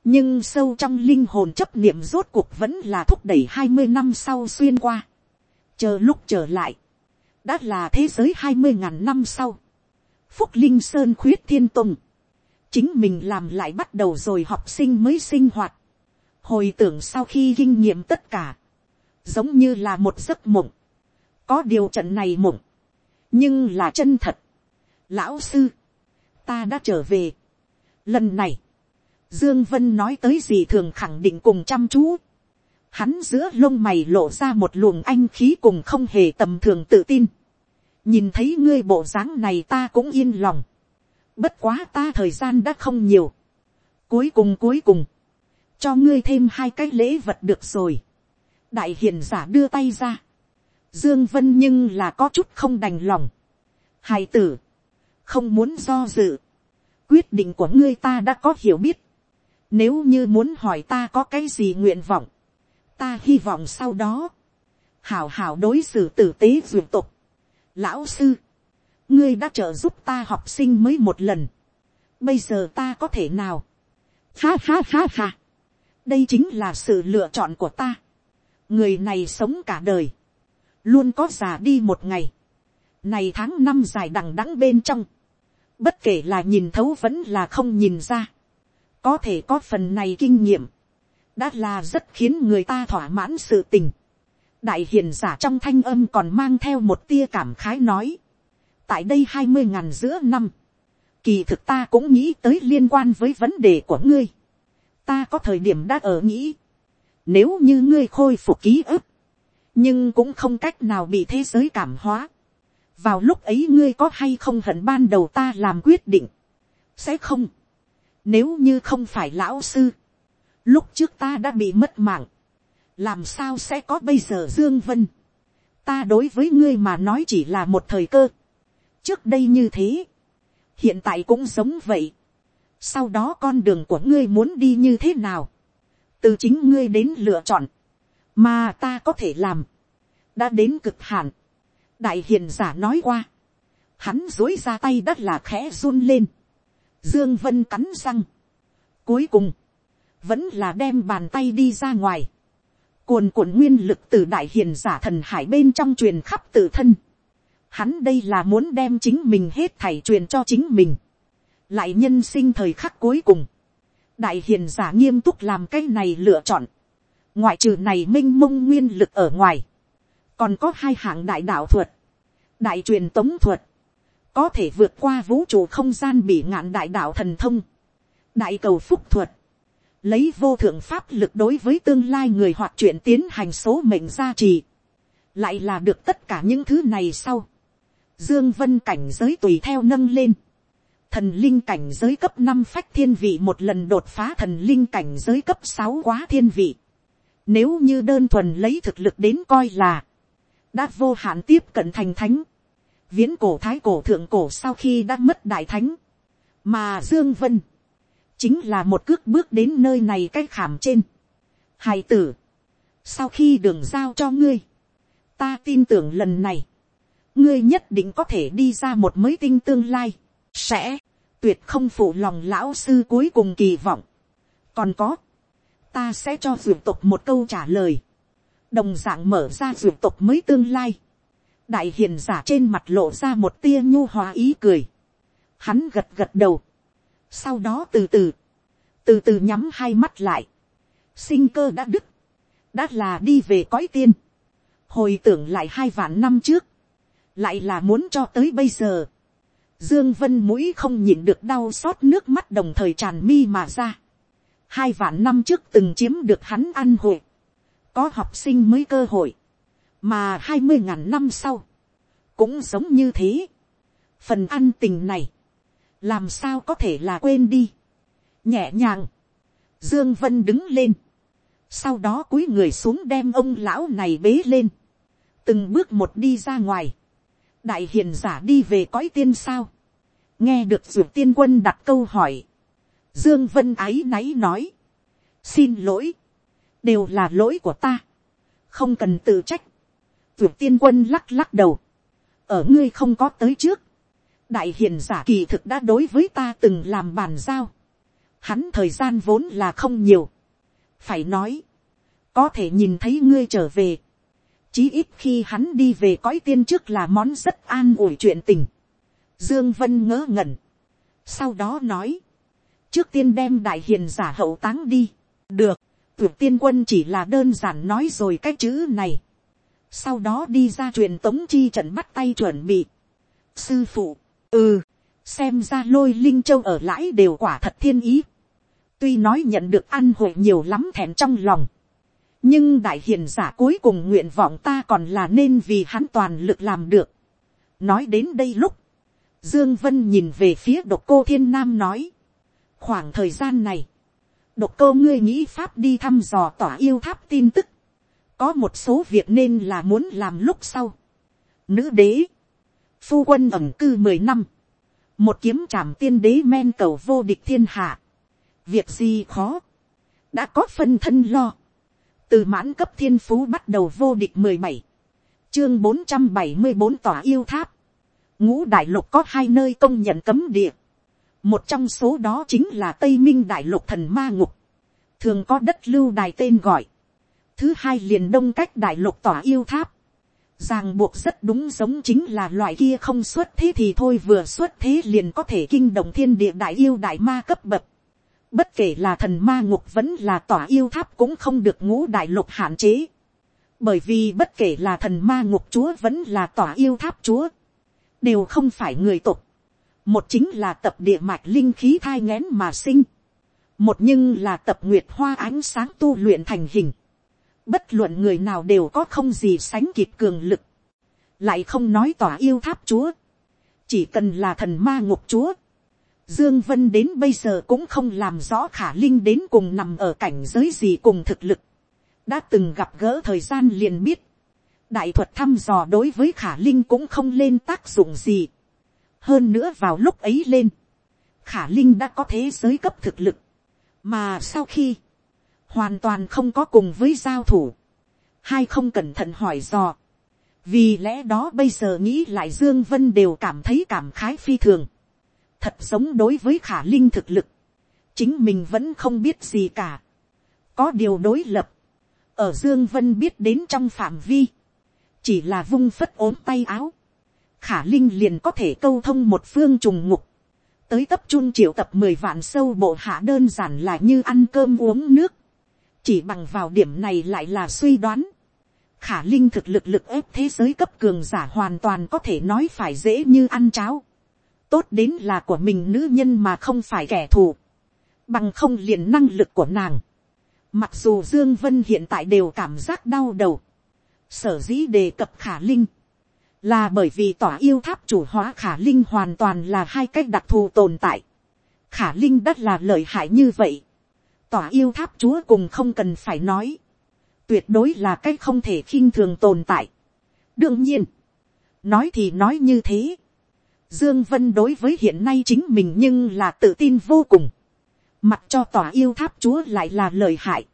nhưng sâu trong linh hồn chấp niệm rốt cuộc vẫn là thúc đẩy hai mươi năm sau xuyên qua. chờ lúc trở lại, đã là thế giới hai mươi ngàn năm sau. phúc linh sơn khuyết thiên tùng, chính mình làm lại bắt đầu rồi học sinh mới sinh hoạt. hồi tưởng sau khi kinh nghiệm tất cả, giống như là một giấc mộng có điều trận này mộng, nhưng là chân thật. lão sư, ta đã trở về. lần này, dương vân nói tới gì thường khẳng định cùng chăm chú. hắn giữa lông mày lộ ra một luồng anh khí cùng không hề tầm thường tự tin. nhìn thấy ngươi bộ dáng này ta cũng yên lòng. bất quá ta thời gian đã không nhiều. cuối cùng cuối cùng, cho ngươi thêm hai cái lễ vật được rồi. đại hiền giả đưa tay ra Dương Vân nhưng là có chút không đành lòng. Hài tử, không muốn do dự. Quyết định của ngươi ta đã có hiểu biết. Nếu như muốn hỏi ta có cái gì nguyện vọng, ta hy vọng sau đó, hảo hảo đối xử tử tế duyệt tục. Lão sư, ngươi đã trợ giúp ta học sinh mới một lần. Bây giờ ta có thể nào? Ha ha ha ha. Đây chính là sự lựa chọn của ta. Người này sống cả đời luôn có già đi một ngày, này tháng năm dài đằng đẵng bên trong, bất kể là nhìn thấu vẫn là không nhìn ra, có thể có phần này kinh nghiệm, đã là rất khiến người ta thỏa mãn sự tình. đại hiền giả trong thanh âm còn mang theo một tia cảm khái nói, tại đây hai mươi ngàn giữa năm, kỳ thực ta cũng nghĩ tới liên quan với vấn đề của ngươi, ta có thời điểm đã ở nghĩ, nếu như ngươi khôi phục ký ức, nhưng cũng không cách nào bị thế giới cảm hóa vào lúc ấy ngươi có hay không hận ban đầu ta làm quyết định, sẽ không. nếu như không phải lão sư, lúc trước ta đã bị mất mạng, làm sao sẽ có bây giờ dương vân, ta đối với ngươi mà nói chỉ là một thời cơ, trước đây như thế, hiện tại cũng giống vậy, sau đó con đường của ngươi muốn đi như thế nào, từ chính ngươi đến lựa chọn, mà ta có thể làm, đã đến cực hạn, đại hiền giả nói qua, hắn dối ra tay đất là khẽ run lên, dương vân cắn răng, cuối cùng, vẫn là đem bàn tay đi ra ngoài, cuồn cuộn nguyên lực từ đại hiền giả thần hải bên trong truyền khắp tự thân, hắn đây là muốn đem chính mình hết thảy truyền cho chính mình, lại nhân sinh thời khắc cuối cùng, đại hiền giả nghiêm túc làm cái này lựa chọn, ngoại trừ này m i n h mông nguyên lực ở ngoài, còn có hai hạng đại đạo thuật, đại truyền tống thuật, có thể vượt qua vũ trụ không gian bị ngạn đại đạo thần thông, đại cầu phúc thuật, lấy vô thượng pháp lực đối với tương lai người hoạt chuyện tiến hành số mệnh gia trì, lại là được tất cả những thứ này sau. Dương vân cảnh giới tùy theo nâng lên, thần linh cảnh giới cấp năm phách thiên vị một lần đột phá thần linh cảnh giới cấp sáu quá thiên vị. Nếu như đơn thuần lấy thực lực đến coi là, đã vô hạn tiếp cận thành thánh. Viễn cổ thái cổ thượng cổ sau khi đã mất đại thánh. Mà Dương Vân, chính là một cước bước đến nơi này cái khảm trên. Hài tử, sau khi đường giao cho ngươi, ta tin tưởng lần này, ngươi nhất định có thể đi ra một mới tinh tương lai sẽ, tuyệt không phụ lòng lão sư cuối cùng kỳ vọng. còn có, ta sẽ cho dược tục một câu trả lời, đồng d ạ n g mở ra dược tộc mới tương lai. đại hiền giả trên mặt lộ ra một tia nhu hòa ý cười, hắn gật gật đầu, sau đó từ từ, từ từ nhắm hai mắt lại, sinh cơ đã đứt, đã là đi về cõi tiên, hồi tưởng lại hai vạn năm trước, lại là muốn cho tới bây giờ, Dương Vân mũi không nhịn được đau xót nước mắt đồng thời tràn mi mà ra. Hai vạn năm trước từng chiếm được hắn ăn hội. Có học sinh mới cơ hội. Mà hai mươi ngàn năm sau. Cũng giống như thế. Phần ăn tình này. Làm sao có thể là quên đi. Nhẹ nhàng. Dương Vân đứng lên. Sau đó cúi người xuống đem ông lão này bế lên. Từng bước một đi ra ngoài đại hiền giả đi về cõi tiên sao. nghe được dược tiên quân đặt câu hỏi. dương vân áy náy nói. xin lỗi đều là lỗi của ta. không cần tự trách. Tuyệt tiên quân lắc lắc đầu. ở ngươi không có tới trước. đại hiền giả kỳ thực đã đối với ta từng làm bàn giao. hắn thời gian vốn là không nhiều. phải nói. có thể nhìn thấy ngươi trở về chí ít khi hắn đi về cõi tiên trước là món rất an ủi chuyện tình. Dương Vân ngỡ ngẩn. Sau đó nói. Trước tiên đem đại hiền giả hậu táng đi. Được. Tuyệt tiên quân chỉ là đơn giản nói rồi cái chữ này. Sau đó đi ra truyền tống chi trận bắt tay chuẩn bị. Sư phụ. Ừ. Xem ra lôi linh châu ở lãi đều quả thật thiên ý. Tuy nói nhận được ăn hội nhiều lắm thèm trong lòng nhưng đại hiền giả cuối cùng nguyện vọng ta còn là nên vì hắn toàn lực làm được. nói đến đây lúc, dương vân nhìn về phía độc cô thiên nam nói, khoảng thời gian này, độc cô ngươi nghĩ pháp đi thăm dò tỏa yêu tháp tin tức, có một số việc nên là muốn làm lúc sau. nữ đế, phu quân ẩm cư mười năm, một kiếm trảm tiên đế men cầu vô địch thiên hạ, việc gì khó, đã có phân thân lo. Từ mãn cấp thiên phú bắt đầu vô địch mười bảy, chương bốn trăm bảy mươi bốn tòa yêu tháp, ngũ đại lục có hai nơi công nhận cấm địa, một trong số đó chính là tây minh đại lục thần ma ngục, thường có đất lưu đài tên gọi, thứ hai liền đông cách đại lục tỏa yêu tháp, ràng buộc rất đúng giống chính là loại kia không xuất thế thì thôi vừa xuất thế liền có thể kinh động thiên địa đại yêu đại ma cấp bậc, Bất kể là thần ma ngục vẫn là tỏa yêu tháp cũng không được ngũ đại lục hạn chế. Bởi vì bất kể là thần ma ngục chúa vẫn là tỏa yêu tháp chúa. Đều không phải người tục. Một chính là tập địa mạch linh khí thai ngén mà sinh. Một nhưng là tập nguyệt hoa ánh sáng tu luyện thành hình. Bất luận người nào đều có không gì sánh kịp cường lực. Lại không nói tỏa yêu tháp chúa. Chỉ cần là thần ma ngục chúa Dương Vân đến bây giờ cũng không làm rõ khả linh đến cùng nằm ở cảnh giới gì cùng thực lực. đã từng gặp gỡ thời gian liền biết, đại thuật thăm dò đối với khả linh cũng không lên tác dụng gì hơn nữa vào lúc ấy lên, khả linh đã có thế giới cấp thực lực, mà sau khi, hoàn toàn không có cùng với giao thủ, hai không cẩn thận hỏi dò, vì lẽ đó bây giờ nghĩ lại dương vân đều cảm thấy cảm khái phi thường, thật giống đối với khả linh thực lực, chính mình vẫn không biết gì cả, có điều đối lập, ở dương vân biết đến trong phạm vi, chỉ là vung phất ốm tay áo, khả linh liền có thể câu thông một phương trùng ngục, tới tập trung triệu tập mười vạn sâu bộ hạ đơn giản là như ăn cơm uống nước, chỉ bằng vào điểm này lại là suy đoán, khả linh thực lực lực ép thế giới cấp cường giả hoàn toàn có thể nói phải dễ như ăn cháo, tốt đến là của mình nữ nhân mà không phải kẻ thù, bằng không liền năng lực của nàng, mặc dù dương vân hiện tại đều cảm giác đau đầu, sở dĩ đề cập khả linh, là bởi vì tỏa yêu tháp chủ hóa khả linh hoàn toàn là hai cách đặc thù tồn tại. khả linh đất là lợi hại như vậy. tỏa yêu tháp chúa cùng không cần phải nói. tuyệt đối là cách không thể khinh thường tồn tại. đương nhiên, nói thì nói như thế. dương vân đối với hiện nay chính mình nhưng là tự tin vô cùng. mặc cho tỏa yêu tháp chúa lại là lợi hại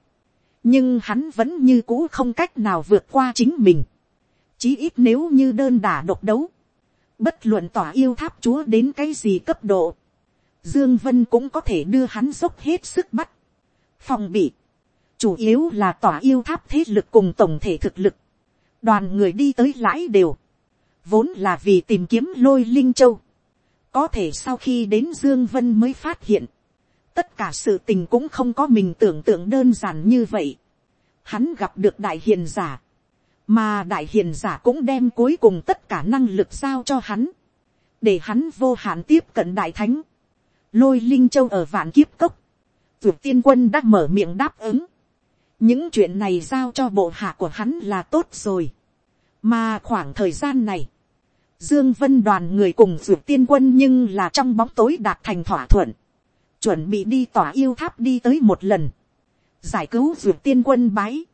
nhưng hắn vẫn như cũ không cách nào vượt qua chính mình chí ít nếu như đơn đả độc đấu, bất luận tỏa yêu tháp chúa đến cái gì cấp độ, dương vân cũng có thể đưa hắn dốc hết sức bắt. phòng bị, chủ yếu là tỏa yêu tháp thế lực cùng tổng thể thực lực, đoàn người đi tới lãi đều, vốn là vì tìm kiếm lôi linh châu, có thể sau khi đến dương vân mới phát hiện, tất cả sự tình cũng không có mình tưởng tượng đơn giản như vậy. Hắn gặp được đại hiền giả, mà đại hiền giả cũng đem cuối cùng tất cả năng lực giao cho hắn, để hắn vô hạn tiếp cận đại thánh, lôi linh châu ở vạn kiếp cốc, vượt tiên quân đã mở miệng đáp ứng, những chuyện này giao cho bộ hạ của hắn là tốt rồi, mà khoảng thời gian này, Dương Vân đoàn người cùng vượt tiên quân nhưng là trong bóng tối đạt thành thỏa thuận. Chuẩn bị đi tỏa yêu tháp đi tới một lần, giải cứu duyệt tiên quân bái,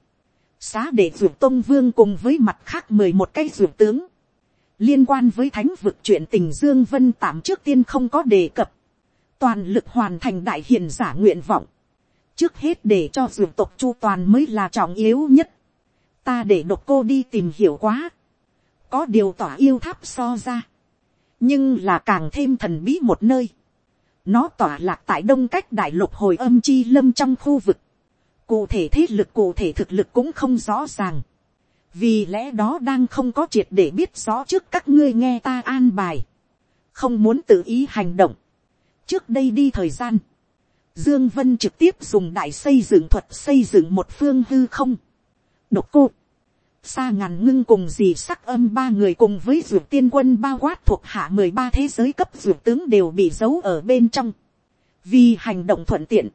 xá để ruột tôn vương cùng với mặt khác mười một cây ruột tướng, liên quan với thánh vực chuyện tình dương vân tạm trước tiên không có đề cập, toàn lực hoàn thành đại hiền giả nguyện vọng, trước hết để cho ruột tộc chu toàn mới là trọng yếu nhất, ta để độc cô đi tìm hiểu quá, có điều tỏa yêu tháp so ra, nhưng là càng thêm thần bí một nơi, nó tỏa lạc tại đông cách đại lục hồi âm chi lâm trong khu vực. Cụ thể thế lực cụ thể thực lực cũng không rõ ràng. Vì lẽ đó đang không có triệt để biết rõ trước các ngươi nghe ta an bài. Không muốn tự ý hành động. Trước đây đi thời gian. Dương Vân trực tiếp dùng đại xây dựng thuật xây dựng một phương hư không. Độc cô xa ngàn ngưng cùng dì sắc âm ba người cùng với dược tiên quân bao quát thuộc hạ mười ba thế giới cấp dược tướng đều bị giấu ở bên trong. Vì hành động thuận tiện,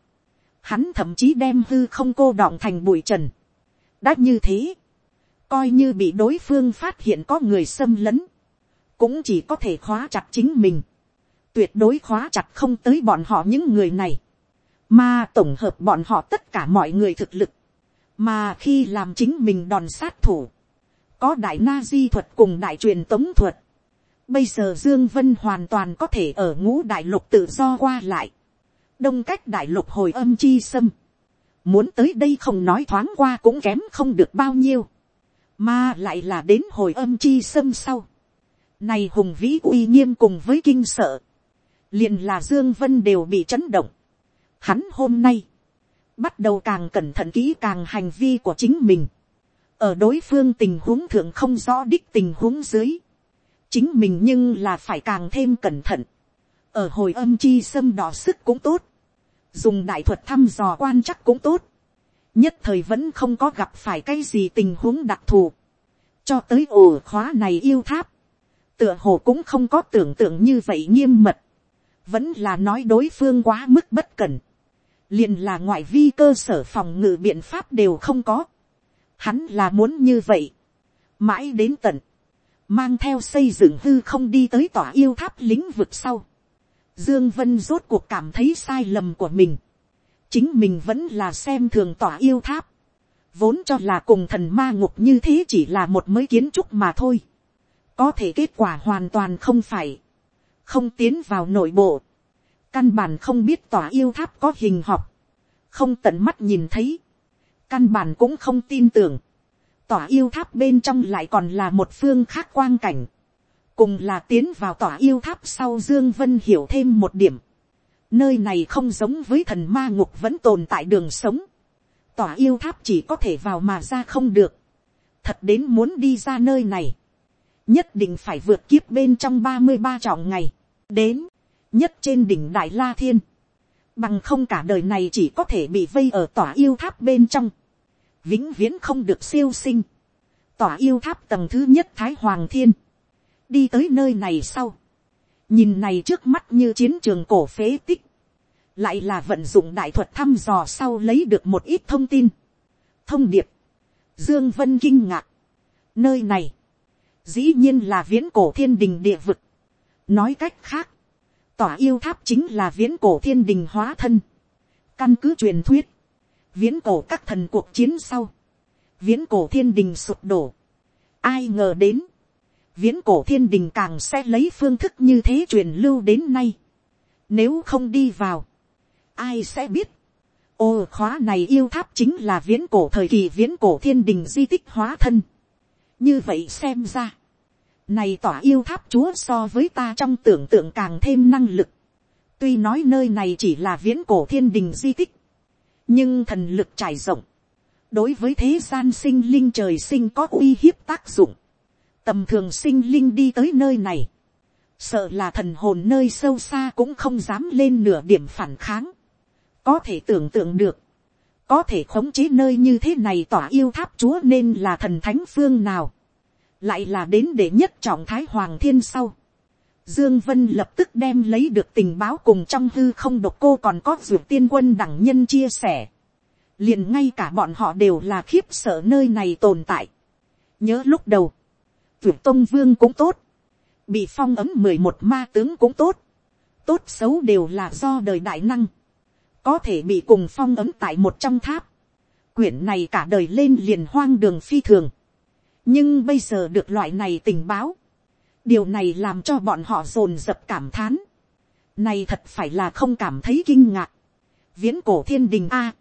hắn thậm chí đem hư không cô đọng thành bụi trần. đã như thế, coi như bị đối phương phát hiện có người xâm lấn, cũng chỉ có thể khóa chặt chính mình, tuyệt đối khóa chặt không tới bọn họ những người này, mà tổng hợp bọn họ tất cả mọi người thực lực, mà khi làm chính mình đòn sát thủ, có đại na di thuật cùng đại truyền tống thuật, bây giờ dương vân hoàn toàn có thể ở ngũ đại lục tự do qua lại, đông cách đại lục hồi âm chi sâm, muốn tới đây không nói thoáng qua cũng kém không được bao nhiêu, mà lại là đến hồi âm chi sâm sau, này hùng vĩ uy nghiêm cùng với kinh sợ, liền là dương vân đều bị chấn động, hắn hôm nay, bắt đầu càng cẩn thận kỹ càng hành vi của chính mình, ở đối phương tình huống thượng không rõ đích tình huống dưới, chính mình nhưng là phải càng thêm cẩn thận, ở hồi âm chi xâm đỏ sức cũng tốt, dùng đại thuật thăm dò quan chắc cũng tốt, nhất thời vẫn không có gặp phải cái gì tình huống đặc thù, cho tới ổ khóa này yêu tháp, tựa hồ cũng không có tưởng tượng như vậy nghiêm mật, vẫn là nói đối phương quá mức bất cẩn, liền là ngoại vi cơ sở phòng ngự biện pháp đều không có. Hắn là muốn như vậy. Mãi đến tận. Mang theo xây dựng hư không đi tới tòa yêu tháp lĩnh vực sau. Dương Vân rốt cuộc cảm thấy sai lầm của mình. Chính mình vẫn là xem thường tòa yêu tháp. vốn cho là cùng thần ma ngục như thế chỉ là một mới kiến trúc mà thôi. có thể kết quả hoàn toàn không phải. không tiến vào nội bộ. căn bản không biết tòa yêu tháp có hình học. không tận mắt nhìn thấy. căn bản cũng không tin tưởng. tòa yêu tháp bên trong lại còn là một phương khác quang cảnh cùng là tiến vào tòa yêu tháp sau dương vân hiểu thêm một điểm. nơi này không giống với thần ma ngục vẫn tồn tại đường sống tòa yêu tháp chỉ có thể vào mà ra không được. thật đến muốn đi ra nơi này. nhất định phải vượt kiếp bên trong ba mươi ba trọng ngày. đến, nhất trên đỉnh đại la thiên. bằng không cả đời này chỉ có thể bị vây ở tòa yêu tháp bên trong. vĩnh viễn không được siêu sinh. tòa yêu tháp tầng thứ nhất thái hoàng thiên đi tới nơi này sau. nhìn này trước mắt như chiến trường cổ phế tích lại là vận dụng đại thuật thăm dò sau lấy được một ít thông tin. thông điệp, dương vân kinh ngạc, nơi này, dĩ nhiên là viễn cổ thiên đình địa vực. nói cách khác, tòa yêu tháp chính là viễn cổ thiên đình hóa thân. căn cứ truyền thuyết, viễn cổ các thần cuộc chiến sau, viễn cổ thiên đình sụp đổ. ai ngờ đến, viễn cổ thiên đình càng sẽ lấy phương thức như thế truyền lưu đến nay. Nếu không đi vào, ai sẽ biết. ô khóa này yêu tháp chính là viễn cổ thời kỳ viễn cổ thiên đình di tích hóa thân. như vậy xem ra, này tỏa yêu tháp chúa so với ta trong tưởng tượng càng thêm năng lực. tuy nói nơi này chỉ là viễn cổ thiên đình di tích, nhưng thần lực trải rộng, đối với thế gian sinh linh trời sinh có uy hiếp tác dụng, tầm thường sinh linh đi tới nơi này, sợ là thần hồn nơi sâu xa cũng không dám lên nửa điểm phản kháng có thể tưởng tượng được, có thể khống chế nơi như thế này tỏa yêu tháp chúa nên là thần thánh phương nào, lại là đến để nhất trọng thái hoàng thiên sau. Dương Vân lập tức đem lấy được tình báo cùng trong hư không độc cô còn có dược tiên quân đẳng nhân chia sẻ. liền ngay cả bọn họ đều là khiếp sợ nơi này tồn tại. Nhớ lúc đầu, Vượt tông vương cũng tốt, bị phong ấm mười một ma tướng cũng tốt, tốt xấu đều là do đời đại năng có thể bị cùng phong ấm tại một trong tháp. quyển này cả đời lên liền hoang đường phi thường. nhưng bây giờ được loại này tình báo. điều này làm cho bọn họ dồn dập cảm thán. này thật phải là không cảm thấy kinh ngạc. viễn cổ thiên đình a.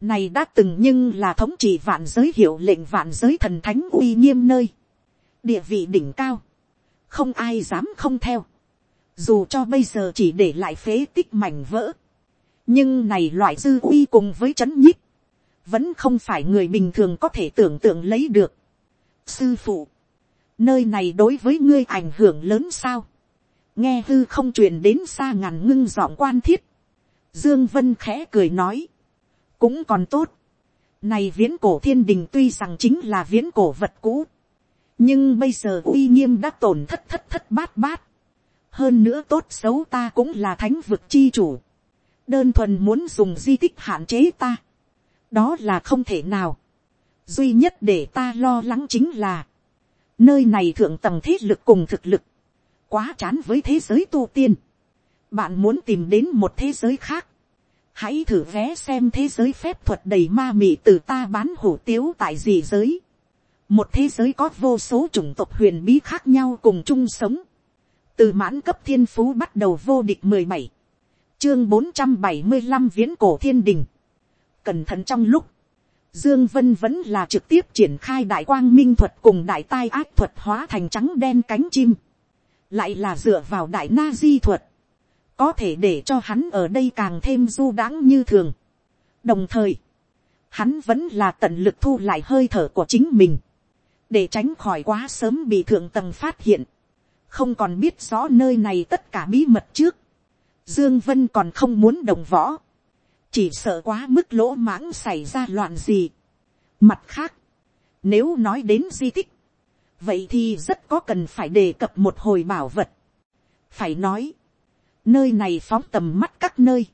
này đã từng nhưng là thống trị vạn giới hiệu lệnh vạn giới thần thánh uy nghiêm nơi địa vị đỉnh cao. không ai dám không theo. dù cho bây giờ chỉ để lại phế tích mảnh vỡ nhưng này loại dư uy cùng với c h ấ n nhích, vẫn không phải người bình thường có thể tưởng tượng lấy được. sư phụ, nơi này đối với ngươi ảnh hưởng lớn sao, nghe hư không truyền đến xa ngàn ngưng giọng quan thiết, dương vân khẽ cười nói, cũng còn tốt, này viễn cổ thiên đình tuy rằng chính là viễn cổ vật cũ, nhưng bây giờ uy nghiêm đã tổn thất thất thất bát bát, hơn nữa tốt xấu ta cũng là thánh vực chi chủ, đơn thuần muốn dùng di tích hạn chế ta, đó là không thể nào. duy nhất để ta lo lắng chính là, nơi này thượng tầng thế lực cùng thực lực, quá chán với thế giới tu tiên. bạn muốn tìm đến một thế giới khác, hãy thử vé xem thế giới phép thuật đầy ma mị từ ta bán hủ tiếu tại gì giới một thế giới có vô số chủng tộc huyền bí khác nhau cùng chung sống. từ mãn cấp thiên phú bắt đầu vô địch mười bảy chương bốn trăm bảy mươi năm viễn cổ thiên đình. Cẩn thận trong lúc, Dương Vân vẫn là trực tiếp triển khai đại quang minh thuật cùng đại tai ác thuật hóa thành trắng đen cánh chim. Lại là dựa vào đại na di thuật. Có thể để cho hắn ở đây càng thêm du đãng như thường. Đồng thời, hắn vẫn là tận lực thu lại hơi thở của chính mình. Để tránh khỏi quá sớm bị thượng tầng phát hiện. Không còn biết rõ nơi này tất cả bí mật trước Dương Vân còn không muốn đồng võ. Chỉ sợ quá mức lỗ mãng xảy ra loạn gì. Mặt khác. Nếu nói đến di tích. Vậy thì rất có cần phải đề cập một hồi bảo vật. Phải nói. Nơi này phóng tầm mắt các nơi.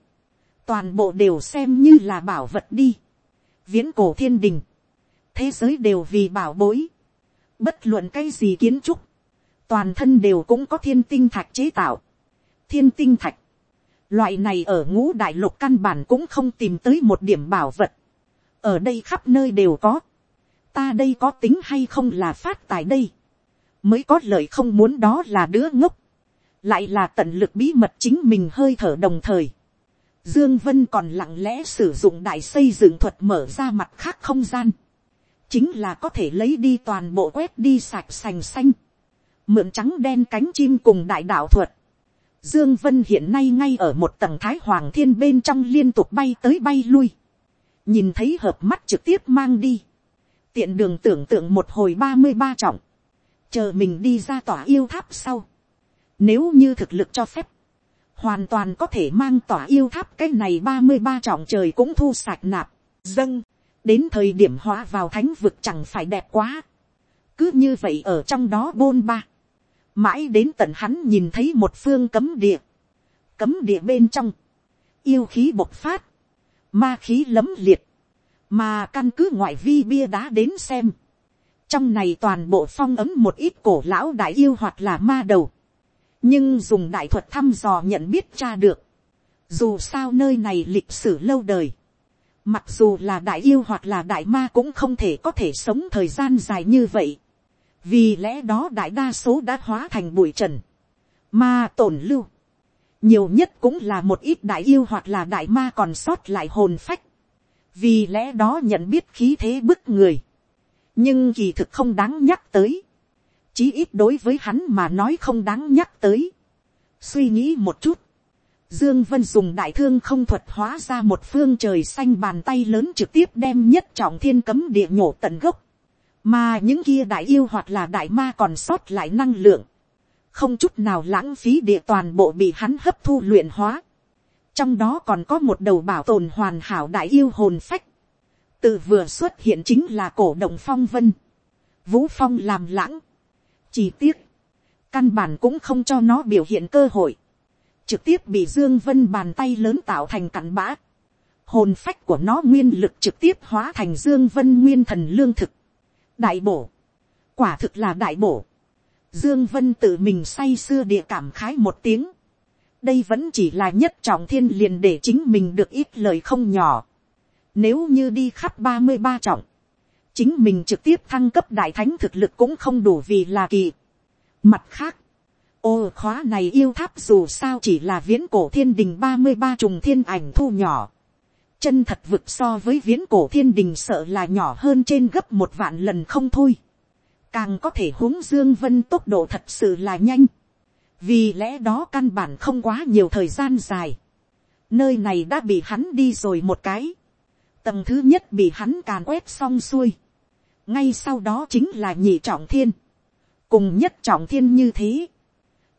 Toàn bộ đều xem như là bảo vật đi. Viễn cổ thiên đình. Thế giới đều vì bảo bối. Bất luận cái gì kiến trúc. Toàn thân đều cũng có thiên tinh thạch chế tạo. Thiên tinh thạch Loại này ở ngũ đại lục căn bản cũng không tìm tới một điểm bảo vật. ở đây khắp nơi đều có, ta đây có tính hay không là phát tài đây, mới có lợi không muốn đó là đứa ngốc, lại là tận lực bí mật chính mình hơi thở đồng thời, Dương Vân còn lặng lẽ sử dụng đại xây dựng thuật mở ra mặt khác không gian. Chính là có thể lấy đi toàn bộ quét đi sạch sành xanh. Mượn trắng đen cánh chim cùng đại đạo thuật. Dương Vân hiện nay ngay ở một tầng thái hoàng thiên bên trong liên tục bay tới bay lui. Nhìn thấy hợp mắt trực tiếp mang đi. Tiện đường tưởng tượng một hồi ba mươi ba trọng. Chờ mình đi ra tỏa yêu tháp sau. Nếu như thực lực cho phép hoàn toàn có thể mang tỏa yêu tháp cái này ba mươi ba trọng trời cũng thu sạch nạp, dâng, đến thời điểm hóa vào thánh vực chẳng phải đẹp quá, cứ như vậy ở trong đó bôn ba, mãi đến tận hắn nhìn thấy một phương cấm địa, cấm địa bên trong, yêu khí bộc phát, ma khí lấm liệt, mà căn cứ ngoại vi bia đá đến xem, trong này toàn bộ phong ấm một ít cổ lão đại yêu hoặc là ma đầu, nhưng dùng đại thuật thăm dò nhận biết ra được, dù sao nơi này lịch sử lâu đời, mặc dù là đại yêu hoặc là đại ma cũng không thể có thể sống thời gian dài như vậy, vì lẽ đó đại đa số đã hóa thành bụi trần, ma tổn lưu, nhiều nhất cũng là một ít đại yêu hoặc là đại ma còn sót lại hồn phách, vì lẽ đó nhận biết khí thế bức người, nhưng kỳ thực không đáng nhắc tới, chí ít đối với hắn mà nói không đáng nhắc tới. suy nghĩ một chút, dương vân dùng đại thương không thuật hóa ra một phương trời xanh bàn tay lớn trực tiếp đem nhất trọng thiên cấm địa nhổ tận gốc, mà những kia đại yêu hoặc là đại ma còn sót lại năng lượng, không chút nào lãng phí địa toàn bộ bị hắn hấp thu luyện hóa. trong đó còn có một đầu bảo tồn hoàn hảo đại yêu hồn phách, từ vừa xuất hiện chính là cổ động phong vân, vũ phong làm lãng, chi tiết, căn bản cũng không cho nó biểu hiện cơ hội, trực tiếp bị dương vân bàn tay lớn tạo thành cặn bã, hồn phách của nó nguyên lực trực tiếp hóa thành dương vân nguyên thần lương thực, đại bổ, quả thực là đại bổ, dương vân tự mình say xưa địa cảm khái một tiếng, đây vẫn chỉ là nhất trọng thiên liền để chính mình được ít lời không nhỏ, nếu như đi khắp ba mươi ba trọng, chính mình trực tiếp thăng cấp đại thánh thực lực cũng không đủ vì là kỳ. Mặt khác, ô khóa này yêu tháp dù sao chỉ là viễn cổ thiên đình ba mươi ba trùng thiên ảnh thu nhỏ. Chân thật vực so với viễn cổ thiên đình sợ là nhỏ hơn trên gấp một vạn lần không thôi. Càng có thể huống dương vân tốc độ thật sự là nhanh. Vì lẽ đó căn bản không quá nhiều thời gian dài. Nơi này đã bị hắn đi rồi một cái. Tầng thứ nhất bị hắn càn quét xong xuôi ngay sau đó chính là nhị trọng thiên, cùng nhất trọng thiên như thế,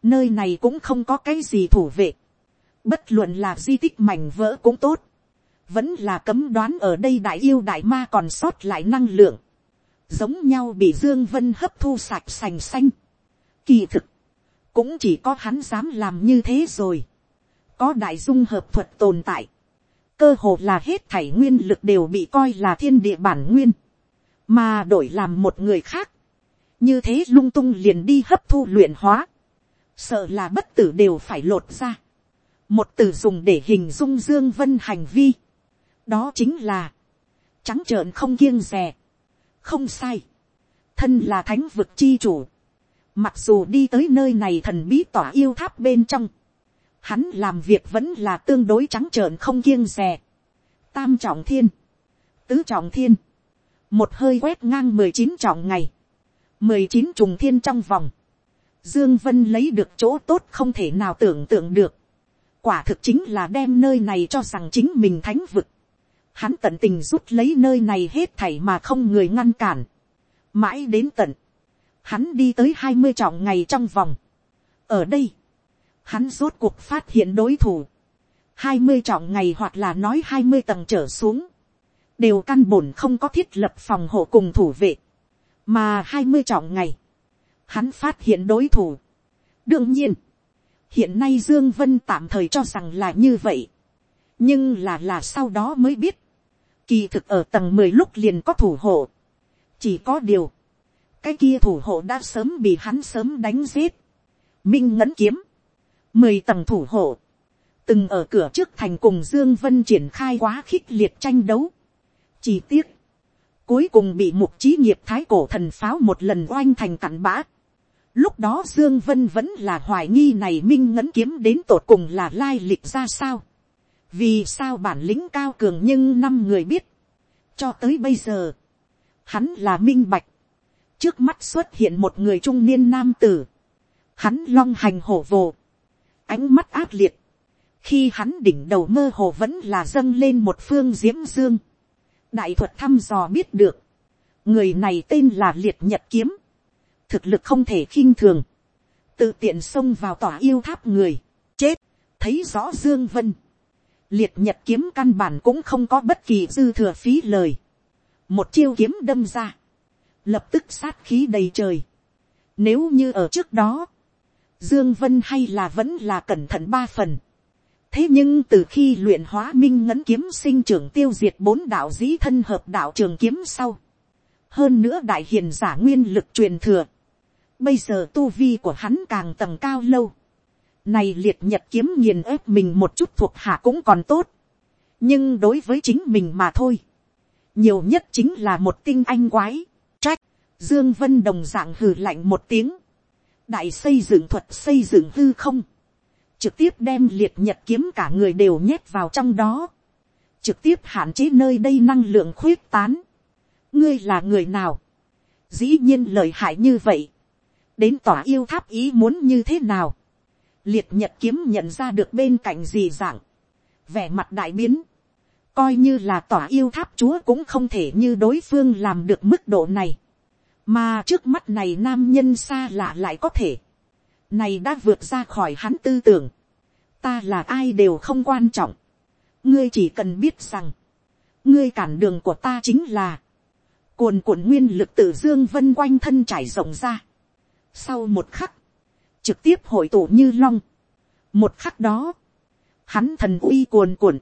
nơi này cũng không có cái gì thủ vệ, bất luận là di tích mảnh vỡ cũng tốt, vẫn là cấm đoán ở đây đại yêu đại ma còn sót lại năng lượng, giống nhau bị dương vân hấp thu sạch sành xanh. Kỳ thực, cũng chỉ có hắn dám làm như thế rồi. Có đại dung hợp thuật tồn tại, cơ hồ là hết thảy nguyên lực đều bị coi là thiên địa bản nguyên. Mà đổi làm một người khác, như thế lung tung liền đi hấp thu luyện hóa, sợ là bất tử đều phải lột ra, một từ dùng để hình dung dương vân hành vi, đó chính là, trắng trợn không kiêng rè, không sai, thân là thánh vực chi chủ, mặc dù đi tới nơi này thần bí tỏa yêu tháp bên trong, hắn làm việc vẫn là tương đối trắng trợn không kiêng rè, tam trọng thiên, tứ trọng thiên, một hơi quét ngang mười chín trọng ngày, mười chín trùng thiên trong vòng, dương vân lấy được chỗ tốt không thể nào tưởng tượng được, quả thực chính là đem nơi này cho rằng chính mình thánh vực, hắn tận tình rút lấy nơi này hết thảy mà không người ngăn cản, mãi đến tận, hắn đi tới hai mươi trọng ngày trong vòng, ở đây, hắn rốt cuộc phát hiện đối thủ, hai mươi trọng ngày hoặc là nói hai mươi tầng trở xuống, đều căn bổn không có thiết lập phòng hộ cùng thủ vệ, mà hai mươi trọng ngày, hắn phát hiện đối thủ. đương nhiên, hiện nay dương vân tạm thời cho rằng là như vậy, nhưng là là sau đó mới biết, kỳ thực ở tầng mười lúc liền có thủ hộ, chỉ có điều, cái kia thủ hộ đã sớm bị hắn sớm đánh giết, minh ngẫn kiếm, mười tầng thủ hộ, từng ở cửa trước thành cùng dương vân triển khai quá khích liệt tranh đấu, Chi tiết. Cuối cùng bị mục trí nghiệp thái cổ thần pháo một lần oanh thành cặn bã. Lúc đó Dương Vân vẫn là hoài nghi này minh ngấn kiếm đến tột cùng là lai lịch ra sao. Vì sao bản lĩnh cao cường nhưng năm người biết. Cho tới bây giờ. Hắn là minh bạch. Trước mắt xuất hiện một người trung niên nam tử. Hắn long hành hổ vồ. Ánh mắt ác liệt. Khi hắn đỉnh đầu mơ hồ vẫn là dâng lên một phương diễm dương. Đại thuật thăm dò biết được. Người này tên là Liệt Nhật Kiếm. Thực lực không thể khinh thường. Tự tiện xông vào tòa yêu tháp người. Chết. Thấy rõ Dương Vân. Liệt Nhật Kiếm căn bản cũng không có bất kỳ dư thừa phí lời. Một chiêu kiếm đâm ra. Lập tức sát khí đầy trời. Nếu như ở trước đó. Dương Vân hay là vẫn là cẩn thận ba phần thế nhưng từ khi luyện hóa minh ngấn kiếm sinh trưởng tiêu diệt bốn đạo dĩ thân hợp đạo trường kiếm sau, hơn nữa đại hiền giả nguyên lực truyền thừa, bây giờ tu vi của hắn càng tầng cao lâu, này liệt nhật kiếm nghiền ép mình một chút thuộc hạ cũng còn tốt, nhưng đối với chính mình mà thôi, nhiều nhất chính là một tinh anh quái, trách, dương vân đồng dạng hừ lạnh một tiếng, đại xây dựng thuật xây dựng hư không, trực tiếp đem liệt nhật kiếm cả người đều nhét vào trong đó, trực tiếp hạn chế nơi đây năng lượng khuyết tán. ngươi là người nào, dĩ nhiên lợi hại như vậy, đến tòa yêu tháp ý muốn như thế nào, liệt nhật kiếm nhận ra được bên cạnh gì dạng, vẻ mặt đại biến, coi như là tòa yêu tháp chúa cũng không thể như đối phương làm được mức độ này, mà trước mắt này nam nhân xa lạ lại có thể, này đã vượt ra khỏi hắn tư tưởng, ta là ai đều không quan trọng, ngươi chỉ cần biết rằng, ngươi cản đường của ta chính là, cuồn cuộn nguyên lực tử dương vân quanh thân trải rộng ra. Sau một khắc, trực tiếp hội tụ như long. Một khắc đó, hắn thần uy cuồn cuộn,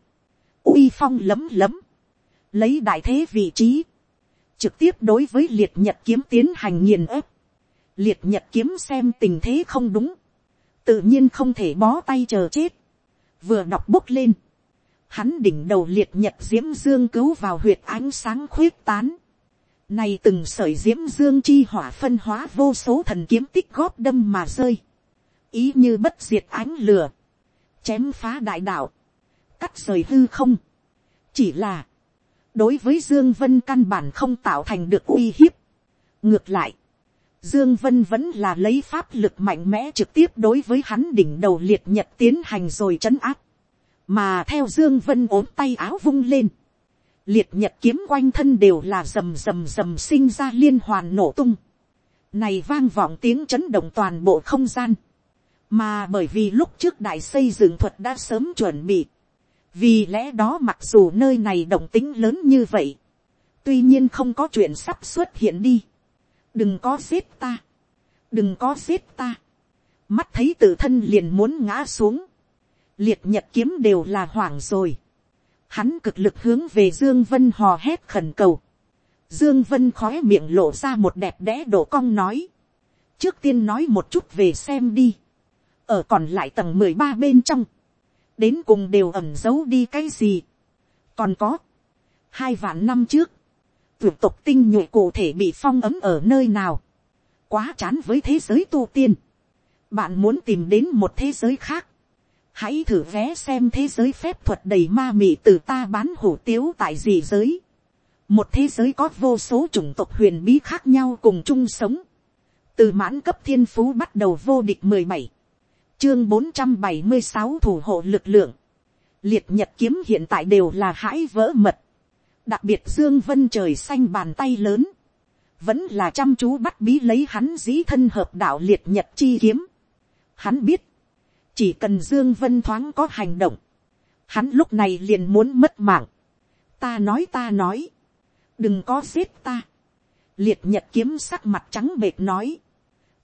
uy phong lấm lấm, lấy đại thế vị trí, trực tiếp đối với liệt nhật kiếm tiến hành nghiền ép. Liệt nhật kiếm xem tình thế không đúng, tự nhiên không thể bó tay chờ chết, vừa đọc bút lên, hắn đỉnh đầu liệt nhật diễm dương cứu vào huyệt ánh sáng khuyết tán, này từng sợi diễm dương chi hỏa phân hóa vô số thần kiếm tích góp đâm mà rơi, ý như bất diệt ánh lửa, chém phá đại đạo, cắt rời hư không, chỉ là, đối với dương vân căn bản không tạo thành được uy hiếp, ngược lại, Dương Vân vẫn là lấy pháp lực mạnh mẽ trực tiếp đối với hắn đỉnh đầu liệt nhật tiến hành rồi chấn áp. Mà theo Dương Vân ốm tay áo vung lên. Liệt nhật kiếm quanh thân đều là rầm rầm rầm sinh ra liên hoàn nổ tung. Này vang vọng tiếng chấn động toàn bộ không gian. Mà bởi vì lúc trước đại xây dựng thuật đã sớm chuẩn bị. Vì lẽ đó mặc dù nơi này động tính lớn như vậy. Tuy nhiên không có chuyện sắp xuất hiện đi đừng có giết ta, đừng có giết ta, mắt thấy tự thân liền muốn ngã xuống, liệt nhật kiếm đều là hoảng rồi, hắn cực lực hướng về dương vân hò hét khẩn cầu, dương vân khói miệng lộ ra một đẹp đẽ đổ cong nói, trước tiên nói một chút về xem đi, ở còn lại tầng mười ba bên trong, đến cùng đều ẩn giấu đi cái gì, còn có, hai vạn năm trước, tuyệt tộc tinh nhuệ cụ thể bị phong ấm ở nơi nào. Quá chán với thế giới tu tiên. Bạn muốn tìm đến một thế giới khác. Hãy thử vé xem thế giới phép thuật đầy ma mị từ ta bán hủ tiếu tại gì giới. Một thế giới có vô số chủng tộc huyền bí khác nhau cùng chung sống. Từ mãn cấp thiên phú bắt đầu vô địch mười bảy Chương bốn trăm bảy mươi sáu thủ hộ lực lượng. Liệt nhật kiếm hiện tại đều là hãi vỡ mật đặc biệt dương vân trời xanh bàn tay lớn, vẫn là chăm chú bắt bí lấy hắn dĩ thân hợp đạo liệt nhật chi kiếm. Hắn biết, chỉ cần dương vân thoáng có hành động, hắn lúc này liền muốn mất mạng. ta nói ta nói, đừng có giết ta. liệt nhật kiếm sắc mặt trắng bệt nói,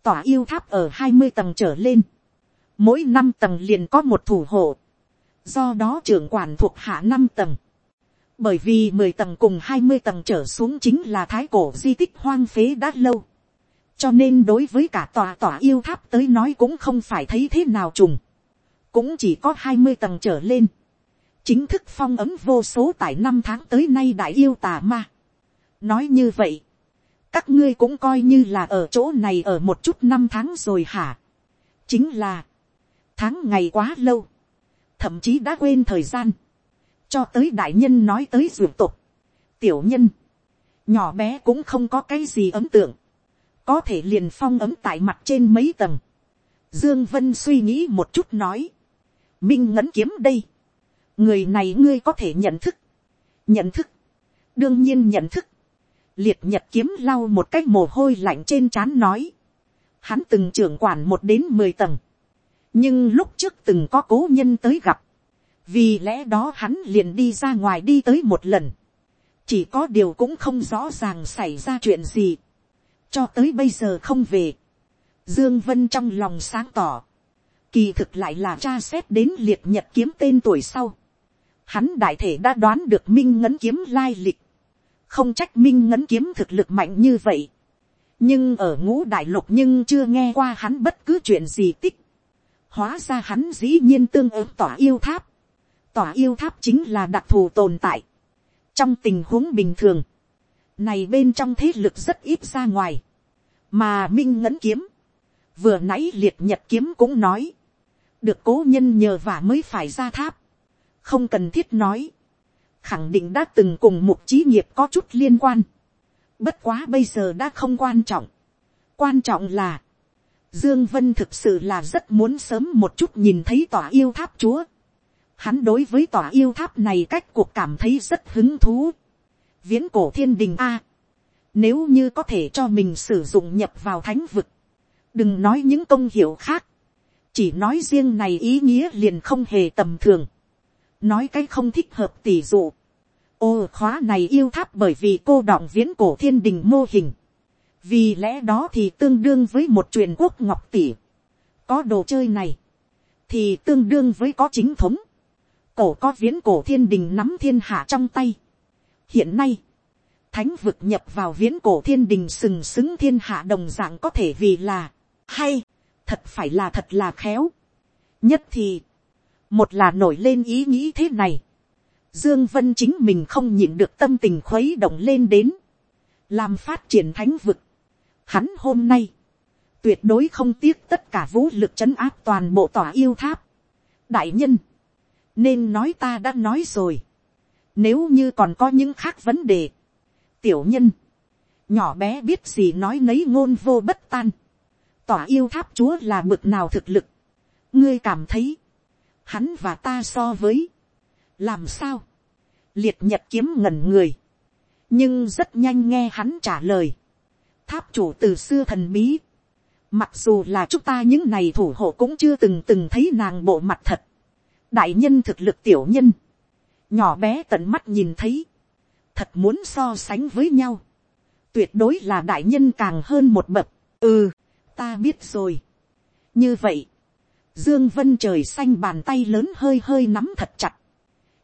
tỏa yêu tháp ở hai mươi tầng trở lên, mỗi năm tầng liền có một thủ hộ, do đó trưởng quản thuộc hạ năm tầng bởi vì mười tầng cùng hai mươi tầng trở xuống chính là thái cổ di tích hoang phế đã lâu cho nên đối với cả tòa tòa yêu tháp tới nói cũng không phải thấy thế nào trùng. cũng chỉ có hai mươi tầng trở lên. chính thức phong ấm vô số tại năm tháng tới nay đại yêu tà ma. nói như vậy, các ngươi cũng coi như là ở chỗ này ở một chút năm tháng rồi hả. chính là, tháng ngày quá lâu, thậm chí đã quên thời gian, cho tới đại nhân nói tới ruột tục, tiểu nhân, nhỏ bé cũng không có cái gì ấn tượng, có thể liền phong ấm tại mặt trên mấy tầng. Dương Vân suy nghĩ một chút nói, minh ngấn kiếm đây, người này ngươi có thể nhận thức, nhận thức, đương nhiên nhận thức, liệt nhật kiếm lau một cách mồ hôi lạnh trên trán nói, hắn từng trưởng quản một đến mười tầng, nhưng lúc trước từng có cố nhân tới gặp, vì lẽ đó hắn liền đi ra ngoài đi tới một lần, chỉ có điều cũng không rõ ràng xảy ra chuyện gì, cho tới bây giờ không về, dương vân trong lòng sáng tỏ, kỳ thực lại là tra xét đến liệt nhật kiếm tên tuổi sau, hắn đại thể đã đoán được minh ngấn kiếm lai lịch, không trách minh ngấn kiếm thực lực mạnh như vậy, nhưng ở ngũ đại lục nhưng chưa nghe qua hắn bất cứ chuyện gì tích, hóa ra hắn dĩ nhiên tương ứng tỏa yêu tháp, tỏa yêu tháp chính là đặc thù tồn tại, trong tình huống bình thường, này bên trong thế lực rất ít ra ngoài, mà minh ngấn kiếm, vừa nãy liệt nhật kiếm cũng nói, được cố nhân nhờ vả mới phải ra tháp, không cần thiết nói, khẳng định đã từng cùng một trí nghiệp có chút liên quan, bất quá bây giờ đã không quan trọng, quan trọng là, Dương Vân thực sự là rất muốn sớm một chút nhìn thấy tòa yêu tháp chúa. Hắn đối với tòa yêu tháp này cách cuộc cảm thấy rất hứng thú. Viễn cổ thiên đình A. Nếu như có thể cho mình sử dụng nhập vào thánh vực. Đừng nói những công hiệu khác. Chỉ nói riêng này ý nghĩa liền không hề tầm thường. Nói cái không thích hợp tỷ dụ. Ô khóa này yêu tháp bởi vì cô đọng viễn cổ thiên đình mô hình vì lẽ đó thì tương đương với một truyền quốc ngọc tỷ. có đồ chơi này, thì tương đương với có chính thống. cổ có viễn cổ thiên đình nắm thiên hạ trong tay hiện nay, thánh vực nhập vào viễn cổ thiên đình sừng sững thiên hạ đồng dạng có thể vì là, hay, thật phải là thật là khéo. nhất thì, một là nổi lên ý nghĩ thế này. Dương Vân chính mình không nhịn được tâm tình khuấy động lên đến. Làm phát triển thánh vực. Hắn hôm nay, tuyệt đối không tiếc tất cả vũ lực chấn áp toàn bộ tòa yêu tháp. Đại nhân, nên nói ta đã nói rồi. Nếu như còn có những khác vấn đề, tiểu nhân, nhỏ bé biết gì nói nấy ngôn vô bất tan. Tỏa yêu tháp chúa là bực nào thực lực. Ngươi cảm thấy, hắn và ta so với, làm sao, liệt nhật kiếm ngẩn người, nhưng rất nhanh nghe hắn trả lời, tháp chủ từ xưa thần bí. Mặc dù là chúng ta những này thủ hộ cũng chưa từng từng thấy nàng bộ mặt thật. Đại nhân thực lực tiểu nhân. Nhỏ bé tận mắt nhìn thấy. Thật muốn so sánh với nhau. Tuyệt đối là đại nhân càng hơn một bậc. Ừ, ta biết rồi. Như vậy. Dương Vân trời xanh bàn tay lớn hơi hơi nắm thật chặt.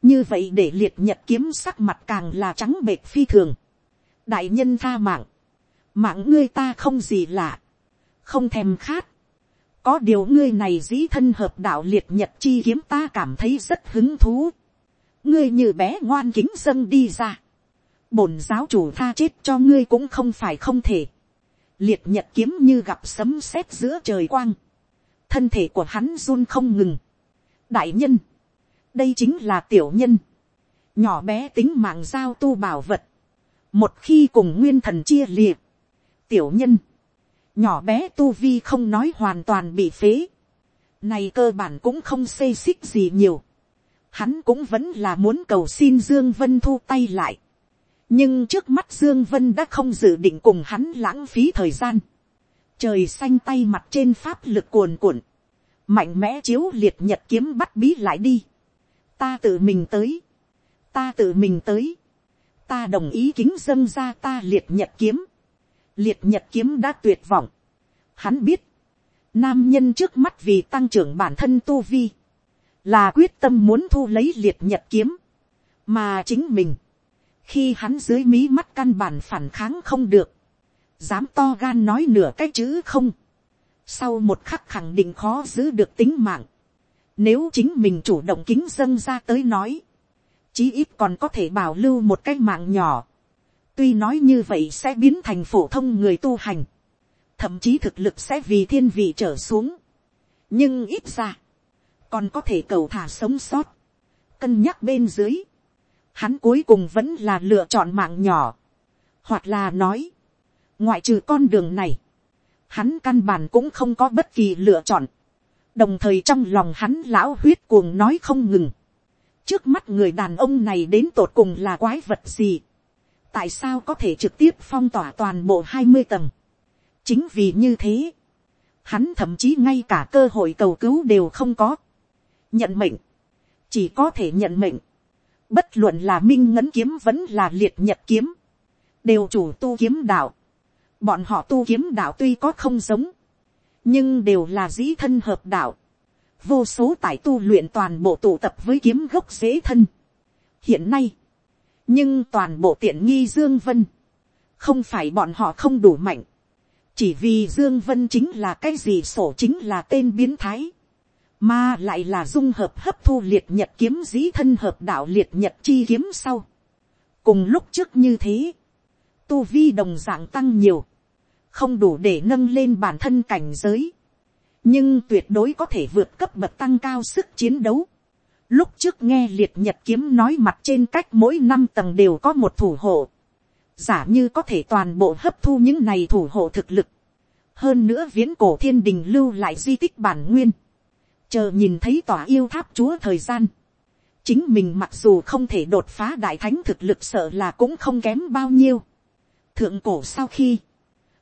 Như vậy để liệt nhật kiếm sắc mặt càng là trắng bệt phi thường. Đại nhân tha mạng mạng ngươi ta không gì lạ, không thèm khát. có điều ngươi này dĩ thân hợp đạo liệt nhật chi kiếm ta cảm thấy rất hứng thú ngươi như bé ngoan kính dâng đi ra. bổn giáo chủ tha chết cho ngươi cũng không phải không thể. liệt nhật kiếm như gặp sấm sét giữa trời quang. thân thể của hắn run không ngừng. đại nhân, đây chính là tiểu nhân. nhỏ bé tính mạng giao tu bảo vật. một khi cùng nguyên thần chia liệt, tiểu nhân, nhỏ bé tu vi không nói hoàn toàn bị phế, này cơ bản cũng không xây xích gì nhiều, hắn cũng vẫn là muốn cầu xin dương vân thu tay lại, nhưng trước mắt dương vân đã không dự định cùng hắn lãng phí thời gian, trời xanh tay mặt trên pháp lực cuồn cuộn, mạnh mẽ chiếu liệt nhật kiếm bắt bí lại đi, ta tự mình tới, ta tự mình tới, ta đồng ý kính dâng ra ta liệt nhật kiếm, liệt nhật kiếm đã tuyệt vọng. Hắn biết, nam nhân trước mắt vì tăng trưởng bản thân tu vi, là quyết tâm muốn thu lấy liệt nhật kiếm, mà chính mình, khi hắn dưới mí mắt căn bản phản kháng không được, dám to gan nói nửa cái chữ không, sau một khắc khẳng định khó giữ được tính mạng, nếu chính mình chủ động kính dâng ra tới nói, chí ít còn có thể bảo lưu một cái mạng nhỏ. tuy nói như vậy sẽ biến thành phổ thông người tu hành, thậm chí thực lực sẽ vì thiên vị trở xuống, nhưng ít ra, còn có thể cầu thả sống sót, cân nhắc bên dưới, hắn cuối cùng vẫn là lựa chọn mạng nhỏ, hoặc là nói, ngoại trừ con đường này, hắn căn bản cũng không có bất kỳ lựa chọn, đồng thời trong lòng hắn lão huyết cuồng nói không ngừng, trước mắt người đàn ông này đến tột cùng là quái vật gì, tại sao có thể trực tiếp phong tỏa toàn bộ hai mươi tầng, chính vì như thế, hắn thậm chí ngay cả cơ hội cầu cứu đều không có, nhận mệnh, chỉ có thể nhận mệnh, bất luận là minh ngấn kiếm vẫn là liệt nhật kiếm, đều chủ tu kiếm đạo, bọn họ tu kiếm đạo tuy có không giống, nhưng đều là dĩ thân hợp đạo, vô số tài tu luyện toàn bộ tụ tập với kiếm gốc dễ thân. hiện nay, nhưng toàn bộ tiện nghi dương vân, không phải bọn họ không đủ mạnh, chỉ vì dương vân chính là cái gì sổ chính là tên biến thái, mà lại là dung hợp hấp thu liệt nhật kiếm dĩ thân hợp đạo liệt nhật chi kiếm sau. cùng lúc trước như thế, tu vi đồng dạng tăng nhiều, không đủ để nâng lên bản thân cảnh giới, nhưng tuyệt đối có thể vượt cấp bậc tăng cao sức chiến đấu. Lúc trước nghe liệt nhật kiếm nói mặt trên cách mỗi năm tầng đều có một thủ hộ. Giả như có thể toàn bộ hấp thu những này thủ hộ thực lực. Hơn nữa viễn cổ thiên đình lưu lại di tích bản nguyên. Chờ nhìn thấy tòa yêu tháp chúa thời gian. Chính mình mặc dù không thể đột phá đại thánh thực lực sợ là cũng không kém bao nhiêu. Thượng cổ sau khi.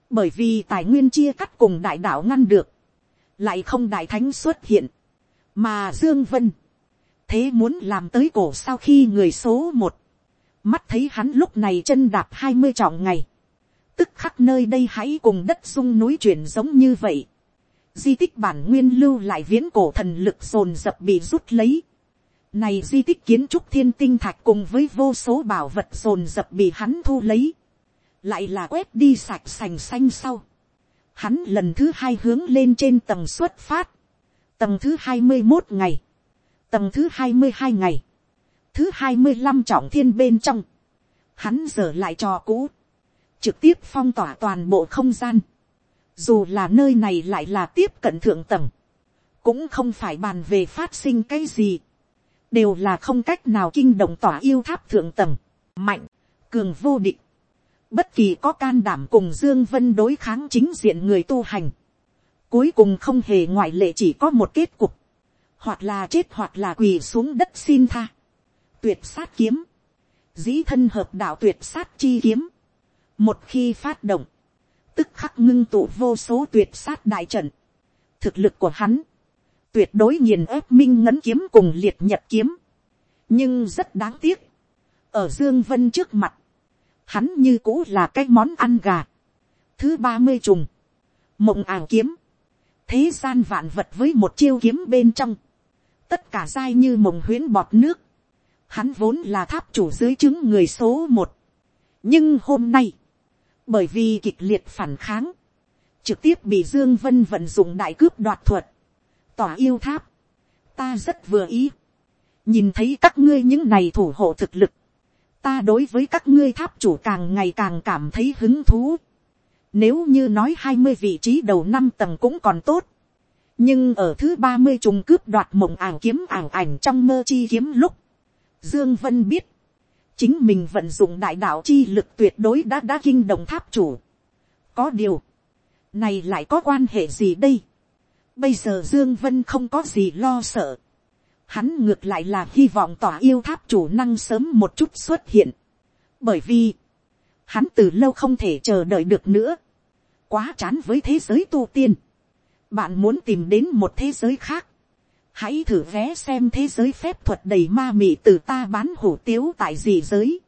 Bởi vì tài nguyên chia cắt cùng đại đạo ngăn được lại không đại thánh xuất hiện, mà dương vân, thế muốn làm tới cổ sau khi người số một, mắt thấy hắn lúc này chân đạp hai mươi trọng ngày, tức khắc nơi đây hãy cùng đất sung núi chuyển giống như vậy, di tích bản nguyên lưu lại viễn cổ thần lực dồn dập bị rút lấy, này di tích kiến trúc thiên tinh thạch cùng với vô số bảo vật dồn dập bị hắn thu lấy, lại là quét đi sạch sành xanh sau, hắn lần thứ hai hướng lên trên tầng xuất phát, tầng thứ hai mươi một ngày, tầng thứ hai mươi hai ngày, thứ hai mươi năm trọng thiên bên trong, hắn dở lại trò cũ, trực tiếp phong tỏa toàn bộ không gian, dù là nơi này lại là tiếp cận thượng tầng, cũng không phải bàn về phát sinh cái gì, đều là không cách nào kinh động tỏa yêu tháp thượng tầng, mạnh, cường vô địch, bất kỳ có can đảm cùng dương vân đối kháng chính diện người tu hành, cuối cùng không hề ngoại lệ chỉ có một kết cục, hoặc là chết hoặc là quỳ xuống đất xin tha, tuyệt sát kiếm, dĩ thân hợp đạo tuyệt sát chi kiếm, một khi phát động, tức khắc ngưng tụ vô số tuyệt sát đại trận, thực lực của hắn, tuyệt đối nghiền ép minh ngấn kiếm cùng liệt nhật kiếm, nhưng rất đáng tiếc, ở dương vân trước mặt, hắn như cũ là cái món ăn gà. thứ ba mươi trùng, mộng ảo kiếm, thế gian vạn vật với một chiêu kiếm bên trong, tất cả dai như mộng huyễn bọt nước, hắn vốn là tháp chủ dưới chứng người số một, nhưng hôm nay, bởi vì kịch liệt phản kháng, trực tiếp bị dương vân vận dụng đại cướp đoạt thuật, tỏa yêu tháp, ta rất vừa ý, nhìn thấy các ngươi những này thủ hộ thực lực, ta đối với các ngươi tháp chủ càng ngày càng cảm thấy hứng thú. Nếu như nói hai mươi vị trí đầu năm tầng cũng còn tốt. Nhưng ở thứ ba mươi trùng cướp đoạt mộng ảo kiếm ảo ảnh trong mơ chi kiếm lúc. Dương Vân biết. Chính mình vận dụng đại đạo chi lực tuyệt đối đã đã kinh động tháp chủ. Có điều. Này lại có quan hệ gì đây? Bây giờ Dương Vân không có gì lo sợ hắn ngược lại là hy vọng tỏa yêu tháp chủ năng sớm một chút xuất hiện. Bởi vì, hắn từ lâu không thể chờ đợi được nữa. Quá chán với thế giới tu tiên. Bạn muốn tìm đến một thế giới khác. Hãy thử vé xem thế giới phép thuật đầy ma mị từ ta bán hủ tiếu tại gì giới.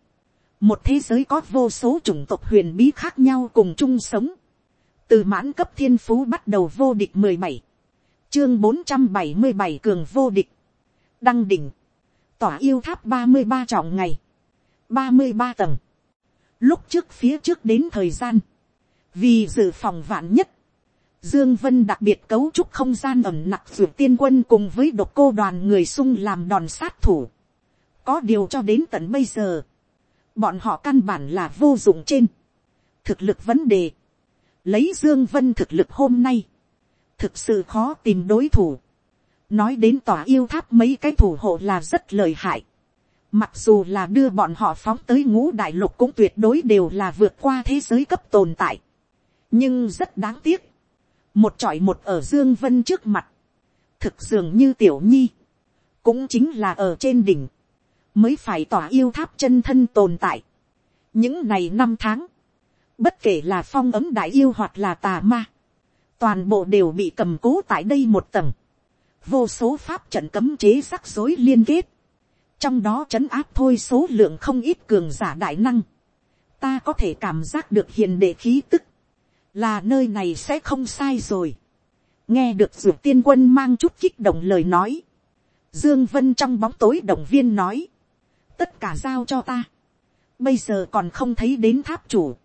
Một thế giới có vô số chủng tộc huyền bí khác nhau cùng chung sống. Từ mãn cấp thiên phú bắt đầu vô địch mười bảy. Chương bốn trăm bảy mươi bảy cường vô địch. Đăng đỉnh, tỏa yêu tháp ba mươi ba trọng ngày, ba mươi ba tầng, lúc trước phía trước đến thời gian, vì dự phòng vạn nhất, Dương Vân đặc biệt cấu trúc không gian ẩm nặc vượt tiên quân cùng với độc cô đoàn người sung làm đòn sát thủ. có điều cho đến tận bây giờ, bọn họ căn bản là vô dụng trên, thực lực vấn đề, lấy dương vân thực lực hôm nay, thực sự khó tìm đối thủ, nói đến tòa yêu tháp mấy cái thủ hộ là rất lợi hại, mặc dù là đưa bọn họ phóng tới ngũ đại lục cũng tuyệt đối đều là vượt qua thế giới cấp tồn tại, nhưng rất đáng tiếc, một trọi một ở dương vân trước mặt, thực dường như tiểu nhi, cũng chính là ở trên đỉnh, mới phải tỏa yêu tháp chân thân tồn tại. những này năm tháng, bất kể là phong ấm đại yêu hoặc là tà ma, toàn bộ đều bị cầm cố tại đây một tầng, vô số pháp trận cấm chế rắc rối liên kết, trong đó trấn áp thôi số lượng không ít cường giả đại năng, ta có thể cảm giác được hiền đệ khí tức, là nơi này sẽ không sai rồi. nghe được ruột tiên quân mang chút kích động lời nói, dương vân trong bóng tối động viên nói, tất cả giao cho ta, bây giờ còn không thấy đến tháp chủ,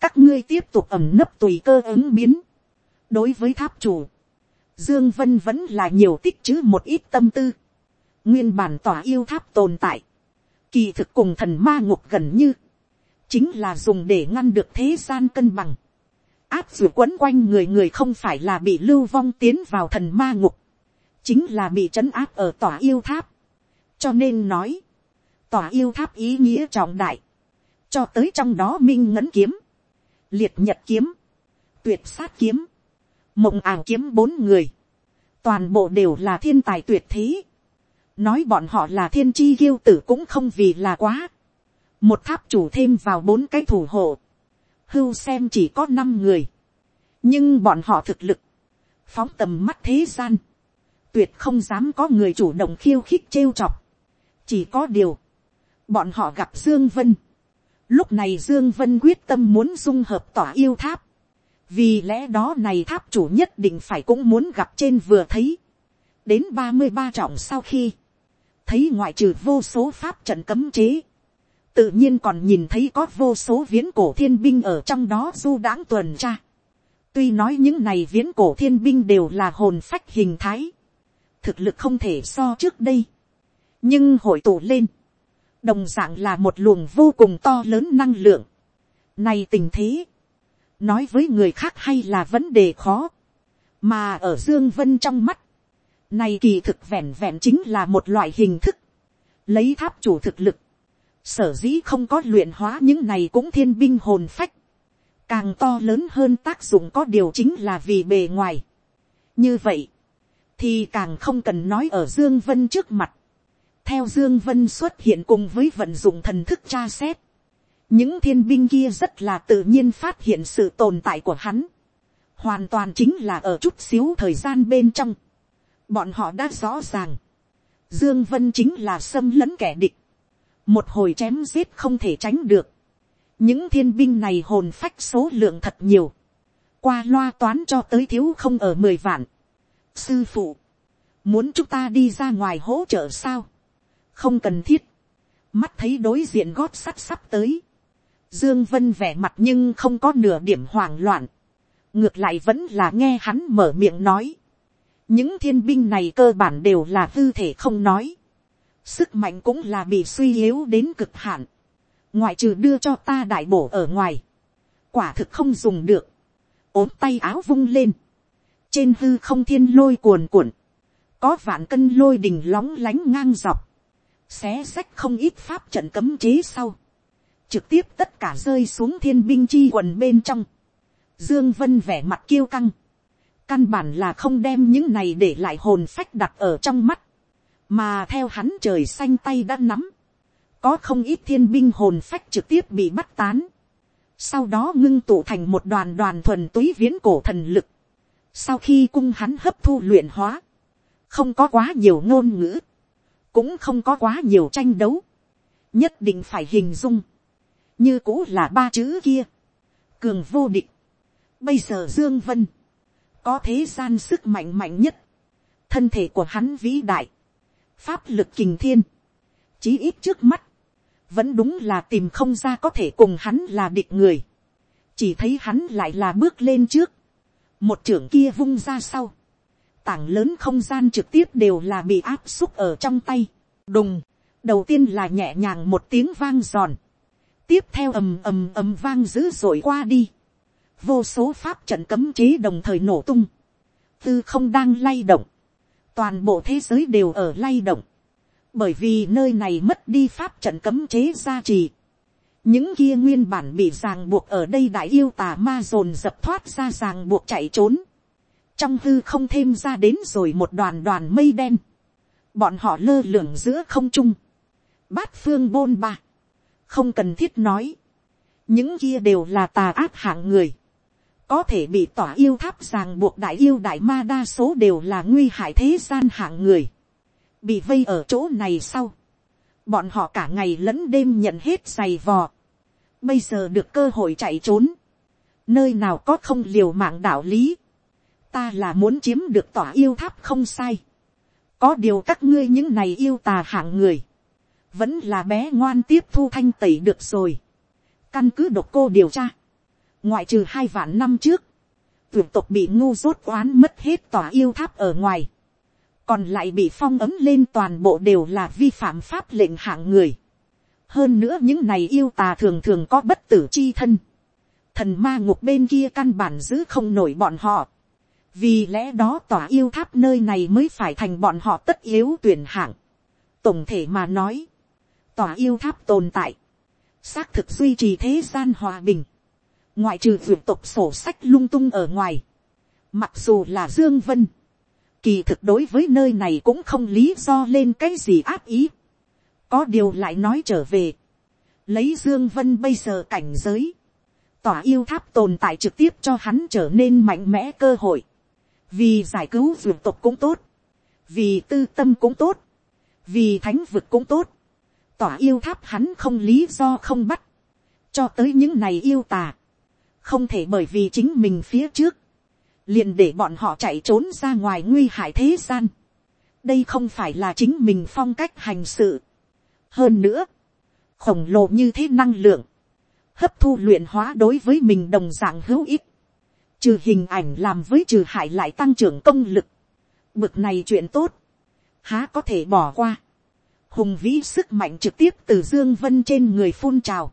các ngươi tiếp tục ẩm nấp tùy cơ ứng biến. đối với tháp chủ, dương vân vẫn là nhiều tích chứ một ít tâm tư, nguyên bản tỏa yêu tháp tồn tại, kỳ thực cùng thần ma ngục gần như, chính là dùng để ngăn được thế gian cân bằng, áp dù quấn quanh người người không phải là bị lưu vong tiến vào thần ma ngục, chính là bị trấn áp ở tòa yêu tháp. cho nên nói, tòa yêu tháp ý nghĩa trọng đại, cho tới trong đó minh ngấn kiếm, liệt nhật kiếm, tuyệt sát kiếm, mộng ảng kiếm bốn người, toàn bộ đều là thiên tài tuyệt thế, nói bọn họ là thiên chi kiêu tử cũng không vì là quá, một tháp chủ thêm vào bốn cái thủ hộ, hưu xem chỉ có năm người, nhưng bọn họ thực lực, phóng tầm mắt thế gian, tuyệt không dám có người chủ động khiêu khích trêu chọc, chỉ có điều, bọn họ gặp dương vân, lúc này dương vân quyết tâm muốn dung hợp tỏa yêu tháp, vì lẽ đó này tháp chủ nhất định phải cũng muốn gặp trên vừa thấy, đến ba mươi ba trọng sau khi, thấy ngoại trừ vô số pháp trận cấm chế, tự nhiên còn nhìn thấy có vô số viễn cổ thiên binh ở trong đó du đãng tuần tra. tuy nói những này viễn cổ thiên binh đều là hồn phách hình thái, thực lực không thể so trước đây, nhưng hội tụ lên, đồng d ạ n g là một luồng vô cùng to lớn năng lượng. Này tình thế, nói với người khác hay là vấn đề khó, mà ở dương vân trong mắt, này kỳ thực vẹn vẹn chính là một loại hình thức, lấy tháp chủ thực lực, sở dĩ không có luyện hóa những này cũng thiên binh hồn phách, càng to lớn hơn tác dụng có điều chính là vì bề ngoài. như vậy, thì càng không cần nói ở dương vân trước mặt. theo dương vân xuất hiện cùng với vận dụng thần thức tra xét, những thiên binh kia rất là tự nhiên phát hiện sự tồn tại của hắn, hoàn toàn chính là ở chút xíu thời gian bên trong. bọn họ đã rõ ràng, dương vân chính là xâm lấn kẻ địch, một hồi chém giết không thể tránh được. những thiên binh này hồn phách số lượng thật nhiều, qua loa toán cho tới thiếu không ở mười vạn. sư phụ, muốn chúng ta đi ra ngoài hỗ trợ sao, không cần thiết, mắt thấy đối diện gót sắt sắp tới, dương vân vẻ mặt nhưng không có nửa điểm hoảng loạn, ngược lại vẫn là nghe hắn mở miệng nói, những thiên binh này cơ bản đều là tư thể không nói, sức mạnh cũng là bị suy yếu đến cực hạn, ngoại trừ đưa cho ta đại bổ ở ngoài, quả thực không dùng được, ốm tay áo vung lên, trên hư không thiên lôi cuồn cuộn, có vạn cân lôi đình lóng lánh ngang dọc, xé xách không ít pháp trận cấm chế sau, trực tiếp tất cả rơi xuống thiên binh chi quần bên trong, dương vân vẻ mặt kiêu căng, căn bản là không đem những này để lại hồn phách đặt ở trong mắt, mà theo hắn trời xanh tay đã nắm, có không ít thiên binh hồn phách trực tiếp bị bắt tán, sau đó ngưng tụ thành một đoàn đoàn thuần túy viễn cổ thần lực, sau khi cung hắn hấp thu luyện hóa, không có quá nhiều ngôn ngữ, cũng không có quá nhiều tranh đấu, nhất định phải hình dung, như cũ là ba chữ kia, cường vô địch, bây giờ dương vân, có thế gian sức mạnh mạnh nhất, thân thể của hắn vĩ đại, pháp lực kình thiên, chí ít trước mắt, vẫn đúng là tìm không ra có thể cùng hắn là địch người, chỉ thấy hắn lại là bước lên trước, một trưởng kia vung ra sau, tảng lớn không gian trực tiếp đều là bị áp xúc ở trong tay, đùng, đầu tiên là nhẹ nhàng một tiếng vang giòn, tiếp theo ầm ầm ầm vang dữ dội qua đi, vô số pháp trận cấm chế đồng thời nổ tung, tư không đang lay động, toàn bộ thế giới đều ở lay động, bởi vì nơi này mất đi pháp trận cấm chế gia trì, những kia nguyên bản bị ràng buộc ở đây đại yêu tà ma dồn dập thoát ra ràng buộc chạy trốn, trong hư không thêm ra đến rồi một đoàn đoàn mây đen, bọn họ lơ lửng giữa không trung, bát phương bôn ba, không cần thiết nói, những kia đều là tà ác hạng người, có thể bị tỏa yêu tháp ràng buộc đại yêu đại ma đa số đều là nguy hại thế gian hạng người, bị vây ở chỗ này sau, bọn họ cả ngày lẫn đêm nhận hết giày vò, bây giờ được cơ hội chạy trốn, nơi nào có không liều mạng đạo lý, ta là muốn chiếm được tỏa yêu tháp không sai, có điều các ngươi những này yêu tà hạng người, vẫn là bé ngoan tiếp thu thanh tẩy được rồi, căn cứ độc cô điều tra, ngoại trừ hai vạn năm trước, vượt tộc bị ngu dốt oán mất hết tòa yêu tháp ở ngoài, còn lại bị phong ấm lên toàn bộ đều là vi phạm pháp lệnh hạng người. hơn nữa những này yêu tà thường thường có bất tử chi thân. thần ma ngục bên kia căn bản giữ không nổi bọn họ. vì lẽ đó tòa yêu tháp nơi này mới phải thành bọn họ tất yếu tuyển hạng. tổng thể mà nói, tòa yêu tháp tồn tại, xác thực duy trì thế gian hòa bình ngoại trừ vượt tộc sổ sách lung tung ở ngoài, mặc dù là dương vân, kỳ thực đối với nơi này cũng không lý do lên cái gì áp ý, có điều lại nói trở về, lấy dương vân bây giờ cảnh giới, tỏa yêu tháp tồn tại trực tiếp cho hắn trở nên mạnh mẽ cơ hội, vì giải cứu vượt tộc cũng tốt, vì tư tâm cũng tốt, vì thánh vực cũng tốt, tỏa yêu tháp hắn không lý do không bắt, cho tới những này yêu tà, không thể bởi vì chính mình phía trước, liền để bọn họ chạy trốn ra ngoài nguy hại thế gian. đây không phải là chính mình phong cách hành sự. hơn nữa, khổng lồ như thế năng lượng, hấp thu luyện hóa đối với mình đồng dạng hữu ích, trừ hình ảnh làm với trừ hại lại tăng trưởng công lực, bực này chuyện tốt, há có thể bỏ qua, hùng vĩ sức mạnh trực tiếp từ dương vân trên người phun trào,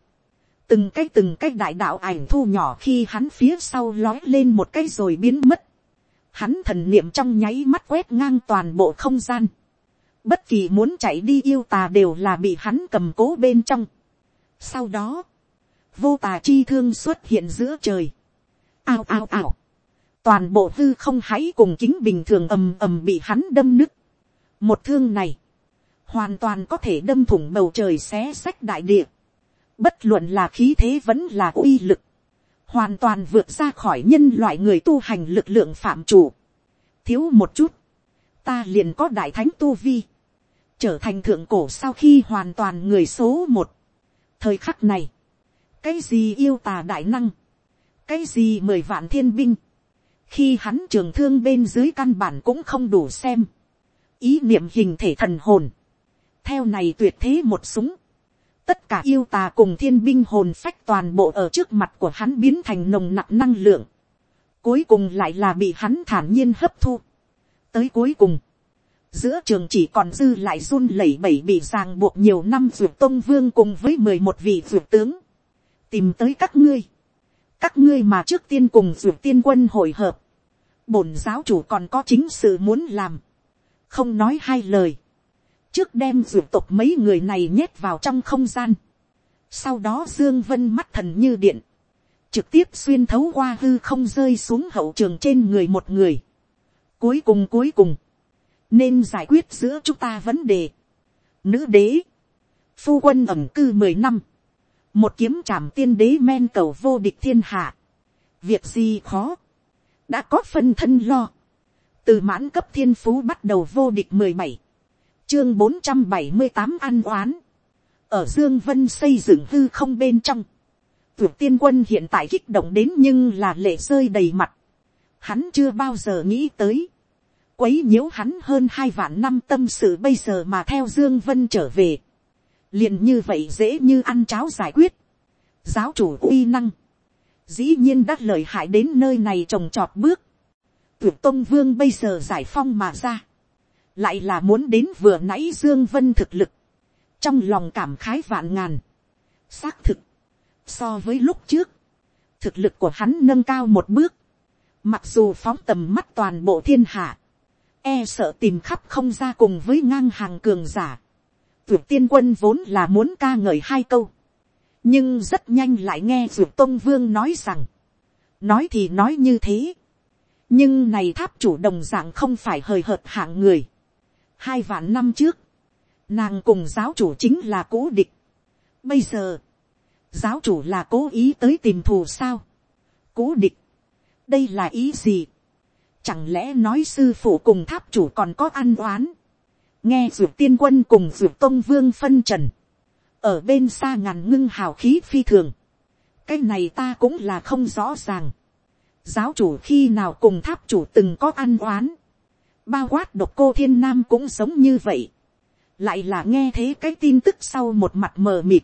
từng cái từng cái đại đạo ảnh thu nhỏ khi hắn phía sau lói lên một cái rồi biến mất. Hắn thần niệm trong nháy mắt quét ngang toàn bộ không gian. Bất kỳ muốn chạy đi yêu tà đều là bị hắn cầm cố bên trong. Sau đó, vô tà chi thương xuất hiện giữa trời. Ao ao ao. Toàn bộ hư không hãy cùng chính bình thường ầm ầm bị hắn đâm nứt. Một thương này, hoàn toàn có thể đâm thủng bầu trời xé sách đại địa bất luận là khí thế vẫn là uy lực, hoàn toàn vượt ra khỏi nhân loại người tu hành lực lượng phạm chủ. thiếu một chút, ta liền có đại thánh tu vi, trở thành thượng cổ sau khi hoàn toàn người số một. thời khắc này, cái gì yêu tà đại năng, cái gì mười vạn thiên binh, khi hắn trường thương bên dưới căn bản cũng không đủ xem, ý niệm hình thể thần hồn, theo này tuyệt thế một súng, tất cả yêu tà cùng thiên binh hồn phách toàn bộ ở trước mặt của hắn biến thành nồng nặc năng lượng, cuối cùng lại là bị hắn thản nhiên hấp thu. tới cuối cùng, giữa trường chỉ còn dư lại run lẩy bẩy bị ràng buộc nhiều năm vượt tôn vương cùng với mười một vị vượt tướng, tìm tới các ngươi, các ngươi mà trước tiên cùng vượt tiên quân hội hợp, bổn giáo chủ còn có chính sự muốn làm, không nói hai lời, trước đem ruột tộc mấy người này nhét vào trong không gian. Sau đó Dương Vân mắt thần như điện. Trực tiếp xuyên thấu qua hư không rơi xuống hậu trường trên người một người. Cuối cùng cuối cùng. Nên giải quyết giữa chúng ta vấn đề. Nữ đế. Phu quân ẩm cư mười năm. Một kiếm trảm tiên đế men cầu vô địch thiên hạ. Việc gì khó. Đã có phân thân lo. Từ mãn cấp thiên phú bắt đầu vô địch mười bảy chương bốn trăm bảy mươi tám ăn oán, ở dương vân xây dựng hư không bên trong, tuyệt tiên quân hiện tại kích động đến nhưng là lệ rơi đầy mặt, hắn chưa bao giờ nghĩ tới, quấy nhiễu hắn hơn hai vạn năm tâm sự bây giờ mà theo dương vân trở về, liền như vậy dễ như ăn cháo giải quyết, giáo chủ uy năng, dĩ nhiên đắc lợi hại đến nơi này trồng trọt bước, tuyệt tông vương bây giờ giải phong mà ra, lại là muốn đến vừa nãy dương vân thực lực, trong lòng cảm khái vạn ngàn, xác thực, so với lúc trước, thực lực của hắn nâng cao một bước, mặc dù phóng tầm mắt toàn bộ thiên hạ, e sợ tìm khắp không ra cùng với ngang hàng cường giả, tuyệt tiên quân vốn là muốn ca ngợi hai câu. Nhưng rất nhanh lại nghe Vượt tôn Vương nói rằng. Nói thì nói như thế. Nhưng này tháp chủ đồng dạng không phải hời hợt hạng người. Hai vạn năm trước. Nàng cùng giáo chủ chính là cố địch. Bây giờ. Giáo chủ là cố ý tới tìm thù sao. Cố địch. Đây là ý gì? Chẳng lẽ nói sư phụ cùng tháp chủ còn có ăn oán? nghe dược tiên quân cùng dược tông vương phân trần, ở bên xa ngàn ngưng hào khí phi thường, cái này ta cũng là không rõ ràng, giáo chủ khi nào cùng tháp chủ từng có ăn oán, bao quát độc cô thiên nam cũng giống như vậy, lại là nghe thế cái tin tức sau một mặt mờ mịt,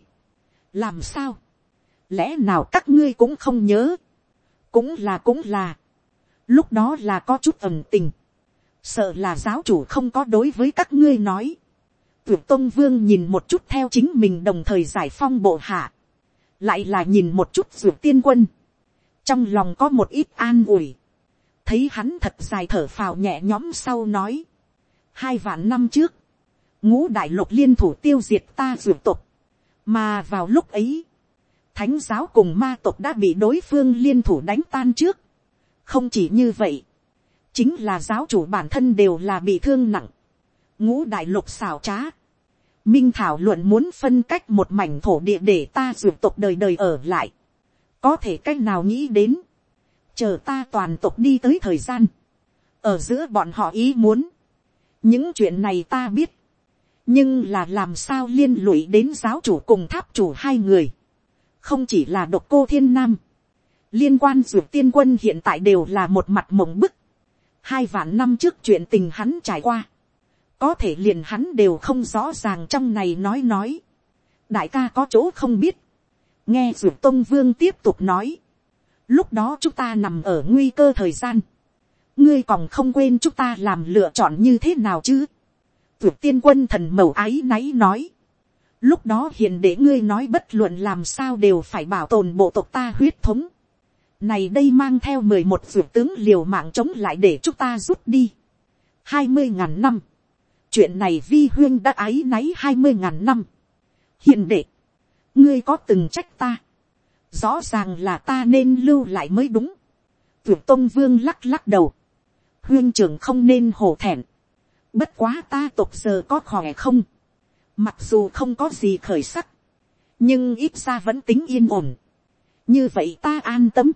làm sao, lẽ nào các ngươi cũng không nhớ, cũng là cũng là, lúc đó là có chút ẩm tình, sợ là giáo chủ không có đối với các ngươi nói. Tuyệt Tông Vương nhìn một chút theo chính mình đồng thời giải phong bộ hạ. Lại là nhìn một chút dược tiên quân. Trong lòng có một ít an ủi. Thấy hắn thật dài thở phào nhẹ nhõm sau nói. Hai vạn năm trước. Ngũ đại lục liên thủ tiêu diệt ta dược tục. Mà vào lúc ấy. Thánh giáo cùng ma tộc đã bị đối phương liên thủ đánh tan trước. Không chỉ như vậy chính là giáo chủ bản thân đều là bị thương nặng, ngũ đại lục xào trá, minh thảo luận muốn phân cách một mảnh thổ địa để ta dược tộc đời đời ở lại, có thể cách nào nghĩ đến, chờ ta toàn tộc đi tới thời gian, ở giữa bọn họ ý muốn, những chuyện này ta biết, nhưng là làm sao liên lụy đến giáo chủ cùng tháp chủ hai người, không chỉ là độc cô thiên nam, liên quan ruột tiên quân hiện tại đều là một mặt mộng bức, hai vạn năm trước chuyện tình hắn trải qua, có thể liền hắn đều không rõ ràng trong này nói nói, đại ca có chỗ không biết, nghe dược tôn vương tiếp tục nói, lúc đó chúng ta nằm ở nguy cơ thời gian, ngươi còn không quên chúng ta làm lựa chọn như thế nào chứ, Tuyệt tiên quân thần mầu ái náy nói, lúc đó hiền để ngươi nói bất luận làm sao đều phải bảo tồn bộ tộc ta huyết thống, này đây mang theo mười một vượt tướng liều mạng chống lại để chúng ta rút đi. hai mươi ngàn năm. chuyện này vi huyên đã ái náy hai mươi ngàn năm. hiện đệ, ngươi có từng trách ta rõ ràng là ta nên lưu lại mới đúng. Tuyệt tôn vương lắc lắc đầu. huyên trưởng không nên hổ thẹn. bất quá ta tục giờ có khỏe không. mặc dù không có gì khởi sắc. nhưng ít ra vẫn tính yên ổn. như vậy ta an tâm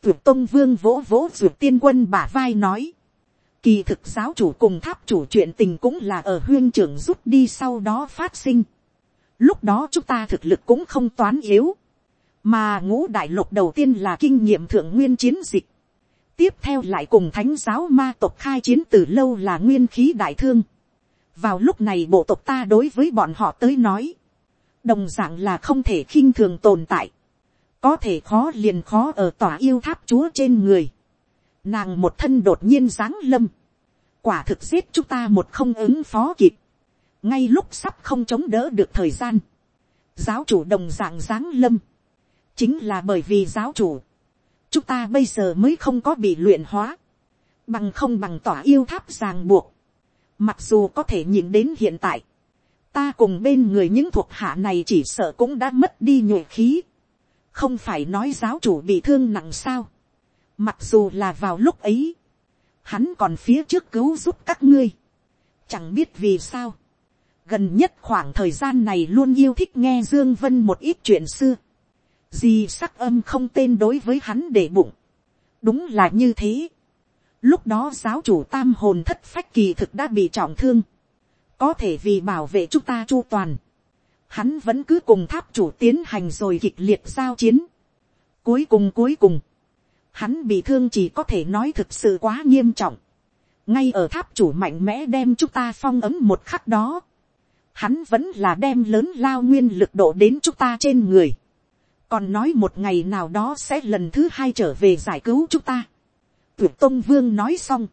Tuyệt Tông Vương vỗ vỗ duyệt Tiên Quân bả vai nói. Kỳ thực giáo chủ cùng tháp chủ chuyện tình cũng là ở huyên trưởng rút đi sau đó phát sinh. Lúc đó chúng ta thực lực cũng không toán yếu. Mà ngũ đại lục đầu tiên là kinh nghiệm thượng nguyên chiến dịch. Tiếp theo lại cùng thánh giáo ma tộc khai chiến từ lâu là nguyên khí đại thương. Vào lúc này bộ tộc ta đối với bọn họ tới nói. Đồng dạng là không thể khinh thường tồn tại có thể khó liền khó ở tòa yêu tháp chúa trên người. Nàng một thân đột nhiên giáng lâm. Quả thực giết chúng ta một không ứng phó kịp. Ngay lúc sắp không chống đỡ được thời gian. Giáo chủ đồng dạng giáng lâm. Chính là bởi vì giáo chủ. Chúng ta bây giờ mới không có bị luyện hóa. Bằng không bằng tỏa yêu tháp ràng buộc. Mặc dù có thể nhìn đến hiện tại. Ta cùng bên người những thuộc hạ này chỉ sợ cũng đã mất đi nhuệ khí không phải nói giáo chủ bị thương nặng sao. mặc dù là vào lúc ấy, hắn còn phía trước cứu giúp các ngươi. chẳng biết vì sao. gần nhất khoảng thời gian này luôn yêu thích nghe dương vân một ít chuyện xưa di sắc âm không tên đối với hắn để bụng. đúng là như thế. lúc đó giáo chủ tam hồn thất phách kỳ thực đã bị trọng thương. có thể vì bảo vệ chúng ta chu toàn hắn vẫn cứ cùng tháp chủ tiến hành rồi kịch liệt giao chiến. Cuối cùng cuối cùng, hắn bị thương chỉ có thể nói thực sự quá nghiêm trọng. ngay ở tháp chủ mạnh mẽ đem chúng ta phong ấm một khắc đó, hắn vẫn là đem lớn lao nguyên lực độ đến chúng ta trên người còn nói một ngày nào đó sẽ lần thứ hai trở về giải cứu chúng ta. tuyệt tôn vương nói xong,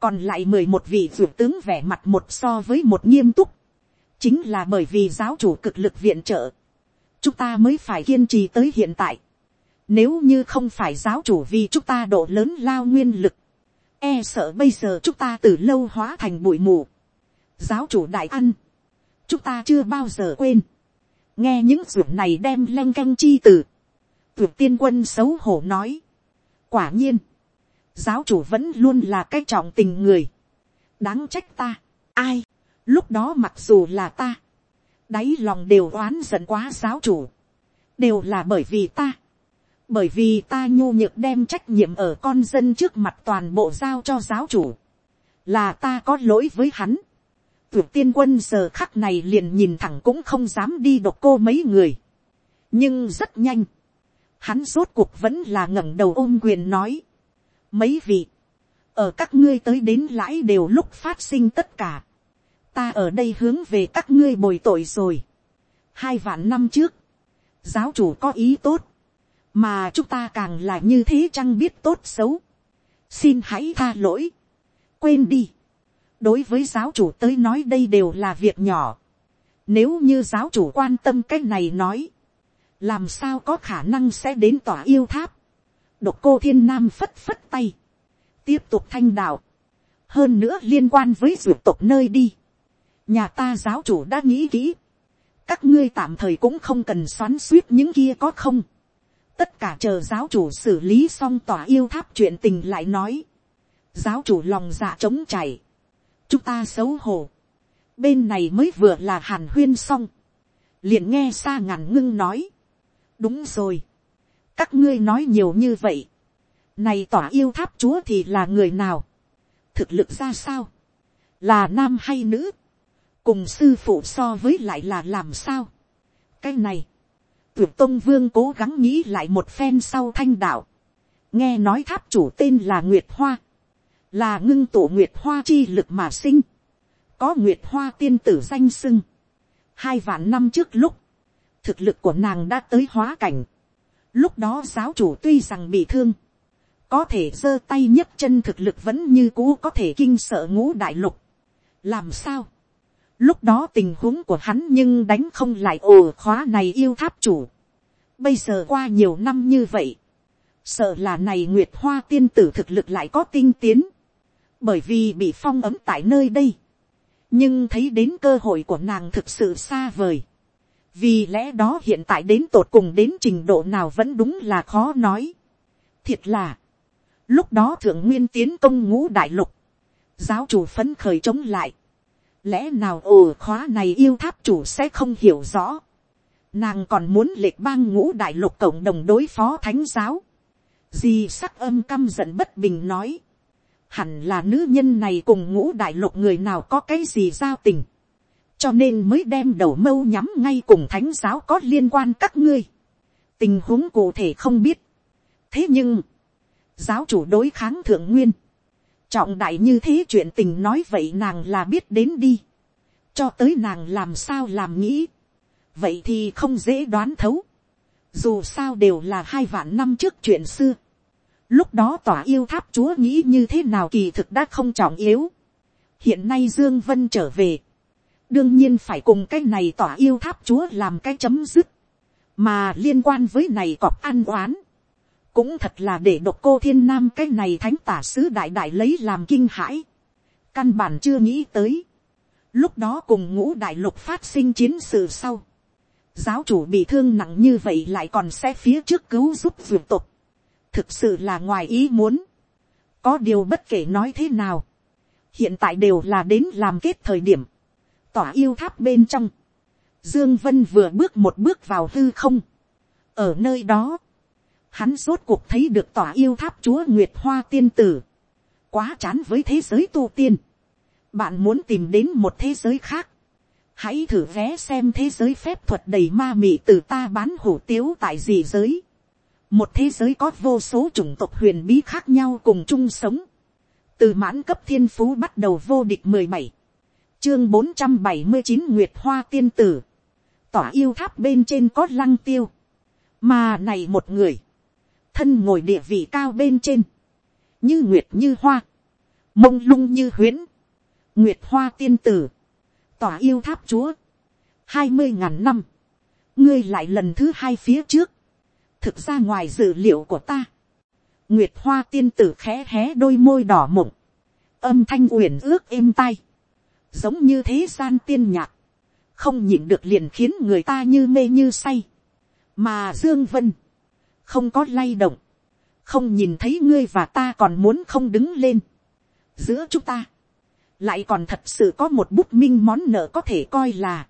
còn lại mười một vị tuyệt tướng vẻ mặt một so với một nghiêm túc chính là bởi vì giáo chủ cực lực viện trợ, chúng ta mới phải kiên trì tới hiện tại. Nếu như không phải giáo chủ vì chúng ta độ lớn lao nguyên lực, e sợ bây giờ chúng ta từ lâu hóa thành bụi mù. Giáo chủ đại ăn, chúng ta chưa bao giờ quên nghe những ruộng này đem len canh chi từ. tuyệt tiên quân xấu hổ nói. quả nhiên, giáo chủ vẫn luôn là cái trọng tình người. đáng trách ta, ai, lúc đó mặc dù là ta, đáy lòng đều oán giận quá giáo chủ, đều là bởi vì ta, bởi vì ta nhu nhược đem trách nhiệm ở con dân trước mặt toàn bộ giao cho giáo chủ, là ta có lỗi với hắn. Tuyệt tiên quân giờ khắc này liền nhìn thẳng cũng không dám đi độc cô mấy người. nhưng rất nhanh, hắn rốt cuộc vẫn là ngẩng đầu ôm quyền nói. mấy vị, ở các ngươi tới đến lãi đều lúc phát sinh tất cả. ta ở đây hướng về các ngươi bồi tội rồi. hai vạn năm trước, giáo chủ có ý tốt, mà chúng ta càng là như thế chăng biết tốt xấu. xin hãy tha lỗi, quên đi đối với giáo chủ tới nói đây đều là việc nhỏ. nếu như giáo chủ quan tâm cái này nói, làm sao có khả năng sẽ đến tòa yêu tháp. độc cô thiên nam phất phất tay, tiếp tục thanh đạo, hơn nữa liên quan với dự tộc nơi đi. nhà ta giáo chủ đã nghĩ kỹ, các ngươi tạm thời cũng không cần xoắn suýt những kia có không tất cả chờ giáo chủ xử lý xong tòa yêu tháp chuyện tình lại nói. giáo chủ lòng dạ trống chảy chúng ta xấu hổ. bên này mới vừa là hàn huyên xong. liền nghe xa ngàn ngưng nói. đúng rồi. các ngươi nói nhiều như vậy. này tỏa yêu tháp chúa thì là người nào. thực lực ra sao. là nam hay nữ. cùng sư phụ so với lại là làm sao. cái này tuyệt tông vương cố gắng nghĩ lại một phen sau thanh đạo. nghe nói tháp chủ tên là nguyệt hoa, là ngưng tụ nguyệt hoa chi lực mà sinh, có nguyệt hoa tiên tử danh sưng. hai vạn năm trước lúc, thực lực của nàng đã tới hóa cảnh. lúc đó giáo chủ tuy rằng bị thương, có thể giơ tay nhấc chân thực lực vẫn như cũ có thể kinh sợ ngũ đại lục. làm sao, Lúc đó tình huống của hắn nhưng đánh không lại ổ khóa này yêu tháp chủ. Bây giờ qua nhiều năm như vậy. Sợ là này Nguyệt Hoa tiên tử thực lực lại có tinh tiến. Bởi vì bị phong ấm tại nơi đây. Nhưng thấy đến cơ hội của nàng thực sự xa vời. Vì lẽ đó hiện tại đến tột cùng đến trình độ nào vẫn đúng là khó nói. Thiệt là. Lúc đó thượng nguyên tiến công ngũ đại lục. Giáo chủ phấn khởi chống lại lẽ nào ồ khóa này yêu tháp chủ sẽ không hiểu rõ. Nàng còn muốn lệch bang ngũ đại lục cộng đồng đối phó thánh giáo. Di sắc âm căm giận bất bình nói. Hẳn là nữ nhân này cùng ngũ đại lục người nào có cái gì giao tình. Cho nên mới đem đầu mâu nhắm ngay cùng thánh giáo có liên quan các ngươi. Tình huống cụ thể không biết. Thế nhưng, giáo chủ đối kháng thượng nguyên trọng đại như thế chuyện tình nói vậy nàng là biết đến đi, cho tới nàng làm sao làm nghĩ, vậy thì không dễ đoán thấu, dù sao đều là hai vạn năm trước chuyện xưa, lúc đó tòa yêu tháp chúa nghĩ như thế nào kỳ thực đã không trọng yếu, hiện nay dương vân trở về, đương nhiên phải cùng cái này tòa yêu tháp chúa làm cái chấm dứt, mà liên quan với này cọp an oán, cũng thật là để độc cô thiên nam cái này thánh tả sứ đại đại lấy làm kinh hãi. căn bản chưa nghĩ tới. lúc đó cùng ngũ đại lục phát sinh chiến sự sau. giáo chủ bị thương nặng như vậy lại còn sẽ phía trước cứu giúp vượt tục thực sự là ngoài ý muốn. có điều bất kể nói thế nào. hiện tại đều là đến làm kết thời điểm. tỏa yêu tháp bên trong. dương vân vừa bước một bước vào hư không. ở nơi đó hắn rốt cuộc thấy được tỏa yêu tháp chúa nguyệt hoa tiên tử, quá chán với thế giới tu tiên, bạn muốn tìm đến một thế giới khác, hãy thử vé xem thế giới phép thuật đầy ma mị từ ta bán hủ tiếu tại gì giới, một thế giới có vô số chủng tộc huyền bí khác nhau cùng chung sống, từ mãn cấp thiên phú bắt đầu vô địch mười bảy, chương bốn trăm bảy mươi chín nguyệt hoa tiên tử, tỏa yêu tháp bên trên có lăng tiêu, mà này một người, thân ngồi địa vị cao bên trên, như nguyệt như hoa, mông lung như huyễn, nguyệt hoa tiên tử, tỏa yêu tháp chúa, hai mươi ngàn năm, ngươi lại lần thứ hai phía trước, thực ra ngoài dự liệu của ta, nguyệt hoa tiên tử khẽ hé đôi môi đỏ mộng, âm thanh uyển ước êm tai, giống như thế gian tiên nhạc, không nhịn được liền khiến người ta như mê như say, mà dương vân, không có lay động, không nhìn thấy ngươi và ta còn muốn không đứng lên, giữa chúng ta, lại còn thật sự có một bút minh món nợ có thể coi là,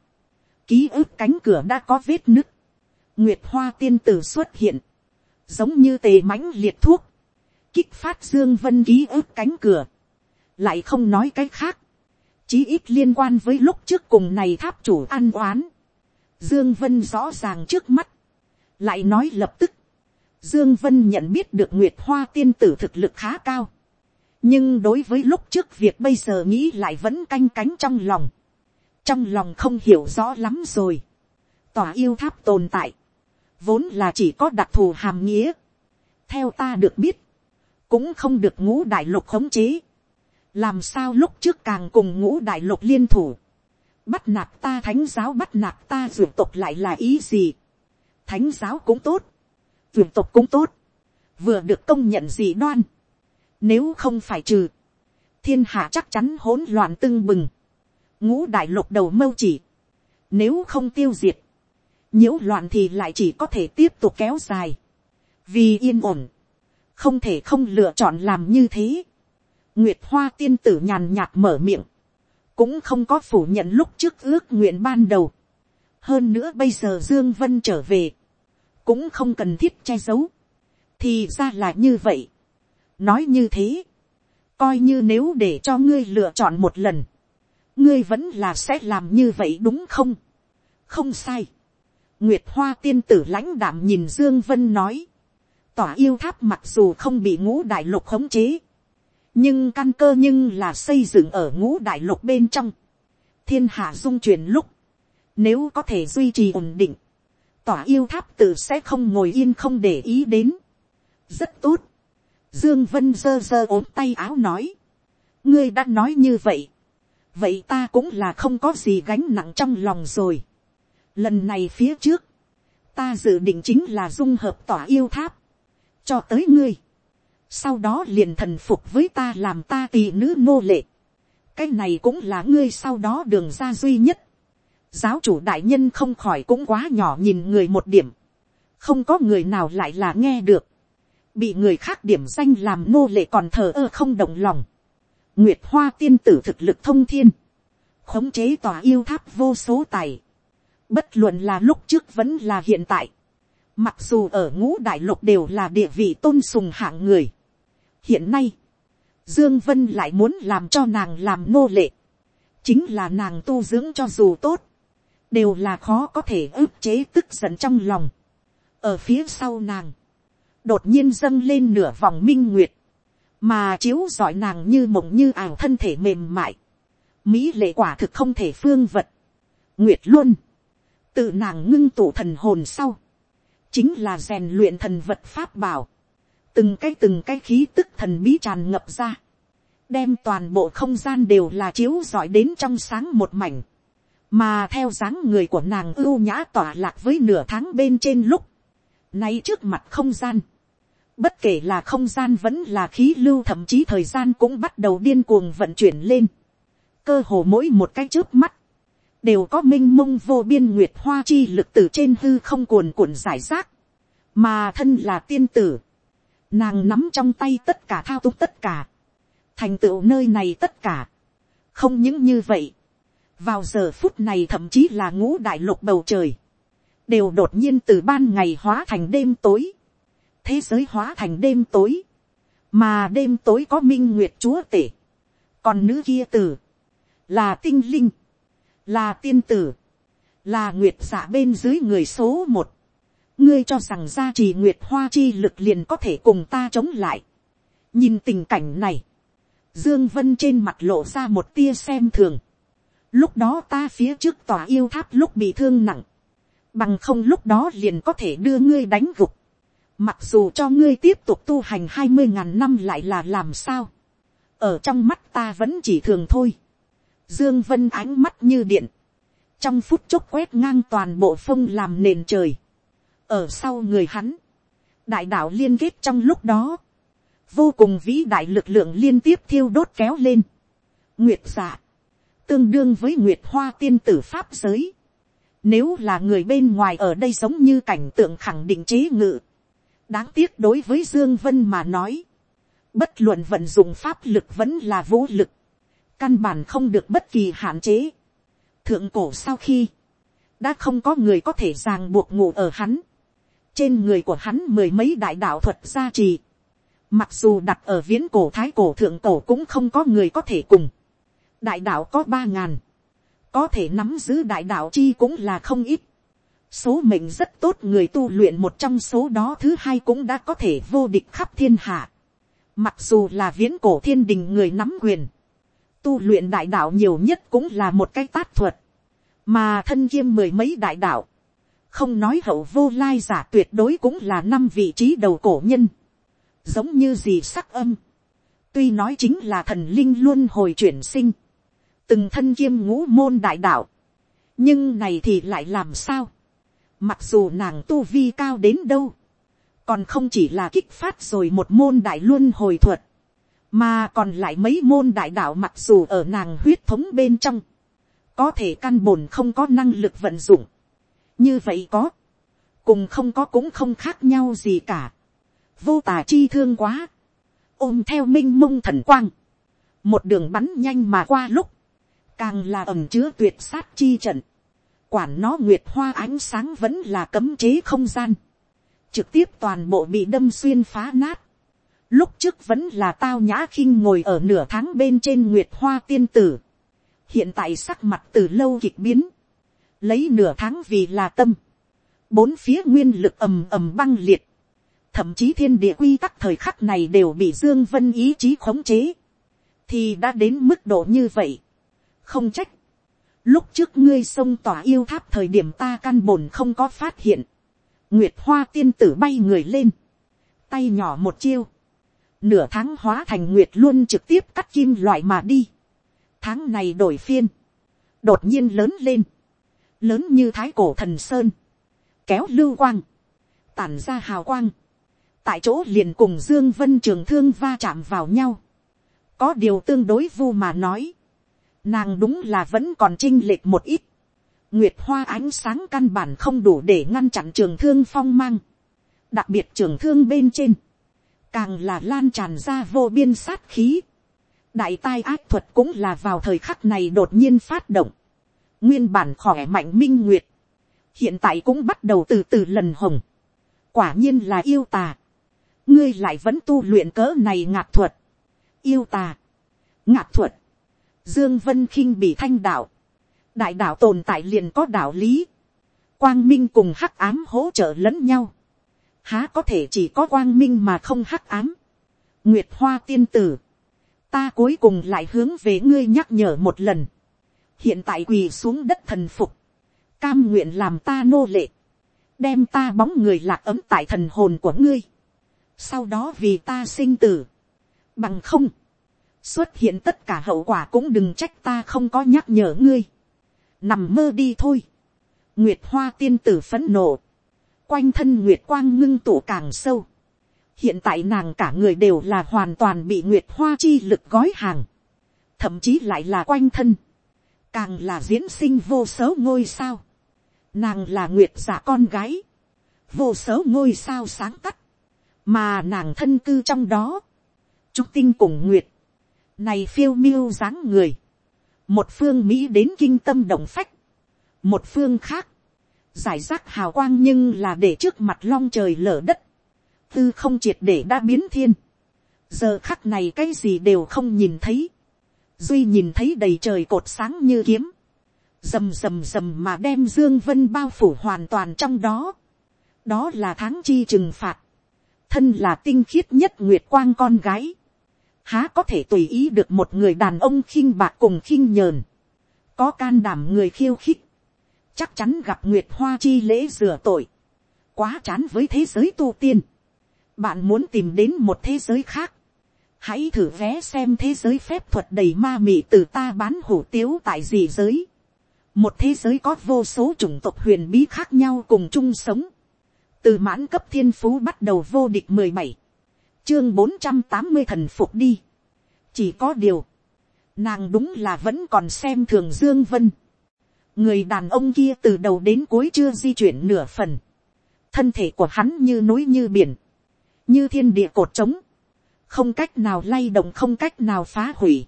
ký ức cánh cửa đã có vết nứt, nguyệt hoa tiên tử xuất hiện, giống như tề mãnh liệt thuốc, kích phát dương vân ký ức cánh cửa, lại không nói cái khác, chí ít liên quan với lúc trước cùng này tháp chủ ăn oán, dương vân rõ ràng trước mắt, lại nói lập tức, dương vân nhận biết được nguyệt hoa tiên tử thực lực khá cao, nhưng đối với lúc trước việc bây giờ nghĩ lại vẫn canh cánh trong lòng, trong lòng không hiểu rõ lắm rồi, tòa yêu tháp tồn tại, vốn là chỉ có đặc thù hàm nghĩa, theo ta được biết, cũng không được ngũ đại lục khống chế, làm sao lúc trước càng cùng ngũ đại lục liên thủ, bắt nạt ta thánh giáo bắt nạt ta dược tộc lại là ý gì, thánh giáo cũng tốt, dược tộc cũng tốt, vừa được công nhận gì đoan, nếu không phải trừ, thiên hạ chắc chắn hỗn loạn tưng bừng, ngũ đại lục đầu mâu chỉ, nếu không tiêu diệt, nhiễu loạn thì lại chỉ có thể tiếp tục kéo dài, vì yên ổn, không thể không lựa chọn làm như thế. Nguyệt hoa tiên tử nhàn nhạt mở miệng, cũng không có phủ nhận lúc trước ước nguyện ban đầu. hơn nữa bây giờ dương vân trở về, cũng không cần thiết che giấu, thì ra là như vậy. nói như thế, coi như nếu để cho ngươi lựa chọn một lần, ngươi vẫn là sẽ làm như vậy đúng không? không sai. Nguyệt hoa tiên tử lãnh đạm nhìn dương vân nói, tỏa yêu tháp mặc dù không bị ngũ đại lục khống chế, nhưng căn cơ nhưng là xây dựng ở ngũ đại lục bên trong, thiên hạ dung chuyển lúc, nếu có thể duy trì ổn định, tỏa yêu tháp tự sẽ không ngồi yên không để ý đến. rất tốt. dương vân dơ dơ ốm tay áo nói. ngươi đã nói như vậy. vậy ta cũng là không có gì gánh nặng trong lòng rồi lần này phía trước, ta dự định chính là dung hợp tỏa yêu tháp cho tới ngươi. Sau đó liền thần phục với ta làm ta tỳ nữ nô lệ. Cái này cũng là ngươi sau đó đường ra duy nhất. Giáo chủ đại nhân không khỏi cũng quá nhỏ nhìn người một điểm. Không có người nào lại là nghe được. Bị người khác điểm danh làm nô lệ còn thờ ơ không động lòng. Nguyệt hoa tiên tử thực lực thông thiên. Khống chế tòa yêu tháp vô số tài. Bất luận là lúc trước vẫn là hiện tại Mặc dù ở ngũ đại lục đều là địa vị tôn sùng hạng người. Hiện nay, Dương Vân lại muốn làm cho nàng làm nô lệ. Chính là nàng tu dưỡng cho dù tốt. Đều là khó có thể ức chế tức giận trong lòng. Ở phía sau nàng. Đột nhiên dâng lên nửa vòng minh nguyệt. Mà chiếu rọi nàng như mộng như ảo thân thể mềm mại. Mỹ lệ quả thực không thể phương vật. Nguyệt luôn. Tự nàng ngưng tụ thần hồn sau. Chính là rèn luyện thần vật pháp bảo, từng cái từng cái khí tức thần bí tràn ngập ra, đem toàn bộ không gian đều là chiếu giỏi đến trong sáng một mảnh, mà theo dáng người của nàng ưu nhã tỏa lạc với nửa tháng bên trên lúc, nay trước mặt không gian, bất kể là không gian vẫn là khí lưu thậm chí thời gian cũng bắt đầu điên cuồng vận chuyển lên, cơ hồ mỗi một cái trước mắt, đều có m i n h mông vô biên nguyệt hoa chi lực từ trên hư không cuồn cuộn giải rác, mà thân là tiên tử, nàng nắm trong tay tất cả thao túng tất cả, thành tựu nơi này tất cả, không những như vậy, vào giờ phút này thậm chí là ngũ đại lục bầu trời, đều đột nhiên từ ban ngày hóa thành đêm tối, thế giới hóa thành đêm tối, mà đêm tối có minh nguyệt chúa tể, còn nữ kia tử, là tinh linh, là tiên tử, là nguyệt giả bên dưới người số một, ngươi cho rằng gia trì nguyệt hoa chi lực liền có thể cùng ta chống lại. nhìn tình cảnh này, dương vân trên mặt lộ ra một tia xem thường. lúc đó ta phía trước tòa yêu tháp lúc bị thương nặng, bằng không lúc đó liền có thể đưa ngươi đánh gục. mặc dù cho ngươi tiếp tục tu hành hai mươi ngàn năm lại là làm sao. ở trong mắt ta vẫn chỉ thường thôi. Dương Vân ánh mắt như điện. trong phút chốc quét ngang toàn bộ phong làm nền trời, ở sau người hắn, đại đạo liên kết trong lúc đó, vô cùng vĩ đại lực lượng liên tiếp thiêu đốt kéo lên, nguyệt giả tương đương với nguyệt hoa tiên tử pháp giới, nếu là người bên ngoài ở đây giống như cảnh tượng khẳng định chế ngự, đáng tiếc đối với dương vân mà nói, bất luận vận dụng pháp lực vẫn là vũ lực, căn bản không được bất kỳ hạn chế. thượng cổ sau khi, đã không có người có thể ràng buộc ngủ ở hắn, trên người của hắn mười mấy đại đạo thuật gia trì, mặc dù đặt ở viễn cổ thái cổ thượng cổ cũng không có người có thể cùng, đại đạo có ba ngàn, có thể nắm giữ đại đạo chi cũng là không ít, số mệnh rất tốt người tu luyện một trong số đó thứ hai cũng đã có thể vô địch khắp thiên hạ. Mặc dù là viễn cổ thiên đình người nắm quyền, tu luyện đại đạo nhiều nhất cũng là một cái tát thuật, mà thân kiêm mười mấy đại đạo, không nói hậu vô lai giả tuyệt đối cũng là năm vị trí đầu cổ nhân, giống như gì sắc âm, tuy nói chính là thần linh luôn hồi chuyển sinh, từng thân kiêm ngũ môn đại đạo, nhưng này thì lại làm sao, mặc dù nàng tu vi cao đến đâu, còn không chỉ là kích phát rồi một môn đại luân hồi thuật, mà còn lại mấy môn đại đạo mặc dù ở nàng huyết thống bên trong, có thể căn bổn không có năng lực vận dụng, như vậy có, cùng không có cũng không khác nhau gì cả, vô tà chi thương quá, ôm theo m i n h mông thần quang, một đường bắn nhanh mà qua lúc, càng là ẩm chứa tuyệt sát chi trận, quản nó nguyệt hoa ánh sáng vẫn là cấm chế không gian, trực tiếp toàn bộ bị đâm xuyên phá nát, lúc trước vẫn là tao nhã khinh ngồi ở nửa tháng bên trên nguyệt hoa tiên tử, hiện tại sắc mặt từ lâu kịch biến, lấy nửa tháng vì là tâm, bốn phía nguyên lực ầm ầm băng liệt, thậm chí thiên địa quy tắc thời khắc này đều bị dương vân ý chí khống chế, thì đã đến mức độ như vậy. không trách, lúc trước ngươi sông tỏa yêu tháp thời điểm ta căn bổn không có phát hiện, nguyệt hoa tiên tử bay người lên, tay nhỏ một chiêu, nửa tháng hóa thành nguyệt luôn trực tiếp cắt kim loại mà đi, tháng này đổi phiên, đột nhiên lớn lên, lớn như thái cổ thần sơn, kéo lưu quang, tản ra hào quang, tại chỗ liền cùng dương vân trường thương va chạm vào nhau. có điều tương đối vu mà nói, nàng đúng là vẫn còn chinh lệch một ít. nguyệt hoa ánh sáng căn bản không đủ để ngăn chặn trường thương phong mang. đặc biệt trường thương bên trên, càng là lan tràn ra vô biên sát khí. đại tai ác thuật cũng là vào thời khắc này đột nhiên phát động. nguyên bản khỏe mạnh minh nguyệt, hiện tại cũng bắt đầu từ từ lần hồng. quả nhiên là yêu tà. Ngươi lại vẫn tu luyện cỡ này ngạc thuật, yêu tà, ngạc thuật, dương vân khinh bị thanh đạo, đại đạo tồn tại liền có đạo lý, quang minh cùng hắc ám hỗ trợ lẫn nhau, há có thể chỉ có quang minh mà không hắc ám, nguyệt hoa tiên tử, ta cuối cùng lại hướng về ngươi nhắc nhở một lần, hiện tại quỳ xuống đất thần phục, cam nguyện làm ta nô lệ, đem ta bóng người lạc ấm tại thần hồn của ngươi, sau đó vì ta sinh tử, bằng không, xuất hiện tất cả hậu quả cũng đừng trách ta không có nhắc nhở ngươi, nằm mơ đi thôi, nguyệt hoa tiên tử phấn nộ, quanh thân nguyệt quang ngưng tụ càng sâu, hiện tại nàng cả người đều là hoàn toàn bị nguyệt hoa chi lực gói hàng, thậm chí lại là quanh thân, càng là diễn sinh vô số ngôi sao, nàng là nguyệt giả con gái, vô số ngôi sao sáng tắt, mà nàng thân cư trong đó, trúc tinh cùng nguyệt, này phiêu miêu dáng người, một phương mỹ đến kinh tâm động phách, một phương khác, giải rác hào quang nhưng là để trước mặt long trời lở đất, tư không triệt để đã biến thiên, giờ khắc này cái gì đều không nhìn thấy, duy nhìn thấy đầy trời cột sáng như kiếm, rầm rầm rầm mà đem dương vân bao phủ hoàn toàn trong đó, đó là tháng chi trừng phạt, thân là tinh khiết nhất nguyệt quang con gái, há có thể tùy ý được một người đàn ông khinh bạc cùng khinh nhờn, có can đảm người khiêu khích, chắc chắn gặp nguyệt hoa chi lễ rửa tội, quá chán với thế giới tu tiên, bạn muốn tìm đến một thế giới khác, hãy thử vé xem thế giới phép thuật đầy ma mị từ ta bán hủ tiếu tại gì giới, một thế giới có vô số chủng tộc huyền bí khác nhau cùng chung sống, từ mãn cấp thiên phú bắt đầu vô địch mười bảy, chương bốn trăm tám mươi thần phục đi, chỉ có điều, nàng đúng là vẫn còn xem thường dương vân, người đàn ông kia từ đầu đến cuối chưa di chuyển nửa phần, thân thể của hắn như núi như biển, như thiên địa cột trống, không cách nào lay động không cách nào phá hủy,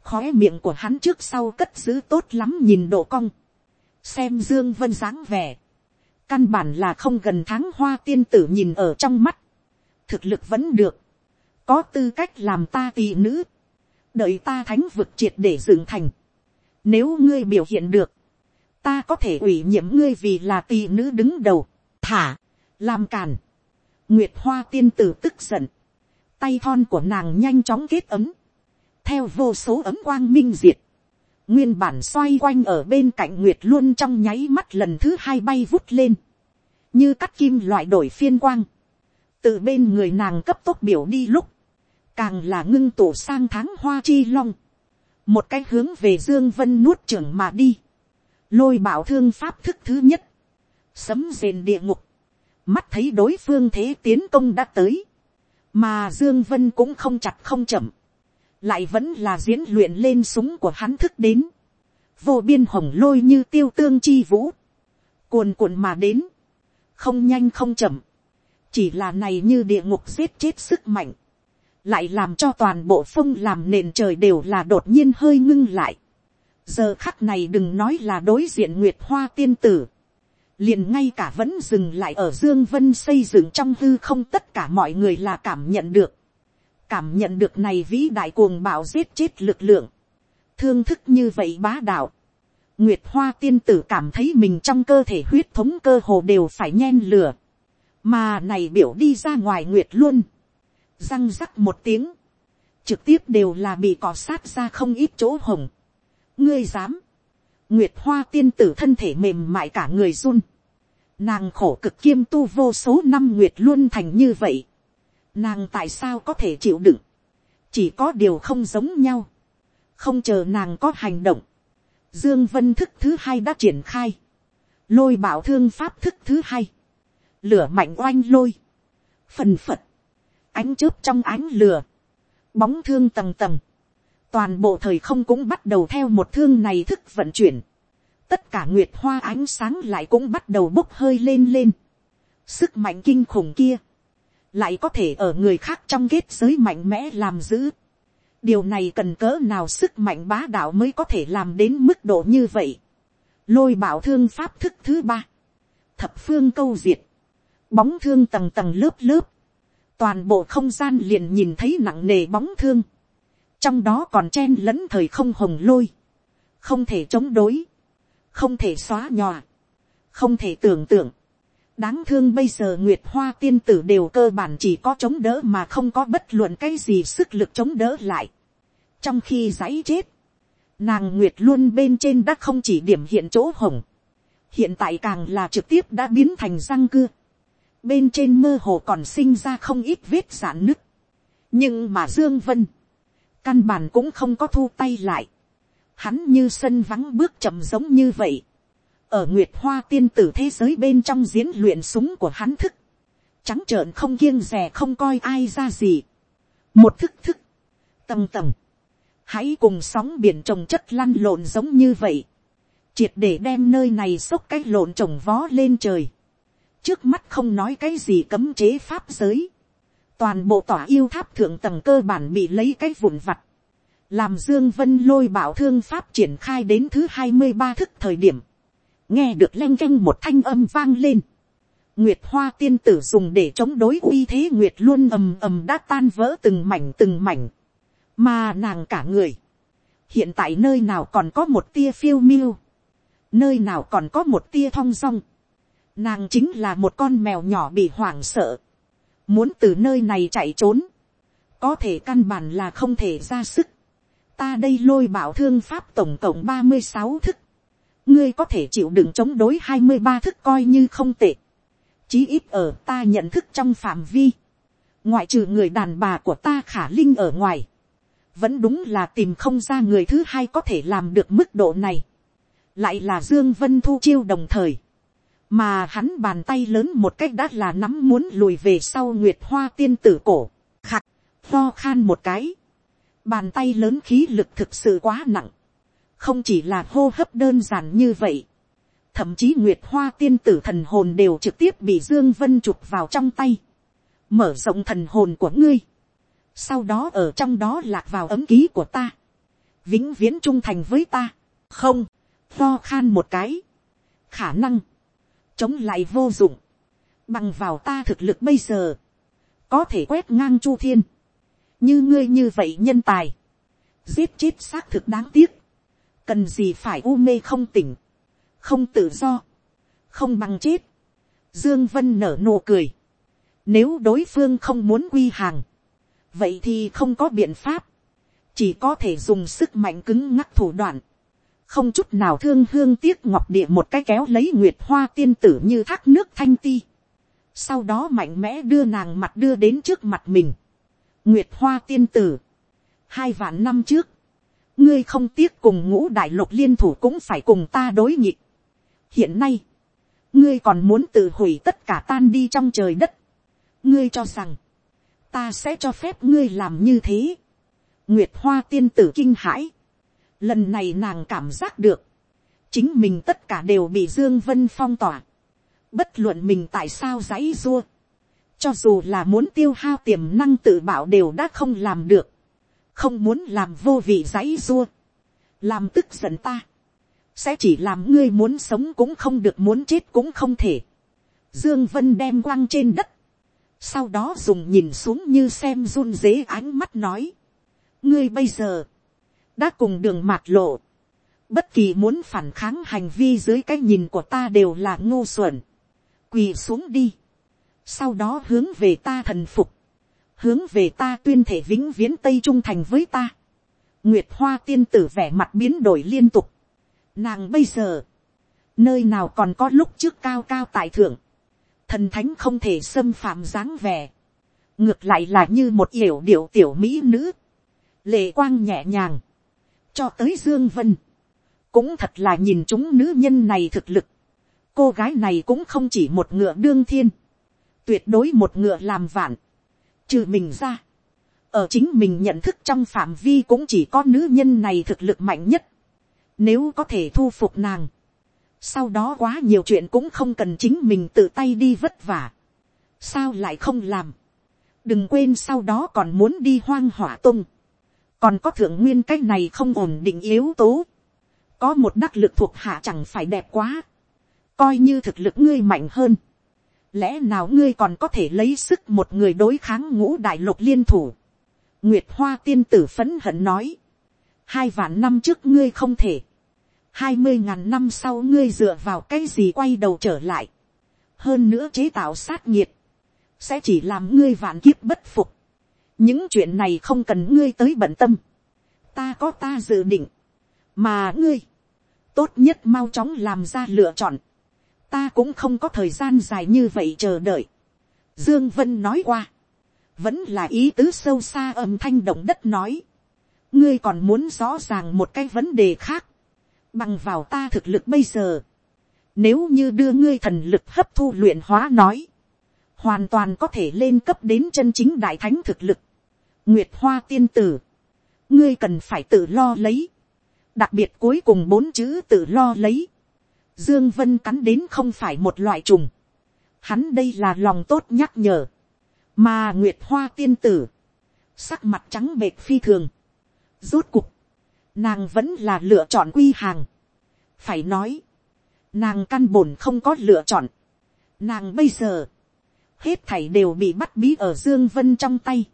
khó miệng của hắn trước sau cất giữ tốt lắm nhìn độ cong, xem dương vân dáng vẻ, căn bản là không gần tháng hoa tiên tử nhìn ở trong mắt, thực lực vẫn được, có tư cách làm ta tỳ nữ, đợi ta thánh vực triệt để dựng thành, nếu ngươi biểu hiện được, ta có thể ủy nhiệm ngươi vì là tỳ nữ đứng đầu, thả, làm càn, nguyệt hoa tiên tử tức giận, tay thon của nàng nhanh chóng kết ấm, theo vô số ấm quang minh diệt, nguyên bản xoay quanh ở bên cạnh nguyệt luôn trong nháy mắt lần thứ hai bay vút lên, như cắt kim loại đổi phiên quang, từ bên người nàng cấp tốc biểu đi lúc, càng là ngưng tổ sang tháng hoa chi long, một cái hướng về dương vân nuốt trưởng mà đi, lôi bảo thương pháp thức thứ nhất, sấm rền địa ngục, mắt thấy đối phương thế tiến công đã tới, mà dương vân cũng không chặt không chậm, lại vẫn là diễn luyện lên súng của hắn thức đến, vô biên hồng lôi như tiêu tương chi vũ, cuồn cuộn mà đến, không nhanh không chậm, chỉ là này như địa ngục giết chết sức mạnh, lại làm cho toàn bộ phong làm nền trời đều là đột nhiên hơi ngưng lại giờ khắc này đừng nói là đối diện nguyệt hoa tiên tử, liền ngay cả vẫn dừng lại ở dương vân xây dựng trong hư không tất cả mọi người là cảm nhận được, cảm nhận được này vĩ đại cuồng bạo giết chết lực lượng, thương thức như vậy bá đạo, Nguyệt Hoa tiên tử cảm thấy mình trong cơ thể huyết thống cơ hồ đều phải nhen lửa. Mà này biểu đi ra ngoài Nguyệt luôn. Răng rắc một tiếng. Trực tiếp đều là bị cỏ sát ra không ít chỗ hồng. Ngươi dám. Nguyệt Hoa tiên tử thân thể mềm mại cả người run. Nàng khổ cực kiêm tu vô số năm Nguyệt luôn thành như vậy. Nàng tại sao có thể chịu đựng. Chỉ có điều không giống nhau. Không chờ nàng có hành động Dương Vân thức thứ hai đã triển khai. Lôi bảo thương pháp thức thứ hai. Lửa mạnh oanh lôi. Phần phật. Ánh chớp trong ánh lửa. Bóng thương tầng tầng. Toàn bộ thời không cũng bắt đầu theo một thương này thức vận chuyển. Tất cả nguyệt hoa ánh sáng lại cũng bắt đầu bốc hơi lên lên. Sức mạnh kinh khủng kia. Lại có thể ở người khác trong kết giới mạnh mẽ làm giữ điều này cần cỡ nào sức mạnh bá đạo mới có thể làm đến mức độ như vậy. lôi bảo thương pháp thức thứ ba, thập phương câu diệt, bóng thương tầng tầng lớp lớp, toàn bộ không gian liền nhìn thấy nặng nề bóng thương, trong đó còn chen lẫn thời không hồng lôi, không thể chống đối, không thể xóa nhòa, không thể tưởng tượng, đáng thương bây giờ nguyệt hoa tiên tử đều cơ bản chỉ có chống đỡ mà không có bất luận cái gì sức lực chống đỡ lại. trong khi giấy chết, nàng nguyệt luôn bên trên đã không chỉ điểm hiện chỗ hồng, hiện tại càng là trực tiếp đã biến thành răng cưa, bên trên mơ hồ còn sinh ra không ít vết giãn nứt, nhưng mà dương vân, căn bản cũng không có thu tay lại, hắn như sân vắng bước chậm giống như vậy, ở nguyệt hoa tiên tử thế giới bên trong diễn luyện súng của hắn thức, trắng trợn không kiêng rè không coi ai ra gì, một thức thức, tầng tầng, hãy cùng sóng biển trồng chất lăn lộn giống như vậy, triệt để đem nơi này xốc cái lộn trồng vó lên trời, trước mắt không nói cái gì cấm chế pháp giới, toàn bộ tỏa yêu tháp thượng tầng cơ bản bị lấy cái vụn vặt, làm dương vân lôi bảo thương pháp triển khai đến thứ hai mươi ba thức thời điểm, nghe được leng canh một thanh âm vang lên. Nguyệt hoa tiên tử dùng để chống đối uy thế Nguyệt luôn ầm ầm đã tan vỡ từng mảnh từng mảnh. Mà nàng cả người. Hiện tại nơi nào còn có một tia phiêu miêu. Nơi nào còn có một tia thong dong. Nàng chính là một con mèo nhỏ bị hoảng sợ. Muốn từ nơi này chạy trốn. Có thể căn bản là không thể ra sức. Ta đây lôi bảo thương pháp tổng cộng ba mươi sáu thức ngươi có thể chịu đựng chống đối hai mươi ba thức coi như không tệ. chí ít ở ta nhận thức trong phạm vi. ngoại trừ người đàn bà của ta khả linh ở ngoài. vẫn đúng là tìm không ra người thứ hai có thể làm được mức độ này. lại là dương vân thu chiêu đồng thời, mà hắn bàn tay lớn một cách đã là nắm muốn lùi về sau nguyệt hoa tiên tử cổ, khặt, lo khan một cái, bàn tay lớn khí lực thực sự quá nặng, không chỉ là hô hấp đơn giản như vậy, thậm chí nguyệt hoa tiên tử thần hồn đều trực tiếp bị dương vân chụp vào trong tay, mở rộng thần hồn của ngươi, sau đó ở trong đó lạc vào ấm ký của ta, vĩnh viễn trung thành với ta, không, lo khan một cái, khả năng, chống lại vô dụng, bằng vào ta thực lực bây giờ, có thể quét ngang chu thiên, như ngươi như vậy nhân tài, giết chết xác thực đáng tiếc, cần gì phải u mê không tỉnh, không tự do, không bằng chết, dương vân nở nụ cười, nếu đối phương không muốn quy hàng, vậy thì không có biện pháp, chỉ có thể dùng sức mạnh cứng ngắc thủ đoạn, không chút nào thương hương tiếc ngọc địa một cái kéo lấy nguyệt hoa tiên tử như thác nước thanh ti, sau đó mạnh mẽ đưa nàng mặt đưa đến trước mặt mình, nguyệt hoa tiên tử, hai vạn năm trước, ngươi không tiếc cùng ngũ đại lục liên thủ cũng phải cùng ta đối nhịp. hiện nay, ngươi còn muốn tự hủy tất cả tan đi trong trời đất. ngươi cho rằng, ta sẽ cho phép ngươi làm như thế. nguyệt hoa tiên tử kinh hãi lần này nàng cảm giác được, chính mình tất cả đều bị dương vân phong tỏa. bất luận mình tại sao dãy dua. cho dù là muốn tiêu hao tiềm năng tự bảo đều đã không làm được không muốn làm vô vị dãy dua, làm tức giận ta, sẽ chỉ làm ngươi muốn sống cũng không được muốn chết cũng không thể. Dương Vân đem quăng trên đất, sau đó dùng nhìn xuống như xem run dế ánh mắt nói, ngươi bây giờ đã cùng đường mạt lộ, bất kỳ muốn phản kháng hành vi dưới cái nhìn của ta đều là ngu xuẩn, quỳ xuống đi, sau đó hướng về ta thần phục, hướng về ta tuyên thể vĩnh viễn tây trung thành với ta. nguyệt hoa tiên tử vẻ mặt biến đổi liên tục. nàng bây giờ, nơi nào còn có lúc trước cao cao tại thượng, thần thánh không thể xâm phạm dáng vẻ, ngược lại là như một yểu điệu tiểu mỹ nữ, lệ quang nhẹ nhàng, cho tới dương vân, cũng thật là nhìn chúng nữ nhân này thực lực, cô gái này cũng không chỉ một ngựa đương thiên, tuyệt đối một ngựa làm vạn, Trừ mình ra. Ở chính mình nhận thức trong phạm vi cũng chỉ có nữ nhân này thực lực mạnh nhất. Nếu có thể thu phục nàng. Sau đó quá nhiều chuyện cũng không cần chính mình tự tay đi vất vả. Sao lại không làm. Đừng quên sau đó còn muốn đi hoang hỏa tung. Còn có thượng nguyên cái này không ổn định yếu tố. Có một đắc lực thuộc hạ chẳng phải đẹp quá. Coi như thực lực ngươi mạnh hơn lẽ nào ngươi còn có thể lấy sức một người đối kháng ngũ đại lục liên thủ. nguyệt hoa tiên tử phấn hận nói, hai vạn năm trước ngươi không thể, hai mươi ngàn năm sau ngươi dựa vào cái gì quay đầu trở lại, hơn nữa chế tạo sát nhiệt, sẽ chỉ làm ngươi vạn kiếp bất phục những chuyện này không cần ngươi tới bận tâm, ta có ta dự định, mà ngươi, tốt nhất mau chóng làm ra lựa chọn, ta cũng không có thời gian dài như vậy chờ đợi. Dương Vân nói qua, vẫn là ý tứ sâu xa âm thanh động đất nói. ngươi còn muốn rõ ràng một cái vấn đề khác, bằng vào ta thực lực bây giờ. Nếu như đưa ngươi thần lực hấp thu luyện hóa nói, hoàn toàn có thể lên cấp đến chân chính đại thánh thực lực. Nguyệt Hoa tiên tử, ngươi cần phải tự lo lấy. Đặc biệt cuối cùng bốn chữ tự lo lấy Dương Vân cắn đến không phải một loại trùng. Hắn đây là lòng tốt nhắc nhở. Mà Nguyệt Hoa tiên tử. Sắc mặt trắng bệt phi thường. Rốt cục. Nàng vẫn là lựa chọn quy hàng. Phải nói. Nàng căn bổn không có lựa chọn. Nàng bây giờ. Hết thảy đều bị bắt bí ở Dương Vân trong tay.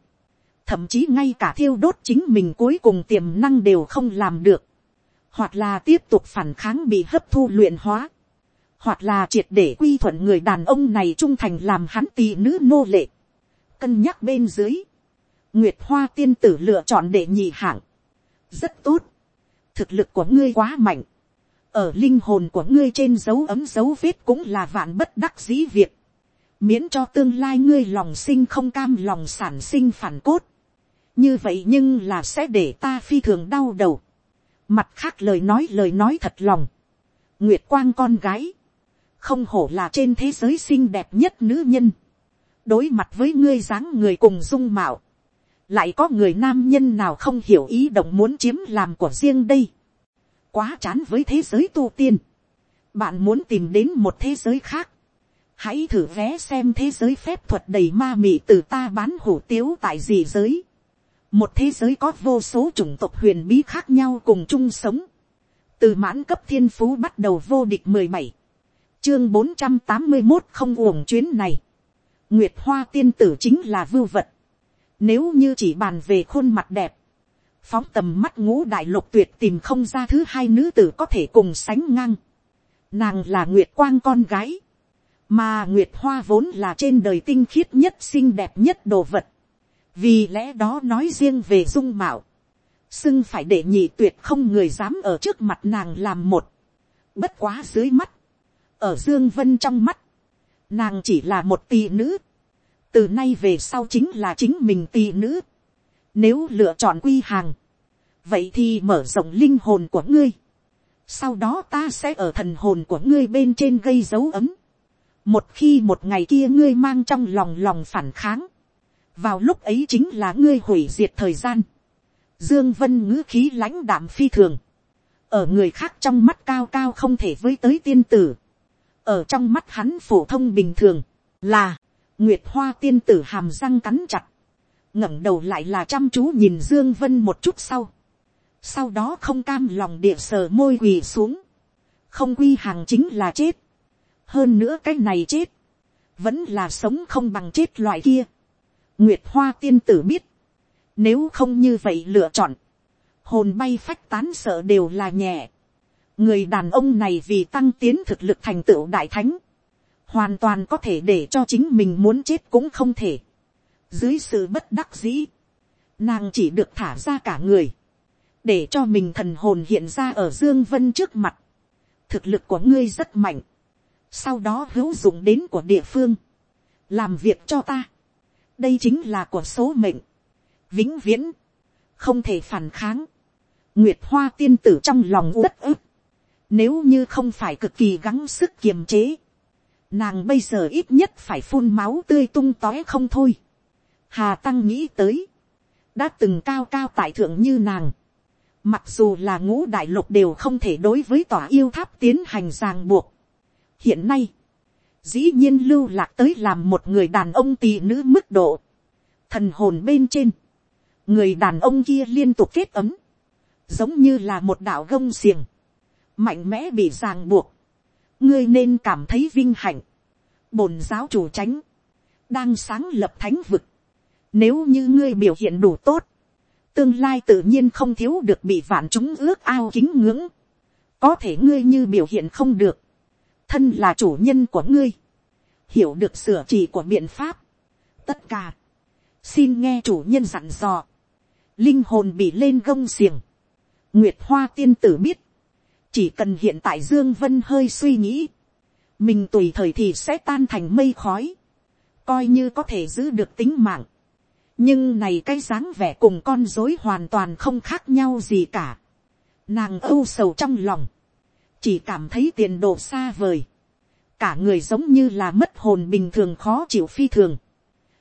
Thậm chí ngay cả thiêu đốt chính mình cuối cùng tiềm năng đều không làm được hoặc là tiếp tục phản kháng bị hấp thu luyện hóa, hoặc là triệt để quy thuận người đàn ông này trung thành làm hắn tỳ nữ nô lệ. Cân nhắc bên dưới, Nguyệt Hoa tiên tử lựa chọn để nhị hạng. Rất tốt. Thực lực của ngươi quá mạnh. Ở linh hồn của ngươi trên dấu ấm dấu vết cũng là vạn bất đắc dĩ việc. Miễn cho tương lai ngươi lòng sinh không cam lòng sản sinh phản cốt. Như vậy nhưng là sẽ để ta phi thường đau đầu. Mặt khác lời nói lời nói thật lòng. nguyệt quang con gái, không hổ là trên thế giới xinh đẹp nhất nữ nhân, đối mặt với ngươi dáng người cùng dung mạo, lại có người nam nhân nào không hiểu ý động muốn chiếm làm của riêng đây, quá chán với thế giới tu tiên, bạn muốn tìm đến một thế giới khác, hãy thử vé xem thế giới phép thuật đầy ma mị từ ta bán hủ tiếu tại gì giới, một thế giới có vô số chủng tộc huyền bí khác nhau cùng chung sống, từ mãn cấp thiên phú bắt đầu vô địch mười bảy, chương bốn trăm tám mươi một không uổng chuyến này, nguyệt hoa tiên tử chính là vưu vật, nếu như chỉ bàn về khuôn mặt đẹp, phóng tầm mắt ngũ đại lục tuyệt tìm không ra thứ hai nữ tử có thể cùng sánh ngang. Nàng là Nguyệt Quang con gái. Mà Nguyệt Hoa vốn là trên đời tinh khiết nhất xinh đẹp nhất đồ vật. Vì lẽ đó nói riêng về dung mạo. Xưng phải để nhị tuyệt không người dám ở trước mặt nàng làm một. Bất quá dưới mắt. Ở Dương Vân trong mắt. Nàng chỉ là một tỷ nữ. Từ nay về sau chính là chính mình tỷ nữ. Nếu lựa chọn quy hàng. Vậy thì mở rộng linh hồn của ngươi. Sau đó ta sẽ ở thần hồn của ngươi bên trên gây dấu ấm. Một khi một ngày kia ngươi mang trong lòng lòng phản kháng. Vào lúc ấy chính là ngươi hủy diệt thời gian. Dương Vân ngữ khí lãnh đạm phi thường. Ở người khác trong mắt cao cao không thể với tới tiên tử. Ở trong mắt hắn phổ thông bình thường. Là. Nguyệt Hoa tiên tử hàm răng cắn chặt. ngẩng đầu lại là chăm chú nhìn Dương Vân một chút sau. Sau đó không cam lòng địa sờ môi quỳ xuống. Không quy hàng chính là chết. Hơn nữa cái này chết. Vẫn là sống không bằng chết loại kia. Nguyệt Hoa tiên tử biết. Nếu không như vậy lựa chọn. Hồn bay phách tán sợ đều là nhẹ. Người đàn ông này vì tăng tiến thực lực thành tựu đại thánh hoàn toàn có thể để cho chính mình muốn chết cũng không thể. dưới sự bất đắc dĩ, nàng chỉ được thả ra cả người, để cho mình thần hồn hiện ra ở dương vân trước mặt. thực lực của ngươi rất mạnh, sau đó hữu dụng đến của địa phương, làm việc cho ta đây chính là của số mệnh, vĩnh viễn, không thể phản kháng. nguyệt hoa tiên tử trong lòng uất ức, nếu như không phải cực kỳ gắng sức kiềm chế, nàng bây giờ ít nhất phải phun máu tươi tung tóe không thôi. hà tăng nghĩ tới, đã từng cao cao tại thượng như nàng, mặc dù là ngũ đại lục đều không thể đối với tòa yêu tháp tiến hành ràng buộc. hiện nay, dĩ nhiên lưu lạc tới làm một người đàn ông tỳ nữ mức độ, thần hồn bên trên, người đàn ông kia liên tục kết ấm, giống như là một đạo gông xiềng, mạnh mẽ bị ràng buộc, ngươi nên cảm thấy vinh hạnh, bồn giáo chủ tránh, đang sáng lập thánh vực, nếu như ngươi biểu hiện đủ tốt, tương lai tự nhiên không thiếu được bị vạn chúng ước ao kính ngưỡng, có thể ngươi như biểu hiện không được, thân là chủ nhân của ngươi, hiểu được sửa chỉ của biện pháp, tất cả, xin nghe chủ nhân dặn dò, linh hồn bị lên gông xiềng, nguyệt hoa tiên tử biết, chỉ cần hiện tại dương vân hơi suy nghĩ, mình tùy thời thì sẽ tan thành mây khói, coi như có thể giữ được tính mạng. nhưng này cái dáng vẻ cùng con dối hoàn toàn không khác nhau gì cả. nàng âu sầu trong lòng, chỉ cảm thấy tiền đồ xa vời, cả người giống như là mất hồn bình thường khó chịu phi thường.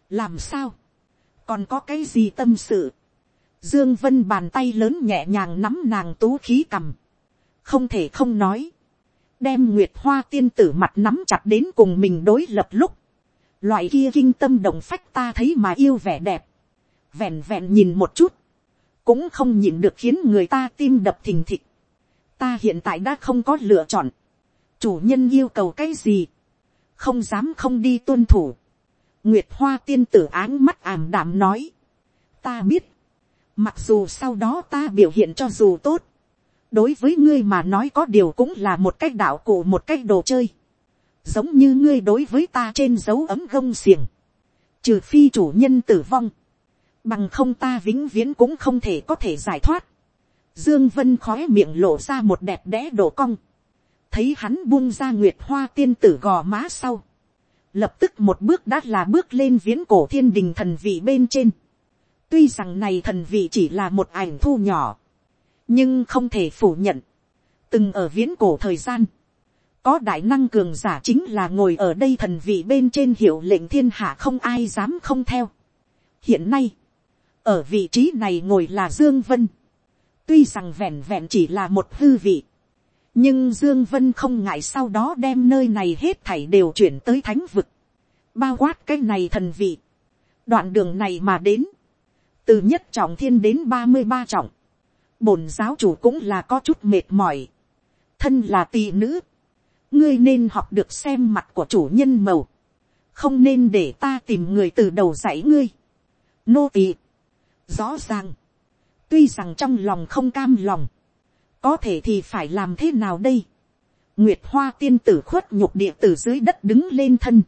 làm sao, còn có cái gì tâm sự, dương vân bàn tay lớn nhẹ nhàng nắm nàng tú khí cầm, không thể không nói, đem nguyệt hoa tiên tử mặt nắm chặt đến cùng mình đối lập lúc, loại kia kinh tâm động phách ta thấy mà yêu vẻ đẹp, vẹn vẹn nhìn một chút, cũng không nhìn được khiến người ta tim đập thình thịch ta hiện tại đã không có lựa chọn, chủ nhân yêu cầu cái gì, không dám không đi tuân thủ. nguyệt hoa tiên tử áng mắt ảm đạm nói, ta biết, mặc dù sau đó ta biểu hiện cho dù tốt, đối với ngươi mà nói có điều cũng là một cách đạo cụ một cách đồ chơi. giống như ngươi đối với ta trên dấu ấm gông xiềng. trừ phi chủ nhân tử vong. bằng không ta vĩnh viễn cũng không thể có thể giải thoát dương vân khói miệng lộ ra một đẹp đẽ đổ cong. thấy hắn buông ra nguyệt hoa tiên tử gò má sau. lập tức một bước đã là bước lên viễn cổ thiên đình thần vị bên trên. tuy rằng này thần vị chỉ là một ảnh thu nhỏ nhưng không thể phủ nhận, từng ở viễn cổ thời gian, có đại năng cường giả chính là ngồi ở đây thần vị bên trên hiệu lệnh thiên hạ không ai dám không theo. hiện nay, ở vị trí này ngồi là dương vân tuy rằng vẹn vẹn chỉ là một hư vị, nhưng dương vân không ngại sau đó đem nơi này hết thảy đều chuyển tới thánh vực, bao quát cái này thần vị. đoạn đường này mà đến, từ nhất trọng thiên đến ba mươi ba trọng, bổn giáo chủ cũng là có chút mệt mỏi, thân là tỳ nữ, ngươi nên học được xem mặt của chủ nhân màu, không nên để ta tìm người từ đầu dạy ngươi. Nô tỳ, rõ ràng, tuy rằng trong lòng không cam lòng, có thể thì phải làm thế nào đây. Nguyệt hoa tiên tử khuất nhục địa từ dưới đất đứng lên thân,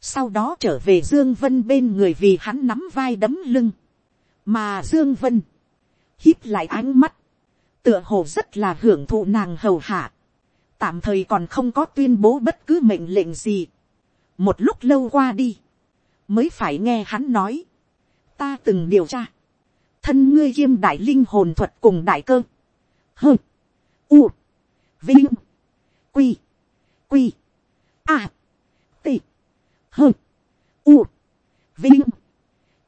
sau đó trở về dương vân bên người vì hắn nắm vai đấm lưng, mà dương vân hít lại ánh mắt, tựa hồ rất là hưởng thụ nàng hầu hạ. Tạm thời còn không có tuyên bố bất cứ mệnh lệnh gì. một lúc lâu qua đi, mới phải nghe hắn nói, ta từng điều tra, thân ngươi kiêm đại linh hồn thuật cùng đại cơ, hơ, u, vinh, quy, quy, a, t, hơ, u, vinh,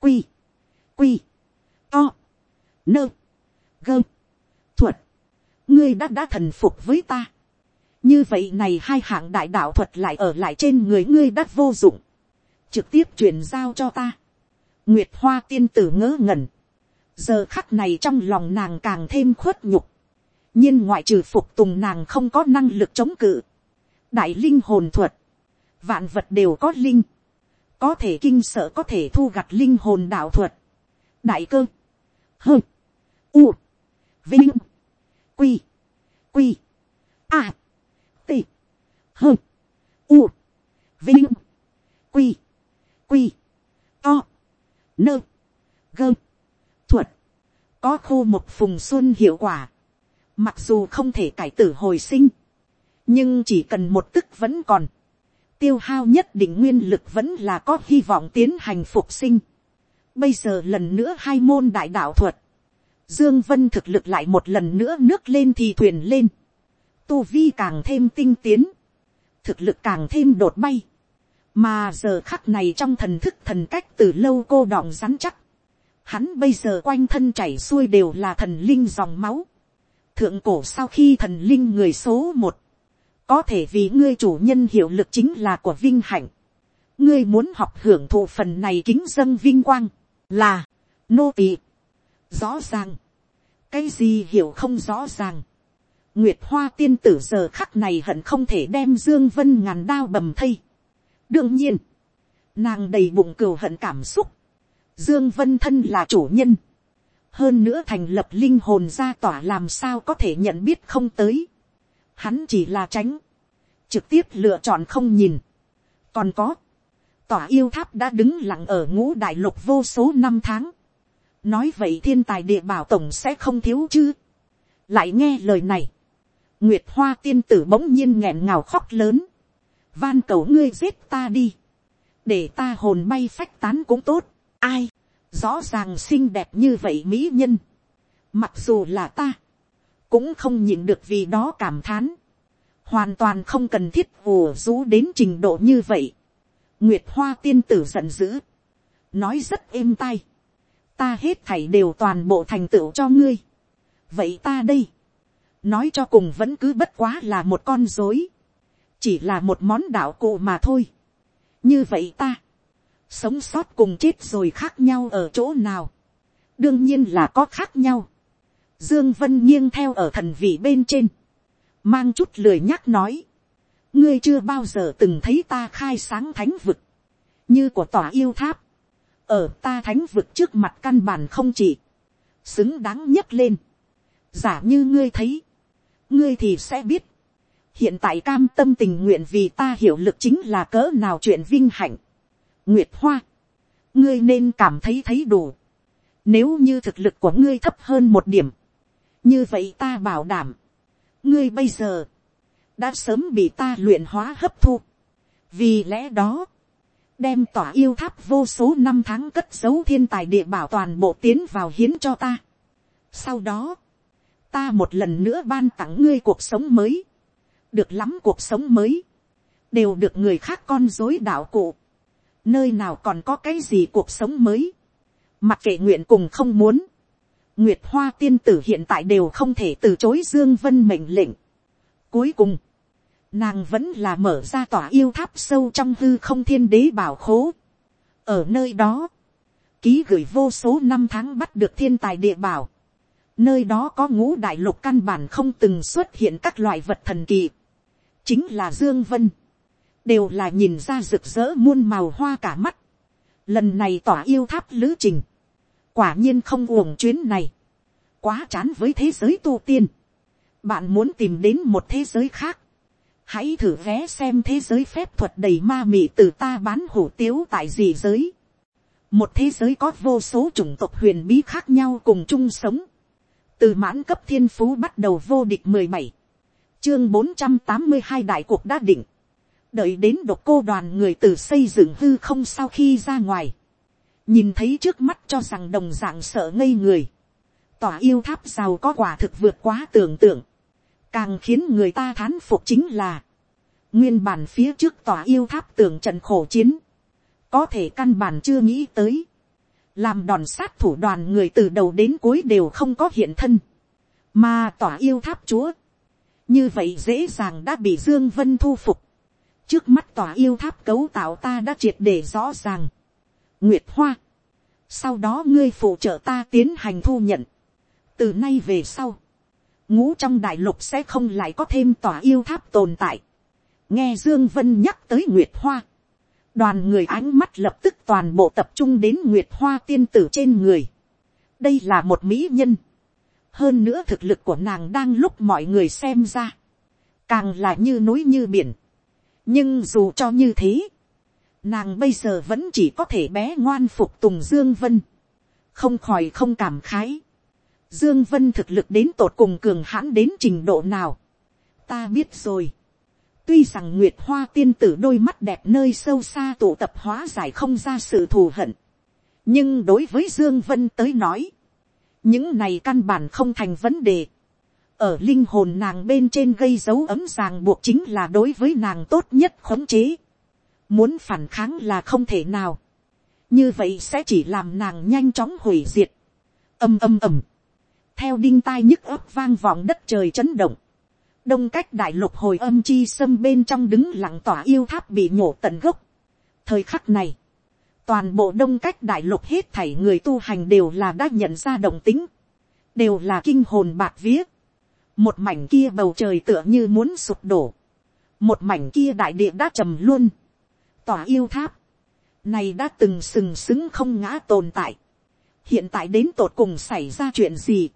quy, quy, to, nơ, gơ, thuật, ngươi đã đã thần phục với ta, như vậy này hai hạng đại đạo thuật lại ở lại trên người ngươi đã vô dụng, trực tiếp chuyển giao cho ta. nguyệt hoa tiên tử ngỡ ngẩn, giờ khắc này trong lòng nàng càng thêm khuất nhục, nhiên ngoại trừ phục tùng nàng không có năng lực chống cự, đại linh hồn thuật, vạn vật đều có linh, có thể kinh sợ có thể thu gặt linh hồn đạo thuật, đại cơ, hơ, u, vinh, quy, quy, a, t, hơ, u, vinh, quy, quy, to, nơ, thuật, có khô một phùng xuân hiệu quả, mặc dù không thể cải tử hồi sinh, nhưng chỉ cần một tức vẫn còn, tiêu hao nhất định nguyên lực vẫn là có hy vọng tiến hành phục sinh. Bây giờ lần nữa hai môn đại đạo thuật, Dương Vân thực lực lại một lần nữa nước lên thì thuyền lên. Tu vi càng thêm tinh tiến, thực lực càng thêm đột bay, mà giờ khắc này trong thần thức thần cách từ lâu cô đọng rắn chắc, hắn bây giờ quanh thân chảy xuôi đều là thần linh dòng máu, thượng cổ sau khi thần linh người số một, có thể vì ngươi chủ nhân hiệu lực chính là của vinh hạnh, ngươi muốn học hưởng thụ phần này kính dân vinh quang, là, nô tỳ, rõ ràng, cái gì hiểu không rõ ràng, Nguyệt hoa tiên tử giờ khắc này hận không thể đem Dương Vân ngàn đao bầm thây. Đương nhiên, nàng đầy bụng cừu hận cảm xúc. Dương Vân thân là chủ nhân. Hơn nữa thành lập linh hồn ra tỏa làm sao có thể nhận biết không tới. Hắn chỉ là tránh. Trực tiếp lựa chọn không nhìn. Còn có. Tỏa yêu tháp đã đứng lặng ở ngũ đại lục vô số năm tháng. Nói vậy thiên tài địa bảo tổng sẽ không thiếu chứ. Lại nghe lời này Nguyệt hoa tiên tử bỗng nhiên nghẹn ngào khóc lớn. Van cầu ngươi giết ta đi. Để ta hồn bay phách tán cũng tốt. Ai? Rõ ràng xinh đẹp như vậy mỹ nhân. Mặc dù là ta. Cũng không nhịn được vì đó cảm thán. Hoàn toàn không cần thiết vùa rú đến trình độ như vậy. Nguyệt hoa tiên tử giận dữ. Nói rất êm tai. Ta hết thảy đều toàn bộ thành tựu cho ngươi. Vậy ta đây nói cho cùng vẫn cứ bất quá là một con dối, chỉ là một món đạo cụ mà thôi. như vậy ta, sống sót cùng chết rồi khác nhau ở chỗ nào, đương nhiên là có khác nhau. Dương Vân nghiêng theo ở thần vị bên trên, mang chút lười nhắc nói, ngươi chưa bao giờ từng thấy ta khai sáng thánh vực, như của tòa yêu tháp, ở ta thánh vực trước mặt căn bản không chỉ, xứng đáng nhất lên, giả như ngươi thấy, ngươi thì sẽ biết, hiện tại cam tâm tình nguyện vì ta hiểu lực chính là cỡ nào chuyện vinh hạnh nguyệt hoa, ngươi nên cảm thấy thấy đủ. nếu như thực lực của ngươi thấp hơn một điểm, như vậy ta bảo đảm, ngươi bây giờ, đã sớm bị ta luyện hóa hấp thu. vì lẽ đó, đem tỏa yêu tháp vô số năm tháng cất giấu thiên tài địa bảo toàn bộ tiến vào hiến cho ta. sau đó, ta một lần nữa ban tặng ngươi cuộc sống mới, được lắm cuộc sống mới, đều được người khác con dối đạo cụ, nơi nào còn có cái gì cuộc sống mới, mặc kệ nguyện cùng không muốn, nguyệt hoa tiên tử hiện tại đều không thể từ chối dương vân mệnh lệnh. cuối cùng, nàng vẫn là mở ra tỏa yêu tháp sâu trong hư không thiên đế bảo khố. ở nơi đó, ký gửi vô số năm tháng bắt được thiên tài địa bảo. nơi đó có ngũ đại lục căn bản không từng xuất hiện các loại vật thần kỳ. chính là dương vân đều là nhìn ra rực rỡ muôn màu hoa cả mắt. lần này tỏa yêu tháp lữ trình. quả nhiên không uổng chuyến này. quá chán với thế giới tu tiên. bạn muốn tìm đến một thế giới khác hãy thử vé xem thế giới phép thuật đầy ma mị từ ta bán hủ tiếu tại gì giới. một thế giới có vô số chủng tộc huyền bí khác nhau cùng chung sống. từ mãn cấp thiên phú bắt đầu vô địch mười bảy, chương bốn trăm tám mươi hai đại cuộc đã định đợi đến độc cô đoàn người từ xây dựng hư không sau khi ra ngoài. nhìn thấy trước mắt cho rằng đồng dạng sợ ngây người. tòa yêu tháp giàu có quả thực vượt quá tưởng tượng Càng khiến người ta thán phục chính là, nguyên bản phía trước tòa yêu tháp tường trận khổ chiến, có thể căn bản chưa nghĩ tới, làm đòn sát thủ đoàn người từ đầu đến cuối đều không có hiện thân, mà tòa yêu tháp chúa, như vậy dễ dàng đã bị dương vân thu phục, trước mắt tòa yêu tháp cấu tạo ta đã triệt để rõ ràng, nguyệt hoa, sau đó ngươi phụ trợ ta tiến hành thu nhận, từ nay về sau, ngũ trong đại lục sẽ không lại có thêm tòa yêu tháp tồn tại. nghe dương vân nhắc tới nguyệt hoa, đoàn người ánh mắt lập tức toàn bộ tập trung đến nguyệt hoa tiên tử trên người. đây là một mỹ nhân. hơn nữa thực lực của nàng đang lúc mọi người xem ra, càng là như núi như biển nhưng dù cho như thế, nàng bây giờ vẫn chỉ có thể bé ngoan phục tùng dương vân, không khỏi không cảm khái Dương Vân thực lực đến tột cùng cường hãn đến trình độ nào. Ta biết rồi. Tuy rằng Nguyệt Hoa tiên tử đôi mắt đẹp nơi sâu xa tụ tập hóa giải không ra sự thù hận. Nhưng đối với Dương Vân tới nói. Những này căn bản không thành vấn đề. Ở linh hồn nàng bên trên gây dấu ấm ràng buộc chính là đối với nàng tốt nhất khống chế. Muốn phản kháng là không thể nào. Như vậy sẽ chỉ làm nàng nhanh chóng hủy diệt. Âm âm ầm theo đinh tai nhức ấp vang vọng đất trời chấn động, đông cách đại lục hồi âm chi xâm bên trong đứng lặng tỏa yêu tháp bị nhổ tận gốc. thời khắc này, toàn bộ đông cách đại lục hết thảy người tu hành đều là đã nhận ra động tính, đều là kinh hồn bạc viết một mảnh kia bầu trời tựa như muốn sụp đổ, một mảnh kia đại địa đã trầm luôn, tỏa yêu tháp, này đã từng sừng sững không ngã tồn tại, hiện tại đến tột cùng xảy ra chuyện gì,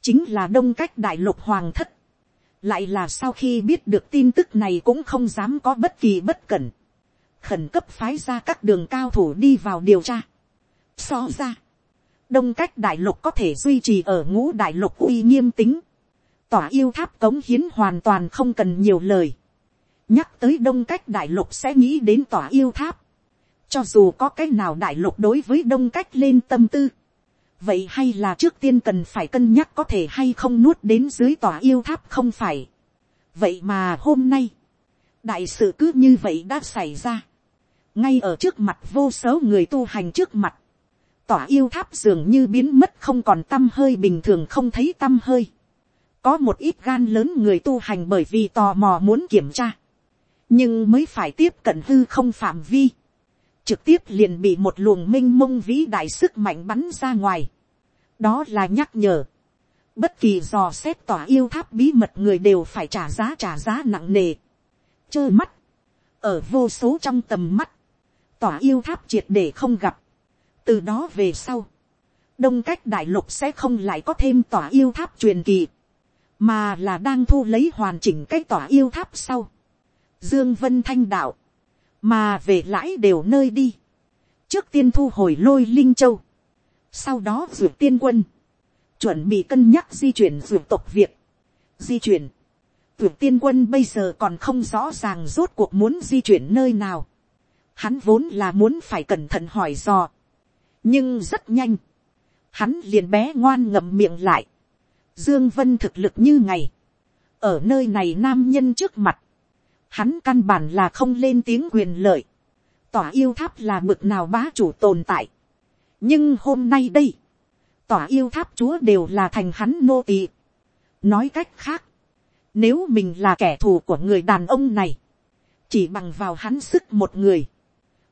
chính là đông cách đại lục hoàng thất. lại là sau khi biết được tin tức này cũng không dám có bất kỳ bất cẩn. khẩn cấp phái ra các đường cao thủ đi vào điều tra. so ra, đông cách đại lục có thể duy trì ở ngũ đại lục uy nghiêm tính tỏa yêu tháp cống hiến hoàn toàn không cần nhiều lời. nhắc tới đông cách đại lục sẽ nghĩ đến tỏa yêu tháp. cho dù có cái nào đại lục đối với đông cách lên tâm tư vậy hay là trước tiên cần phải cân nhắc có thể hay không nuốt đến dưới tòa yêu tháp không phải. vậy mà hôm nay, đại sự cứ như vậy đã xảy ra. ngay ở trước mặt vô số người tu hành trước mặt, tòa yêu tháp dường như biến mất không còn t â m hơi bình thường không thấy t â m hơi có một ít gan lớn người tu hành bởi vì tò mò muốn kiểm tra, nhưng mới phải tiếp cận hư không phạm vi trực tiếp liền bị một luồng m i n h mông vĩ đại sức mạnh bắn ra ngoài. đó là nhắc nhở. bất kỳ dò xét tỏa yêu tháp bí mật người đều phải trả giá trả giá nặng nề. trơ mắt, ở vô số trong tầm mắt, tỏa yêu tháp triệt để không gặp. từ đó về sau, đông cách đại lục sẽ không lại có thêm tỏa yêu tháp truyền kỳ, mà là đang thu lấy hoàn chỉnh cái tỏa yêu tháp sau. Dương Vân Thanh đạo, mà về lãi đều nơi đi, trước tiên thu hồi lôi linh châu, sau đó duyệt tiên quân, chuẩn bị cân nhắc di chuyển duyệt tộc việc, di chuyển, duyệt tiên quân bây giờ còn không rõ ràng rốt cuộc muốn di chuyển nơi nào, hắn vốn là muốn phải cẩn thận hỏi dò, nhưng rất nhanh, hắn liền bé ngoan ngậm miệng lại, dương vân thực lực như ngày, ở nơi này nam nhân trước mặt, hắn căn bản là không lên tiếng quyền lợi, tỏa yêu tháp là mực nào bá chủ tồn tại. nhưng hôm nay đây, tỏa yêu tháp chúa đều là thành hắn nô tỳ. nói cách khác, nếu mình là kẻ thù của người đàn ông này, chỉ bằng vào hắn sức một người,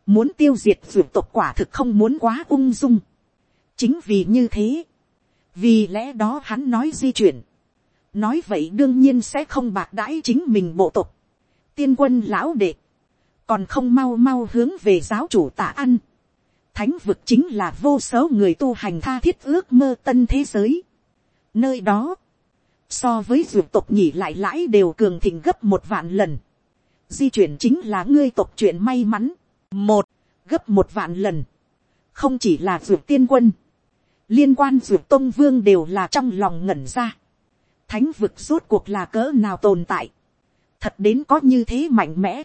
muốn tiêu diệt ruột tộc quả thực không muốn quá ung dung. chính vì như thế, vì lẽ đó hắn nói di chuyển, nói vậy đương nhiên sẽ không bạc đãi chính mình bộ tộc, tiên quân lão đệ, còn không mau mau hướng về giáo chủ tạ ăn. Thánh vực chính là vô số người tu hành tha thiết ước mơ tân thế giới. Nơi đó, so với dược tộc nhỉ lại lãi đều cường thịnh gấp một vạn lần. Di chuyển chính là ngươi tộc chuyện may mắn. Một, gấp một vạn lần. Không chỉ là dược tiên quân. Liên quan dược tông vương đều là trong lòng ngẩn ra. Thánh vực rốt cuộc là cỡ nào tồn tại. Thật đến có như thế mạnh mẽ?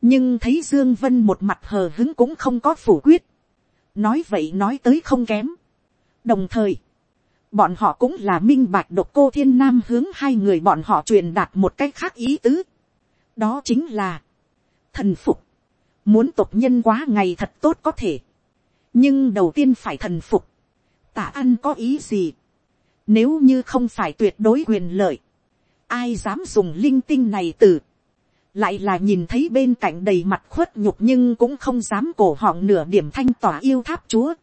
Nhưng thấy dương vân một mặt hờ hứng cũng không có phủ quyết. Nói vậy nói tới không kém. Đồng thời, bọn họ cũng là minh bạch độc cô thiên nam hướng hai người bọn họ truyền đạt một cách khác ý tứ. Đó chính là, thần phục. Muốn tộc nhân quá ngày thật tốt có thể. Nhưng đầu tiên phải thần phục tạ ăn có ý gì nếu như không phải tuyệt đối quyền lợi, ai dám dùng linh tinh này từ lại là nhìn thấy bên cạnh đầy mặt khuất nhục nhưng cũng không dám cổ họng nửa điểm thanh tỏa yêu tháp chúa.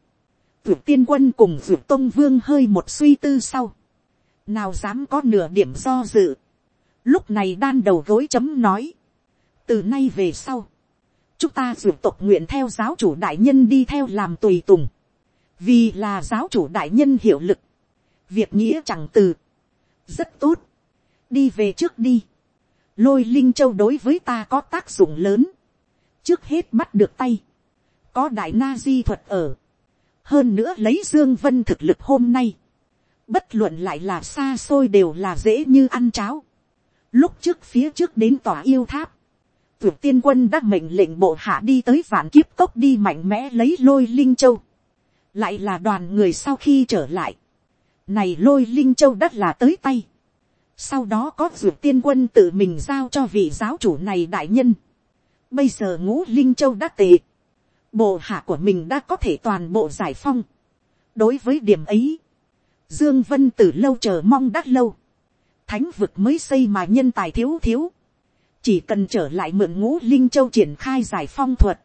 Vượt tiên quân cùng vượt tôn vương hơi một suy tư sau. Nào dám có nửa điểm do dự. Lúc này đan đầu gối chấm nói. Từ nay về sau. Chúng ta vượt tộc nguyện theo giáo chủ đại nhân đi theo làm tùy tùng. Vì là giáo chủ đại nhân hiệu lực. Việc nghĩa chẳng từ. Rất tốt. Đi về trước đi lôi linh châu đối với ta có tác dụng lớn, trước hết bắt được tay, có đại na di thuật ở, hơn nữa lấy dương vân thực lực hôm nay, bất luận lại là xa xôi đều là dễ như ăn cháo, lúc trước phía trước đến tòa yêu tháp, vượt tiên quân đã mệnh lệnh bộ hạ đi tới vạn kiếp cốc đi mạnh mẽ lấy lôi linh châu, lại là đoàn người sau khi trở lại, này lôi linh châu đất là tới tay, sau đó có dược tiên quân tự mình giao cho vị giáo chủ này đại nhân. Bây giờ ngũ linh châu đã tệ. Bộ hạ của mình đã có thể toàn bộ giải phong. Đối với điểm ấy. Dương Vân từ lâu chờ mong đắt lâu. Thánh vực mới xây mà nhân tài thiếu thiếu. Chỉ cần trở lại mượn ngũ linh châu triển khai giải phong thuật.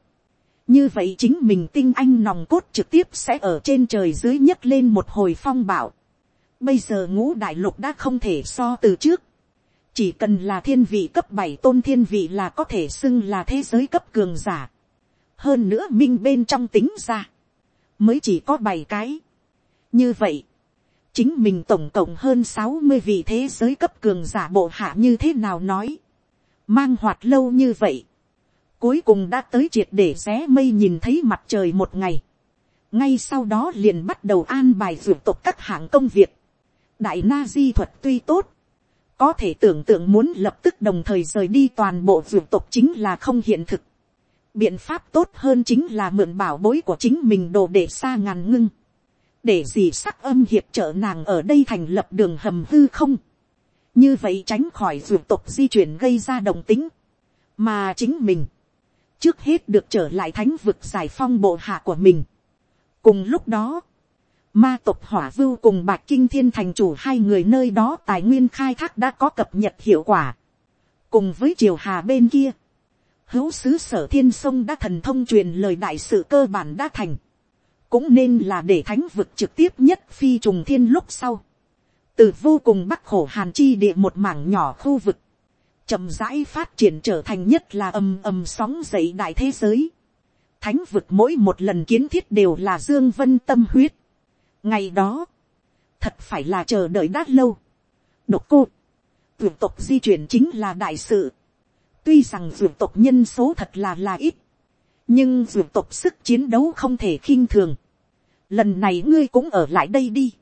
Như vậy chính mình tinh anh nòng cốt trực tiếp sẽ ở trên trời dưới nhấc lên một hồi phong bảo Bây giờ ngũ đại lục đã không thể so từ trước. Chỉ cần là thiên vị cấp bảy tôn thiên vị là có thể xưng là thế giới cấp cường giả. Hơn nữa minh bên trong tính ra. Mới chỉ có bảy cái. Như vậy. Chính mình tổng cộng hơn sáu mươi vị thế giới cấp cường giả bộ hạ như thế nào nói. Mang hoạt lâu như vậy. Cuối cùng đã tới triệt để ré mây nhìn thấy mặt trời một ngày ngay sau đó liền bắt đầu an bài dược tục các hạng công việc đại na di thuật tuy tốt, có thể tưởng tượng muốn lập tức đồng thời rời đi toàn bộ vượt tộc chính là không hiện thực. biện pháp tốt hơn chính là mượn bảo bối của chính mình đồ để xa ngàn ngưng. để gì sắc âm hiệp trợ nàng ở đây thành lập đường hầm hư không. như vậy tránh khỏi vượt tộc di chuyển gây ra đồng tính. mà chính mình, trước hết được trở lại thánh vực giải phong bộ hạ của mình. cùng lúc đó, Ma tộc hỏa vưu cùng bạc kinh thiên thành chủ hai người nơi đó tài nguyên khai thác đã có cập nhật hiệu quả. Cùng với triều hà bên kia. Hữu sứ sở thiên sông đã thần thông truyền lời đại sự cơ bản đã thành. Cũng nên là để thánh vực trực tiếp nhất phi trùng thiên lúc sau. Từ vô cùng bắc khổ hàn chi địa một mảng nhỏ khu vực chậm rãi phát triển trở thành nhất là ầm ầm sóng dậy đại thế giới. Thánh vực mỗi một lần kiến thiết đều là dương vân tâm huyết ngày đó, thật phải là chờ đợi đã lâu. độc cô, vượt tộc di chuyển chính là đại sự. tuy rằng vượt tộc nhân số thật là là ít, nhưng vượt tộc sức chiến đấu không thể khinh thường. lần này ngươi cũng ở lại đây đi.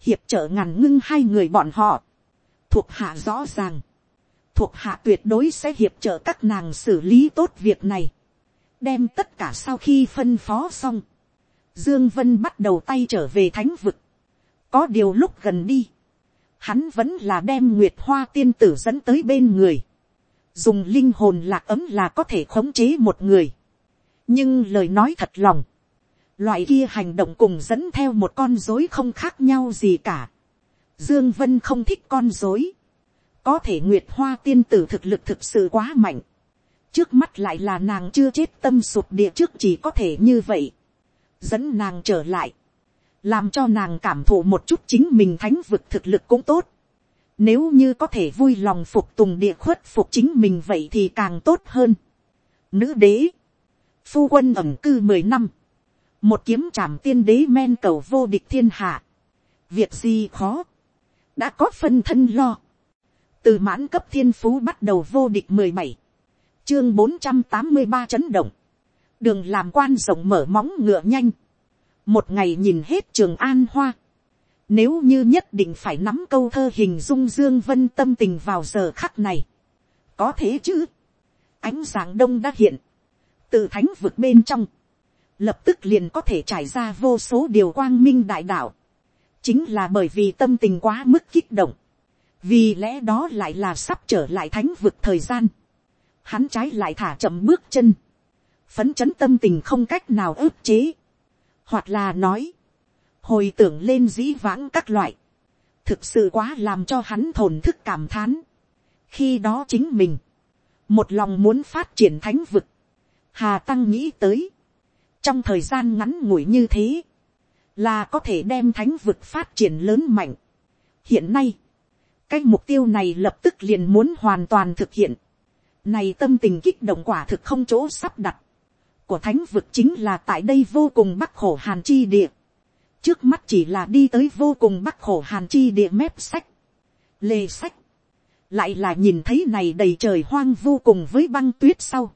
hiệp trợ ngàn ngưng hai người bọn họ. thuộc hạ rõ ràng thuộc hạ tuyệt đối sẽ hiệp trợ các nàng xử lý tốt việc này. đem tất cả sau khi phân phó xong Dương Vân bắt đầu tay trở về thánh vực. Có điều lúc gần đi. hắn vẫn là đem nguyệt hoa tiên tử dẫn tới bên người, dùng linh hồn lạc ấm là có thể khống chế một người, nhưng lời nói thật lòng, loại kia hành động cùng dẫn theo một con rối không khác nhau gì cả. Dương Vân không thích con rối có thể nguyệt hoa tiên tử thực lực thực sự quá mạnh, trước mắt lại là nàng chưa chết tâm sụp địa trước chỉ có thể như vậy, dẫn nàng trở lại, làm cho nàng cảm thụ một chút chính mình thánh vực thực lực cũng tốt. Nếu như có thể vui lòng phục tùng địa khuất phục chính mình vậy thì càng tốt hơn. Nữ đế, phu quân ẩm cư mười năm, một kiếm trảm tiên đế men cầu vô địch thiên hạ. Việc gì khó, đã có phân thân lo. Từ mãn cấp thiên phú bắt đầu vô địch mười bảy. Chương bốn trăm tám mươi ba chấn động. Đường làm quan rộng mở móng ngựa nhanh. Một ngày nhìn hết trường an hoa, nếu như nhất định phải nắm câu thơ hình dung dương vân tâm tình vào giờ khắc này, có thế chứ, ánh sáng đông đã hiện, từ thánh vực bên trong, lập tức liền có thể trải ra vô số điều quang minh đại đạo, chính là bởi vì tâm tình quá mức kích động, vì lẽ đó lại là sắp trở lại thánh vực thời gian, hắn trái lại thả chậm bước chân, phấn chấn tâm tình không cách nào ức chế, hoặc là nói, hồi tưởng lên dĩ vãng các loại, thực sự quá làm cho hắn thổn thức cảm thán. khi đó chính mình, một lòng muốn phát triển thánh vực, hà tăng nghĩ tới, trong thời gian ngắn ngủi như thế, là có thể đem thánh vực phát triển lớn mạnh. hiện nay, cái mục tiêu này lập tức liền muốn hoàn toàn thực hiện. này tâm tình kích động quả thực không chỗ sắp đặt của thánh vực chính là tại đây vô cùng bắc khổ hàn chi địa. Trước mắt chỉ là đi tới vô cùng bắc khổ hàn chi địa mép sách. Lê sách. Lại là nhìn thấy này đầy trời hoang vô cùng với băng tuyết sau.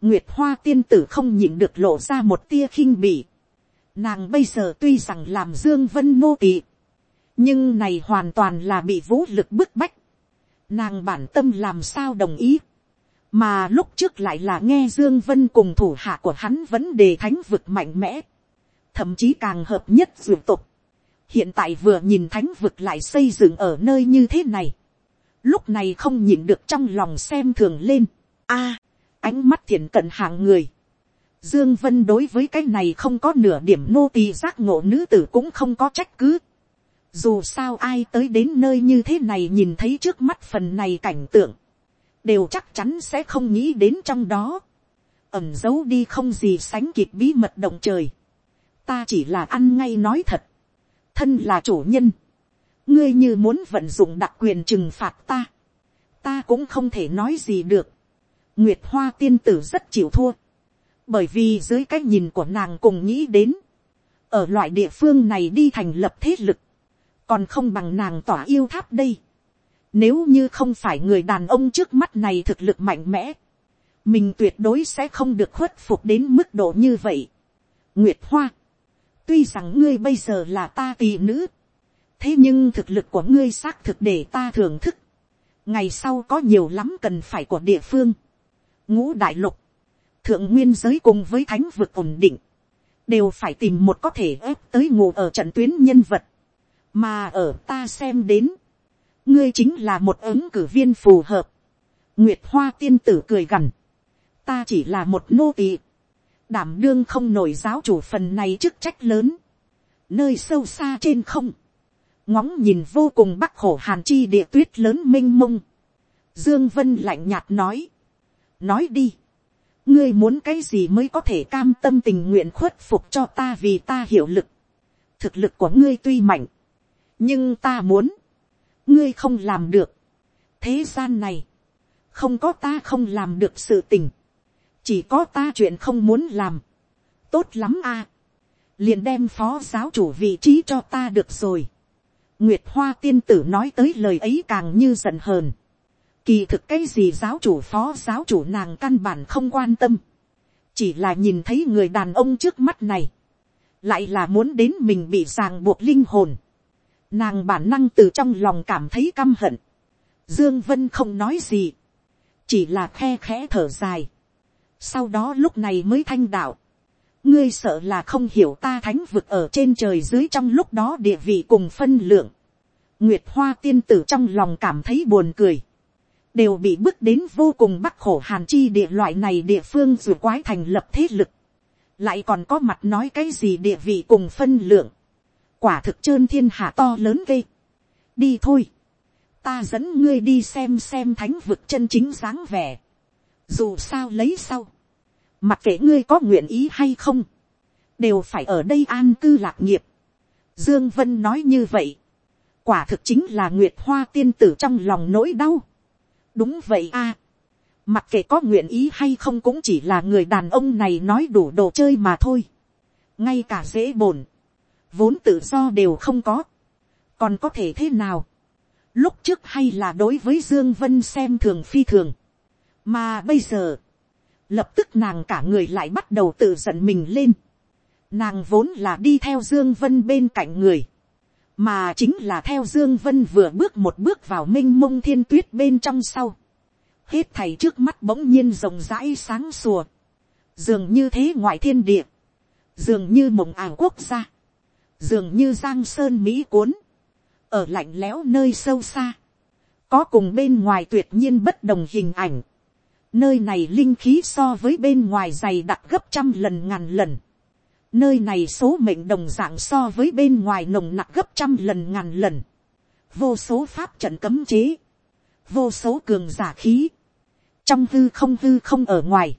Nguyệt hoa tiên tử không nhịn được lộ ra một tia khinh bỉ. Nàng bây giờ tuy rằng làm dương vân nô tỳ nhưng này hoàn toàn là bị vũ lực bức bách. Nàng bản tâm làm sao đồng ý mà lúc trước lại là nghe dương vân cùng thủ hạ của hắn vấn đề thánh vực mạnh mẽ, thậm chí càng hợp nhất dược tục. hiện tại vừa nhìn thánh vực lại xây dựng ở nơi như thế này, lúc này không nhìn được trong lòng xem thường lên. a, ánh mắt thiện cận hạng người. Dương Vân đối với cái này không có nửa điểm nô tỳ giác ngộ nữ tử cũng không có trách cứ. Dù sao ai tới đến nơi như thế này nhìn thấy trước mắt phần này cảnh tượng đều chắc chắn sẽ không nghĩ đến trong đó, ẩm giấu đi không gì sánh kịp bí mật động trời, ta chỉ là ăn ngay nói thật, thân là chủ nhân, ngươi như muốn vận dụng đặc quyền trừng phạt ta, ta cũng không thể nói gì được, nguyệt hoa tiên tử rất chịu thua, bởi vì dưới cái nhìn của nàng cùng nghĩ đến, ở loại địa phương này đi thành lập thế lực, còn không bằng nàng tỏa yêu tháp đây. Nếu như không phải người đàn ông trước mắt này thực lực mạnh mẽ, mình tuyệt đối sẽ không được khuất phục đến mức độ như vậy. Nguyệt Hoa, tuy rằng ngươi bây giờ là ta tỷ nữ, thế nhưng thực lực của ngươi xác thực để ta thưởng thức. ngày sau có nhiều lắm cần phải của địa phương. ngũ đại lục, thượng nguyên giới cùng với thánh vực ổn định, đều phải tìm một có thể ép tới ngủ ở trận tuyến nhân vật, mà ở ta xem đến, ngươi chính là một ứng cử viên phù hợp. nguyệt hoa tiên tử cười gằn. ta chỉ là một nô tỳ. đảm đương không nổi giáo chủ phần này chức trách lớn. nơi sâu xa trên không. ngóng nhìn vô cùng bắc khổ hàn chi địa tuyết lớn m i n h mông. dương vân lạnh nhạt nói. nói đi. ngươi muốn cái gì mới có thể cam tâm tình nguyện khuất phục cho ta vì ta hiểu lực. thực lực của ngươi tuy mạnh nhưng ta muốn ngươi không làm được. thế gian này, không có ta không làm được sự tình, chỉ có ta chuyện không muốn làm. tốt lắm a, liền đem phó giáo chủ vị trí cho ta được rồi. nguyệt hoa tiên tử nói tới lời ấy càng như giận hờn. kỳ thực cái gì giáo chủ phó giáo chủ nàng căn bản không quan tâm. chỉ là nhìn thấy người đàn ông trước mắt này, lại là muốn đến mình bị ràng buộc linh hồn Nàng bản năng từ trong lòng cảm thấy căm hận. Dương Vân không nói gì. Chỉ là khe khẽ thở dài. Sau đó lúc này mới thanh đạo. Ngươi sợ là không hiểu ta thánh vực ở trên trời dưới trong lúc đó địa vị cùng phân lượng. Nguyệt hoa tiên tử trong lòng cảm thấy buồn cười. Đều bị bước đến vô cùng bắc khổ hàn chi địa loại này địa phương dù quái thành lập thế lực. Lại còn có mặt nói cái gì địa vị cùng phân lượng. Quả thực trơn thiên hạ to lớn ghê. Đi thôi. Ta dẫn ngươi đi xem xem thánh vực chân chính dáng vẻ. Dù sao lấy sau. Mặc kệ ngươi có nguyện ý hay không. Đều phải ở đây an cư lạc nghiệp. Dương Vân nói như vậy quả thực chính là nguyệt hoa tiên tử trong lòng nỗi đau. đúng vậy a. mặc kệ có nguyện ý hay không cũng chỉ là người đàn ông này nói đủ đồ chơi mà thôi. ngay cả dễ bổn, vốn tự do đều không có. còn có thể thế nào. lúc trước hay là đối với dương vân xem thường phi thường. mà bây giờ, lập tức nàng cả người lại bắt đầu tự giận mình lên. nàng vốn là đi theo dương vân bên cạnh người mà chính là theo dương vân vừa bước một bước vào m i n h mông thiên tuyết bên trong sau, hết thầy trước mắt bỗng nhiên rộng rãi sáng sùa, dường như thế ngoại thiên địa, dường như mộng ảo quốc gia, dường như giang sơn mỹ cuốn, ở lạnh lẽo nơi sâu xa, có cùng bên ngoài tuyệt nhiên bất đồng hình ảnh, nơi này linh khí so với bên ngoài dày đặc gấp trăm lần ngàn lần, Nơi này số mệnh đồng dạng so với bên ngoài nồng nặc gấp trăm lần ngàn lần. Vô số pháp trận cấm chế. Vô số cường giả khí. Trong hư không hư không ở ngoài.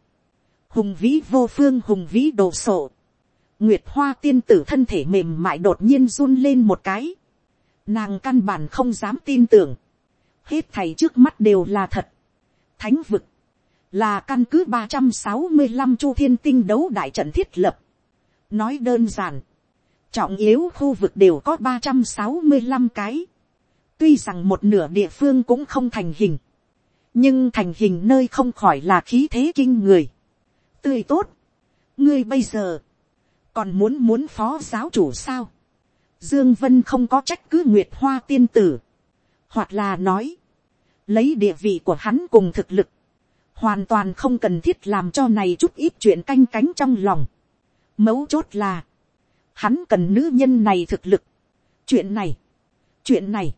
Hùng vĩ vô phương hùng vĩ đồ sộ. Nguyệt hoa tiên tử thân thể mềm mại đột nhiên run lên một cái. Nàng căn bản không dám tin tưởng. Hết thầy trước mắt đều là thật. Thánh vực. Là căn cứ ba trăm sáu mươi 365 chu thiên tinh đấu đại trận thiết lập nói đơn giản, trọng yếu khu vực đều có ba trăm sáu mươi 365 cái, tuy rằng một nửa địa phương cũng không thành hình, nhưng thành hình nơi không khỏi là khí thế kinh người, tươi tốt, ngươi bây giờ, còn muốn muốn phó giáo chủ sao, dương vân không có trách cứ nguyệt hoa tiên tử, hoặc là nói, lấy địa vị của hắn cùng thực lực, hoàn toàn không cần thiết làm cho này chút ít chuyện canh cánh trong lòng. Mấu chốt là, hắn cần nữ nhân này thực lực. Chuyện này, chuyện này,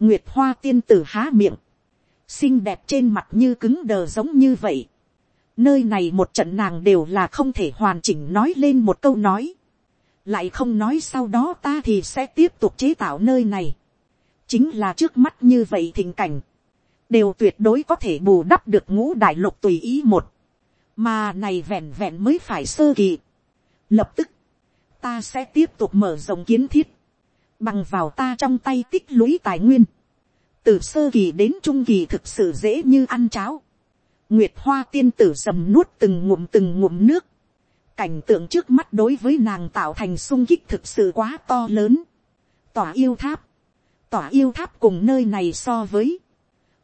Nguyệt Hoa tiên tử há miệng, xinh đẹp trên mặt như cứng đờ giống như vậy. Nơi này một trận nàng đều là không thể hoàn chỉnh nói lên một câu nói. Lại không nói sau đó ta thì sẽ tiếp tục chế tạo nơi này. Chính là trước mắt như vậy thình cảnh. Đều tuyệt đối có thể bù đắp được ngũ đại lục tùy ý một. Mà này vẹn vẹn mới phải sơ kỳ. Lập tức, ta sẽ tiếp tục mở rộng kiến thiết, bằng vào ta trong tay tích lũy tài nguyên. Từ sơ kỳ đến trung kỳ thực sự dễ như ăn cháo. Nguyệt hoa tiên tử dầm nuốt từng ngụm từng ngụm nước. Cảnh tượng trước mắt đối với nàng tạo thành sung kích thực sự quá to lớn. Tỏa yêu tháp. Tỏa yêu tháp cùng nơi này so với.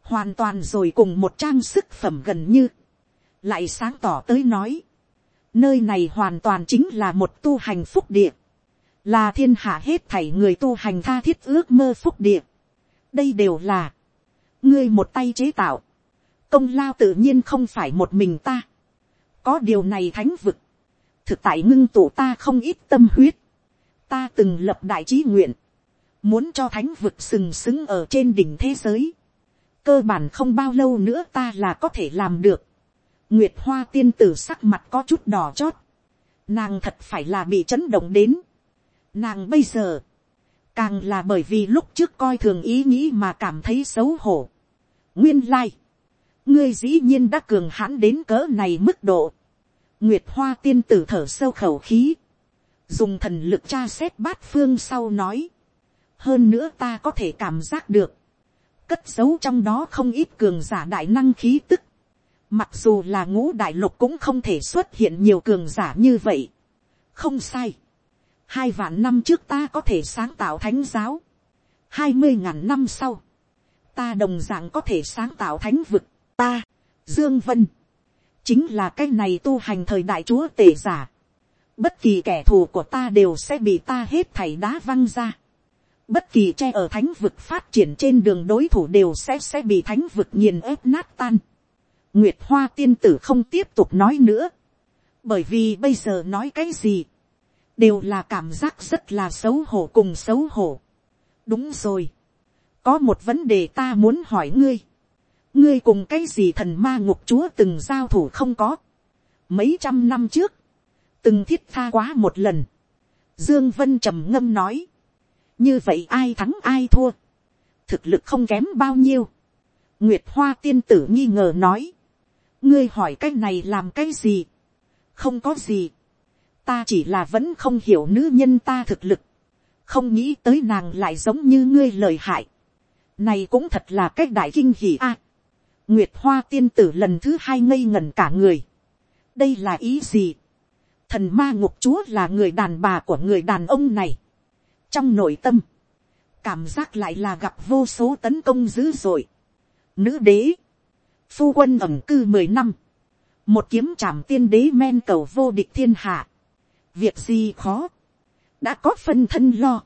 Hoàn toàn rồi cùng một trang sức phẩm gần như. Lại sáng tỏ tới nói Nơi này hoàn toàn chính là một tu hành phúc địa. Là thiên hạ hết thảy người tu hành tha thiết ước mơ phúc địa. Đây đều là. Ngươi một tay chế tạo. Công lao tự nhiên không phải một mình ta. Có điều này thánh vực. Thực tại ngưng tụ ta không ít tâm huyết. Ta từng lập đại trí nguyện. Muốn cho thánh vực sừng sững ở trên đỉnh thế giới. Cơ bản không bao lâu nữa ta là có thể làm được Nguyệt hoa tiên tử sắc mặt có chút đỏ chót. Nàng thật phải là bị chấn động đến. Nàng bây giờ. Càng là bởi vì lúc trước coi thường ý nghĩ mà cảm thấy xấu hổ. Nguyên lai. Ngươi dĩ nhiên đã cường hãn đến cỡ này mức độ. Nguyệt hoa tiên tử thở sâu khẩu khí. Dùng thần lực tra xét bát phương sau nói. Hơn nữa ta có thể cảm giác được. Cất giấu trong đó không ít cường giả đại năng khí tức Mặc dù là ngũ đại lục cũng không thể xuất hiện nhiều cường giả như vậy. Không sai. Hai vạn năm trước ta có thể sáng tạo thánh giáo. Hai mươi ngàn năm sau. Ta đồng dạng có thể sáng tạo thánh vực. Ta, Dương Vân. Chính là cái này tu hành thời đại chúa tể giả. Bất kỳ kẻ thù của ta đều sẽ bị ta hết thảy đá văng ra. Bất kỳ che ở thánh vực phát triển trên đường đối thủ đều sẽ sẽ bị thánh vực nghiền ép nát tan Nguyệt Hoa tiên tử không tiếp tục nói nữa. Bởi vì bây giờ nói cái gì. Đều là cảm giác rất là xấu hổ cùng xấu hổ. Đúng rồi. có một vấn đề ta muốn hỏi ngươi, ngươi cùng cái gì thần ma ngục chúa từng giao thủ không có, mấy trăm năm trước, từng thiết tha quá một lần, dương vân trầm ngâm nói, như vậy ai thắng ai thua, thực lực không kém bao nhiêu, nguyệt hoa tiên tử nghi ngờ nói, ngươi hỏi cái này làm cái gì, không có gì, ta chỉ là vẫn không hiểu nữ nhân ta thực lực, không nghĩ tới nàng lại giống như ngươi lời hại, này cũng thật là cái đại kinh hỉ a nguyệt hoa tiên tử lần thứ hai ngây ngẩn cả người, đây là ý gì, thần ma ngục chúa là người đàn bà của người đàn ông này, trong nội tâm, cảm giác lại là gặp vô số tấn công dữ dội. Nữ đế, phu quân ẩm cư mười năm, một kiếm trảm tiên đế men cầu vô địch thiên hạ, việc gì khó, đã có phân thân lo,